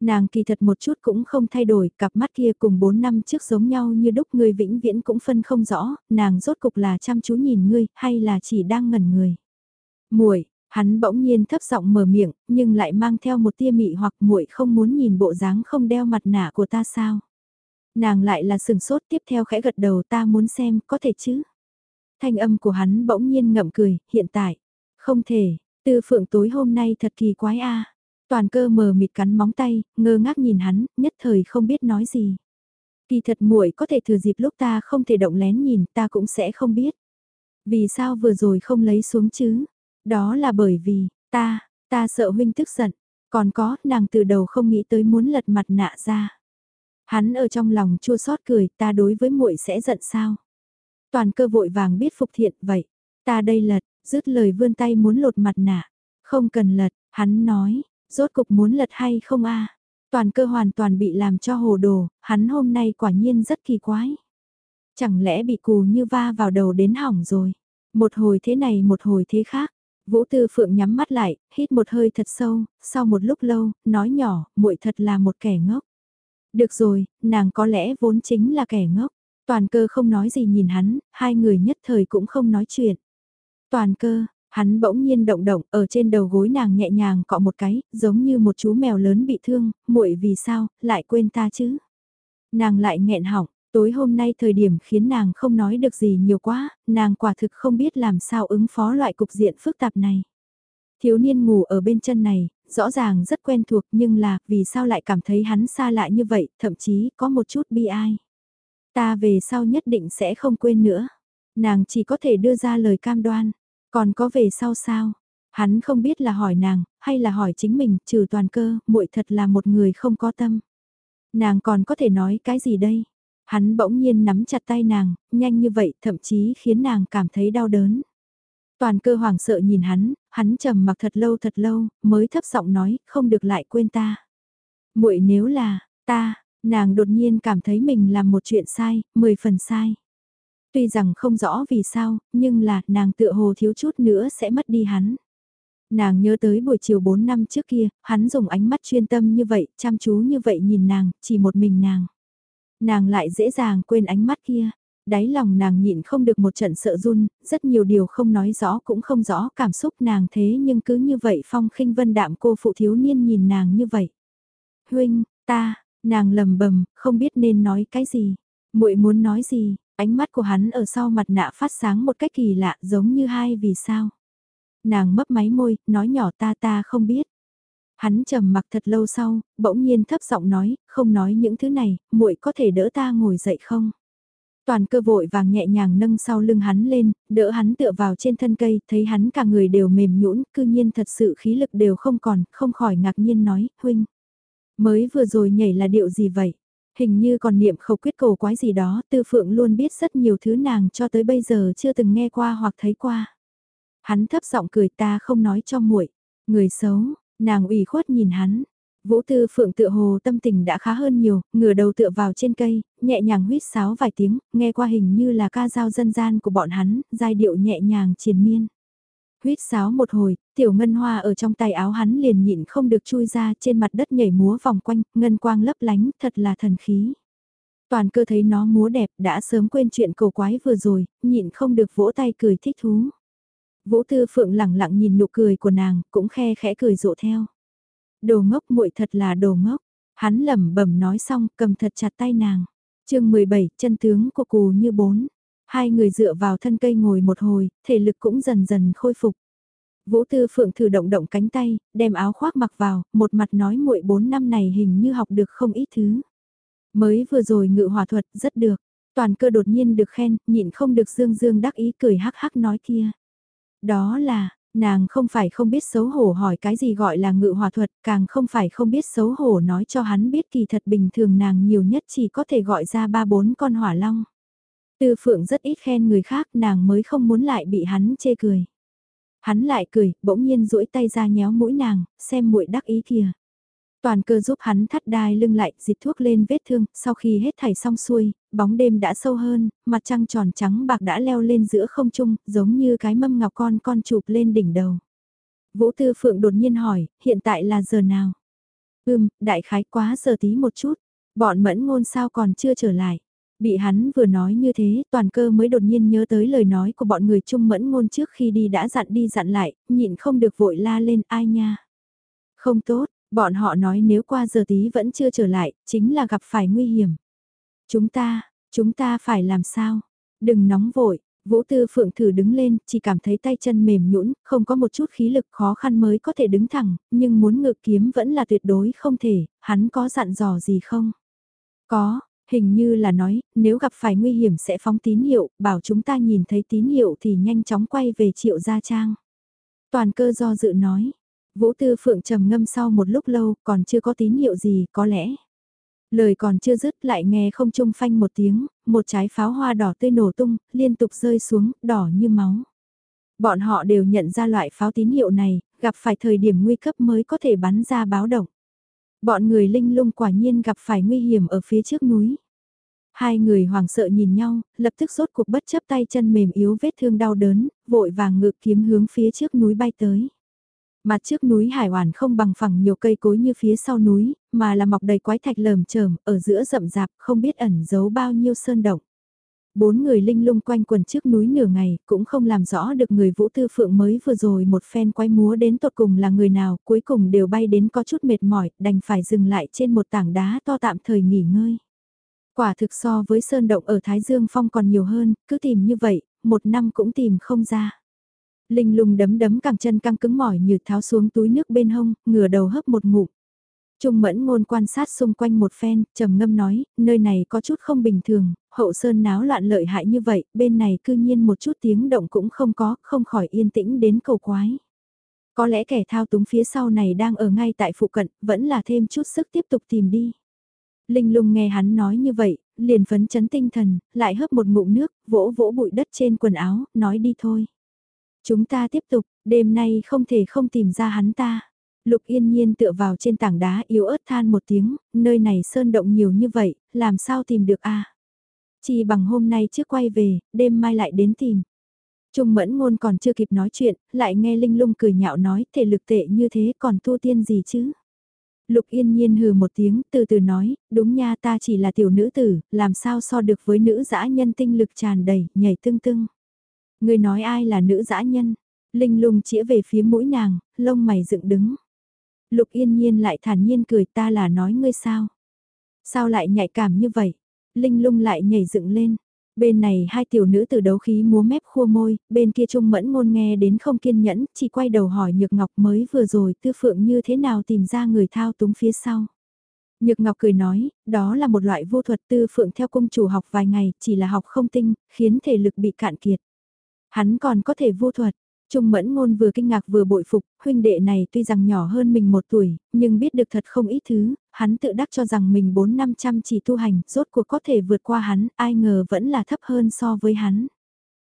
Nàng kỳ thật một chút cũng không thay đổi, cặp mắt kia cùng 4 năm trước giống nhau như đúc người vĩnh viễn cũng phân không rõ, nàng rốt cục là chăm chú nhìn ngươi, hay là chỉ đang ngẩn người. muội hắn bỗng nhiên thấp giọng mở miệng, nhưng lại mang theo một tia mị hoặc muội không muốn nhìn bộ dáng không đeo mặt nạ của ta sao. Nàng lại là sừng sốt tiếp theo khẽ gật đầu ta muốn xem, có thể chứ. Thanh âm của hắn bỗng nhiên ngậm cười, hiện tại, không thể, tư phượng tối hôm nay thật kỳ quái a Toàn cơ mờ mịt cắn móng tay, ngơ ngác nhìn hắn, nhất thời không biết nói gì. Kỳ thật muội có thể thừa dịp lúc ta không thể động lén nhìn, ta cũng sẽ không biết. Vì sao vừa rồi không lấy xuống chứ? Đó là bởi vì, ta, ta sợ huynh tức giận. Còn có, nàng từ đầu không nghĩ tới muốn lật mặt nạ ra. Hắn ở trong lòng chua xót cười, ta đối với muội sẽ giận sao? Toàn cơ vội vàng biết phục thiện vậy. Ta đây lật, dứt lời vươn tay muốn lột mặt nạ. Không cần lật, hắn nói, rốt cục muốn lật hay không a? Toàn cơ hoàn toàn bị làm cho hồ đồ, hắn hôm nay quả nhiên rất kỳ quái. Chẳng lẽ bị cù như va vào đầu đến hỏng rồi. Một hồi thế này một hồi thế khác. Vũ Tư Phượng nhắm mắt lại, hít một hơi thật sâu, sau một lúc lâu, nói nhỏ, muội thật là một kẻ ngốc. Được rồi, nàng có lẽ vốn chính là kẻ ngốc. Toàn cơ không nói gì nhìn hắn, hai người nhất thời cũng không nói chuyện. Toàn cơ, hắn bỗng nhiên động động ở trên đầu gối nàng nhẹ nhàng cọ một cái, giống như một chú mèo lớn bị thương, muội vì sao, lại quên ta chứ. Nàng lại nghẹn họng, tối hôm nay thời điểm khiến nàng không nói được gì nhiều quá, nàng quả thực không biết làm sao ứng phó loại cục diện phức tạp này. Thiếu niên ngủ ở bên chân này, rõ ràng rất quen thuộc nhưng là vì sao lại cảm thấy hắn xa lạ như vậy, thậm chí có một chút bi ai. Ta về sau nhất định sẽ không quên nữa. Nàng chỉ có thể đưa ra lời cam đoan. Còn có về sau sao? Hắn không biết là hỏi nàng, hay là hỏi chính mình, trừ toàn cơ, muội thật là một người không có tâm. Nàng còn có thể nói cái gì đây? Hắn bỗng nhiên nắm chặt tay nàng, nhanh như vậy, thậm chí khiến nàng cảm thấy đau đớn. Toàn cơ hoàng sợ nhìn hắn, hắn trầm mặc thật lâu thật lâu, mới thấp giọng nói, không được lại quên ta. muội nếu là, ta, nàng đột nhiên cảm thấy mình làm một chuyện sai, mười phần sai. Tuy rằng không rõ vì sao, nhưng là nàng tựa hồ thiếu chút nữa sẽ mất đi hắn. Nàng nhớ tới buổi chiều 4 năm trước kia, hắn dùng ánh mắt chuyên tâm như vậy, chăm chú như vậy nhìn nàng, chỉ một mình nàng. Nàng lại dễ dàng quên ánh mắt kia. Đáy lòng nàng nhịn không được một trận sợ run, rất nhiều điều không nói rõ cũng không rõ cảm xúc nàng thế nhưng cứ như vậy phong khinh vân đạm cô phụ thiếu niên nhìn nàng như vậy. Huynh, ta, nàng lầm bầm, không biết nên nói cái gì. muội muốn nói gì, ánh mắt của hắn ở sau mặt nạ phát sáng một cách kỳ lạ giống như hai vì sao. Nàng mấp máy môi, nói nhỏ ta ta không biết. Hắn trầm mặc thật lâu sau, bỗng nhiên thấp giọng nói, không nói những thứ này, muội có thể đỡ ta ngồi dậy không? Toàn cơ vội vàng nhẹ nhàng nâng sau lưng hắn lên, đỡ hắn tựa vào trên thân cây, thấy hắn cả người đều mềm nhũn, cư nhiên thật sự khí lực đều không còn, không khỏi ngạc nhiên nói, huynh. Mới vừa rồi nhảy là điệu gì vậy? Hình như còn niệm khẩu quyết cổ quái gì đó, tư phượng luôn biết rất nhiều thứ nàng cho tới bây giờ chưa từng nghe qua hoặc thấy qua. Hắn thấp giọng cười ta không nói cho muội người xấu, nàng ủy khuất nhìn hắn, Vũ Tư Phượng tựa hồ tâm tình đã khá hơn nhiều, ngửa đầu tựa vào trên cây, nhẹ nhàng huýt sáo vài tiếng, nghe qua hình như là ca dao dân gian của bọn hắn, giai điệu nhẹ nhàng triền miên. Huýt sáo một hồi, tiểu ngân hoa ở trong tay áo hắn liền nhịn không được chui ra trên mặt đất nhảy múa vòng quanh, ngân quang lấp lánh, thật là thần khí. Toàn cơ thấy nó múa đẹp đã sớm quên chuyện cầu quái vừa rồi, nhịn không được vỗ tay cười thích thú. Vũ Tư Phượng lẳng lặng nhìn nụ cười của nàng, cũng khe khẽ cười rộ theo. Đồ ngốc muội thật là đồ ngốc. Hắn lẩm bẩm nói xong, cầm thật chặt tay nàng. Chương 17, chân tướng của cù như bốn. Hai người dựa vào thân cây ngồi một hồi, thể lực cũng dần dần khôi phục. Vũ Tư Phượng thử động động cánh tay, đem áo khoác mặc vào, một mặt nói muội bốn năm này hình như học được không ít thứ. Mới vừa rồi ngự hòa thuật rất được, toàn cơ đột nhiên được khen, nhịn không được dương dương đắc ý cười hắc hắc nói kia. Đó là, Nàng không phải không biết xấu hổ hỏi cái gì gọi là ngự hòa thuật, càng không phải không biết xấu hổ nói cho hắn biết kỳ thật bình thường nàng nhiều nhất chỉ có thể gọi ra ba bốn con hỏa long. Tư phượng rất ít khen người khác nàng mới không muốn lại bị hắn chê cười. Hắn lại cười, bỗng nhiên duỗi tay ra nhéo mũi nàng, xem muội đắc ý kìa. Toàn cơ giúp hắn thắt đai lưng lại, dịch thuốc lên vết thương, sau khi hết thảy xong xuôi, bóng đêm đã sâu hơn, mặt trăng tròn trắng bạc đã leo lên giữa không trung, giống như cái mâm ngọc con con chụp lên đỉnh đầu. Vũ Tư Phượng đột nhiên hỏi, hiện tại là giờ nào? Ừm, đại khái quá giờ tí một chút, bọn mẫn ngôn sao còn chưa trở lại. Bị hắn vừa nói như thế, toàn cơ mới đột nhiên nhớ tới lời nói của bọn người chung mẫn ngôn trước khi đi đã dặn đi dặn lại, nhịn không được vội la lên ai nha. Không tốt, Bọn họ nói nếu qua giờ tí vẫn chưa trở lại, chính là gặp phải nguy hiểm. Chúng ta, chúng ta phải làm sao? Đừng nóng vội, Vũ Tư Phượng thử đứng lên, chỉ cảm thấy tay chân mềm nhũn, không có một chút khí lực khó khăn mới có thể đứng thẳng, nhưng muốn ngự kiếm vẫn là tuyệt đối không thể, hắn có dặn dò gì không? Có, hình như là nói, nếu gặp phải nguy hiểm sẽ phóng tín hiệu, bảo chúng ta nhìn thấy tín hiệu thì nhanh chóng quay về triệu gia trang. Toàn cơ do dự nói, Vũ Tư Phượng trầm ngâm sau một lúc lâu, còn chưa có tín hiệu gì, có lẽ. Lời còn chưa dứt lại nghe không trung phanh một tiếng, một trái pháo hoa đỏ tươi nổ tung, liên tục rơi xuống, đỏ như máu. Bọn họ đều nhận ra loại pháo tín hiệu này, gặp phải thời điểm nguy cấp mới có thể bắn ra báo động. Bọn người linh lung quả nhiên gặp phải nguy hiểm ở phía trước núi. Hai người hoàng sợ nhìn nhau, lập tức rốt cuộc bất chấp tay chân mềm yếu vết thương đau đớn, vội vàng ngự kiếm hướng phía trước núi bay tới. Mặt trước núi Hải Hoàn không bằng phẳng nhiều cây cối như phía sau núi, mà là mọc đầy quái thạch lởm chởm ở giữa rậm rạp không biết ẩn giấu bao nhiêu sơn động. Bốn người linh lung quanh quần trước núi nửa ngày cũng không làm rõ được người Vũ Tư Phượng mới vừa rồi một phen quay múa đến tột cùng là người nào cuối cùng đều bay đến có chút mệt mỏi đành phải dừng lại trên một tảng đá to tạm thời nghỉ ngơi. Quả thực so với sơn động ở Thái Dương Phong còn nhiều hơn, cứ tìm như vậy, một năm cũng tìm không ra. Linh lùng đấm đấm càng chân căng cứng mỏi như tháo xuống túi nước bên hông, ngửa đầu hấp một ngụm. Trung mẫn ngôn quan sát xung quanh một phen, trầm ngâm nói, nơi này có chút không bình thường, hậu sơn náo loạn lợi hại như vậy, bên này cư nhiên một chút tiếng động cũng không có, không khỏi yên tĩnh đến cầu quái. Có lẽ kẻ thao túng phía sau này đang ở ngay tại phụ cận, vẫn là thêm chút sức tiếp tục tìm đi. Linh lung nghe hắn nói như vậy, liền phấn chấn tinh thần, lại hớp một ngụm nước, vỗ vỗ bụi đất trên quần áo, nói đi thôi. Chúng ta tiếp tục, đêm nay không thể không tìm ra hắn ta. Lục yên nhiên tựa vào trên tảng đá yếu ớt than một tiếng, nơi này sơn động nhiều như vậy, làm sao tìm được a? Chỉ bằng hôm nay trước quay về, đêm mai lại đến tìm. Trung mẫn ngôn còn chưa kịp nói chuyện, lại nghe Linh lung cười nhạo nói thể lực tệ như thế còn tu tiên gì chứ. Lục yên nhiên hừ một tiếng, từ từ nói, đúng nha ta chỉ là tiểu nữ tử, làm sao so được với nữ dã nhân tinh lực tràn đầy, nhảy tưng tưng. Người nói ai là nữ dã nhân? Linh lung chĩa về phía mũi nàng, lông mày dựng đứng. Lục yên nhiên lại thản nhiên cười ta là nói ngươi sao? Sao lại nhạy cảm như vậy? Linh lung lại nhảy dựng lên. Bên này hai tiểu nữ từ đấu khí múa mép khua môi, bên kia trung mẫn ngôn nghe đến không kiên nhẫn, chỉ quay đầu hỏi Nhược Ngọc mới vừa rồi tư phượng như thế nào tìm ra người thao túng phía sau. Nhược Ngọc cười nói, đó là một loại vô thuật tư phượng theo công chủ học vài ngày, chỉ là học không tinh, khiến thể lực bị cạn kiệt. Hắn còn có thể vô thuật, Trung mẫn ngôn vừa kinh ngạc vừa bội phục, huynh đệ này tuy rằng nhỏ hơn mình một tuổi, nhưng biết được thật không ít thứ, hắn tự đắc cho rằng mình bốn năm trăm chỉ tu hành, rốt cuộc có thể vượt qua hắn, ai ngờ vẫn là thấp hơn so với hắn.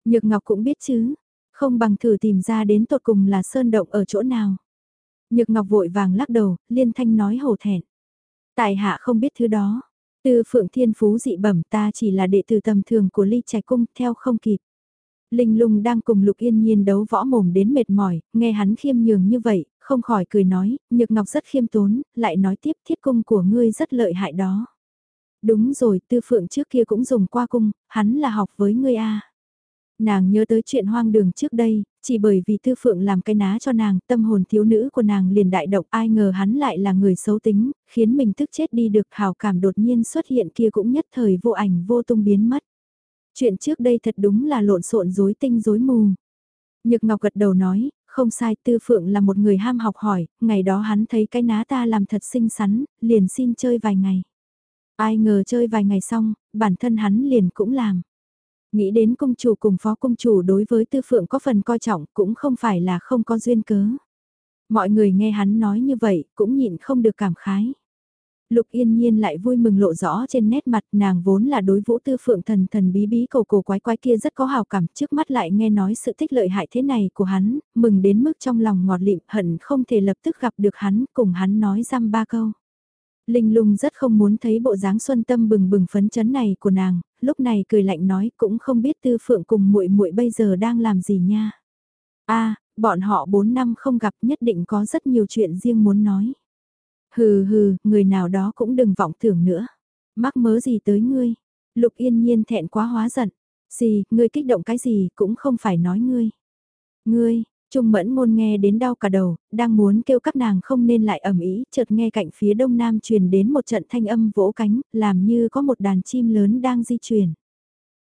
Nhược Ngọc cũng biết chứ, không bằng thử tìm ra đến tột cùng là sơn động ở chỗ nào. Nhược Ngọc vội vàng lắc đầu, liên thanh nói hổ thẹn. Tại hạ không biết thứ đó, từ phượng thiên phú dị bẩm ta chỉ là đệ tử tầm thường của ly trạch cung theo không kịp. Linh lung đang cùng Lục Yên Nhiên đấu võ mồm đến mệt mỏi, nghe hắn khiêm nhường như vậy, không khỏi cười nói, Nhược Ngọc rất khiêm tốn, lại nói tiếp thiết cung của ngươi rất lợi hại đó. Đúng rồi, tư phượng trước kia cũng dùng qua cung, hắn là học với ngươi a. Nàng nhớ tới chuyện hoang đường trước đây, chỉ bởi vì tư phượng làm cái ná cho nàng, tâm hồn thiếu nữ của nàng liền đại động ai ngờ hắn lại là người xấu tính, khiến mình tức chết đi được hào cảm đột nhiên xuất hiện kia cũng nhất thời vô ảnh vô tung biến mất. Chuyện trước đây thật đúng là lộn xộn rối tinh rối mù. Nhược Ngọc gật đầu nói, không sai Tư Phượng là một người ham học hỏi, ngày đó hắn thấy cái ná ta làm thật xinh xắn, liền xin chơi vài ngày. Ai ngờ chơi vài ngày xong, bản thân hắn liền cũng làm. Nghĩ đến công chủ cùng phó công chủ đối với Tư Phượng có phần coi trọng cũng không phải là không có duyên cớ. Mọi người nghe hắn nói như vậy cũng nhịn không được cảm khái. Lục yên nhiên lại vui mừng lộ rõ trên nét mặt nàng vốn là đối vũ tư phượng thần thần bí bí cầu cổ quái quái kia rất có hào cảm trước mắt lại nghe nói sự thích lợi hại thế này của hắn, mừng đến mức trong lòng ngọt lịm hận không thể lập tức gặp được hắn cùng hắn nói răm ba câu. Linh lung rất không muốn thấy bộ dáng xuân tâm bừng bừng phấn chấn này của nàng, lúc này cười lạnh nói cũng không biết tư phượng cùng muội muội bây giờ đang làm gì nha. a bọn họ 4 năm không gặp nhất định có rất nhiều chuyện riêng muốn nói. Hừ hừ, người nào đó cũng đừng vọng tưởng nữa. Mắc mớ gì tới ngươi? Lục yên nhiên thẹn quá hóa giận. Gì, ngươi kích động cái gì cũng không phải nói ngươi. Ngươi, Trung mẫn ngôn nghe đến đau cả đầu, đang muốn kêu các nàng không nên lại ẩm ý, chợt nghe cạnh phía đông nam truyền đến một trận thanh âm vỗ cánh, làm như có một đàn chim lớn đang di chuyển.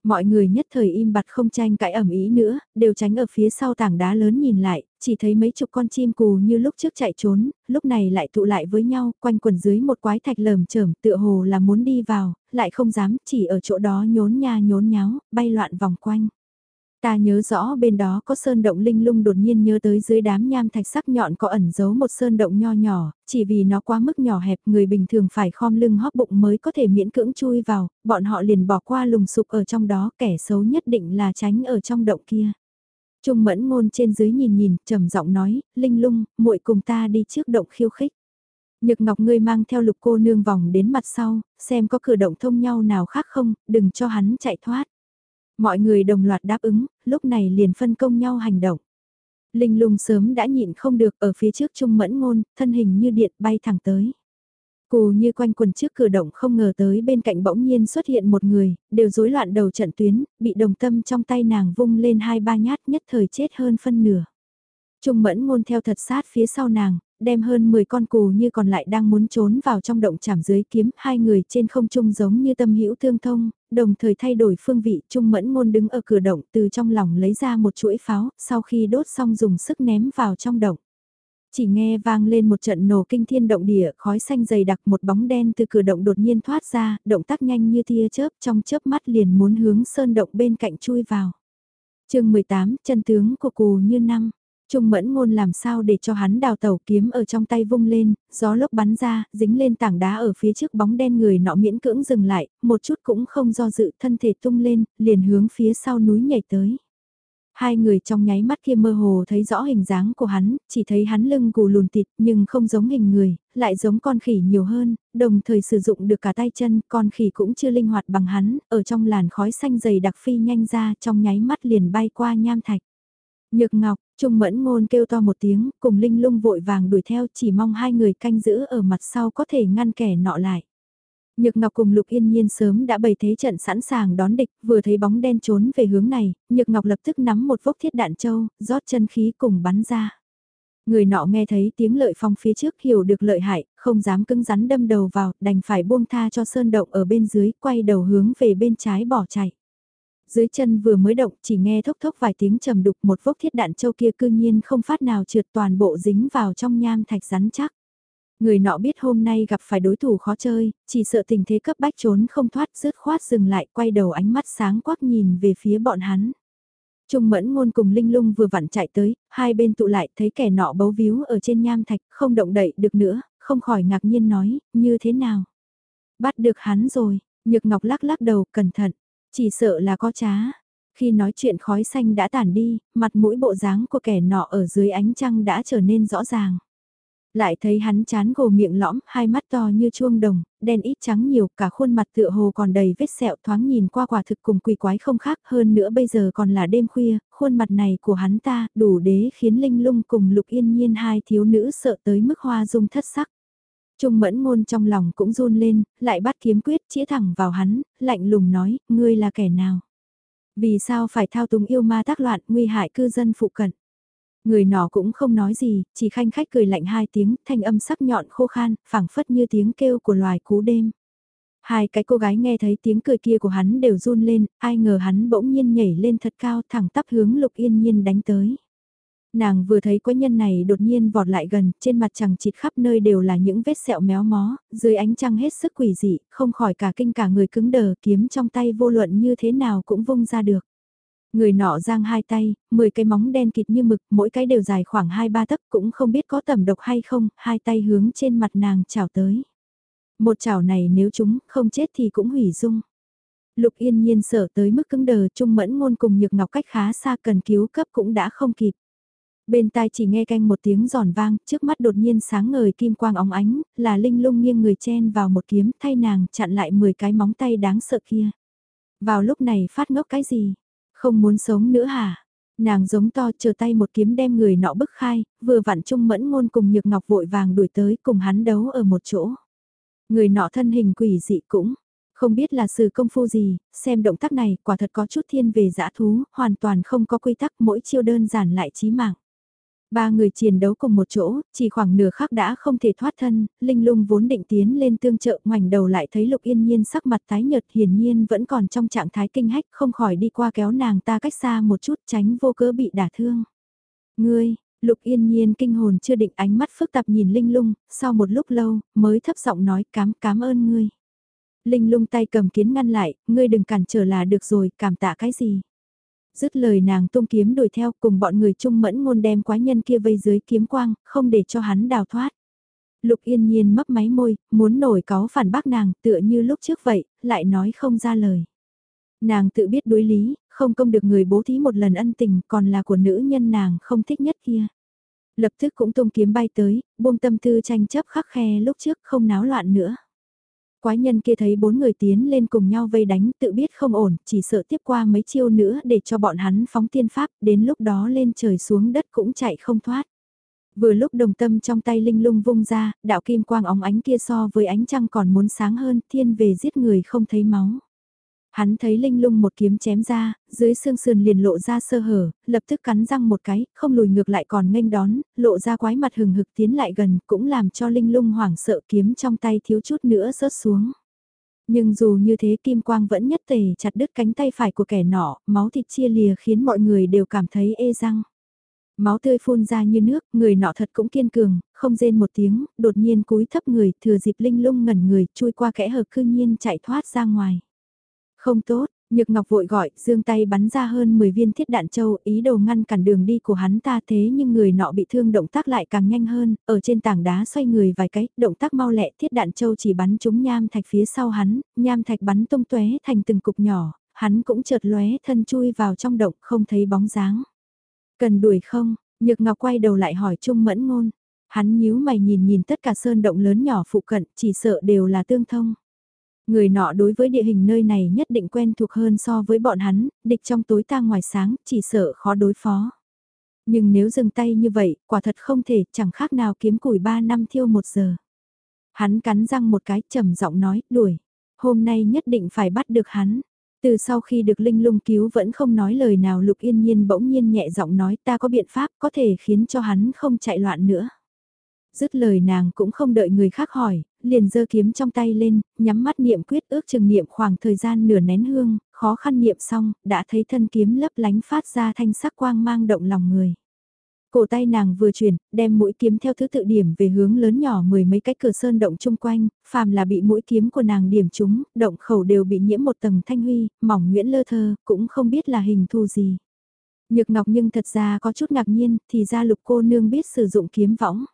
Mọi người nhất thời im bặt không tranh cãi ẩm ý nữa, đều tránh ở phía sau tảng đá lớn nhìn lại, chỉ thấy mấy chục con chim cù như lúc trước chạy trốn, lúc này lại tụ lại với nhau, quanh quần dưới một quái thạch lởm chởm tựa hồ là muốn đi vào, lại không dám, chỉ ở chỗ đó nhốn nha nhốn nháo, bay loạn vòng quanh. Ta nhớ rõ bên đó có sơn động linh lung đột nhiên nhớ tới dưới đám nham thạch sắc nhọn có ẩn giấu một sơn động nho nhỏ, chỉ vì nó quá mức nhỏ hẹp người bình thường phải khom lưng hóp bụng mới có thể miễn cưỡng chui vào, bọn họ liền bỏ qua lùng sụp ở trong đó kẻ xấu nhất định là tránh ở trong động kia. Trung mẫn ngôn trên dưới nhìn nhìn, trầm giọng nói, linh lung, muội cùng ta đi trước động khiêu khích. Nhược ngọc ngươi mang theo lục cô nương vòng đến mặt sau, xem có cửa động thông nhau nào khác không, đừng cho hắn chạy thoát. Mọi người đồng loạt đáp ứng, lúc này liền phân công nhau hành động. Linh lung sớm đã nhịn không được ở phía trước trung mẫn ngôn, thân hình như điện bay thẳng tới. Cù như quanh quần trước cửa động không ngờ tới bên cạnh bỗng nhiên xuất hiện một người, đều rối loạn đầu trận tuyến, bị đồng tâm trong tay nàng vung lên hai ba nhát nhất thời chết hơn phân nửa. Trung mẫn ngôn theo thật sát phía sau nàng, đem hơn 10 con cù như còn lại đang muốn trốn vào trong động chảm dưới kiếm, hai người trên không trung giống như tâm hữu thương thông, đồng thời thay đổi phương vị, Trung Mẫn Ngôn đứng ở cửa động từ trong lòng lấy ra một chuỗi pháo, sau khi đốt xong dùng sức ném vào trong động. Chỉ nghe vang lên một trận nổ kinh thiên động địa, khói xanh dày đặc một bóng đen từ cửa động đột nhiên thoát ra, động tác nhanh như tia chớp trong chớp mắt liền muốn hướng sơn động bên cạnh chui vào. chương 18, chân tướng của cù như năm. Trung mẫn ngôn làm sao để cho hắn đào tàu kiếm ở trong tay vung lên, gió lốc bắn ra, dính lên tảng đá ở phía trước bóng đen người nọ miễn cưỡng dừng lại, một chút cũng không do dự thân thể tung lên, liền hướng phía sau núi nhảy tới. Hai người trong nháy mắt kia mơ hồ thấy rõ hình dáng của hắn, chỉ thấy hắn lưng gù lùn tịt nhưng không giống hình người, lại giống con khỉ nhiều hơn, đồng thời sử dụng được cả tay chân, con khỉ cũng chưa linh hoạt bằng hắn, ở trong làn khói xanh dày đặc phi nhanh ra trong nháy mắt liền bay qua nham thạch. Nhược Ngọc, Trung Mẫn Ngôn kêu to một tiếng, cùng Linh Lung vội vàng đuổi theo chỉ mong hai người canh giữ ở mặt sau có thể ngăn kẻ nọ lại. Nhược Ngọc cùng Lục Yên Nhiên sớm đã bày thế trận sẵn sàng đón địch, vừa thấy bóng đen trốn về hướng này, Nhược Ngọc lập tức nắm một vốc thiết đạn châu, rót chân khí cùng bắn ra. Người nọ nghe thấy tiếng lợi phong phía trước hiểu được lợi hại, không dám cứng rắn đâm đầu vào, đành phải buông tha cho sơn động ở bên dưới, quay đầu hướng về bên trái bỏ chạy. Dưới chân vừa mới động chỉ nghe thốc thốc vài tiếng trầm đục một vốc thiết đạn châu kia cư nhiên không phát nào trượt toàn bộ dính vào trong nham thạch rắn chắc. Người nọ biết hôm nay gặp phải đối thủ khó chơi, chỉ sợ tình thế cấp bách trốn không thoát rớt khoát dừng lại quay đầu ánh mắt sáng quắc nhìn về phía bọn hắn. Trung mẫn ngôn cùng Linh Lung vừa vặn chạy tới, hai bên tụ lại thấy kẻ nọ bấu víu ở trên nham thạch, không động đậy được nữa, không khỏi ngạc nhiên nói, như thế nào? Bắt được hắn rồi, Nhược Ngọc lắc lắc đầu, cẩn thận, chỉ sợ là có trá. Khi nói chuyện khói xanh đã tản đi, mặt mũi bộ dáng của kẻ nọ ở dưới ánh trăng đã trở nên rõ ràng. Lại thấy hắn chán gồ miệng lõm, hai mắt to như chuông đồng, đen ít trắng nhiều, cả khuôn mặt tựa hồ còn đầy vết sẹo thoáng nhìn qua quả thực cùng quỷ quái không khác hơn nữa bây giờ còn là đêm khuya, khuôn mặt này của hắn ta đủ đế khiến Linh Lung cùng Lục Yên Nhiên hai thiếu nữ sợ tới mức hoa dung thất sắc. Trung mẫn ngôn trong lòng cũng run lên, lại bắt kiếm quyết chĩa thẳng vào hắn, lạnh lùng nói, ngươi là kẻ nào? Vì sao phải thao túng yêu ma tác loạn nguy hại cư dân phụ cận? Người nọ cũng không nói gì, chỉ khanh khách cười lạnh hai tiếng, thanh âm sắc nhọn khô khan, phảng phất như tiếng kêu của loài cú đêm. Hai cái cô gái nghe thấy tiếng cười kia của hắn đều run lên, ai ngờ hắn bỗng nhiên nhảy lên thật cao thẳng tắp hướng lục yên nhiên đánh tới. Nàng vừa thấy quái nhân này đột nhiên vọt lại gần, trên mặt chẳng chịt khắp nơi đều là những vết sẹo méo mó, dưới ánh trăng hết sức quỷ dị, không khỏi cả kinh cả người cứng đờ kiếm trong tay vô luận như thế nào cũng vung ra được. Người nọ giang hai tay, 10 cái móng đen kịt như mực, mỗi cái đều dài khoảng 2-3 tấc cũng không biết có tầm độc hay không, hai tay hướng trên mặt nàng chảo tới. Một chảo này nếu chúng không chết thì cũng hủy dung. Lục yên nhiên sợ tới mức cứng đờ trung mẫn ngôn cùng nhược ngọc cách khá xa cần cứu cấp cũng đã không kịp. Bên tai chỉ nghe canh một tiếng giòn vang, trước mắt đột nhiên sáng ngời kim quang óng ánh, là linh lung nghiêng người chen vào một kiếm thay nàng chặn lại 10 cái móng tay đáng sợ kia. Vào lúc này phát ngốc cái gì? Không muốn sống nữa hả? Nàng giống to chờ tay một kiếm đem người nọ bức khai, vừa vặn trung mẫn ngôn cùng nhược ngọc vội vàng đuổi tới cùng hắn đấu ở một chỗ. Người nọ thân hình quỷ dị cũng, không biết là sự công phu gì, xem động tác này quả thật có chút thiên về dã thú, hoàn toàn không có quy tắc mỗi chiêu đơn giản lại chí mạng. Ba người chiến đấu cùng một chỗ, chỉ khoảng nửa khắc đã không thể thoát thân, Linh lung vốn định tiến lên tương trợ ngoảnh đầu lại thấy Lục Yên Nhiên sắc mặt tái nhợt hiển nhiên vẫn còn trong trạng thái kinh hách không khỏi đi qua kéo nàng ta cách xa một chút tránh vô cớ bị đả thương. Ngươi, Lục Yên Nhiên kinh hồn chưa định ánh mắt phức tạp nhìn Linh lung, sau một lúc lâu, mới thấp giọng nói cám cám ơn ngươi. Linh lung tay cầm kiến ngăn lại, ngươi đừng cản trở là được rồi, cảm tạ cái gì. Dứt lời nàng tung kiếm đuổi theo cùng bọn người trung mẫn ngôn đem quái nhân kia vây dưới kiếm quang, không để cho hắn đào thoát. Lục yên nhiên mấp máy môi, muốn nổi có phản bác nàng tựa như lúc trước vậy, lại nói không ra lời. Nàng tự biết đối lý, không công được người bố thí một lần ân tình còn là của nữ nhân nàng không thích nhất kia. Lập tức cũng tung kiếm bay tới, buông tâm tư tranh chấp khắc khe lúc trước không náo loạn nữa. Quái nhân kia thấy bốn người tiến lên cùng nhau vây đánh tự biết không ổn, chỉ sợ tiếp qua mấy chiêu nữa để cho bọn hắn phóng tiên pháp, đến lúc đó lên trời xuống đất cũng chạy không thoát. Vừa lúc đồng tâm trong tay linh lung vung ra, đạo kim quang óng ánh kia so với ánh trăng còn muốn sáng hơn, thiên về giết người không thấy máu. Hắn thấy linh lung một kiếm chém ra, dưới xương sườn liền lộ ra sơ hở, lập tức cắn răng một cái, không lùi ngược lại còn nghênh đón, lộ ra quái mặt hừng hực tiến lại gần, cũng làm cho linh lung hoảng sợ kiếm trong tay thiếu chút nữa rớt xuống. Nhưng dù như thế kim quang vẫn nhất tề chặt đứt cánh tay phải của kẻ nọ, máu thịt chia lìa khiến mọi người đều cảm thấy ê răng. Máu tươi phun ra như nước, người nọ thật cũng kiên cường, không rên một tiếng, đột nhiên cúi thấp người, thừa dịp linh lung ngẩn người, chui qua kẽ hở cư nhiên chạy thoát ra ngoài. Không tốt, Nhược Ngọc vội gọi, dương tay bắn ra hơn 10 viên thiết đạn châu, ý đồ ngăn cản đường đi của hắn ta thế nhưng người nọ bị thương động tác lại càng nhanh hơn, ở trên tảng đá xoay người vài cái, động tác mau lẹ, thiết đạn châu chỉ bắn trúng nham thạch phía sau hắn, nham thạch bắn tung tóe thành từng cục nhỏ, hắn cũng chợt lóe thân chui vào trong động, không thấy bóng dáng. Cần đuổi không? Nhược Ngọc quay đầu lại hỏi Trung Mẫn Ngôn. Hắn nhíu mày nhìn nhìn tất cả sơn động lớn nhỏ phụ cận, chỉ sợ đều là tương thông. Người nọ đối với địa hình nơi này nhất định quen thuộc hơn so với bọn hắn, địch trong tối ta ngoài sáng, chỉ sợ khó đối phó. Nhưng nếu dừng tay như vậy, quả thật không thể, chẳng khác nào kiếm củi 3 năm thiêu một giờ. Hắn cắn răng một cái trầm giọng nói, đuổi. Hôm nay nhất định phải bắt được hắn. Từ sau khi được Linh lung cứu vẫn không nói lời nào Lục Yên Nhiên bỗng nhiên nhẹ giọng nói ta có biện pháp có thể khiến cho hắn không chạy loạn nữa. Dứt lời nàng cũng không đợi người khác hỏi, liền giơ kiếm trong tay lên, nhắm mắt niệm quyết ước chừng niệm khoảng thời gian nửa nén hương, khó khăn niệm xong, đã thấy thân kiếm lấp lánh phát ra thanh sắc quang mang động lòng người. Cổ tay nàng vừa chuyển, đem mũi kiếm theo thứ tự điểm về hướng lớn nhỏ mười mấy cái cửa sơn động chung quanh, phàm là bị mũi kiếm của nàng điểm trúng, động khẩu đều bị nhiễm một tầng thanh huy, mỏng nguyễn lơ thơ, cũng không biết là hình thù gì. Nhược ngọc nhưng thật ra có chút ngạc nhiên, thì ra lục cô nương biết sử dụng kiếm võng.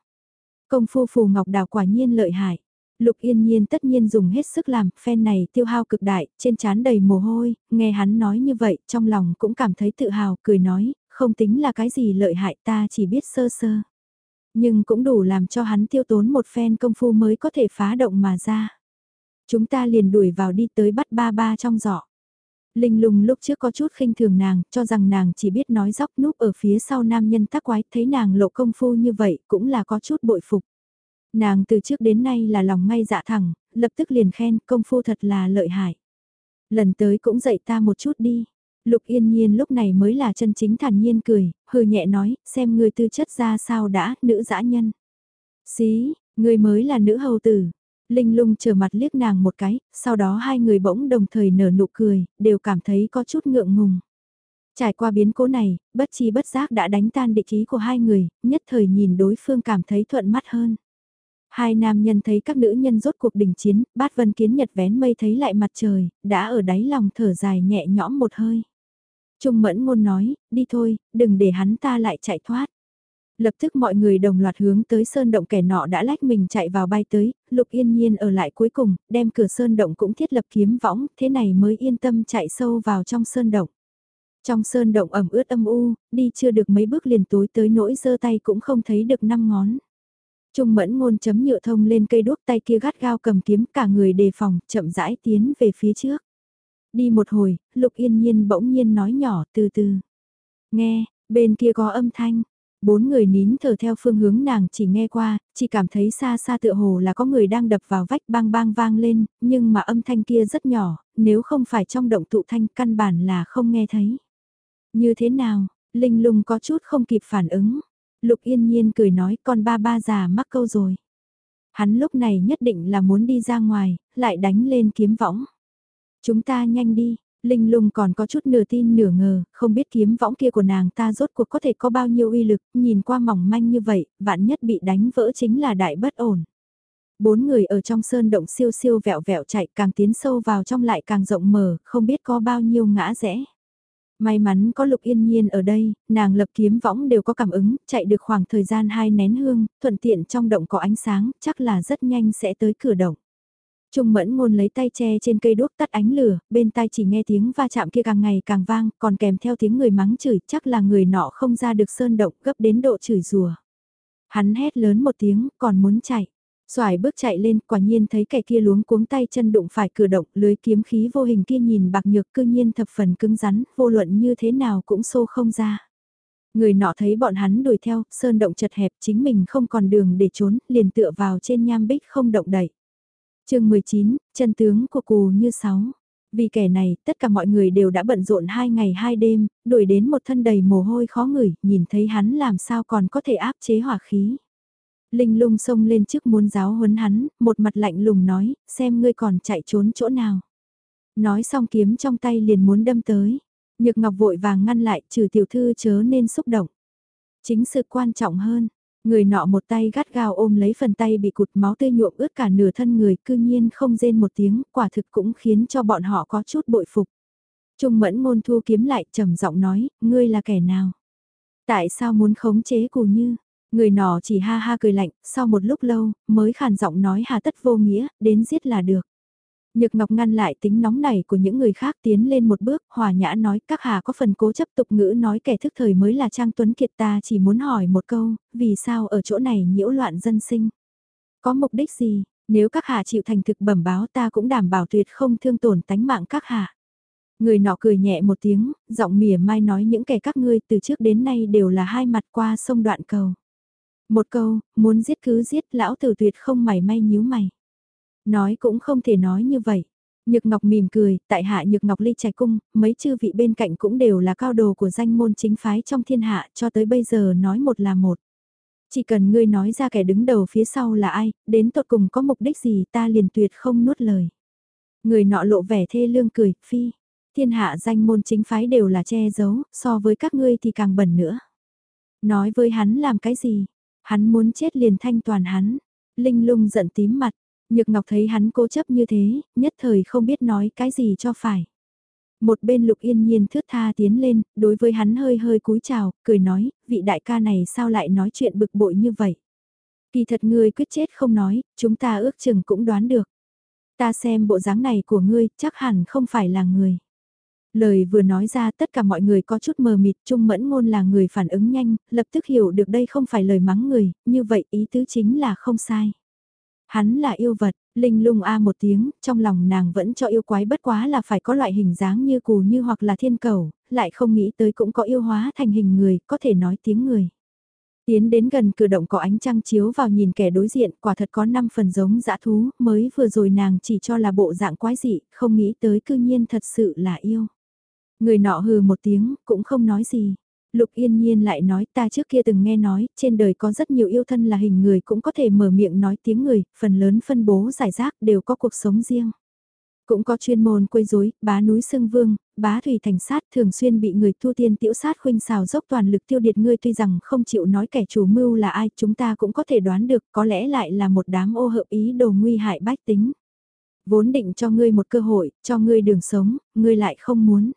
Công phu phù ngọc đào quả nhiên lợi hại. Lục yên nhiên tất nhiên dùng hết sức làm, phen này tiêu hao cực đại, trên trán đầy mồ hôi, nghe hắn nói như vậy, trong lòng cũng cảm thấy tự hào, cười nói, không tính là cái gì lợi hại ta chỉ biết sơ sơ. Nhưng cũng đủ làm cho hắn tiêu tốn một phen công phu mới có thể phá động mà ra. Chúng ta liền đuổi vào đi tới bắt ba ba trong giỏ. Linh lung lúc trước có chút khinh thường nàng, cho rằng nàng chỉ biết nói dóc núp ở phía sau nam nhân tác quái, thấy nàng lộ công phu như vậy cũng là có chút bội phục. Nàng từ trước đến nay là lòng ngay dạ thẳng, lập tức liền khen công phu thật là lợi hại. Lần tới cũng dạy ta một chút đi. Lục yên nhiên lúc này mới là chân chính thản nhiên cười, hừ nhẹ nói, xem người tư chất ra sao đã, nữ dã nhân. Xí, người mới là nữ hầu tử. Linh lung chờ mặt liếc nàng một cái, sau đó hai người bỗng đồng thời nở nụ cười, đều cảm thấy có chút ngượng ngùng. Trải qua biến cố này, bất chi bất giác đã đánh tan định ý của hai người, nhất thời nhìn đối phương cảm thấy thuận mắt hơn. Hai nam nhân thấy các nữ nhân rốt cuộc đình chiến, bát vân kiến nhật vén mây thấy lại mặt trời, đã ở đáy lòng thở dài nhẹ nhõm một hơi. Trung mẫn ngôn nói, đi thôi, đừng để hắn ta lại chạy thoát. Lập tức mọi người đồng loạt hướng tới sơn động kẻ nọ đã lách mình chạy vào bay tới, lục yên nhiên ở lại cuối cùng, đem cửa sơn động cũng thiết lập kiếm võng, thế này mới yên tâm chạy sâu vào trong sơn động. Trong sơn động ẩm ướt âm u, đi chưa được mấy bước liền tối tới nỗi giơ tay cũng không thấy được năm ngón. Trung mẫn ngôn chấm nhựa thông lên cây đuốc tay kia gắt gao cầm kiếm cả người đề phòng, chậm rãi tiến về phía trước. Đi một hồi, Lục Yên Nhiên bỗng nhiên nói nhỏ từ từ. Nghe, bên kia có âm thanh. Bốn người nín thở theo phương hướng nàng chỉ nghe qua, chỉ cảm thấy xa xa tựa hồ là có người đang đập vào vách bang bang vang lên, nhưng mà âm thanh kia rất nhỏ, nếu không phải trong động tụ thanh căn bản là không nghe thấy. Như thế nào, Linh lung có chút không kịp phản ứng. Lục yên nhiên cười nói con ba ba già mắc câu rồi. Hắn lúc này nhất định là muốn đi ra ngoài, lại đánh lên kiếm võng. Chúng ta nhanh đi, Linh lung còn có chút nửa tin nửa ngờ, không biết kiếm võng kia của nàng ta rốt cuộc có thể có bao nhiêu uy lực, nhìn qua mỏng manh như vậy, vạn nhất bị đánh vỡ chính là đại bất ổn. Bốn người ở trong sơn động siêu siêu vẹo vẹo chạy càng tiến sâu vào trong lại càng rộng mở, không biết có bao nhiêu ngã rẽ. May mắn có lục yên nhiên ở đây, nàng lập kiếm võng đều có cảm ứng, chạy được khoảng thời gian hai nén hương, thuận tiện trong động có ánh sáng, chắc là rất nhanh sẽ tới cửa động. Trung mẫn ngôn lấy tay che trên cây đuốc tắt ánh lửa, bên tai chỉ nghe tiếng va chạm kia càng ngày càng vang, còn kèm theo tiếng người mắng chửi, chắc là người nọ không ra được sơn động gấp đến độ chửi rùa. Hắn hét lớn một tiếng, còn muốn chạy. Xoài bước chạy lên, quả nhiên thấy kẻ kia luống cuống tay chân đụng phải cửa động, lưới kiếm khí vô hình kia nhìn bạc nhược cư nhiên thập phần cứng rắn, vô luận như thế nào cũng xô không ra. Người nọ thấy bọn hắn đuổi theo, sơn động chật hẹp chính mình không còn đường để trốn, liền tựa vào trên nham bích không động đậy chương 19, chân tướng của cù như sáu. Vì kẻ này, tất cả mọi người đều đã bận rộn hai ngày hai đêm, đuổi đến một thân đầy mồ hôi khó ngửi, nhìn thấy hắn làm sao còn có thể áp chế hỏa khí. Linh lung xông lên trước muốn giáo huấn hắn, một mặt lạnh lùng nói, xem ngươi còn chạy trốn chỗ nào. Nói xong kiếm trong tay liền muốn đâm tới. Nhược ngọc vội vàng ngăn lại, trừ tiểu thư chớ nên xúc động. Chính sự quan trọng hơn, Người nọ một tay gắt gao ôm lấy phần tay bị cụt máu tươi nhuộm ướt cả nửa thân người cư nhiên không rên một tiếng, quả thực cũng khiến cho bọn họ có chút bội phục. Trung mẫn ngôn thu kiếm lại trầm giọng nói, ngươi là kẻ nào? Tại sao muốn khống chế cù như? Người nọ chỉ ha ha cười lạnh, sau một lúc lâu, mới khàn giọng nói hà tất vô nghĩa, đến giết là được. Nhược Ngọc ngăn lại tính nóng này của những người khác tiến lên một bước, hòa nhã nói các hà có phần cố chấp tục ngữ nói kẻ thức thời mới là Trang Tuấn Kiệt ta chỉ muốn hỏi một câu, vì sao ở chỗ này nhiễu loạn dân sinh? Có mục đích gì? Nếu các hà chịu thành thực bẩm báo ta cũng đảm bảo tuyệt không thương tổn tánh mạng các hà. Người nọ cười nhẹ một tiếng, giọng mỉa mai nói những kẻ các ngươi từ trước đến nay đều là hai mặt qua sông đoạn cầu. Một câu, muốn giết cứ giết lão tử tuyệt không mảy may nhíu mày. Nói cũng không thể nói như vậy. Nhược Ngọc mỉm cười, tại hạ Nhược Ngọc ly trạch cung, mấy chư vị bên cạnh cũng đều là cao đồ của danh môn chính phái trong thiên hạ cho tới bây giờ nói một là một. Chỉ cần ngươi nói ra kẻ đứng đầu phía sau là ai, đến tột cùng có mục đích gì ta liền tuyệt không nuốt lời. Người nọ lộ vẻ thê lương cười, phi, Thiên hạ danh môn chính phái đều là che giấu, so với các ngươi thì càng bẩn nữa. Nói với hắn làm cái gì? Hắn muốn chết liền thanh toàn hắn. Linh lung giận tím mặt, Nhược Ngọc thấy hắn cố chấp như thế, nhất thời không biết nói cái gì cho phải. Một bên Lục Yên Nhiên thướt tha tiến lên, đối với hắn hơi hơi cúi chào, cười nói, vị đại ca này sao lại nói chuyện bực bội như vậy. Kỳ thật ngươi quyết chết không nói, chúng ta ước chừng cũng đoán được. Ta xem bộ dáng này của ngươi, chắc hẳn không phải là người. Lời vừa nói ra tất cả mọi người có chút mờ mịt, Trung Mẫn Ngôn là người phản ứng nhanh, lập tức hiểu được đây không phải lời mắng người, như vậy ý tứ chính là không sai. Hắn là yêu vật, Linh lung a một tiếng, trong lòng nàng vẫn cho yêu quái bất quá là phải có loại hình dáng như cù như hoặc là thiên cầu, lại không nghĩ tới cũng có yêu hóa thành hình người, có thể nói tiếng người. Tiến đến gần cửa động có ánh trăng chiếu vào nhìn kẻ đối diện, quả thật có 5 phần giống dã thú, mới vừa rồi nàng chỉ cho là bộ dạng quái dị, không nghĩ tới cư nhiên thật sự là yêu. Người nọ hừ một tiếng, cũng không nói gì. Lục yên nhiên lại nói ta trước kia từng nghe nói, trên đời có rất nhiều yêu thân là hình người cũng có thể mở miệng nói tiếng người, phần lớn phân bố giải rác đều có cuộc sống riêng. Cũng có chuyên môn quấy rối, bá núi sưng vương, bá thủy thành sát thường xuyên bị người thu tiên tiểu sát khuynh xào dốc toàn lực tiêu diệt ngươi tuy rằng không chịu nói kẻ chủ mưu là ai chúng ta cũng có thể đoán được có lẽ lại là một đám ô hợp ý đồ nguy hại bách tính. Vốn định cho ngươi một cơ hội, cho ngươi đường sống, ngươi lại không muốn.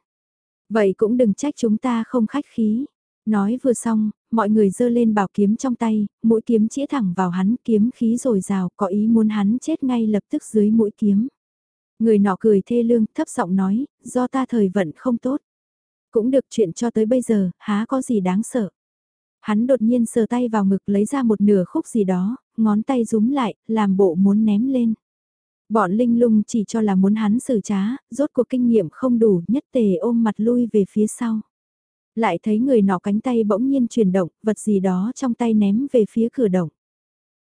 Vậy cũng đừng trách chúng ta không khách khí. Nói vừa xong, mọi người giơ lên bảo kiếm trong tay, mũi kiếm chĩa thẳng vào hắn kiếm khí rồi rào có ý muốn hắn chết ngay lập tức dưới mũi kiếm. Người nọ cười thê lương thấp giọng nói, do ta thời vận không tốt. Cũng được chuyện cho tới bây giờ, há có gì đáng sợ. Hắn đột nhiên sờ tay vào ngực lấy ra một nửa khúc gì đó, ngón tay rúm lại, làm bộ muốn ném lên. Bọn linh lung chỉ cho là muốn hắn xử trá, rốt cuộc kinh nghiệm không đủ, nhất tề ôm mặt lui về phía sau. Lại thấy người nọ cánh tay bỗng nhiên chuyển động, vật gì đó trong tay ném về phía cửa động.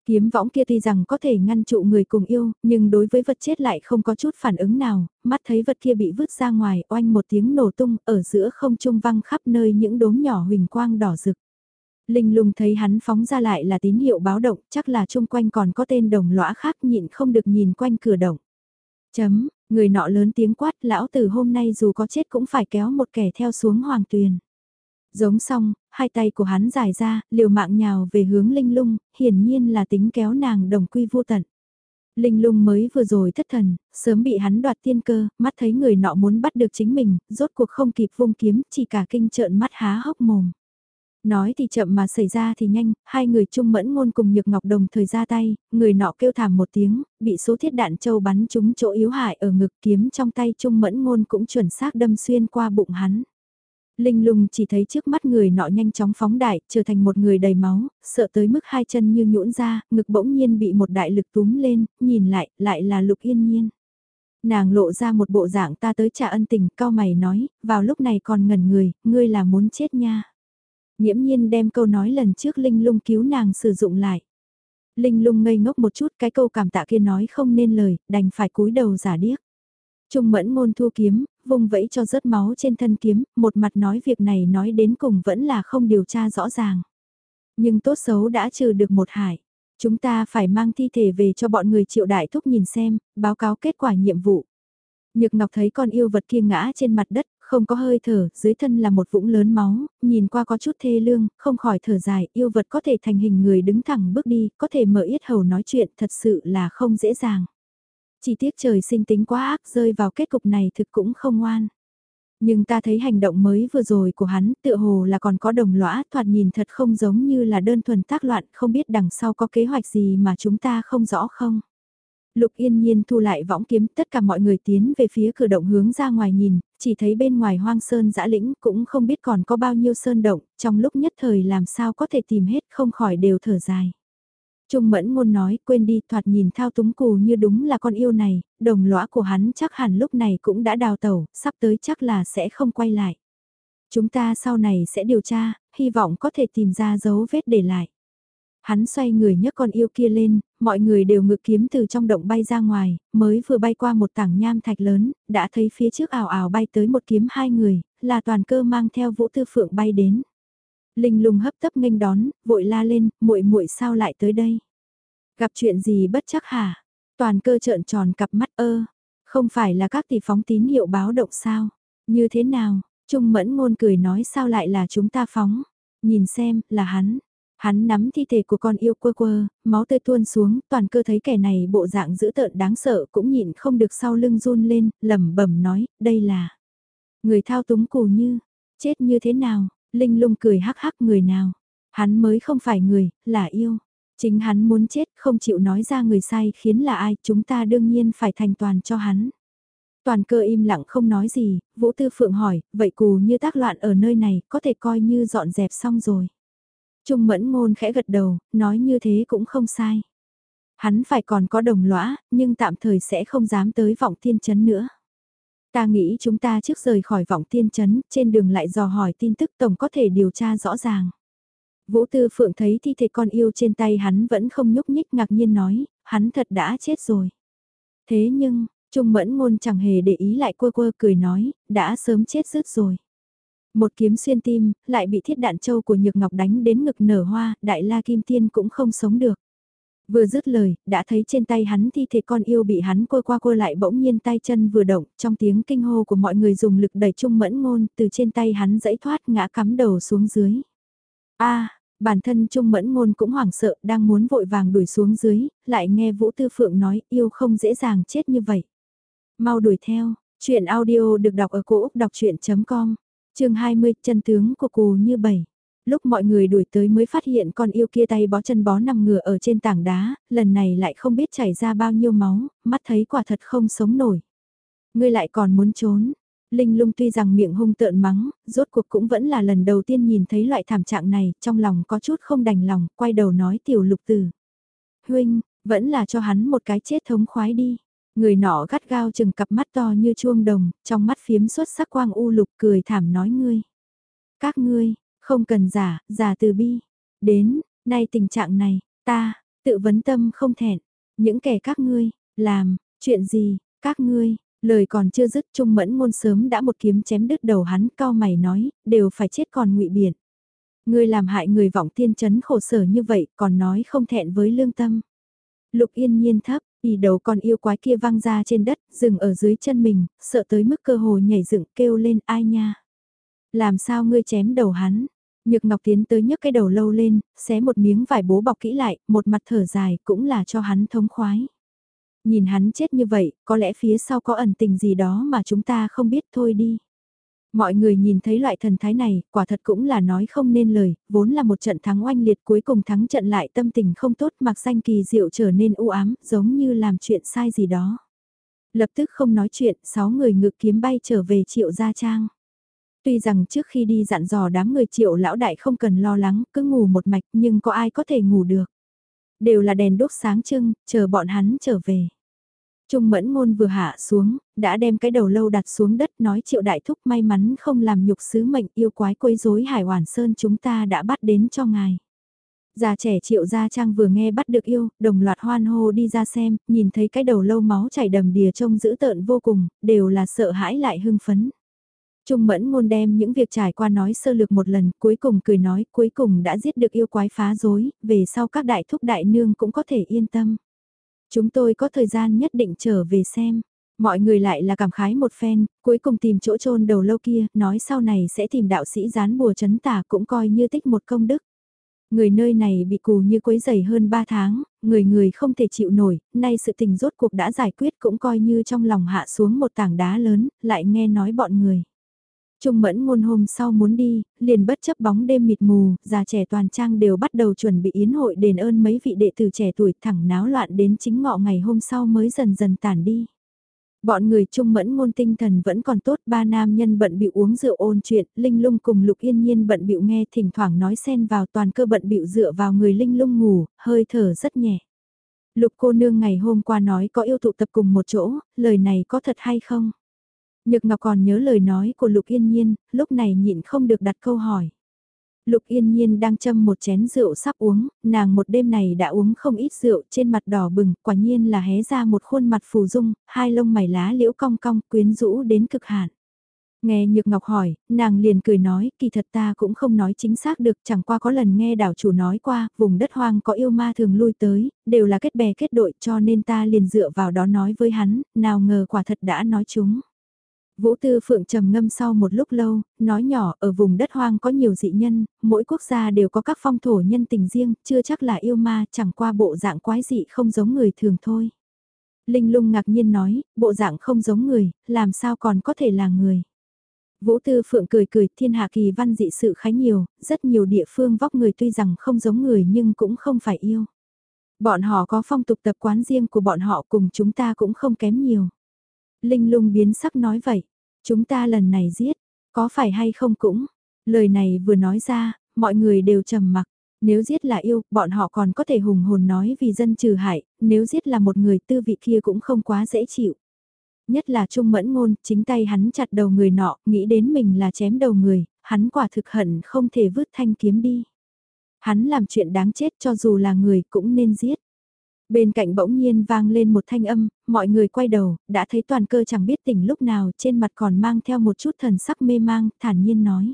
Kiếm võng kia tuy rằng có thể ngăn trụ người cùng yêu, nhưng đối với vật chết lại không có chút phản ứng nào, mắt thấy vật kia bị vứt ra ngoài, oanh một tiếng nổ tung, ở giữa không trung văng khắp nơi những đốm nhỏ huỳnh quang đỏ rực. Linh lung thấy hắn phóng ra lại là tín hiệu báo động, chắc là chung quanh còn có tên đồng lõa khác nhịn không được nhìn quanh cửa động. Chấm, người nọ lớn tiếng quát lão từ hôm nay dù có chết cũng phải kéo một kẻ theo xuống hoàng tuyền. Giống xong, hai tay của hắn dài ra, liều mạng nhào về hướng linh lung, hiển nhiên là tính kéo nàng đồng quy vô tận. Linh lung mới vừa rồi thất thần, sớm bị hắn đoạt tiên cơ, mắt thấy người nọ muốn bắt được chính mình, rốt cuộc không kịp vung kiếm, chỉ cả kinh trợn mắt há hốc mồm. Nói thì chậm mà xảy ra thì nhanh, hai người chung mẫn ngôn cùng nhược ngọc đồng thời ra tay, người nọ kêu thảm một tiếng, bị số thiết đạn châu bắn trúng chỗ yếu hại ở ngực kiếm trong tay chung mẫn ngôn cũng chuẩn xác đâm xuyên qua bụng hắn. Linh lùng chỉ thấy trước mắt người nọ nhanh chóng phóng đại, trở thành một người đầy máu, sợ tới mức hai chân như nhũn ra, ngực bỗng nhiên bị một đại lực túm lên, nhìn lại, lại là lục yên nhiên. Nàng lộ ra một bộ dạng ta tới trả ân tình, cao mày nói, vào lúc này còn ngẩn người, ngươi là muốn chết nha. Nhiễm nhiên đem câu nói lần trước Linh lung cứu nàng sử dụng lại. Linh lung ngây ngốc một chút cái câu cảm tạ kia nói không nên lời, đành phải cúi đầu giả điếc. Trung mẫn ngôn thu kiếm, vùng vẫy cho rớt máu trên thân kiếm, một mặt nói việc này nói đến cùng vẫn là không điều tra rõ ràng. Nhưng tốt xấu đã trừ được một hải. Chúng ta phải mang thi thể về cho bọn người triệu đại thúc nhìn xem, báo cáo kết quả nhiệm vụ. Nhược Ngọc thấy con yêu vật kia ngã trên mặt đất, không có hơi thở, dưới thân là một vũng lớn máu, nhìn qua có chút thê lương, không khỏi thở dài, yêu vật có thể thành hình người đứng thẳng bước đi, có thể mở yết hầu nói chuyện, thật sự là không dễ dàng. Chỉ tiếc trời sinh tính quá ác rơi vào kết cục này thực cũng không ngoan. Nhưng ta thấy hành động mới vừa rồi của hắn tựa hồ là còn có đồng lõa thoạt nhìn thật không giống như là đơn thuần tác loạn không biết đằng sau có kế hoạch gì mà chúng ta không rõ không. Lục yên nhiên thu lại võng kiếm tất cả mọi người tiến về phía cửa động hướng ra ngoài nhìn, chỉ thấy bên ngoài hoang sơn dã lĩnh cũng không biết còn có bao nhiêu sơn động, trong lúc nhất thời làm sao có thể tìm hết không khỏi đều thở dài. Trung mẫn ngôn nói quên đi thoạt nhìn thao túng cù như đúng là con yêu này, đồng lõa của hắn chắc hẳn lúc này cũng đã đào tẩu, sắp tới chắc là sẽ không quay lại. Chúng ta sau này sẽ điều tra, hy vọng có thể tìm ra dấu vết để lại. Hắn xoay người nhấc con yêu kia lên, mọi người đều ngự kiếm từ trong động bay ra ngoài, mới vừa bay qua một tảng nham thạch lớn, đã thấy phía trước ảo ảo bay tới một kiếm hai người, là toàn cơ mang theo vũ tư phượng bay đến. Linh lùng hấp tấp nghênh đón, vội la lên, muội muội sao lại tới đây? Gặp chuyện gì bất chắc hả? Toàn cơ trợn tròn cặp mắt ơ, không phải là các tỷ phóng tín hiệu báo động sao? Như thế nào, Trung Mẫn Ngôn cười nói sao lại là chúng ta phóng. Nhìn xem, là hắn. Hắn nắm thi thể của con yêu quơ quơ, máu tươi tuôn xuống, toàn cơ thấy kẻ này bộ dạng dữ tợn đáng sợ cũng nhịn không được sau lưng run lên, lẩm bẩm nói, đây là người thao túng cù như, chết như thế nào, Linh lung cười hắc hắc người nào, hắn mới không phải người, là yêu. Chính hắn muốn chết không chịu nói ra người sai khiến là ai, chúng ta đương nhiên phải thành toàn cho hắn. Toàn cơ im lặng không nói gì, Vũ Tư Phượng hỏi, vậy cù như tác loạn ở nơi này, có thể coi như dọn dẹp xong rồi. Trung mẫn ngôn khẽ gật đầu, nói như thế cũng không sai. Hắn phải còn có đồng lõa, nhưng tạm thời sẽ không dám tới vọng tiên chấn nữa. Ta nghĩ chúng ta trước rời khỏi vọng tiên chấn, trên đường lại dò hỏi tin tức tổng có thể điều tra rõ ràng. Vũ Tư Phượng thấy thi thể con yêu trên tay hắn vẫn không nhúc nhích ngạc nhiên nói, hắn thật đã chết rồi. Thế nhưng, Trung Mẫn Ngôn chẳng hề để ý lại quơ quơ cười nói, đã sớm chết rứt rồi. Một kiếm xuyên tim, lại bị thiết đạn châu của Nhược Ngọc đánh đến ngực nở hoa, đại la kim tiên cũng không sống được. Vừa dứt lời, đã thấy trên tay hắn thi thể con yêu bị hắn quơ qua quơ lại bỗng nhiên tay chân vừa động, trong tiếng kinh hô của mọi người dùng lực đẩy trung mẫn ngôn, từ trên tay hắn dãy thoát ngã cắm đầu xuống dưới. a bản thân trung mẫn ngôn cũng hoảng sợ, đang muốn vội vàng đuổi xuống dưới, lại nghe Vũ Tư Phượng nói yêu không dễ dàng chết như vậy. Mau đuổi theo, chuyện audio được đọc ở cổ Úc đọc chuyện.com chương 20, chân tướng của cù như bảy. Lúc mọi người đuổi tới mới phát hiện con yêu kia tay bó chân bó nằm ngửa ở trên tảng đá, lần này lại không biết chảy ra bao nhiêu máu, mắt thấy quả thật không sống nổi. Ngươi lại còn muốn trốn. Linh lung tuy rằng miệng hung tợn mắng, rốt cuộc cũng vẫn là lần đầu tiên nhìn thấy loại thảm trạng này, trong lòng có chút không đành lòng, quay đầu nói tiểu lục tử. Huynh, vẫn là cho hắn một cái chết thống khoái đi. Người nọ gắt gao chừng cặp mắt to như chuông đồng, trong mắt phiếm xuất sắc quang u lục cười thảm nói ngươi. Các ngươi, không cần giả, giả từ bi. Đến, nay tình trạng này, ta, tự vấn tâm không thẹn. Những kẻ các ngươi, làm, chuyện gì, các ngươi, lời còn chưa dứt trung mẫn ngôn sớm đã một kiếm chém đứt đầu hắn cao mày nói, đều phải chết còn ngụy biện. Ngươi làm hại người vọng tiên chấn khổ sở như vậy còn nói không thẹn với lương tâm. Lục yên nhiên thấp, đi đầu con yêu quái kia văng ra trên đất, dừng ở dưới chân mình, sợ tới mức cơ hồ nhảy dựng kêu lên ai nha. Làm sao ngươi chém đầu hắn? Nhược Ngọc tiến tới nhấc cái đầu lâu lên, xé một miếng vải bố bọc kỹ lại, một mặt thở dài cũng là cho hắn thống khoái. Nhìn hắn chết như vậy, có lẽ phía sau có ẩn tình gì đó mà chúng ta không biết thôi đi. Mọi người nhìn thấy loại thần thái này, quả thật cũng là nói không nên lời, vốn là một trận thắng oanh liệt cuối cùng thắng trận lại tâm tình không tốt mặc danh kỳ diệu trở nên u ám, giống như làm chuyện sai gì đó. Lập tức không nói chuyện, sáu người ngự kiếm bay trở về triệu gia trang. Tuy rằng trước khi đi dặn dò đám người triệu lão đại không cần lo lắng, cứ ngủ một mạch nhưng có ai có thể ngủ được. Đều là đèn đốt sáng trưng, chờ bọn hắn trở về. Trung mẫn ngôn vừa hạ xuống, đã đem cái đầu lâu đặt xuống đất nói triệu đại thúc may mắn không làm nhục sứ mệnh yêu quái quấy rối hải hoàn sơn chúng ta đã bắt đến cho ngài. Già trẻ triệu gia trang vừa nghe bắt được yêu, đồng loạt hoan hô đi ra xem, nhìn thấy cái đầu lâu máu chảy đầm đìa trông dữ tợn vô cùng, đều là sợ hãi lại hưng phấn. Trung mẫn ngôn đem những việc trải qua nói sơ lược một lần, cuối cùng cười nói cuối cùng đã giết được yêu quái phá rối, về sau các đại thúc đại nương cũng có thể yên tâm. Chúng tôi có thời gian nhất định trở về xem. Mọi người lại là cảm khái một phen, cuối cùng tìm chỗ chôn đầu lâu kia, nói sau này sẽ tìm đạo sĩ gián bùa chấn tà cũng coi như tích một công đức. Người nơi này bị cù như quấy dày hơn 3 tháng, người người không thể chịu nổi, nay sự tình rốt cuộc đã giải quyết cũng coi như trong lòng hạ xuống một tảng đá lớn, lại nghe nói bọn người. Trung mẫn ngôn hôm sau muốn đi, liền bất chấp bóng đêm mịt mù, già trẻ toàn trang đều bắt đầu chuẩn bị yến hội đền ơn mấy vị đệ tử trẻ tuổi thẳng náo loạn đến chính ngọ ngày hôm sau mới dần dần tản đi. Bọn người trung mẫn ngôn tinh thần vẫn còn tốt, ba nam nhân bận bịu uống rượu ôn chuyện, Linh Lung cùng Lục Yên Nhiên bận bịu nghe thỉnh thoảng nói xen vào toàn cơ bận bịu dựa vào người Linh Lung ngủ, hơi thở rất nhẹ. Lục cô nương ngày hôm qua nói có yêu tụ tập cùng một chỗ, lời này có thật hay không? Nhược Ngọc còn nhớ lời nói của Lục Yên Nhiên, lúc này nhịn không được đặt câu hỏi. Lục Yên Nhiên đang châm một chén rượu sắp uống, nàng một đêm này đã uống không ít rượu trên mặt đỏ bừng, quả nhiên là hé ra một khuôn mặt phù dung, hai lông mày lá liễu cong cong quyến rũ đến cực hạn. Nghe Nhược Ngọc hỏi, nàng liền cười nói, kỳ thật ta cũng không nói chính xác được, chẳng qua có lần nghe đảo chủ nói qua, vùng đất hoang có yêu ma thường lui tới, đều là kết bè kết đội cho nên ta liền dựa vào đó nói với hắn, nào ngờ quả thật đã nói chúng. Vũ Tư Phượng trầm ngâm sau một lúc lâu, nói nhỏ ở vùng đất hoang có nhiều dị nhân, mỗi quốc gia đều có các phong thổ nhân tình riêng, chưa chắc là yêu ma, chẳng qua bộ dạng quái dị không giống người thường thôi. Linh lung ngạc nhiên nói, bộ dạng không giống người, làm sao còn có thể là người. Vũ Tư Phượng cười cười, thiên hạ kỳ văn dị sự khá nhiều, rất nhiều địa phương vóc người tuy rằng không giống người nhưng cũng không phải yêu. Bọn họ có phong tục tập quán riêng của bọn họ cùng chúng ta cũng không kém nhiều. Linh lung biến sắc nói vậy, chúng ta lần này giết, có phải hay không cũng. Lời này vừa nói ra, mọi người đều trầm mặc. Nếu giết là yêu, bọn họ còn có thể hùng hồn nói vì dân trừ hại, nếu giết là một người tư vị kia cũng không quá dễ chịu. Nhất là Trung Mẫn Ngôn, chính tay hắn chặt đầu người nọ, nghĩ đến mình là chém đầu người, hắn quả thực hận không thể vứt thanh kiếm đi. Hắn làm chuyện đáng chết cho dù là người cũng nên giết. Bên cạnh bỗng nhiên vang lên một thanh âm, mọi người quay đầu, đã thấy toàn cơ chẳng biết tỉnh lúc nào trên mặt còn mang theo một chút thần sắc mê mang, thản nhiên nói.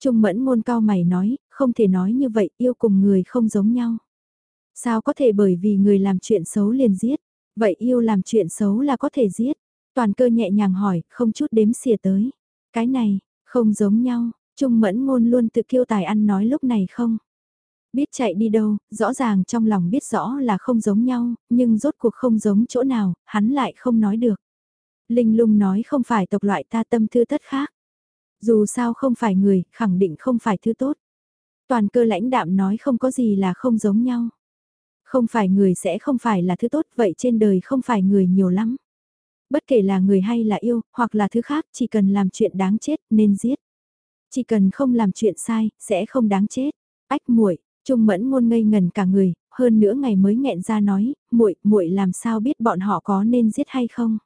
Trung mẫn ngôn cao mày nói, không thể nói như vậy, yêu cùng người không giống nhau. Sao có thể bởi vì người làm chuyện xấu liền giết, vậy yêu làm chuyện xấu là có thể giết. Toàn cơ nhẹ nhàng hỏi, không chút đếm xỉa tới. Cái này, không giống nhau, Trung mẫn ngôn luôn tự kiêu tài ăn nói lúc này không. Biết chạy đi đâu, rõ ràng trong lòng biết rõ là không giống nhau, nhưng rốt cuộc không giống chỗ nào, hắn lại không nói được. Linh lung nói không phải tộc loại ta tâm thư tất khác. Dù sao không phải người, khẳng định không phải thứ tốt. Toàn cơ lãnh đạm nói không có gì là không giống nhau. Không phải người sẽ không phải là thứ tốt, vậy trên đời không phải người nhiều lắm. Bất kể là người hay là yêu, hoặc là thứ khác, chỉ cần làm chuyện đáng chết, nên giết. Chỉ cần không làm chuyện sai, sẽ không đáng chết. Ách muội Trung mẫn ngôn ngây ngần cả người, hơn nữa ngày mới nghẹn ra nói, muội muội làm sao biết bọn họ có nên giết hay không.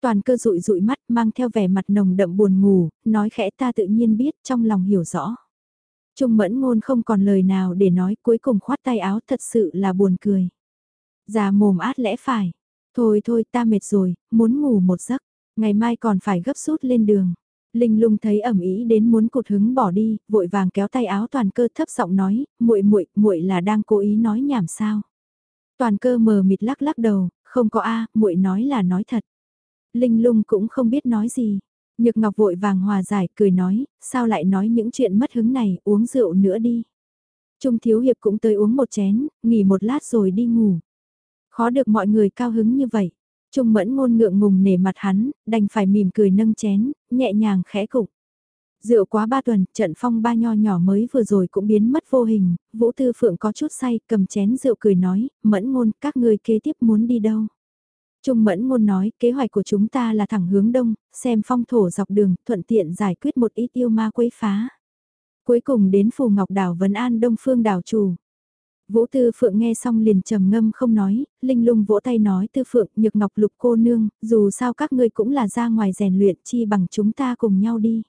Toàn cơ rụi rụi mắt mang theo vẻ mặt nồng đậm buồn ngủ, nói khẽ ta tự nhiên biết trong lòng hiểu rõ. Trung mẫn ngôn không còn lời nào để nói cuối cùng khoát tay áo thật sự là buồn cười. Già mồm át lẽ phải. Thôi thôi ta mệt rồi, muốn ngủ một giấc, ngày mai còn phải gấp rút lên đường. Linh lung thấy ẩm ý đến muốn cụt hứng bỏ đi, vội vàng kéo tay áo toàn cơ thấp giọng nói, muội muội muội là đang cố ý nói nhảm sao. Toàn cơ mờ mịt lắc lắc đầu, không có a muội nói là nói thật. Linh lung cũng không biết nói gì. Nhược Ngọc vội vàng hòa giải, cười nói, sao lại nói những chuyện mất hứng này, uống rượu nữa đi. Trung Thiếu Hiệp cũng tới uống một chén, nghỉ một lát rồi đi ngủ. Khó được mọi người cao hứng như vậy. Trung mẫn ngôn ngượng ngùng nể mặt hắn, đành phải mỉm cười nâng chén, nhẹ nhàng khẽ cục. Rượu quá ba tuần, trận phong ba nho nhỏ mới vừa rồi cũng biến mất vô hình, Vũ Tư Phượng có chút say, cầm chén rượu cười nói, mẫn ngôn, các ngươi kế tiếp muốn đi đâu? Trung mẫn ngôn nói, kế hoạch của chúng ta là thẳng hướng đông, xem phong thổ dọc đường, thuận tiện giải quyết một ít yêu ma quấy phá. Cuối cùng đến Phù Ngọc Đảo Vân An Đông Phương Đảo Chủ. Vũ Tư Phượng nghe xong liền trầm ngâm không nói, Linh lung vỗ tay nói Tư Phượng nhược ngọc lục cô nương, dù sao các ngươi cũng là ra ngoài rèn luyện chi bằng chúng ta cùng nhau đi.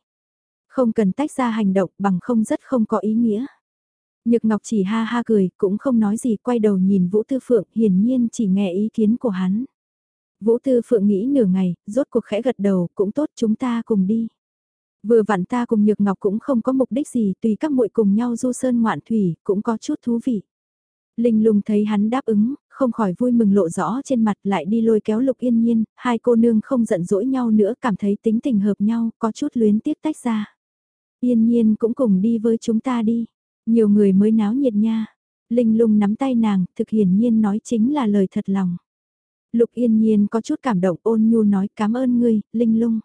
Không cần tách ra hành động bằng không rất không có ý nghĩa. Nhược ngọc chỉ ha ha cười, cũng không nói gì quay đầu nhìn Vũ Tư Phượng hiển nhiên chỉ nghe ý kiến của hắn. Vũ Tư Phượng nghĩ nửa ngày, rốt cuộc khẽ gật đầu, cũng tốt chúng ta cùng đi. Vừa vặn ta cùng Nhược Ngọc cũng không có mục đích gì, tùy các muội cùng nhau du sơn ngoạn thủy, cũng có chút thú vị. Linh lung thấy hắn đáp ứng, không khỏi vui mừng lộ rõ trên mặt lại đi lôi kéo lục yên nhiên, hai cô nương không giận dỗi nhau nữa cảm thấy tính tình hợp nhau, có chút luyến tiếc tách ra. Yên nhiên cũng cùng đi với chúng ta đi, nhiều người mới náo nhiệt nha. Linh lung nắm tay nàng, thực hiển nhiên nói chính là lời thật lòng. Lục yên nhiên có chút cảm động ôn nhu nói cảm ơn ngươi, Linh lung.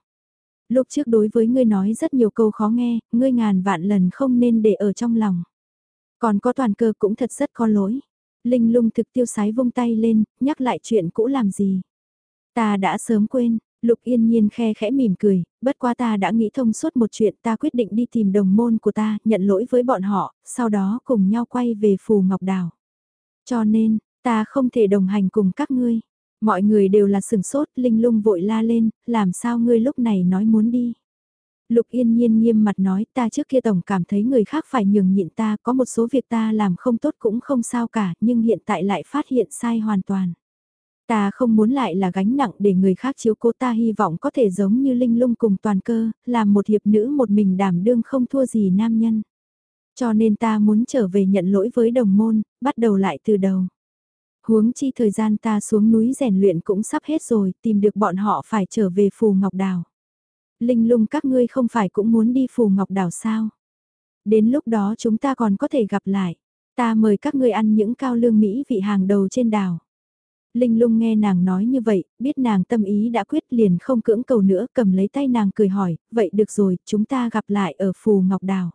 Lúc trước đối với ngươi nói rất nhiều câu khó nghe, ngươi ngàn vạn lần không nên để ở trong lòng. Còn có toàn cơ cũng thật rất có lỗi. Linh lung thực tiêu sái vung tay lên, nhắc lại chuyện cũ làm gì. Ta đã sớm quên, Lục yên nhiên khe khẽ mỉm cười, bất quá ta đã nghĩ thông suốt một chuyện ta quyết định đi tìm đồng môn của ta, nhận lỗi với bọn họ, sau đó cùng nhau quay về Phù Ngọc Đảo. Cho nên, ta không thể đồng hành cùng các ngươi. Mọi người đều là sừng sốt, Linh lung vội la lên, làm sao ngươi lúc này nói muốn đi. Lục yên nhiên nghiêm mặt nói ta trước kia tổng cảm thấy người khác phải nhường nhịn ta có một số việc ta làm không tốt cũng không sao cả nhưng hiện tại lại phát hiện sai hoàn toàn. Ta không muốn lại là gánh nặng để người khác chiếu cố ta hy vọng có thể giống như linh lung cùng toàn cơ, làm một hiệp nữ một mình đảm đương không thua gì nam nhân. Cho nên ta muốn trở về nhận lỗi với đồng môn, bắt đầu lại từ đầu. Huống chi thời gian ta xuống núi rèn luyện cũng sắp hết rồi, tìm được bọn họ phải trở về phù ngọc đào. Linh lung các ngươi không phải cũng muốn đi phù ngọc đảo sao? Đến lúc đó chúng ta còn có thể gặp lại. Ta mời các ngươi ăn những cao lương Mỹ vị hàng đầu trên đảo. Linh lung nghe nàng nói như vậy, biết nàng tâm ý đã quyết liền không cưỡng cầu nữa, cầm lấy tay nàng cười hỏi, vậy được rồi, chúng ta gặp lại ở Phù Ngọc Đảo.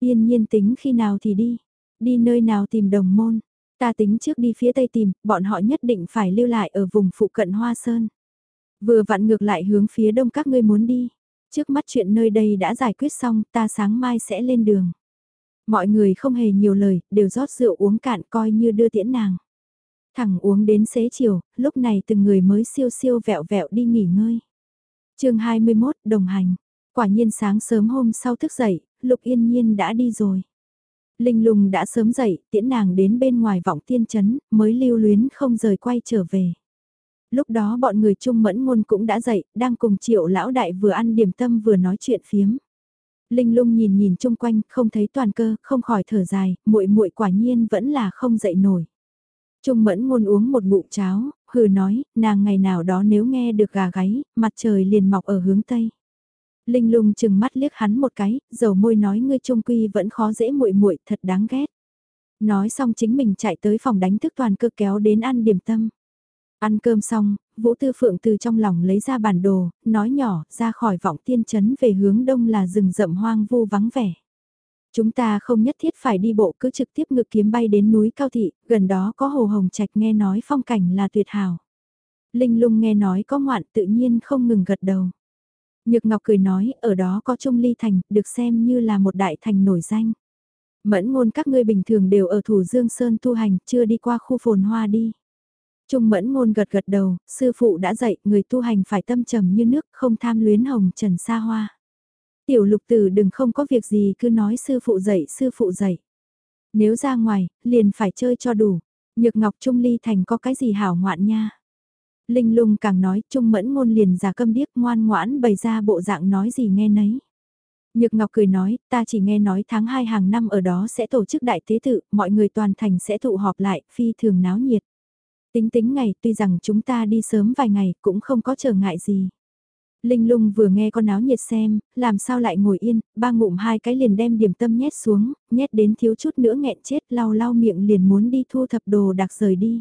Yên nhiên tính khi nào thì đi, đi nơi nào tìm đồng môn, ta tính trước đi phía tây tìm, bọn họ nhất định phải lưu lại ở vùng phụ cận Hoa Sơn. Vừa vặn ngược lại hướng phía đông các ngươi muốn đi, trước mắt chuyện nơi đây đã giải quyết xong, ta sáng mai sẽ lên đường. Mọi người không hề nhiều lời, đều rót rượu uống cạn coi như đưa tiễn nàng. Thẳng uống đến xế chiều, lúc này từng người mới siêu siêu vẹo vẹo đi nghỉ ngơi. chương 21 đồng hành. Quả nhiên sáng sớm hôm sau thức dậy, Lục Yên Nhiên đã đi rồi. Linh lùng đã sớm dậy, tiễn nàng đến bên ngoài vọng tiên chấn, mới lưu luyến không rời quay trở về. Lúc đó bọn người trung mẫn ngôn cũng đã dậy, đang cùng triệu lão đại vừa ăn điểm tâm vừa nói chuyện phiếm. Linh lung nhìn nhìn chung quanh, không thấy toàn cơ, không khỏi thở dài, muội muội quả nhiên vẫn là không dậy nổi. Trung mẫn ngôn uống một ngụm cháo, hừ nói, nàng ngày nào đó nếu nghe được gà gáy, mặt trời liền mọc ở hướng tây. Linh lung chừng mắt liếc hắn một cái, dầu môi nói ngươi trung quy vẫn khó dễ muội muội thật đáng ghét. Nói xong chính mình chạy tới phòng đánh thức toàn cơ kéo đến ăn điểm tâm. Ăn cơm xong, Vũ Tư Phượng từ trong lòng lấy ra bản đồ, nói nhỏ, ra khỏi vọng tiên chấn về hướng đông là rừng rậm hoang vu vắng vẻ. Chúng ta không nhất thiết phải đi bộ cứ trực tiếp ngực kiếm bay đến núi Cao Thị, gần đó có hồ hồng trạch nghe nói phong cảnh là tuyệt hảo. Linh lung nghe nói có ngoạn tự nhiên không ngừng gật đầu. Nhược Ngọc cười nói, ở đó có Trung Ly Thành, được xem như là một đại thành nổi danh. Mẫn ngôn các ngươi bình thường đều ở Thủ Dương Sơn tu hành, chưa đi qua khu phồn hoa đi. Trung mẫn ngôn gật gật đầu, sư phụ đã dạy, người tu hành phải tâm trầm như nước, không tham luyến hồng trần xa hoa. Tiểu lục tử đừng không có việc gì cứ nói sư phụ dạy sư phụ dạy. Nếu ra ngoài, liền phải chơi cho đủ. Nhược ngọc trung ly thành có cái gì hảo ngoạn nha. Linh lung càng nói trung mẫn ngôn liền giả câm điếc ngoan ngoãn bày ra bộ dạng nói gì nghe nấy. Nhược Ngọc cười nói, ta chỉ nghe nói tháng 2 hàng năm ở đó sẽ tổ chức đại tế tự, mọi người toàn thành sẽ tụ họp lại, phi thường náo nhiệt. Tính tính ngày, tuy rằng chúng ta đi sớm vài ngày, cũng không có trở ngại gì. Linh lung vừa nghe con áo nhiệt xem, làm sao lại ngồi yên, ba ngụm hai cái liền đem điểm tâm nhét xuống, nhét đến thiếu chút nữa nghẹn chết lau lau miệng liền muốn đi thu thập đồ đặc rời đi.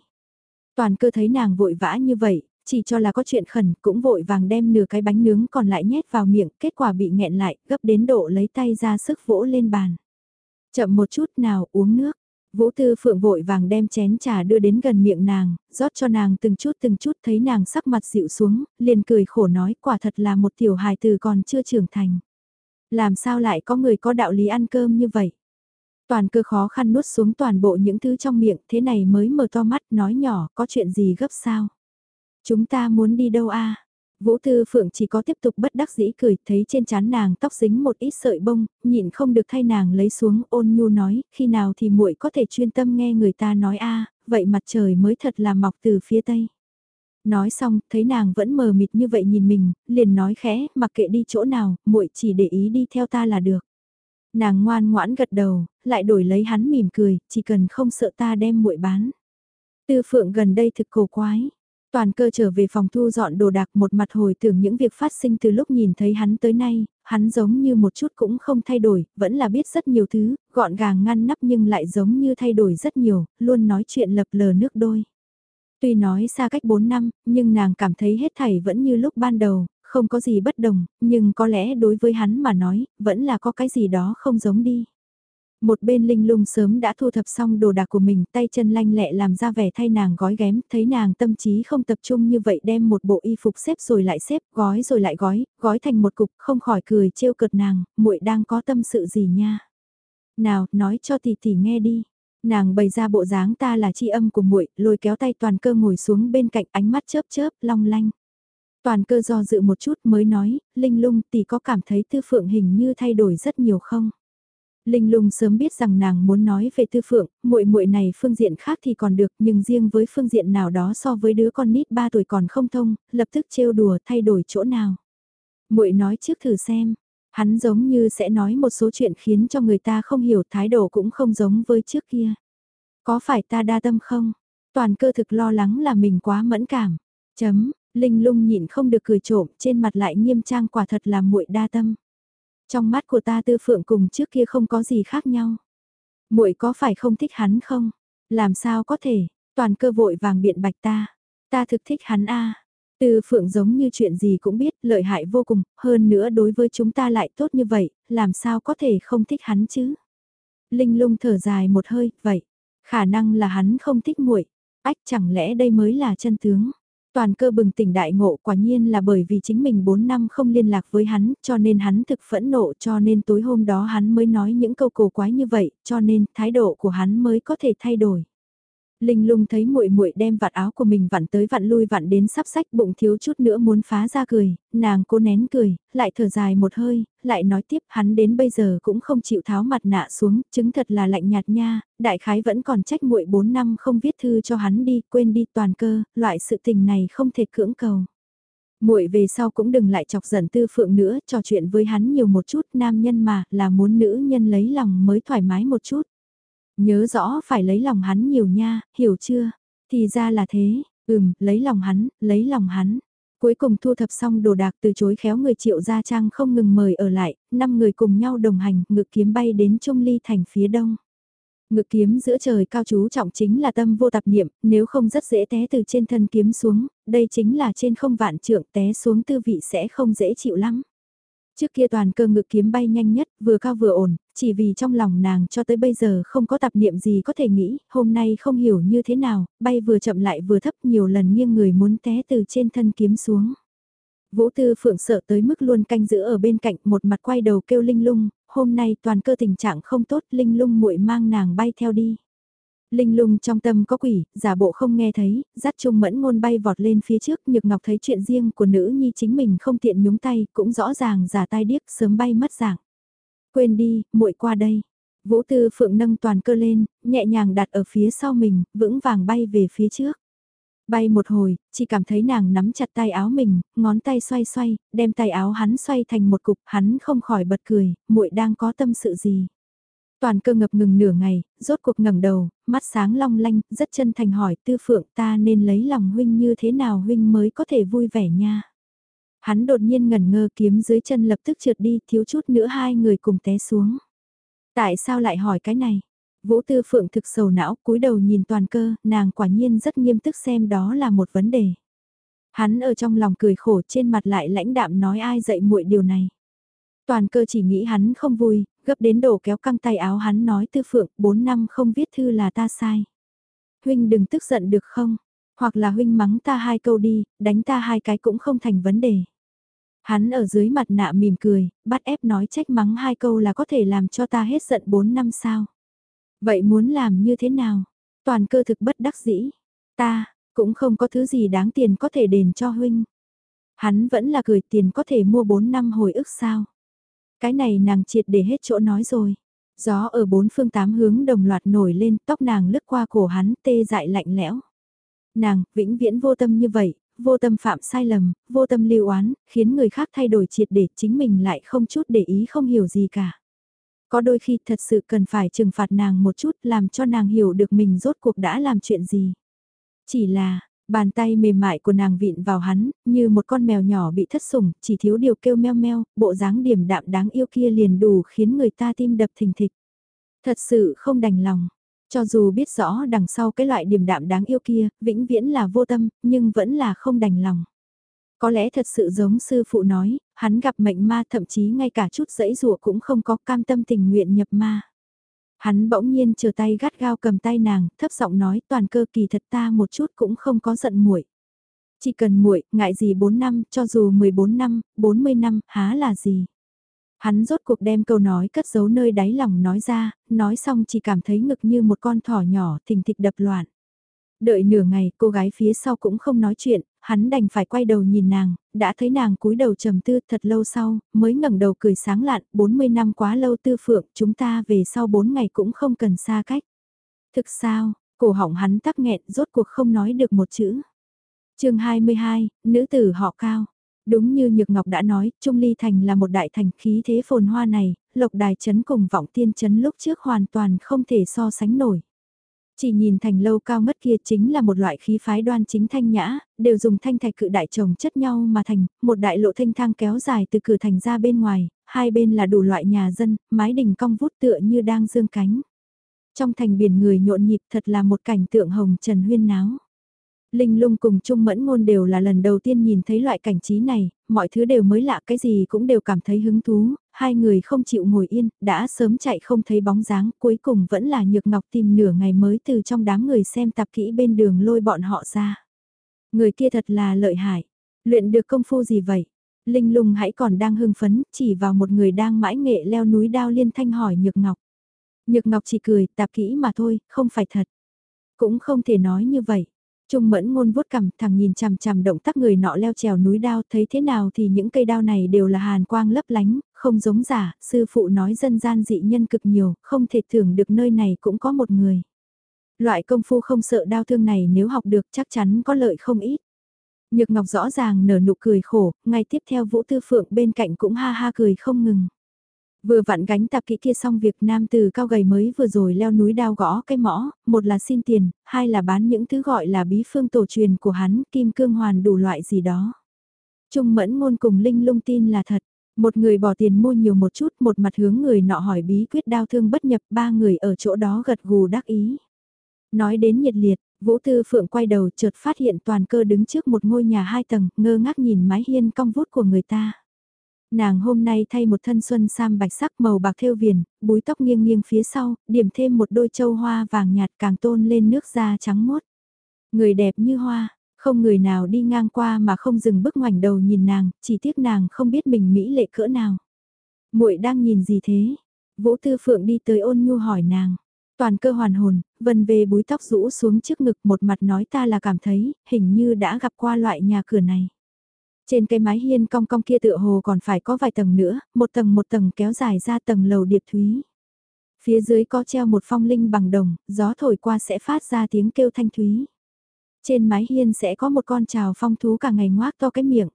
Toàn cơ thấy nàng vội vã như vậy, chỉ cho là có chuyện khẩn, cũng vội vàng đem nửa cái bánh nướng còn lại nhét vào miệng, kết quả bị nghẹn lại, gấp đến độ lấy tay ra sức vỗ lên bàn. Chậm một chút nào uống nước, Vũ Tư Phượng vội vàng đem chén trà đưa đến gần miệng nàng, rót cho nàng từng chút từng chút thấy nàng sắc mặt dịu xuống, liền cười khổ nói quả thật là một tiểu hài từ còn chưa trưởng thành. Làm sao lại có người có đạo lý ăn cơm như vậy? Toàn cơ khó khăn nuốt xuống toàn bộ những thứ trong miệng thế này mới mở to mắt nói nhỏ có chuyện gì gấp sao? Chúng ta muốn đi đâu a Vũ Tư Phượng chỉ có tiếp tục bất đắc dĩ cười, thấy trên trán nàng tóc dính một ít sợi bông, nhịn không được thay nàng lấy xuống, ôn nhu nói, khi nào thì muội có thể chuyên tâm nghe người ta nói a, vậy mặt trời mới thật là mọc từ phía tây. Nói xong, thấy nàng vẫn mờ mịt như vậy nhìn mình, liền nói khẽ, mặc kệ đi chỗ nào, muội chỉ để ý đi theo ta là được. Nàng ngoan ngoãn gật đầu, lại đổi lấy hắn mỉm cười, chỉ cần không sợ ta đem muội bán. Tư Phượng gần đây thực cổ quái Toàn cơ trở về phòng thu dọn đồ đạc một mặt hồi tưởng những việc phát sinh từ lúc nhìn thấy hắn tới nay, hắn giống như một chút cũng không thay đổi, vẫn là biết rất nhiều thứ, gọn gàng ngăn nắp nhưng lại giống như thay đổi rất nhiều, luôn nói chuyện lập lờ nước đôi. Tuy nói xa cách 4 năm, nhưng nàng cảm thấy hết thảy vẫn như lúc ban đầu, không có gì bất đồng, nhưng có lẽ đối với hắn mà nói, vẫn là có cái gì đó không giống đi. Một bên linh lung sớm đã thu thập xong đồ đạc của mình, tay chân lanh lẹ làm ra vẻ thay nàng gói ghém, thấy nàng tâm trí không tập trung như vậy đem một bộ y phục xếp rồi lại xếp, gói rồi lại gói, gói thành một cục, không khỏi cười trêu cợt nàng, muội đang có tâm sự gì nha. Nào, nói cho tỷ tỷ nghe đi. Nàng bày ra bộ dáng ta là chi âm của muội, lôi kéo tay toàn cơ ngồi xuống bên cạnh ánh mắt chớp chớp, long lanh. Toàn cơ do dự một chút mới nói, linh lung tỷ có cảm thấy tư phượng hình như thay đổi rất nhiều không? Linh Lung sớm biết rằng nàng muốn nói về Tư Phượng, muội muội này phương diện khác thì còn được, nhưng riêng với phương diện nào đó so với đứa con nít 3 tuổi còn không thông, lập tức trêu đùa thay đổi chỗ nào. Muội nói trước thử xem, hắn giống như sẽ nói một số chuyện khiến cho người ta không hiểu thái độ cũng không giống với trước kia. Có phải ta đa tâm không? Toàn cơ thực lo lắng là mình quá mẫn cảm. Chấm, Linh lung nhịn không được cười trộm, trên mặt lại nghiêm trang quả thật là muội đa tâm. Trong mắt của ta tư phượng cùng trước kia không có gì khác nhau. muội có phải không thích hắn không? Làm sao có thể, toàn cơ vội vàng biện bạch ta. Ta thực thích hắn a Tư phượng giống như chuyện gì cũng biết, lợi hại vô cùng, hơn nữa đối với chúng ta lại tốt như vậy, làm sao có thể không thích hắn chứ? Linh lung thở dài một hơi, vậy, khả năng là hắn không thích muội ách chẳng lẽ đây mới là chân tướng? Toàn cơ bừng tỉnh đại ngộ quả nhiên là bởi vì chính mình 4 năm không liên lạc với hắn, cho nên hắn thực phẫn nộ cho nên tối hôm đó hắn mới nói những câu cổ quái như vậy, cho nên thái độ của hắn mới có thể thay đổi. Linh lung thấy muội muội đem vạt áo của mình vặn tới vặn lui vặn đến sắp sách bụng thiếu chút nữa muốn phá ra cười, nàng cố nén cười, lại thở dài một hơi, lại nói tiếp hắn đến bây giờ cũng không chịu tháo mặt nạ xuống, chứng thật là lạnh nhạt nha, đại khái vẫn còn trách muội 4 năm không viết thư cho hắn đi, quên đi toàn cơ, loại sự tình này không thể cưỡng cầu. Muội về sau cũng đừng lại chọc giận tư phượng nữa, trò chuyện với hắn nhiều một chút, nam nhân mà, là muốn nữ nhân lấy lòng mới thoải mái một chút. Nhớ rõ phải lấy lòng hắn nhiều nha, hiểu chưa? Thì ra là thế, ừm, lấy lòng hắn, lấy lòng hắn. Cuối cùng thu thập xong đồ đạc từ chối khéo người triệu gia trang không ngừng mời ở lại, năm người cùng nhau đồng hành, ngự kiếm bay đến Trung Ly thành phía đông. Ngự kiếm giữa trời cao chú trọng chính là tâm vô tạp niệm, nếu không rất dễ té từ trên thân kiếm xuống, đây chính là trên không vạn trượng té xuống tư vị sẽ không dễ chịu lắm. Trước kia toàn cơ ngự kiếm bay nhanh nhất, vừa cao vừa ổn, chỉ vì trong lòng nàng cho tới bây giờ không có tạp niệm gì có thể nghĩ, hôm nay không hiểu như thế nào, bay vừa chậm lại vừa thấp nhiều lần nghiêng người muốn té từ trên thân kiếm xuống. Vũ Tư Phượng sợ tới mức luôn canh giữ ở bên cạnh một mặt quay đầu kêu Linh Lung, hôm nay toàn cơ tình trạng không tốt Linh Lung muội mang nàng bay theo đi. Linh lung trong tâm có quỷ, giả bộ không nghe thấy, dắt trung mẫn ngôn bay vọt lên phía trước nhược ngọc thấy chuyện riêng của nữ nhi chính mình không tiện nhúng tay, cũng rõ ràng giả tai điếc sớm bay mất dạng. Quên đi, muội qua đây. Vũ tư phượng nâng toàn cơ lên, nhẹ nhàng đặt ở phía sau mình, vững vàng bay về phía trước. Bay một hồi, chỉ cảm thấy nàng nắm chặt tay áo mình, ngón tay xoay xoay, đem tay áo hắn xoay thành một cục, hắn không khỏi bật cười, muội đang có tâm sự gì. Toàn cơ ngập ngừng nửa ngày, rốt cuộc ngẩng đầu, mắt sáng long lanh, rất chân thành hỏi tư phượng ta nên lấy lòng huynh như thế nào huynh mới có thể vui vẻ nha. Hắn đột nhiên ngẩn ngơ kiếm dưới chân lập tức trượt đi, thiếu chút nữa hai người cùng té xuống. Tại sao lại hỏi cái này? Vũ tư phượng thực sầu não, cúi đầu nhìn toàn cơ, nàng quả nhiên rất nghiêm túc xem đó là một vấn đề. Hắn ở trong lòng cười khổ trên mặt lại lãnh đạm nói ai dạy muội điều này. Toàn cơ chỉ nghĩ hắn không vui, gấp đến đổ kéo căng tay áo hắn nói tư phượng, 4 năm không viết thư là ta sai. Huynh đừng tức giận được không? Hoặc là huynh mắng ta hai câu đi, đánh ta hai cái cũng không thành vấn đề. Hắn ở dưới mặt nạ mỉm cười, bắt ép nói trách mắng hai câu là có thể làm cho ta hết giận 4 năm sao. Vậy muốn làm như thế nào? Toàn cơ thực bất đắc dĩ. Ta, cũng không có thứ gì đáng tiền có thể đền cho huynh. Hắn vẫn là cười tiền có thể mua 4 năm hồi ức sao. Cái này nàng triệt để hết chỗ nói rồi. Gió ở bốn phương tám hướng đồng loạt nổi lên, tóc nàng lướt qua cổ hắn tê dại lạnh lẽo. Nàng, vĩnh viễn vô tâm như vậy, vô tâm phạm sai lầm, vô tâm lưu oán, khiến người khác thay đổi triệt để chính mình lại không chút để ý không hiểu gì cả. Có đôi khi thật sự cần phải trừng phạt nàng một chút làm cho nàng hiểu được mình rốt cuộc đã làm chuyện gì. Chỉ là, Bàn tay mềm mại của nàng vịn vào hắn, như một con mèo nhỏ bị thất sủng, chỉ thiếu điều kêu meo meo, bộ dáng điểm đạm đáng yêu kia liền đủ khiến người ta tim đập thình thịch. Thật sự không đành lòng, cho dù biết rõ đằng sau cái loại điểm đạm đáng yêu kia, vĩnh viễn là vô tâm, nhưng vẫn là không đành lòng. Có lẽ thật sự giống sư phụ nói, hắn gặp mệnh ma thậm chí ngay cả chút dẫy rùa cũng không có cam tâm tình nguyện nhập ma. Hắn bỗng nhiên chờ tay gắt gao cầm tay nàng, thấp giọng nói toàn cơ kỳ thật ta một chút cũng không có giận muội. Chỉ cần muội, ngại gì 4 năm, cho dù 14 năm, 40 năm, há là gì. Hắn rốt cuộc đem câu nói cất giấu nơi đáy lòng nói ra, nói xong chỉ cảm thấy ngực như một con thỏ nhỏ thình thịch đập loạn. Đợi nửa ngày, cô gái phía sau cũng không nói chuyện, hắn đành phải quay đầu nhìn nàng, đã thấy nàng cúi đầu trầm tư thật lâu sau, mới ngẩng đầu cười sáng lạn, 40 năm quá lâu tư phượng, chúng ta về sau 4 ngày cũng không cần xa cách. Thực sao, cổ họng hắn tắc nghẹn, rốt cuộc không nói được một chữ. chương 22, nữ tử họ cao. Đúng như Nhược Ngọc đã nói, Trung Ly Thành là một đại thành khí thế phồn hoa này, lộc đài chấn cùng vọng tiên chấn lúc trước hoàn toàn không thể so sánh nổi. Chỉ nhìn thành lâu cao ngất kia chính là một loại khí phái đoan chính thanh nhã, đều dùng thanh thạch cự đại chồng chất nhau mà thành, một đại lộ thanh thang kéo dài từ cửa thành ra bên ngoài, hai bên là đủ loại nhà dân, mái đình cong vút tựa như đang dương cánh. Trong thành biển người nhộn nhịp thật là một cảnh tượng hồng trần huyên náo. Linh lung cùng Trung Mẫn Ngôn đều là lần đầu tiên nhìn thấy loại cảnh trí này, mọi thứ đều mới lạ cái gì cũng đều cảm thấy hứng thú, hai người không chịu ngồi yên, đã sớm chạy không thấy bóng dáng, cuối cùng vẫn là Nhược Ngọc tìm nửa ngày mới từ trong đám người xem tạp kỹ bên đường lôi bọn họ ra. Người kia thật là lợi hại, luyện được công phu gì vậy? Linh lung hãy còn đang hưng phấn, chỉ vào một người đang mãi nghệ leo núi đao liên thanh hỏi Nhược Ngọc. Nhược Ngọc chỉ cười, tạp kỹ mà thôi, không phải thật. Cũng không thể nói như vậy. Trung mẫn ngôn vuốt cằm thằng nhìn chằm chằm động tác người nọ leo trèo núi đao thấy thế nào thì những cây đao này đều là hàn quang lấp lánh, không giống giả, sư phụ nói dân gian dị nhân cực nhiều, không thể tưởng được nơi này cũng có một người. Loại công phu không sợ đao thương này nếu học được chắc chắn có lợi không ít. Nhược Ngọc rõ ràng nở nụ cười khổ, ngay tiếp theo Vũ Tư Phượng bên cạnh cũng ha ha cười không ngừng. Vừa vặn gánh tạp kỹ kia xong việc nam từ cao gầy mới vừa rồi leo núi đao gõ cái mõ, một là xin tiền, hai là bán những thứ gọi là bí phương tổ truyền của hắn, kim cương hoàn đủ loại gì đó. Trung mẫn ngôn cùng Linh lung tin là thật, một người bỏ tiền mua nhiều một chút, một mặt hướng người nọ hỏi bí quyết đao thương bất nhập, ba người ở chỗ đó gật gù đắc ý. Nói đến nhiệt liệt, Vũ Tư Phượng quay đầu chợt phát hiện toàn cơ đứng trước một ngôi nhà hai tầng, ngơ ngác nhìn mái hiên cong vút của người ta. Nàng hôm nay thay một thân xuân sam bạch sắc màu bạc thêu viền, búi tóc nghiêng nghiêng phía sau, điểm thêm một đôi châu hoa vàng nhạt càng tôn lên nước da trắng mốt. Người đẹp như hoa, không người nào đi ngang qua mà không dừng bước ngoảnh đầu nhìn nàng, chỉ tiếc nàng không biết mình mỹ lệ cỡ nào. muội đang nhìn gì thế? Vũ Tư Phượng đi tới ôn nhu hỏi nàng. Toàn cơ hoàn hồn, vân về búi tóc rũ xuống trước ngực một mặt nói ta là cảm thấy, hình như đã gặp qua loại nhà cửa này. Trên cái mái hiên cong cong kia tựa hồ còn phải có vài tầng nữa, một tầng một tầng kéo dài ra tầng lầu điệp thúy. Phía dưới có treo một phong linh bằng đồng, gió thổi qua sẽ phát ra tiếng kêu thanh thúy. Trên mái hiên sẽ có một con trào phong thú cả ngày ngoác to cái miệng.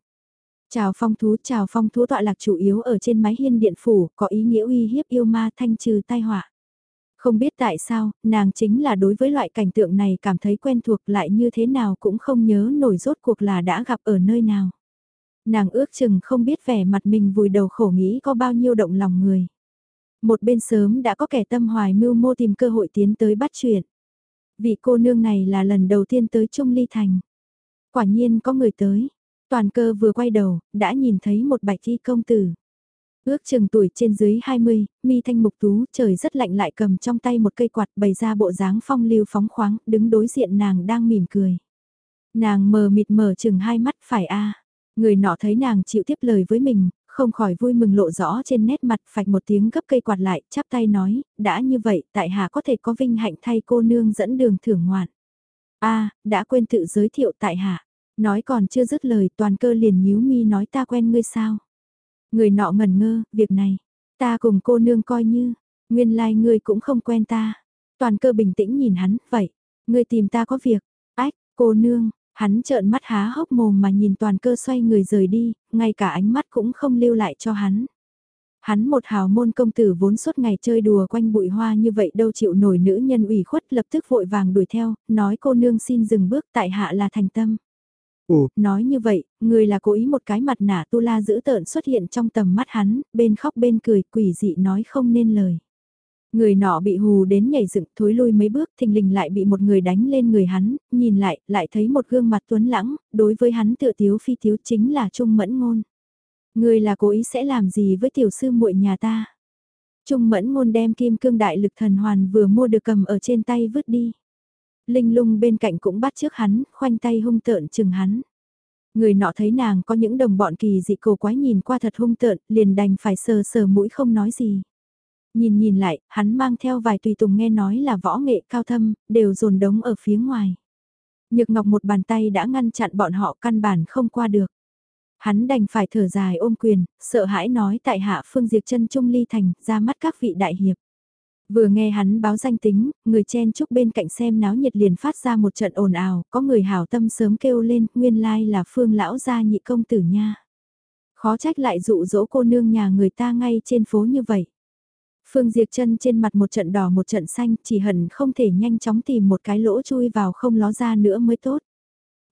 Trào phong thú, trào phong thú tọa lạc chủ yếu ở trên mái hiên điện phủ, có ý nghĩa uy hiếp yêu ma thanh trừ tai họa. Không biết tại sao, nàng chính là đối với loại cảnh tượng này cảm thấy quen thuộc lại như thế nào cũng không nhớ nổi rốt cuộc là đã gặp ở nơi nào. Nàng ước chừng không biết vẻ mặt mình vùi đầu khổ nghĩ có bao nhiêu động lòng người. Một bên sớm đã có kẻ tâm hoài mưu mô tìm cơ hội tiến tới bắt chuyện. Vị cô nương này là lần đầu tiên tới Trung Ly Thành. Quả nhiên có người tới. Toàn cơ vừa quay đầu, đã nhìn thấy một bạch thi công tử. Ước chừng tuổi trên dưới 20, mi thanh mục tú, trời rất lạnh lại cầm trong tay một cây quạt bày ra bộ dáng phong lưu phóng khoáng, đứng đối diện nàng đang mỉm cười. Nàng mờ mịt mở chừng hai mắt phải a Người nọ thấy nàng chịu tiếp lời với mình, không khỏi vui mừng lộ rõ trên nét mặt phạch một tiếng gấp cây quạt lại, chắp tay nói, đã như vậy, tại hạ có thể có vinh hạnh thay cô nương dẫn đường thưởng ngoạn. a đã quên tự giới thiệu tại hạ. Nói còn chưa dứt lời toàn cơ liền nhíu mi nói ta quen ngươi sao. Người nọ ngần ngơ, việc này, ta cùng cô nương coi như, nguyên lai like ngươi cũng không quen ta. Toàn cơ bình tĩnh nhìn hắn, vậy, ngươi tìm ta có việc, ách, cô nương, Hắn trợn mắt há hốc mồm mà nhìn toàn cơ xoay người rời đi, ngay cả ánh mắt cũng không lưu lại cho hắn. Hắn một hào môn công tử vốn suốt ngày chơi đùa quanh bụi hoa như vậy đâu chịu nổi nữ nhân ủy khuất lập tức vội vàng đuổi theo, nói cô nương xin dừng bước tại hạ là thành tâm. Ồ, nói như vậy, người là cố ý một cái mặt nạ tu la giữ tợn xuất hiện trong tầm mắt hắn, bên khóc bên cười quỷ dị nói không nên lời. Người nọ bị hù đến nhảy dựng thối lui mấy bước thình lình lại bị một người đánh lên người hắn, nhìn lại, lại thấy một gương mặt tuấn lãng, đối với hắn tựa tiếu phi tiếu chính là Trung Mẫn Ngôn. Người là cố ý sẽ làm gì với tiểu sư muội nhà ta? Trung Mẫn Ngôn đem kim cương đại lực thần hoàn vừa mua được cầm ở trên tay vứt đi. Linh lung bên cạnh cũng bắt trước hắn, khoanh tay hung tợn chừng hắn. Người nọ thấy nàng có những đồng bọn kỳ dị cổ quái nhìn qua thật hung tợn, liền đành phải sờ sờ mũi không nói gì. Nhìn nhìn lại, hắn mang theo vài tùy tùng nghe nói là võ nghệ cao thâm, đều dồn đống ở phía ngoài. Nhược Ngọc một bàn tay đã ngăn chặn bọn họ căn bản không qua được. Hắn đành phải thở dài ôm quyền, sợ hãi nói tại hạ phương diệt chân trung ly thành, ra mắt các vị đại hiệp. Vừa nghe hắn báo danh tính, người chen chúc bên cạnh xem náo nhiệt liền phát ra một trận ồn ào, có người hảo tâm sớm kêu lên, nguyên lai là phương lão gia nhị công tử nha. Khó trách lại dụ dỗ cô nương nhà người ta ngay trên phố như vậy. Phương Diệp chân trên mặt một trận đỏ một trận xanh, chỉ hận không thể nhanh chóng tìm một cái lỗ chui vào không ló ra nữa mới tốt.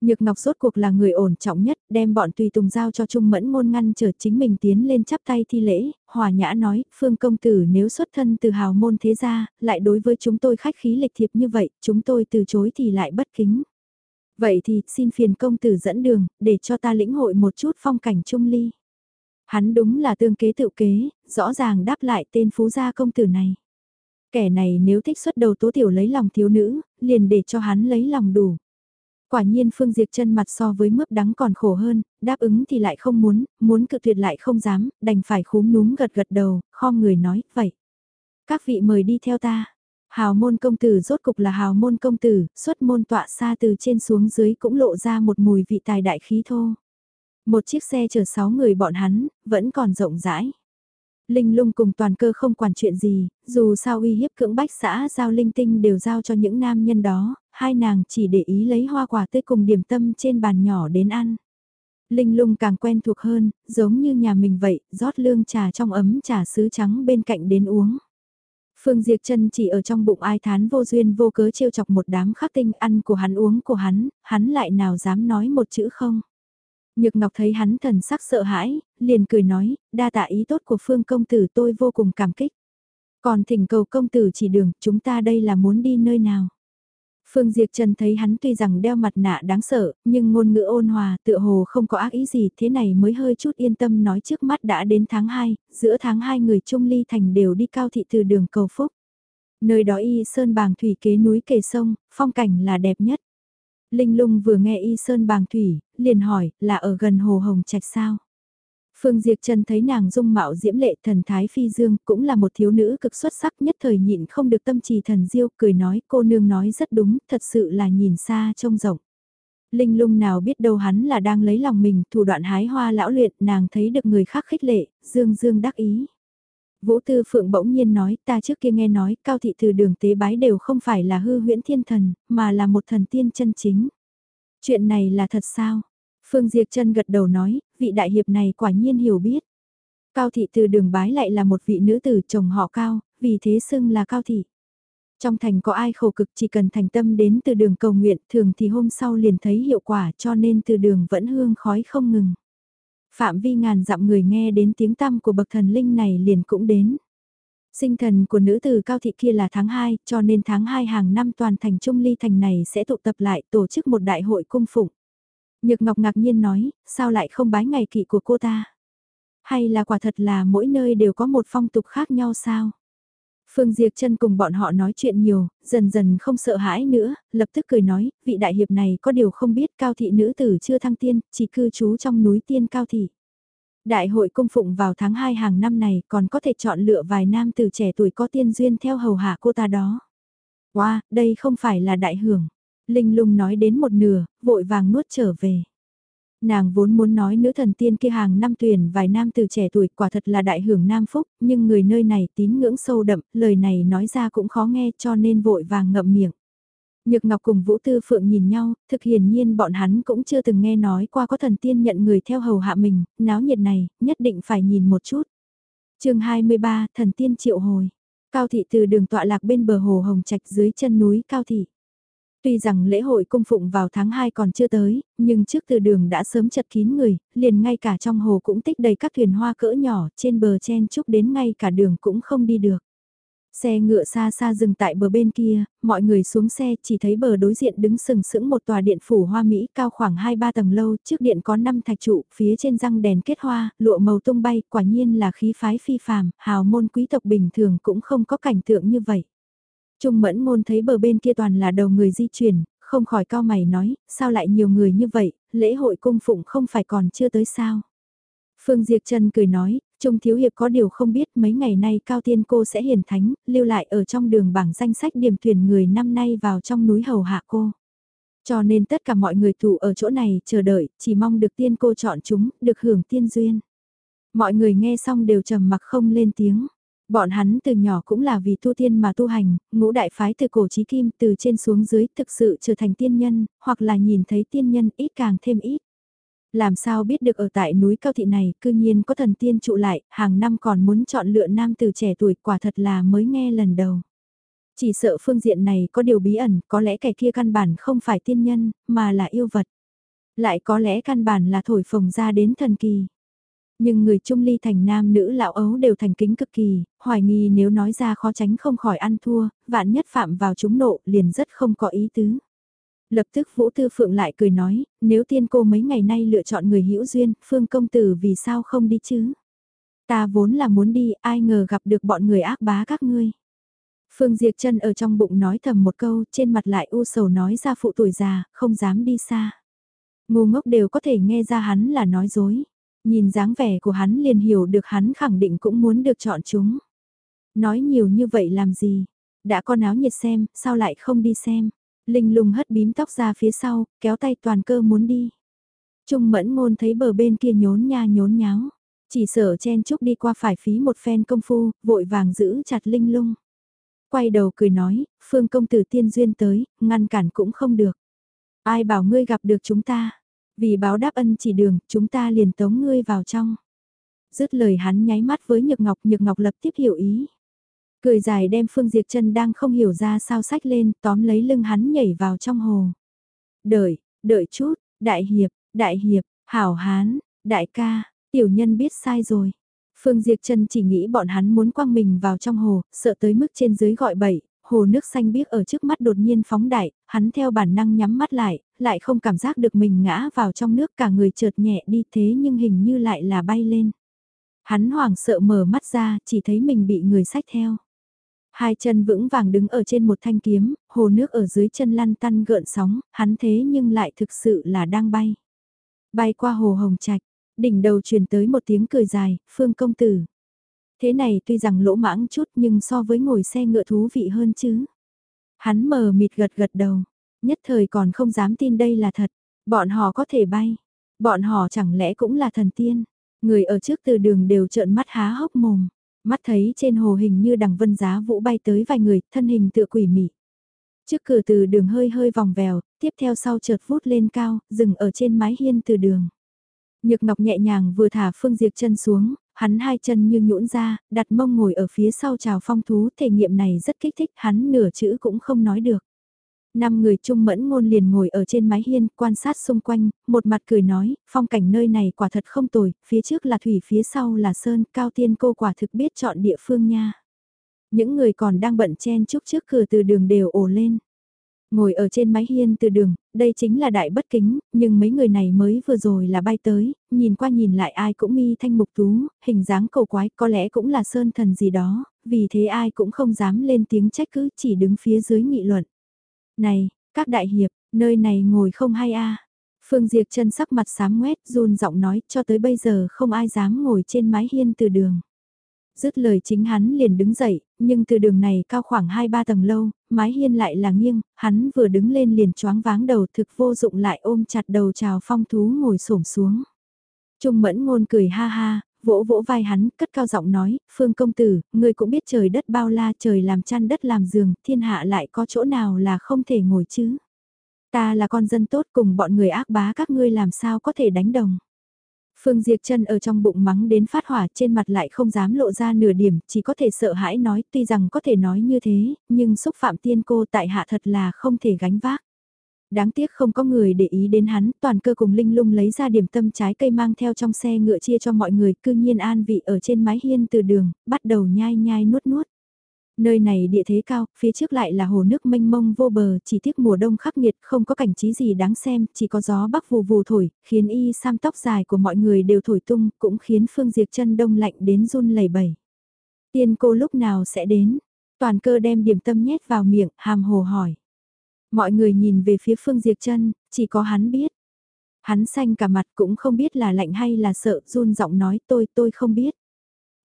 Nhược Ngọc rốt cuộc là người ổn trọng nhất, đem bọn tùy tùng giao cho Trung Mẫn ngôn ngăn trở chính mình tiến lên chắp tay thi lễ, hòa nhã nói, Phương công tử nếu xuất thân từ hào môn thế gia, lại đối với chúng tôi khách khí lịch thiệp như vậy, chúng tôi từ chối thì lại bất kính. Vậy thì xin phiền công tử dẫn đường, để cho ta lĩnh hội một chút phong cảnh trung ly. Hắn đúng là tương kế tự kế, rõ ràng đáp lại tên phú gia công tử này. Kẻ này nếu thích xuất đầu tố tiểu lấy lòng thiếu nữ, liền để cho hắn lấy lòng đủ. Quả nhiên Phương Diệp chân mặt so với mướp đắng còn khổ hơn, đáp ứng thì lại không muốn, muốn cự tuyệt lại không dám, đành phải khúm núm gật gật đầu, khom người nói, vậy. Các vị mời đi theo ta. Hào môn công tử rốt cục là hào môn công tử, xuất môn tọa xa từ trên xuống dưới cũng lộ ra một mùi vị tài đại khí thô. Một chiếc xe chở sáu người bọn hắn, vẫn còn rộng rãi. Linh lung cùng toàn cơ không quản chuyện gì, dù sao uy hiếp cưỡng bách xã giao linh tinh đều giao cho những nam nhân đó, hai nàng chỉ để ý lấy hoa quả tươi cùng điểm tâm trên bàn nhỏ đến ăn. Linh lung càng quen thuộc hơn, giống như nhà mình vậy, rót lương trà trong ấm trà sứ trắng bên cạnh đến uống. Phương Diệp Trân chỉ ở trong bụng ai thán vô duyên vô cớ trêu chọc một đám khắc tinh ăn của hắn uống của hắn, hắn lại nào dám nói một chữ không. Nhược Ngọc thấy hắn thần sắc sợ hãi, liền cười nói, đa tạ ý tốt của Phương công tử tôi vô cùng cảm kích. Còn thỉnh cầu công tử chỉ đường, chúng ta đây là muốn đi nơi nào. Phương Diệp Trần thấy hắn tuy rằng đeo mặt nạ đáng sợ, nhưng ngôn ngữ ôn hòa, tựa hồ không có ác ý gì, thế này mới hơi chút yên tâm nói trước mắt đã đến tháng 2, giữa tháng 2 người Trung Ly Thành đều đi cao thị từ đường cầu phúc. Nơi đó y sơn bàng thủy kế núi kề sông, phong cảnh là đẹp nhất. Linh lung vừa nghe y sơn bàng thủy, liền hỏi, là ở gần hồ hồng trạch sao? Phương Diệp Trần thấy nàng dung mạo diễm lệ thần thái phi dương cũng là một thiếu nữ cực xuất sắc nhất thời nhịn không được tâm trì thần diêu cười nói cô nương nói rất đúng thật sự là nhìn xa trông rộng. Linh lung nào biết đâu hắn là đang lấy lòng mình thủ đoạn hái hoa lão luyện nàng thấy được người khác khích lệ, dương dương đắc ý. Vũ Tư Phượng bỗng nhiên nói ta trước kia nghe nói cao thị từ đường tế bái đều không phải là hư huyễn thiên thần mà là một thần tiên chân chính. Chuyện này là thật sao? Phương Diệp chân gật đầu nói, vị đại hiệp này quả nhiên hiểu biết. Cao thị từ đường bái lại là một vị nữ tử chồng họ cao, vì thế xưng là cao thị. Trong thành có ai khổ cực chỉ cần thành tâm đến từ đường cầu nguyện thường thì hôm sau liền thấy hiệu quả cho nên từ đường vẫn hương khói không ngừng. Phạm vi ngàn dặm người nghe đến tiếng tăm của bậc thần linh này liền cũng đến. Sinh thần của nữ tử cao thị kia là tháng 2, cho nên tháng 2 hàng năm toàn thành trung ly thành này sẽ tụ tập lại tổ chức một đại hội cung phụng. Nhược Ngọc ngạc nhiên nói, sao lại không bái ngày kỵ của cô ta? Hay là quả thật là mỗi nơi đều có một phong tục khác nhau sao? Phương Diệp chân cùng bọn họ nói chuyện nhiều, dần dần không sợ hãi nữa, lập tức cười nói, vị đại hiệp này có điều không biết cao thị nữ tử chưa thăng tiên, chỉ cư trú trong núi tiên cao thị. Đại hội cung phụng vào tháng 2 hàng năm này còn có thể chọn lựa vài nam tử trẻ tuổi có tiên duyên theo hầu hạ cô ta đó. Wow, đây không phải là đại hưởng. Linh lung nói đến một nửa, vội vàng nuốt trở về. Nàng vốn muốn nói nữ thần tiên kia hàng năm tuyển vài nam từ trẻ tuổi quả thật là đại hưởng nam phúc, nhưng người nơi này tín ngưỡng sâu đậm, lời này nói ra cũng khó nghe cho nên vội vàng ngậm miệng. Nhược Ngọc cùng Vũ Tư Phượng nhìn nhau, thực hiển nhiên bọn hắn cũng chưa từng nghe nói qua có thần tiên nhận người theo hầu hạ mình, náo nhiệt này, nhất định phải nhìn một chút. chương 23, thần tiên triệu hồi. Cao thị từ đường tọa lạc bên bờ hồ Hồng Trạch dưới chân núi Cao thị. Tuy rằng lễ hội cung phụng vào tháng 2 còn chưa tới, nhưng trước từ đường đã sớm chật kín người, liền ngay cả trong hồ cũng tích đầy các thuyền hoa cỡ nhỏ, trên bờ chen chúc đến ngay cả đường cũng không đi được. Xe ngựa xa xa dừng tại bờ bên kia, mọi người xuống xe chỉ thấy bờ đối diện đứng sừng sững một tòa điện phủ hoa Mỹ cao khoảng 2-3 tầng lâu, trước điện có 5 thạch trụ, phía trên răng đèn kết hoa, lụa màu tung bay, quả nhiên là khí phái phi phàm, hào môn quý tộc bình thường cũng không có cảnh tượng như vậy. Trung mẫn ngôn thấy bờ bên kia toàn là đầu người di chuyển, không khỏi cao mày nói, sao lại nhiều người như vậy, lễ hội cung phụng không phải còn chưa tới sao. Phương Diệp Trần cười nói, Trung Thiếu Hiệp có điều không biết mấy ngày nay Cao Tiên cô sẽ hiển thánh, lưu lại ở trong đường bảng danh sách điểm tuyển người năm nay vào trong núi hầu hạ cô. Cho nên tất cả mọi người tụ ở chỗ này chờ đợi, chỉ mong được tiên cô chọn chúng, được hưởng tiên duyên. Mọi người nghe xong đều trầm mặc không lên tiếng. Bọn hắn từ nhỏ cũng là vì tu tiên mà tu hành, ngũ đại phái từ cổ chí kim từ trên xuống dưới thực sự trở thành tiên nhân, hoặc là nhìn thấy tiên nhân ít càng thêm ít. Làm sao biết được ở tại núi cao thị này, cư nhiên có thần tiên trụ lại, hàng năm còn muốn chọn lựa nam từ trẻ tuổi quả thật là mới nghe lần đầu. Chỉ sợ phương diện này có điều bí ẩn, có lẽ kẻ kia căn bản không phải tiên nhân, mà là yêu vật. Lại có lẽ căn bản là thổi phồng ra đến thần kỳ. Nhưng người trung ly thành nam nữ lão ấu đều thành kính cực kỳ, hoài nghi nếu nói ra khó tránh không khỏi ăn thua, vạn nhất phạm vào chúng nộ liền rất không có ý tứ. Lập tức Vũ Tư Phượng lại cười nói, nếu tiên cô mấy ngày nay lựa chọn người hữu duyên, Phương công tử vì sao không đi chứ? Ta vốn là muốn đi, ai ngờ gặp được bọn người ác bá các ngươi. Phương Diệp chân ở trong bụng nói thầm một câu, trên mặt lại u sầu nói ra phụ tuổi già, không dám đi xa. Ngu ngốc đều có thể nghe ra hắn là nói dối. Nhìn dáng vẻ của hắn liền hiểu được hắn khẳng định cũng muốn được chọn chúng. Nói nhiều như vậy làm gì? Đã có náo nhiệt xem, sao lại không đi xem? Linh lùng hất bím tóc ra phía sau, kéo tay toàn cơ muốn đi. Trung mẫn ngôn thấy bờ bên kia nhốn nha nhốn nháo. Chỉ sợ chen chúc đi qua phải phí một phen công phu, vội vàng giữ chặt linh lung. Quay đầu cười nói, phương công tử tiên duyên tới, ngăn cản cũng không được. Ai bảo ngươi gặp được chúng ta? Vì báo đáp ân chỉ đường, chúng ta liền tống ngươi vào trong. Dứt lời hắn nháy mắt với Nhược Ngọc, Nhược Ngọc lập tiếp hiểu ý. Cười dài đem Phương Diệp chân đang không hiểu ra sao sách lên, tóm lấy lưng hắn nhảy vào trong hồ. Đợi, đợi chút, đại hiệp, đại hiệp, hảo hán, đại ca, tiểu nhân biết sai rồi. Phương Diệp chân chỉ nghĩ bọn hắn muốn quăng mình vào trong hồ, sợ tới mức trên dưới gọi bậy, hồ nước xanh biếc ở trước mắt đột nhiên phóng đại, hắn theo bản năng nhắm mắt lại, lại không cảm giác được mình ngã vào trong nước cả người trượt nhẹ đi thế nhưng hình như lại là bay lên. Hắn hoảng sợ mở mắt ra, chỉ thấy mình bị người sách theo. Hai chân vững vàng đứng ở trên một thanh kiếm, hồ nước ở dưới chân lăn tăn gợn sóng, hắn thế nhưng lại thực sự là đang bay. Bay qua hồ hồng trạch, đỉnh đầu truyền tới một tiếng cười dài, phương công tử. Thế này tuy rằng lỗ mãng chút nhưng so với ngồi xe ngựa thú vị hơn chứ. Hắn mờ mịt gật gật đầu, nhất thời còn không dám tin đây là thật, bọn họ có thể bay, bọn họ chẳng lẽ cũng là thần tiên. Người ở trước từ đường đều trợn mắt há hốc mồm. Mắt thấy trên hồ hình như đằng vân giá vũ bay tới vài người, thân hình tựa quỷ mị. Trước cửa từ đường hơi hơi vòng vèo, tiếp theo sau chợt vút lên cao, dừng ở trên mái hiên từ đường. Nhược Ngọc nhẹ nhàng vừa thả Phương Diệp chân xuống, hắn hai chân như nhũn ra, đặt mông ngồi ở phía sau chào phong thú, thể nghiệm này rất kích thích, hắn nửa chữ cũng không nói được. Năm người trung mẫn ngôn liền ngồi ở trên mái hiên, quan sát xung quanh, một mặt cười nói, phong cảnh nơi này quả thật không tồi, phía trước là thủy phía sau là sơn, cao tiên cô quả thực biết chọn địa phương nha. Những người còn đang bận chen chúc trước cửa từ đường đều ồ lên. Ngồi ở trên mái hiên từ đường, đây chính là đại bất kính, nhưng mấy người này mới vừa rồi là bay tới, nhìn qua nhìn lại ai cũng mi thanh mục tú, hình dáng cầu quái có lẽ cũng là sơn thần gì đó, vì thế ai cũng không dám lên tiếng trách cứ chỉ đứng phía dưới nghị luận. Này, các đại hiệp, nơi này ngồi không hay a Phương Diệp chân sắc mặt sám ngoét run giọng nói cho tới bây giờ không ai dám ngồi trên mái hiên từ đường. Dứt lời chính hắn liền đứng dậy, nhưng từ đường này cao khoảng 2-3 tầng lâu, mái hiên lại là nghiêng, hắn vừa đứng lên liền choáng váng đầu thực vô dụng lại ôm chặt đầu chào phong thú ngồi xổm xuống. Trung mẫn ngôn cười ha ha, vỗ vỗ vai hắn, cất cao giọng nói, Phương công tử, người cũng biết trời đất bao la trời làm chăn đất làm giường, thiên hạ lại có chỗ nào là không thể ngồi chứ. Ta là con dân tốt cùng bọn người ác bá các ngươi làm sao có thể đánh đồng. Phương Diệp chân ở trong bụng mắng đến phát hỏa trên mặt lại không dám lộ ra nửa điểm, chỉ có thể sợ hãi nói tuy rằng có thể nói như thế, nhưng xúc phạm tiên cô tại hạ thật là không thể gánh vác. Đáng tiếc không có người để ý đến hắn, toàn cơ cùng Linh Lung lấy ra điểm tâm trái cây mang theo trong xe ngựa chia cho mọi người, cư nhiên an vị ở trên mái hiên từ đường, bắt đầu nhai nhai nuốt nuốt. Nơi này địa thế cao, phía trước lại là hồ nước mênh mông vô bờ, chỉ tiếc mùa đông khắc nghiệt, không có cảnh trí gì đáng xem, chỉ có gió bắc vù vù thổi, khiến y sam tóc dài của mọi người đều thổi tung, cũng khiến Phương Diệp chân đông lạnh đến run lẩy bẩy. Tiên cô lúc nào sẽ đến? Toàn cơ đem điểm tâm nhét vào miệng, hàm hồ hỏi. Mọi người nhìn về phía Phương Diệp chân chỉ có hắn biết. Hắn xanh cả mặt cũng không biết là lạnh hay là sợ, run giọng nói tôi tôi không biết.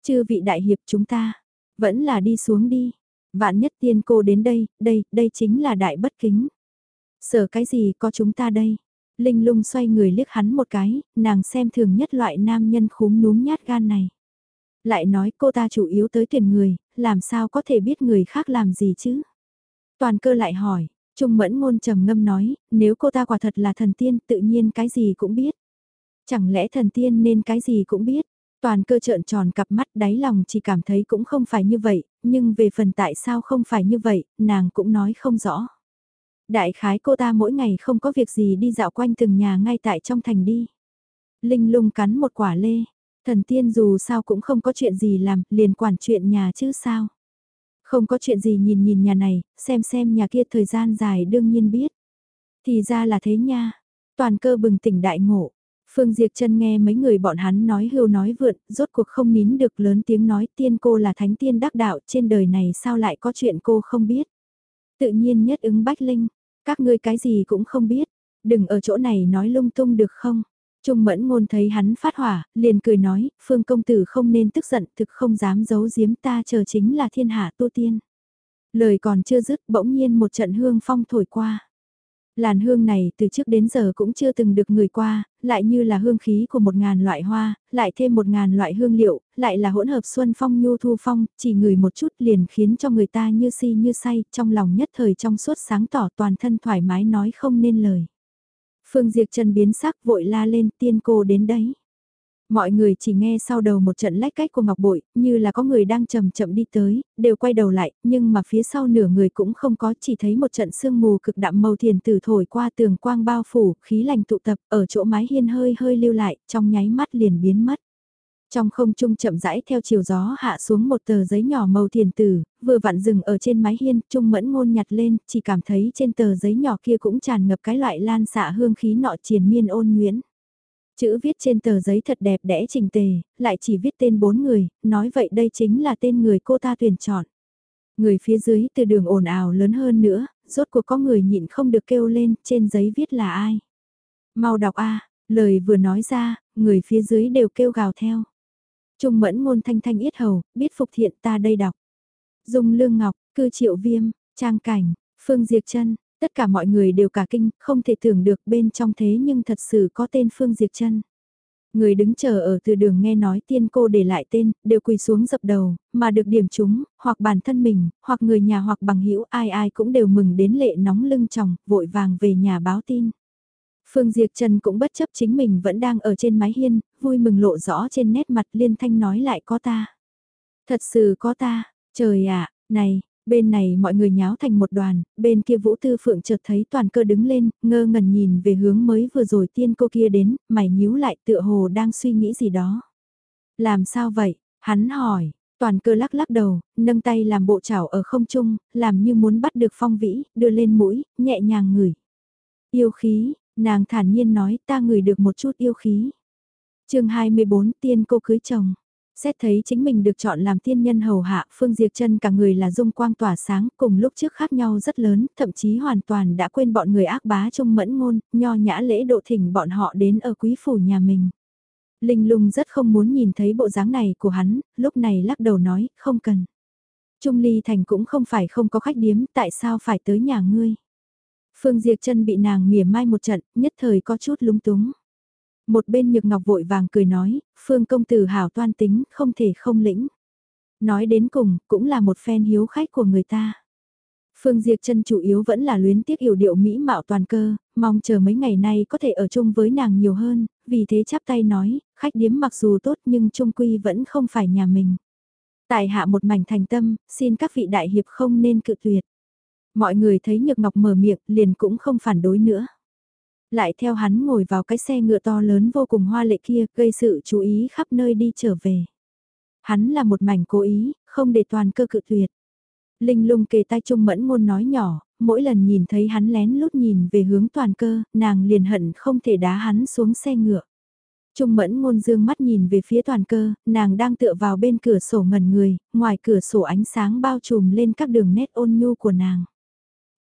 Chư vị đại hiệp chúng ta, vẫn là đi xuống đi. Vạn nhất tiên cô đến đây, đây, đây chính là đại bất kính. Sợ cái gì có chúng ta đây? Linh lung xoay người liếc hắn một cái, nàng xem thường nhất loại nam nhân khúm núm nhát gan này. Lại nói cô ta chủ yếu tới tuyển người, làm sao có thể biết người khác làm gì chứ? Toàn cơ lại hỏi, Trung mẫn ngôn trầm ngâm nói, nếu cô ta quả thật là thần tiên tự nhiên cái gì cũng biết. Chẳng lẽ thần tiên nên cái gì cũng biết? Toàn cơ trợn tròn cặp mắt đáy lòng chỉ cảm thấy cũng không phải như vậy, nhưng về phần tại sao không phải như vậy, nàng cũng nói không rõ. Đại khái cô ta mỗi ngày không có việc gì đi dạo quanh từng nhà ngay tại trong thành đi. Linh lung cắn một quả lê, thần tiên dù sao cũng không có chuyện gì làm, liền quản chuyện nhà chứ sao. Không có chuyện gì nhìn nhìn nhà này, xem xem nhà kia thời gian dài đương nhiên biết. Thì ra là thế nha, toàn cơ bừng tỉnh đại ngộ. Phương Diệp chân nghe mấy người bọn hắn nói hưu nói vượn, rốt cuộc không nín được lớn tiếng nói tiên cô là thánh tiên đắc đạo trên đời này sao lại có chuyện cô không biết. Tự nhiên nhất ứng Bách Linh, các ngươi cái gì cũng không biết, đừng ở chỗ này nói lung tung được không. Trung mẫn ngôn thấy hắn phát hỏa, liền cười nói, phương công tử không nên tức giận, thực không dám giấu giếm ta chờ chính là thiên hạ tu tiên. Lời còn chưa dứt bỗng nhiên một trận hương phong thổi qua. Làn hương này từ trước đến giờ cũng chưa từng được người qua, lại như là hương khí của một ngàn loại hoa, lại thêm một ngàn loại hương liệu, lại là hỗn hợp xuân phong nhu thu phong, chỉ ngửi một chút liền khiến cho người ta như si như say, trong lòng nhất thời trong suốt sáng tỏ toàn thân thoải mái nói không nên lời. Phương Diệp Trần biến sắc vội la lên tiên cô đến đấy. Mọi người chỉ nghe sau đầu một trận lách cách của Ngọc Bội, như là có người đang chậm chậm đi tới, đều quay đầu lại, nhưng mà phía sau nửa người cũng không có, chỉ thấy một trận sương mù cực đậm màu thiền tử thổi qua tường quang bao phủ, khí lành tụ tập, ở chỗ mái hiên hơi hơi lưu lại, trong nháy mắt liền biến mất. Trong không trung chậm rãi theo chiều gió hạ xuống một tờ giấy nhỏ màu thiền tử, vừa vặn dừng ở trên mái hiên, trung mẫn ngôn nhặt lên, chỉ cảm thấy trên tờ giấy nhỏ kia cũng tràn ngập cái loại lan xạ hương khí nọ triền miên ôn nguyễn. Chữ viết trên tờ giấy thật đẹp đẽ trình tề, lại chỉ viết tên bốn người, nói vậy đây chính là tên người cô ta tuyển chọn. Người phía dưới từ đường ồn ào lớn hơn nữa, rốt cuộc có người nhịn không được kêu lên, trên giấy viết là ai. Mau đọc a lời vừa nói ra, người phía dưới đều kêu gào theo. Trung mẫn ngôn thanh thanh yết hầu, biết phục thiện ta đây đọc. Dung lương ngọc, cư triệu viêm, trang cảnh, phương diệt chân Tất cả mọi người đều cả kinh, không thể tưởng được bên trong thế nhưng thật sự có tên Phương Diệp Trân. Người đứng chờ ở từ đường nghe nói tiên cô để lại tên, đều quỳ xuống dập đầu, mà được điểm chúng, hoặc bản thân mình, hoặc người nhà hoặc bằng hữu ai ai cũng đều mừng đến lệ nóng lưng chồng, vội vàng về nhà báo tin. Phương Diệp Trần cũng bất chấp chính mình vẫn đang ở trên mái hiên, vui mừng lộ rõ trên nét mặt liên thanh nói lại có ta. Thật sự có ta, trời ạ, này, Bên này mọi người nháo thành một đoàn, bên kia Vũ Tư Phượng chợt thấy toàn cơ đứng lên, ngơ ngẩn nhìn về hướng mới vừa rồi tiên cô kia đến, mày nhíu lại tựa hồ đang suy nghĩ gì đó. Làm sao vậy? Hắn hỏi, toàn cơ lắc lắc đầu, nâng tay làm bộ chảo ở không trung, làm như muốn bắt được phong vĩ, đưa lên mũi, nhẹ nhàng ngửi. Yêu khí, nàng thản nhiên nói ta ngửi được một chút yêu khí. chương 24 tiên cô cưới chồng. Xét thấy chính mình được chọn làm tiên nhân hầu hạ, Phương Diệp chân cả người là dung quang tỏa sáng, cùng lúc trước khác nhau rất lớn, thậm chí hoàn toàn đã quên bọn người ác bá trong mẫn ngôn, nho nhã lễ độ thỉnh bọn họ đến ở quý phủ nhà mình. Linh lung rất không muốn nhìn thấy bộ dáng này của hắn, lúc này lắc đầu nói, không cần. Trung Ly Thành cũng không phải không có khách điếm, tại sao phải tới nhà ngươi? Phương Diệp chân bị nàng mỉa mai một trận, nhất thời có chút lúng túng. Một bên nhược ngọc vội vàng cười nói, phương công tử hảo toan tính, không thể không lĩnh. Nói đến cùng, cũng là một phen hiếu khách của người ta. Phương Diệp chân chủ yếu vẫn là luyến tiếc hiểu điệu mỹ mạo toàn cơ, mong chờ mấy ngày nay có thể ở chung với nàng nhiều hơn, vì thế chắp tay nói, khách điếm mặc dù tốt nhưng trung quy vẫn không phải nhà mình. Tại hạ một mảnh thành tâm, xin các vị đại hiệp không nên cự tuyệt. Mọi người thấy Nhược Ngọc mở miệng liền cũng không phản đối nữa lại theo hắn ngồi vào cái xe ngựa to lớn vô cùng hoa lệ kia, gây sự chú ý khắp nơi đi trở về. Hắn là một mảnh cố ý, không để toàn cơ cự tuyệt. Linh lung kề tay trung mẫn ngôn nói nhỏ, mỗi lần nhìn thấy hắn lén lút nhìn về hướng toàn cơ, nàng liền hận không thể đá hắn xuống xe ngựa. Trung mẫn ngôn dương mắt nhìn về phía toàn cơ, nàng đang tựa vào bên cửa sổ ngẩn người, ngoài cửa sổ ánh sáng bao trùm lên các đường nét ôn nhu của nàng.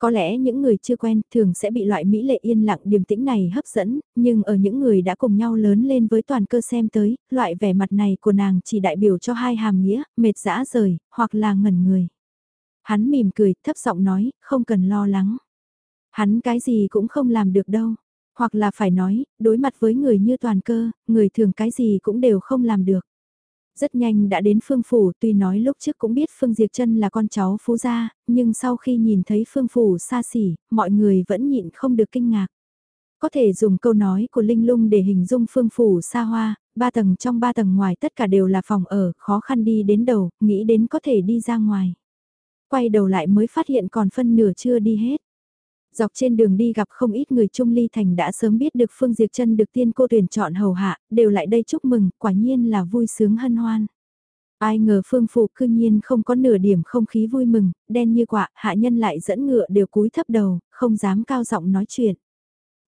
Có lẽ những người chưa quen thường sẽ bị loại mỹ lệ yên lặng điềm tĩnh này hấp dẫn, nhưng ở những người đã cùng nhau lớn lên với toàn cơ xem tới, loại vẻ mặt này của nàng chỉ đại biểu cho hai hàm nghĩa, mệt dã rời, hoặc là ngẩn người. Hắn mỉm cười, thấp giọng nói, không cần lo lắng. Hắn cái gì cũng không làm được đâu. Hoặc là phải nói, đối mặt với người như toàn cơ, người thường cái gì cũng đều không làm được. Rất nhanh đã đến Phương Phủ tuy nói lúc trước cũng biết Phương Diệp Trân là con cháu phú gia, nhưng sau khi nhìn thấy Phương Phủ xa xỉ, mọi người vẫn nhịn không được kinh ngạc. Có thể dùng câu nói của Linh Lung để hình dung phương phủ xa hoa, ba tầng trong ba tầng ngoài tất cả đều là phòng ở, khó khăn đi đến đầu, nghĩ đến có thể đi ra ngoài. Quay đầu lại mới phát hiện còn phân nửa chưa đi hết. Dọc trên đường đi gặp không ít người Trung Ly Thành đã sớm biết được Phương Diệp Trân được tiên cô tuyển chọn hầu hạ, đều lại đây chúc mừng, quả nhiên là vui sướng hân hoan. Ai ngờ Phương Phụ cư nhiên không có nửa điểm không khí vui mừng, đen như quạ, hạ nhân lại dẫn ngựa đều cúi thấp đầu, không dám cao giọng nói chuyện.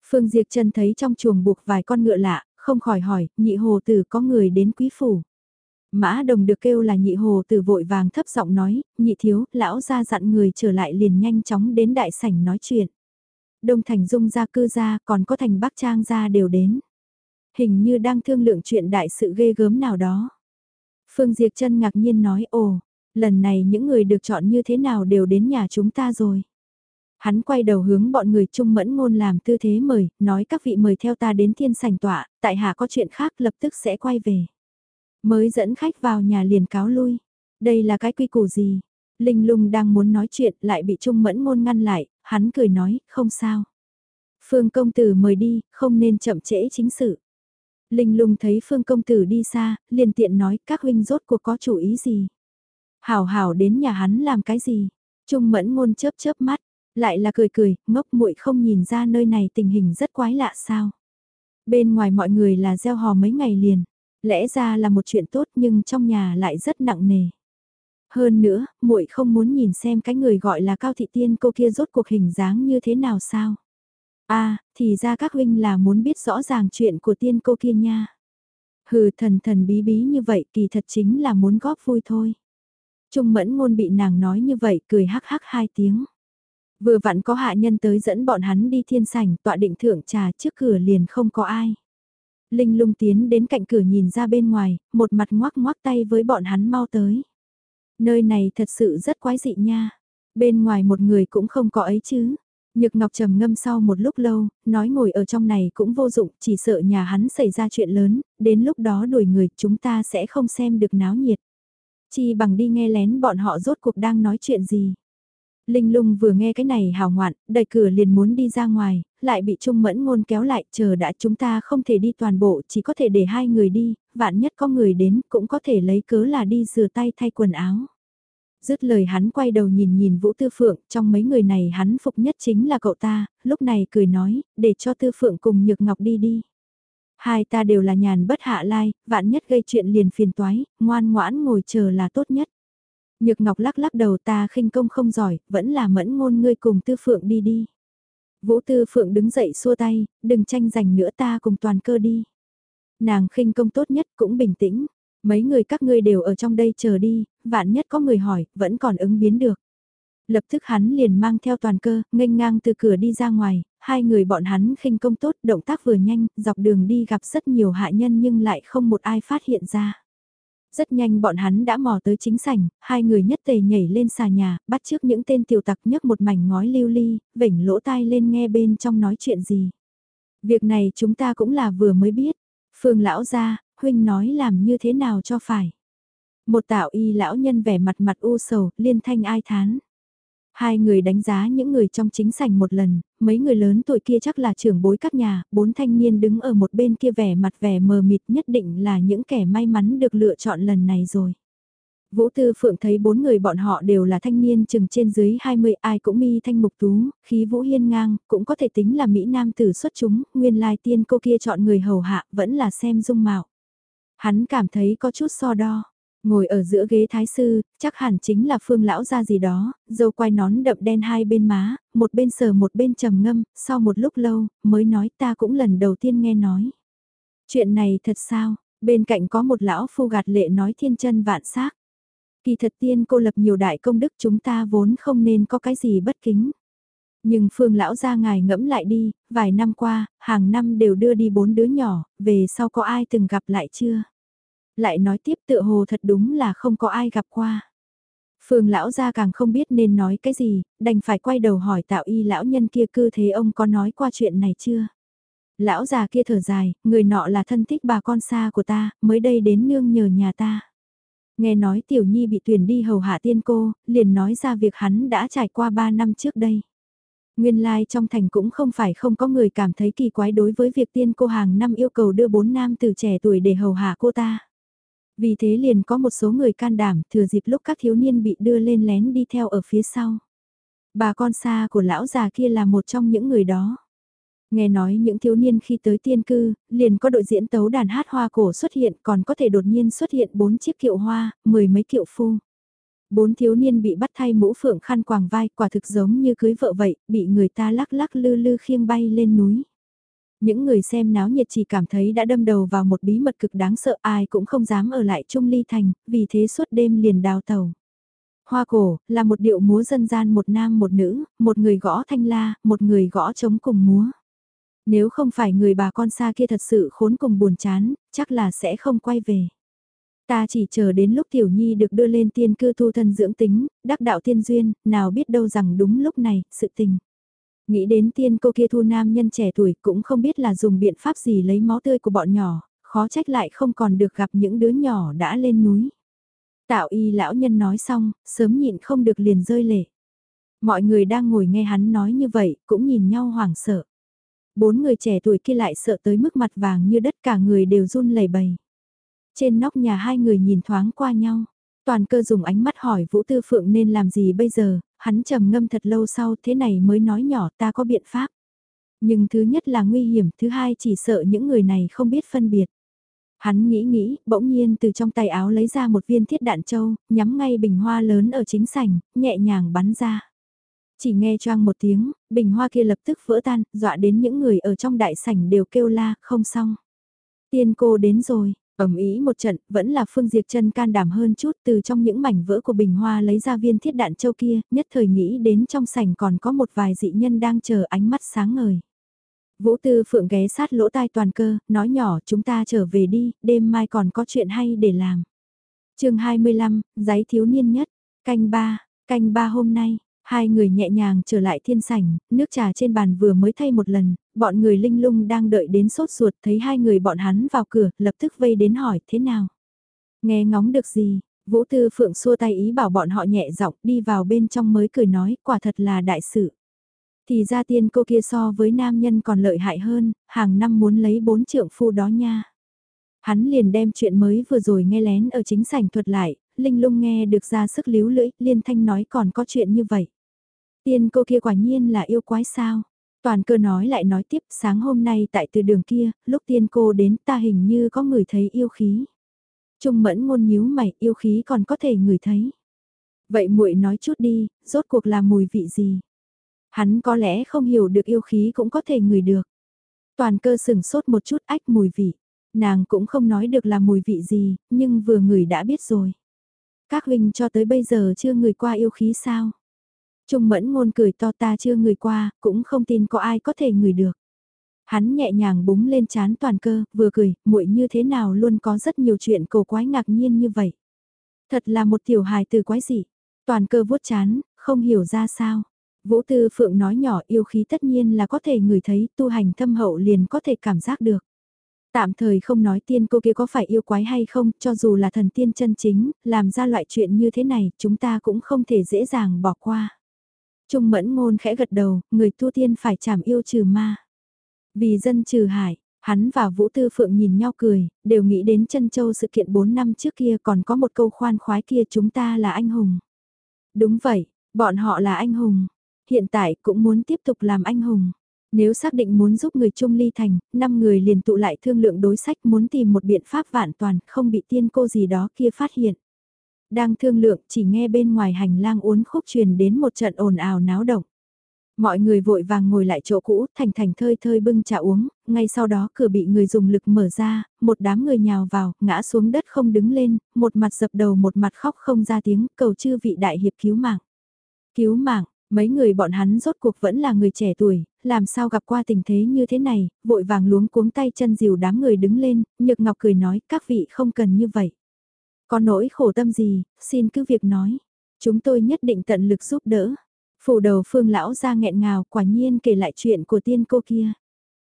Phương Diệp Trân thấy trong chuồng buộc vài con ngựa lạ, không khỏi hỏi, nhị hồ tử có người đến quý phủ. Mã đồng được kêu là nhị hồ tử vội vàng thấp giọng nói, nhị thiếu, lão ra dặn người trở lại liền nhanh chóng đến đại sảnh nói chuyện. Đông thành dung gia cư gia còn có thành bắc trang gia đều đến. Hình như đang thương lượng chuyện đại sự ghê gớm nào đó. Phương Diệp chân ngạc nhiên nói ồ, lần này những người được chọn như thế nào đều đến nhà chúng ta rồi. Hắn quay đầu hướng bọn người trung mẫn ngôn làm tư thế mời, nói các vị mời theo ta đến thiên sảnh tọa, tại hạ có chuyện khác lập tức sẽ quay về. Mới dẫn khách vào nhà liền cáo lui. Đây là cái quy củ gì? Linh lung đang muốn nói chuyện lại bị trung mẫn ngôn ngăn lại, hắn cười nói, không sao. Phương công tử mời đi, không nên chậm trễ chính sự. Linh lung thấy phương công tử đi xa, liền tiện nói các huynh rốt cuộc có chủ ý gì. Hảo hảo đến nhà hắn làm cái gì. Trung mẫn ngôn chớp chớp mắt, lại là cười cười, ngốc muội không nhìn ra nơi này tình hình rất quái lạ sao. Bên ngoài mọi người là gieo hò mấy ngày liền, lẽ ra là một chuyện tốt nhưng trong nhà lại rất nặng nề. Hơn nữa, muội không muốn nhìn xem cái người gọi là cao thị tiên cô kia rốt cuộc hình dáng như thế nào sao. a à, thì ra các huynh là muốn biết rõ ràng chuyện của tiên cô kia nha. Hừ thần thần bí bí như vậy kỳ thật chính là muốn góp vui thôi. Trung mẫn ngôn bị nàng nói như vậy cười hắc hắc hai tiếng. Vừa vặn có hạ nhân tới dẫn bọn hắn đi thiên sảnh tọa định thưởng trà trước cửa liền không có ai. Linh lung tiến đến cạnh cửa nhìn ra bên ngoài, một mặt ngoác ngoác tay với bọn hắn mau tới. Nơi này thật sự rất quái dị nha. Bên ngoài một người cũng không có ấy chứ. Nhược Ngọc trầm ngâm sau một lúc lâu, nói ngồi ở trong này cũng vô dụng, chỉ sợ nhà hắn xảy ra chuyện lớn, đến lúc đó đuổi người chúng ta sẽ không xem được náo nhiệt. Chi bằng đi nghe lén bọn họ rốt cuộc đang nói chuyện gì. Linh lung vừa nghe cái này hào ngoạn, đẩy cửa liền muốn đi ra ngoài, lại bị Trung Mẫn Ngôn kéo lại, chờ đã chúng ta không thể đi toàn bộ, chỉ có thể để hai người đi, vạn nhất có người đến cũng có thể lấy cớ là đi rửa tay thay quần áo. Dứt lời hắn quay đầu nhìn nhìn Vũ Tư Phượng, trong mấy người này hắn phục nhất chính là cậu ta, lúc này cười nói, để cho Tư Phượng cùng Nhược Ngọc đi đi. Hai ta đều là nhàn bất hạ lai, vạn nhất gây chuyện liền phiền toái, ngoan ngoãn ngồi chờ là tốt nhất. Nhược Ngọc lắc lắc đầu ta khinh công không giỏi, vẫn là mẫn ngôn ngươi cùng Tư Phượng đi đi. Vũ Tư Phượng đứng dậy xua tay, đừng tranh giành nữa ta cùng toàn cơ đi. Nàng khinh công tốt nhất cũng bình tĩnh, mấy người các ngươi đều ở trong đây chờ đi, vạn nhất có người hỏi, vẫn còn ứng biến được. Lập tức hắn liền mang theo toàn cơ, nghênh ngang từ cửa đi ra ngoài, hai người bọn hắn khinh công tốt, động tác vừa nhanh, dọc đường đi gặp rất nhiều hạ nhân nhưng lại không một ai phát hiện ra. Rất nhanh bọn hắn đã mò tới chính sảnh, hai người nhất tề nhảy lên xà nhà, bắt trước những tên tiểu tặc nhấc một mảnh ngói lưu ly, vểnh lỗ tai lên nghe bên trong nói chuyện gì. Việc này chúng ta cũng là vừa mới biết. Phương lão ra, huynh nói làm như thế nào cho phải. Một tạo y lão nhân vẻ mặt mặt u sầu, liên thanh ai thán. Hai người đánh giá những người trong chính sảnh một lần, mấy người lớn tuổi kia chắc là trưởng bối các nhà, bốn thanh niên đứng ở một bên kia vẻ mặt vẻ mờ mịt nhất định là những kẻ may mắn được lựa chọn lần này rồi. Vũ Tư Phượng thấy bốn người bọn họ đều là thanh niên chừng trên dưới 20 ai cũng mi thanh mục tú, khí vũ hiên ngang, cũng có thể tính là Mỹ Nam tử xuất chúng, nguyên lai tiên cô kia chọn người hầu hạ vẫn là xem dung mạo. Hắn cảm thấy có chút so đo. Ngồi ở giữa ghế thái sư, chắc hẳn chính là phương lão gia gì đó, dâu quai nón đậm đen hai bên má, một bên sờ một bên trầm ngâm, sau một lúc lâu, mới nói ta cũng lần đầu tiên nghe nói. Chuyện này thật sao, bên cạnh có một lão phu gạt lệ nói thiên chân vạn xác Kỳ thật tiên cô lập nhiều đại công đức chúng ta vốn không nên có cái gì bất kính. Nhưng phương lão gia ngài ngẫm lại đi, vài năm qua, hàng năm đều đưa đi bốn đứa nhỏ, về sau có ai từng gặp lại chưa? Lại nói tiếp tựa hồ thật đúng là không có ai gặp qua. Phương lão gia càng không biết nên nói cái gì, đành phải quay đầu hỏi tạo y lão nhân kia cư thế ông có nói qua chuyện này chưa? Lão già kia thở dài, người nọ là thân thích bà con xa của ta, mới đây đến nương nhờ nhà ta. Nghe nói tiểu nhi bị tuyển đi hầu hạ tiên cô, liền nói ra việc hắn đã trải qua 3 năm trước đây. Nguyên lai like trong thành cũng không phải không có người cảm thấy kỳ quái đối với việc tiên cô hàng năm yêu cầu đưa bốn nam từ trẻ tuổi để hầu hạ cô ta. Vì thế liền có một số người can đảm thừa dịp lúc các thiếu niên bị đưa lên lén đi theo ở phía sau. Bà con xa của lão già kia là một trong những người đó. Nghe nói những thiếu niên khi tới tiên cư, liền có đội diễn tấu đàn hát hoa cổ xuất hiện còn có thể đột nhiên xuất hiện bốn chiếc kiệu hoa, mười mấy kiệu phu. Bốn thiếu niên bị bắt thay mũ phượng khăn quàng vai quả thực giống như cưới vợ vậy, bị người ta lắc lắc lư lư khiêng bay lên núi. Những người xem náo nhiệt chỉ cảm thấy đã đâm đầu vào một bí mật cực đáng sợ ai cũng không dám ở lại Trung Ly Thành, vì thế suốt đêm liền đào tàu. Hoa cổ, là một điệu múa dân gian một nam một nữ, một người gõ thanh la, một người gõ trống cùng múa. Nếu không phải người bà con xa kia thật sự khốn cùng buồn chán, chắc là sẽ không quay về. Ta chỉ chờ đến lúc Tiểu Nhi được đưa lên tiên cư thu thân dưỡng tính, đắc đạo tiên duyên, nào biết đâu rằng đúng lúc này, sự tình. Nghĩ đến tiên cô kia thu nam nhân trẻ tuổi cũng không biết là dùng biện pháp gì lấy máu tươi của bọn nhỏ, khó trách lại không còn được gặp những đứa nhỏ đã lên núi. Tạo y lão nhân nói xong, sớm nhịn không được liền rơi lệ. Mọi người đang ngồi nghe hắn nói như vậy, cũng nhìn nhau hoảng sợ. Bốn người trẻ tuổi kia lại sợ tới mức mặt vàng như đất cả người đều run lẩy bẩy. Trên nóc nhà hai người nhìn thoáng qua nhau. Toàn cơ dùng ánh mắt hỏi Vũ Tư Phượng nên làm gì bây giờ, hắn trầm ngâm thật lâu sau thế này mới nói nhỏ ta có biện pháp. Nhưng thứ nhất là nguy hiểm, thứ hai chỉ sợ những người này không biết phân biệt. Hắn nghĩ nghĩ, bỗng nhiên từ trong tay áo lấy ra một viên thiết đạn châu, nhắm ngay bình hoa lớn ở chính sảnh, nhẹ nhàng bắn ra. Chỉ nghe choang một tiếng, bình hoa kia lập tức vỡ tan, dọa đến những người ở trong đại sảnh đều kêu la, không xong. Tiên cô đến rồi, ầm ý một trận, vẫn là Phương Diệp chân can đảm hơn chút từ trong những mảnh vỡ của bình hoa lấy ra viên thiết đạn châu kia, nhất thời nghĩ đến trong sảnh còn có một vài dị nhân đang chờ ánh mắt sáng ngời. Vũ Tư Phượng ghé sát lỗ tai toàn cơ, nói nhỏ chúng ta trở về đi, đêm mai còn có chuyện hay để làm. chương 25, giấy thiếu niên nhất, canh ba, canh ba hôm nay, Hai người nhẹ nhàng trở lại thiên sảnh, nước trà trên bàn vừa mới thay một lần, bọn người linh lung đang đợi đến sốt ruột thấy hai người bọn hắn vào cửa, lập tức vây đến hỏi thế nào. Nghe ngóng được gì, Vũ Tư Phượng xua tay ý bảo bọn họ nhẹ giọng đi vào bên trong mới cười nói quả thật là đại sự. Thì ra tiên cô kia so với nam nhân còn lợi hại hơn, hàng năm muốn lấy bốn trượng phu đó nha. Hắn liền đem chuyện mới vừa rồi nghe lén ở chính sảnh thuật lại, Linh lung nghe được ra sức líu lưỡi, liên thanh nói còn có chuyện như vậy. Tiên cô kia quả nhiên là yêu quái sao. Toàn cơ nói lại nói tiếp sáng hôm nay tại từ đường kia, lúc tiên cô đến ta hình như có người thấy yêu khí. Trung mẫn ngôn nhíu mày yêu khí còn có thể người thấy. Vậy muội nói chút đi, rốt cuộc là mùi vị gì? Hắn có lẽ không hiểu được yêu khí cũng có thể người được. Toàn cơ sừng sốt một chút ách mùi vị. Nàng cũng không nói được là mùi vị gì, nhưng vừa người đã biết rồi. Các huynh cho tới bây giờ chưa người qua yêu khí sao? Trung mẫn ngôn cười to ta chưa người qua, cũng không tin có ai có thể người được. Hắn nhẹ nhàng búng lên chán toàn cơ, vừa cười, muội như thế nào luôn có rất nhiều chuyện cổ quái ngạc nhiên như vậy. Thật là một tiểu hài từ quái gì. Toàn cơ vuốt chán, không hiểu ra sao. Vũ Tư Phượng nói nhỏ yêu khí tất nhiên là có thể người thấy tu hành thâm hậu liền có thể cảm giác được. Tạm thời không nói tiên cô kia có phải yêu quái hay không, cho dù là thần tiên chân chính, làm ra loại chuyện như thế này, chúng ta cũng không thể dễ dàng bỏ qua. Trung mẫn ngôn khẽ gật đầu, người tu tiên phải chảm yêu trừ ma. Vì dân trừ hải, hắn và Vũ Tư Phượng nhìn nhau cười, đều nghĩ đến chân châu sự kiện 4 năm trước kia còn có một câu khoan khoái kia chúng ta là anh hùng. Đúng vậy, bọn họ là anh hùng. Hiện tại cũng muốn tiếp tục làm anh hùng. Nếu xác định muốn giúp người chung ly thành, 5 người liền tụ lại thương lượng đối sách muốn tìm một biện pháp vạn toàn không bị tiên cô gì đó kia phát hiện. Đang thương lượng chỉ nghe bên ngoài hành lang uốn khúc truyền đến một trận ồn ào náo động. Mọi người vội vàng ngồi lại chỗ cũ, thành thành thơi thơi bưng trà uống, ngay sau đó cửa bị người dùng lực mở ra, một đám người nhào vào, ngã xuống đất không đứng lên, một mặt dập đầu một mặt khóc không ra tiếng, cầu chư vị đại hiệp cứu mạng. Cứu mạng, mấy người bọn hắn rốt cuộc vẫn là người trẻ tuổi, làm sao gặp qua tình thế như thế này, vội vàng luống cuống tay chân dìu đám người đứng lên, nhược ngọc cười nói các vị không cần như vậy. Có nỗi khổ tâm gì, xin cứ việc nói. Chúng tôi nhất định tận lực giúp đỡ. Phủ đầu phương lão ra nghẹn ngào quả nhiên kể lại chuyện của tiên cô kia.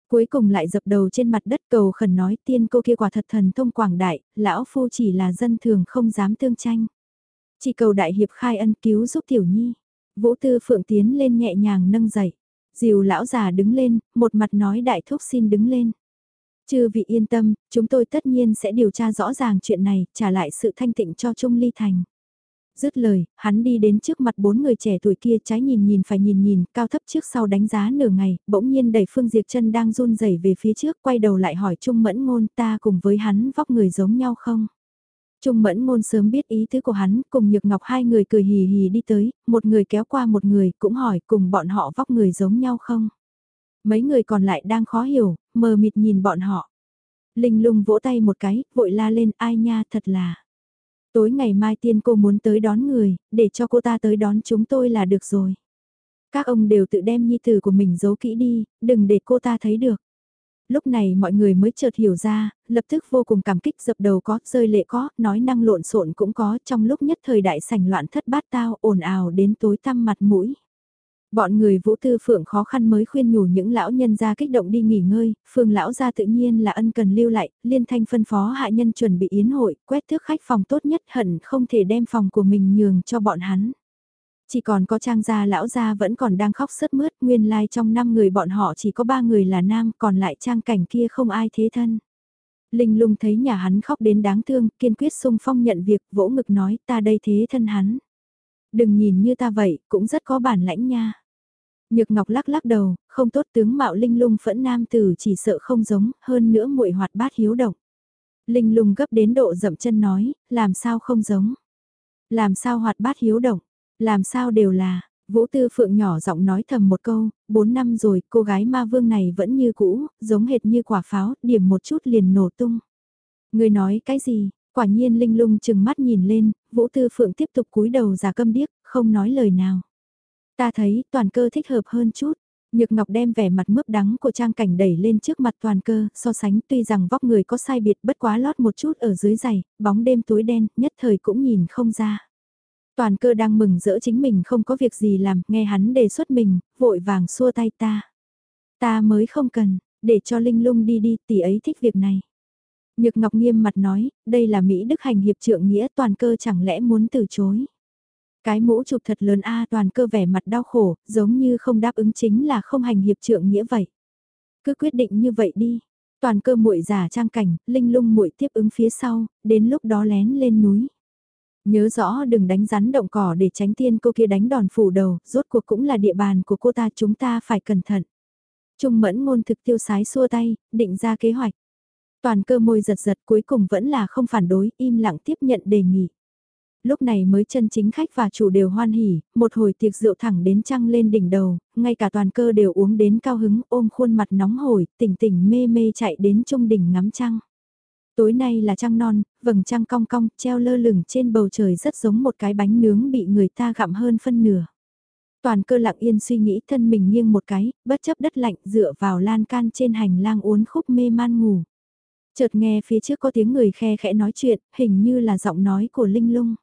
Cuối cùng lại dập đầu trên mặt đất cầu khẩn nói tiên cô kia quả thật thần thông quảng đại, lão phu chỉ là dân thường không dám tương tranh. Chỉ cầu đại hiệp khai ân cứu giúp tiểu nhi. Vũ tư phượng tiến lên nhẹ nhàng nâng dậy. Diều lão già đứng lên, một mặt nói đại thúc xin đứng lên. Chư vị yên tâm, chúng tôi tất nhiên sẽ điều tra rõ ràng chuyện này, trả lại sự thanh tịnh cho Trung Ly Thành. Dứt lời, hắn đi đến trước mặt bốn người trẻ tuổi kia trái nhìn nhìn phải nhìn nhìn, cao thấp trước sau đánh giá nửa ngày, bỗng nhiên đẩy Phương Diệp chân đang run rẩy về phía trước, quay đầu lại hỏi Trung Mẫn Ngôn ta cùng với hắn vóc người giống nhau không? Trung Mẫn Ngôn sớm biết ý tứ của hắn, cùng Nhược Ngọc hai người cười hì hì đi tới, một người kéo qua một người, cũng hỏi cùng bọn họ vóc người giống nhau không? Mấy người còn lại đang khó hiểu, mờ mịt nhìn bọn họ. Linh lung vỗ tay một cái, vội la lên ai nha thật là. Tối ngày mai tiên cô muốn tới đón người, để cho cô ta tới đón chúng tôi là được rồi. Các ông đều tự đem nhi tử của mình giấu kỹ đi, đừng để cô ta thấy được. Lúc này mọi người mới chợt hiểu ra, lập tức vô cùng cảm kích dập đầu có, rơi lệ có, nói năng lộn xộn cũng có, trong lúc nhất thời đại sảnh loạn thất bát tao, ồn ào đến tối tăm mặt mũi. Bọn người vũ tư phượng khó khăn mới khuyên nhủ những lão nhân ra kích động đi nghỉ ngơi, phương lão ra tự nhiên là ân cần lưu lại, liên thanh phân phó hạ nhân chuẩn bị yến hội, quét thước khách phòng tốt nhất hận không thể đem phòng của mình nhường cho bọn hắn. Chỉ còn có trang gia lão gia vẫn còn đang khóc sớt mướt, nguyên lai like trong 5 người bọn họ chỉ có 3 người là nam, còn lại trang cảnh kia không ai thế thân. Linh lung thấy nhà hắn khóc đến đáng thương, kiên quyết sung phong nhận việc, vỗ ngực nói ta đây thế thân hắn. Đừng nhìn như ta vậy, cũng rất có bản lãnh nha. Nhược Ngọc lắc lắc đầu, không tốt tướng mạo linh lung phẫn nam tử chỉ sợ không giống, hơn nữa muội hoạt bát hiếu động. Linh lung gấp đến độ dậm chân nói, làm sao không giống. Làm sao hoạt bát hiếu động, làm sao đều là, Vũ Tư Phượng nhỏ giọng nói thầm một câu, bốn năm rồi cô gái ma vương này vẫn như cũ, giống hệt như quả pháo, điểm một chút liền nổ tung. Người nói cái gì, quả nhiên linh lung chừng mắt nhìn lên, Vũ Tư Phượng tiếp tục cúi đầu giả câm điếc, không nói lời nào. Ta thấy toàn cơ thích hợp hơn chút. Nhược Ngọc đem vẻ mặt mướp đắng của trang cảnh đẩy lên trước mặt toàn cơ, so sánh tuy rằng vóc người có sai biệt bất quá lót một chút ở dưới giày, bóng đêm tối đen, nhất thời cũng nhìn không ra. Toàn cơ đang mừng rỡ chính mình không có việc gì làm, nghe hắn đề xuất mình, vội vàng xua tay ta. Ta mới không cần, để cho Linh lung đi đi, tỷ ấy thích việc này. Nhược Ngọc nghiêm mặt nói, đây là Mỹ Đức Hành hiệp trượng nghĩa toàn cơ chẳng lẽ muốn từ chối. Cái mũ chụp thật lớn a toàn cơ vẻ mặt đau khổ, giống như không đáp ứng chính là không hành hiệp trượng nghĩa vậy. Cứ quyết định như vậy đi. Toàn cơ muội giả trang cảnh, linh lung muội tiếp ứng phía sau, đến lúc đó lén lên núi. Nhớ rõ đừng đánh rắn động cỏ để tránh tiên cô kia đánh đòn phủ đầu, rốt cuộc cũng là địa bàn của cô ta chúng ta phải cẩn thận. Trung mẫn ngôn thực tiêu sái xua tay, định ra kế hoạch. Toàn cơ môi giật giật cuối cùng vẫn là không phản đối, im lặng tiếp nhận đề nghị lúc này mới chân chính khách và chủ đều hoan hỉ, một hồi tiệc rượu thẳng đến trăng lên đỉnh đầu, ngay cả toàn cơ đều uống đến cao hứng ôm khuôn mặt nóng hổi, tỉnh tỉnh mê mê chạy đến trung đỉnh ngắm trăng. Tối nay là trăng non, vầng trăng cong cong, treo lơ lửng trên bầu trời rất giống một cái bánh nướng bị người ta gặm hơn phân nửa. Toàn cơ lặng yên suy nghĩ thân mình nghiêng một cái, bất chấp đất lạnh dựa vào lan can trên hành lang uốn khúc mê man ngủ. Chợt nghe phía trước có tiếng người khe khẽ nói chuyện, hình như là giọng nói của Linh Lung.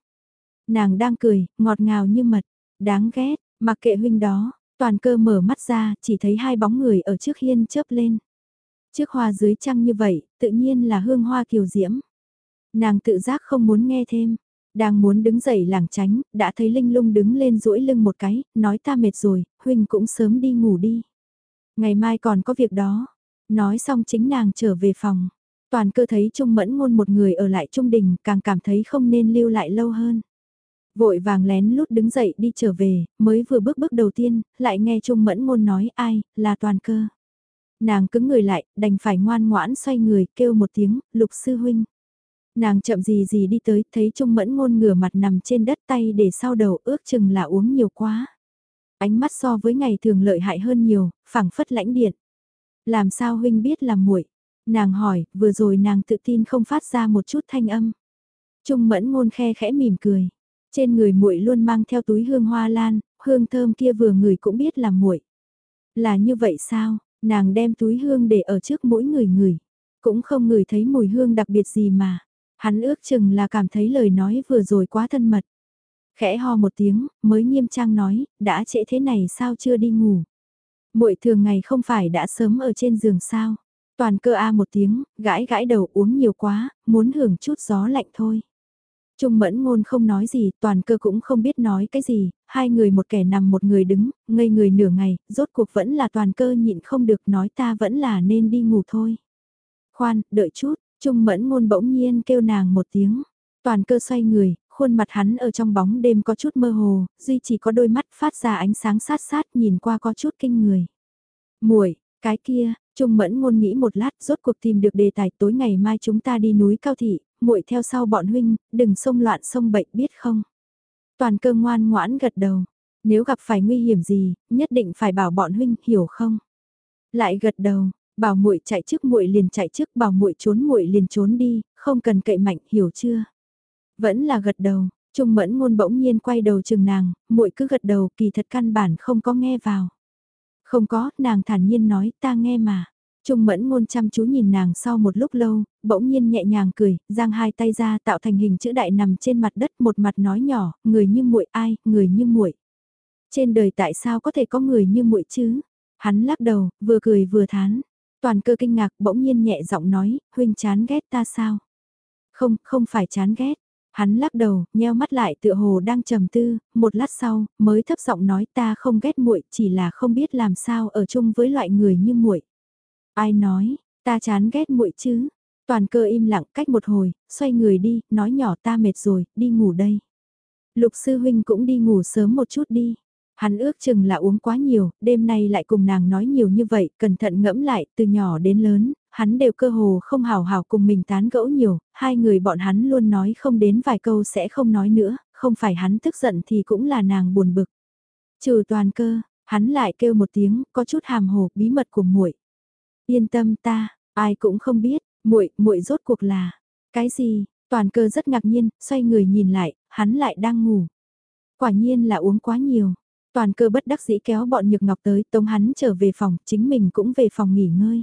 Nàng đang cười, ngọt ngào như mật, đáng ghét, mặc kệ huynh đó, toàn cơ mở mắt ra, chỉ thấy hai bóng người ở trước hiên chớp lên. Trước hoa dưới trăng như vậy, tự nhiên là hương hoa kiều diễm. Nàng tự giác không muốn nghe thêm, đang muốn đứng dậy lảng tránh, đã thấy Linh Lung đứng lên duỗi lưng một cái, nói ta mệt rồi, huynh cũng sớm đi ngủ đi. Ngày mai còn có việc đó. Nói xong chính nàng trở về phòng. Toàn cơ thấy Trung Mẫn Ngôn một người ở lại Trung Đình càng cảm thấy không nên lưu lại lâu hơn. Vội vàng lén lút đứng dậy đi trở về, mới vừa bước bước đầu tiên, lại nghe Trung Mẫn Ngôn nói ai, là toàn cơ. Nàng cứng người lại, đành phải ngoan ngoãn xoay người, kêu một tiếng, lục sư huynh. Nàng chậm gì gì đi tới, thấy Trung Mẫn Ngôn ngửa mặt nằm trên đất tay để sau đầu ước chừng là uống nhiều quá. Ánh mắt so với ngày thường lợi hại hơn nhiều, phẳng phất lãnh điện. Làm sao huynh biết là muội? Nàng hỏi, vừa rồi nàng tự tin không phát ra một chút thanh âm. Trung Mẫn Ngôn khe khẽ mỉm cười. Trên người muội luôn mang theo túi hương hoa lan, hương thơm kia vừa người cũng biết là muội. Là như vậy sao? Nàng đem túi hương để ở trước mỗi người người. Cũng không người thấy mùi hương đặc biệt gì mà. Hắn ước chừng là cảm thấy lời nói vừa rồi quá thân mật. Khẽ ho một tiếng, mới nghiêm trang nói, đã trễ thế này sao chưa đi ngủ. muội thường ngày không phải đã sớm ở trên giường sao. Toàn cơ a một tiếng, gãi gãi đầu uống nhiều quá, muốn hưởng chút gió lạnh thôi. Trung mẫn ngôn không nói gì, toàn cơ cũng không biết nói cái gì, hai người một kẻ nằm một người đứng, ngây người nửa ngày, rốt cuộc vẫn là toàn cơ nhịn không được nói ta vẫn là nên đi ngủ thôi. Khoan, đợi chút, Trung mẫn ngôn bỗng nhiên kêu nàng một tiếng. Toàn cơ xoay người, khuôn mặt hắn ở trong bóng đêm có chút mơ hồ, duy chỉ có đôi mắt phát ra ánh sáng sát sát nhìn qua có chút kinh người. Muội, cái kia, Trung Mẫn ngôn nghĩ một lát, rốt cuộc tìm được đề tài tối ngày mai chúng ta đi núi cao thị, muội theo sau bọn huynh, đừng xông loạn xông bệnh biết không? Toàn cơ ngoan ngoãn gật đầu, nếu gặp phải nguy hiểm gì, nhất định phải bảo bọn huynh, hiểu không? Lại gật đầu, bảo muội chạy trước muội liền chạy trước, bảo muội trốn muội liền trốn đi, không cần cậy mạnh, hiểu chưa? Vẫn là gật đầu, Trung Mẫn ngôn bỗng nhiên quay đầu chừng nàng, muội cứ gật đầu, kỳ thật căn bản không có nghe vào. Không có, nàng thản nhiên nói, ta nghe mà. Trung mẫn ngôn chăm chú nhìn nàng sau một lúc lâu, bỗng nhiên nhẹ nhàng cười, giang hai tay ra tạo thành hình chữ đại nằm trên mặt đất một mặt nói nhỏ, người như muội ai, người như muội. Trên đời tại sao có thể có người như muội chứ? Hắn lắc đầu, vừa cười vừa thán. Toàn cơ kinh ngạc bỗng nhiên nhẹ giọng nói, huynh chán ghét ta sao? Không, không phải chán ghét. Hắn lắc đầu, nheo mắt lại tựa hồ đang trầm tư, một lát sau, mới thấp giọng nói ta không ghét muội, chỉ là không biết làm sao ở chung với loại người như muội. Ai nói, ta chán ghét muội chứ? Toàn cơ im lặng cách một hồi, xoay người đi, nói nhỏ ta mệt rồi, đi ngủ đây. Lục sư huynh cũng đi ngủ sớm một chút đi. Hắn ước chừng là uống quá nhiều, đêm nay lại cùng nàng nói nhiều như vậy, cẩn thận ngẫm lại, từ nhỏ đến lớn, hắn đều cơ hồ không hào hào cùng mình tán gẫu nhiều, hai người bọn hắn luôn nói không đến vài câu sẽ không nói nữa, không phải hắn tức giận thì cũng là nàng buồn bực. Trừ toàn cơ, hắn lại kêu một tiếng, có chút hàm hồ, bí mật của muội. Yên tâm ta, ai cũng không biết, muội, muội rốt cuộc là cái gì? Toàn cơ rất ngạc nhiên, xoay người nhìn lại, hắn lại đang ngủ. Quả nhiên là uống quá nhiều. Toàn cơ bất đắc dĩ kéo bọn Nhược Ngọc tới, tống hắn trở về phòng, chính mình cũng về phòng nghỉ ngơi.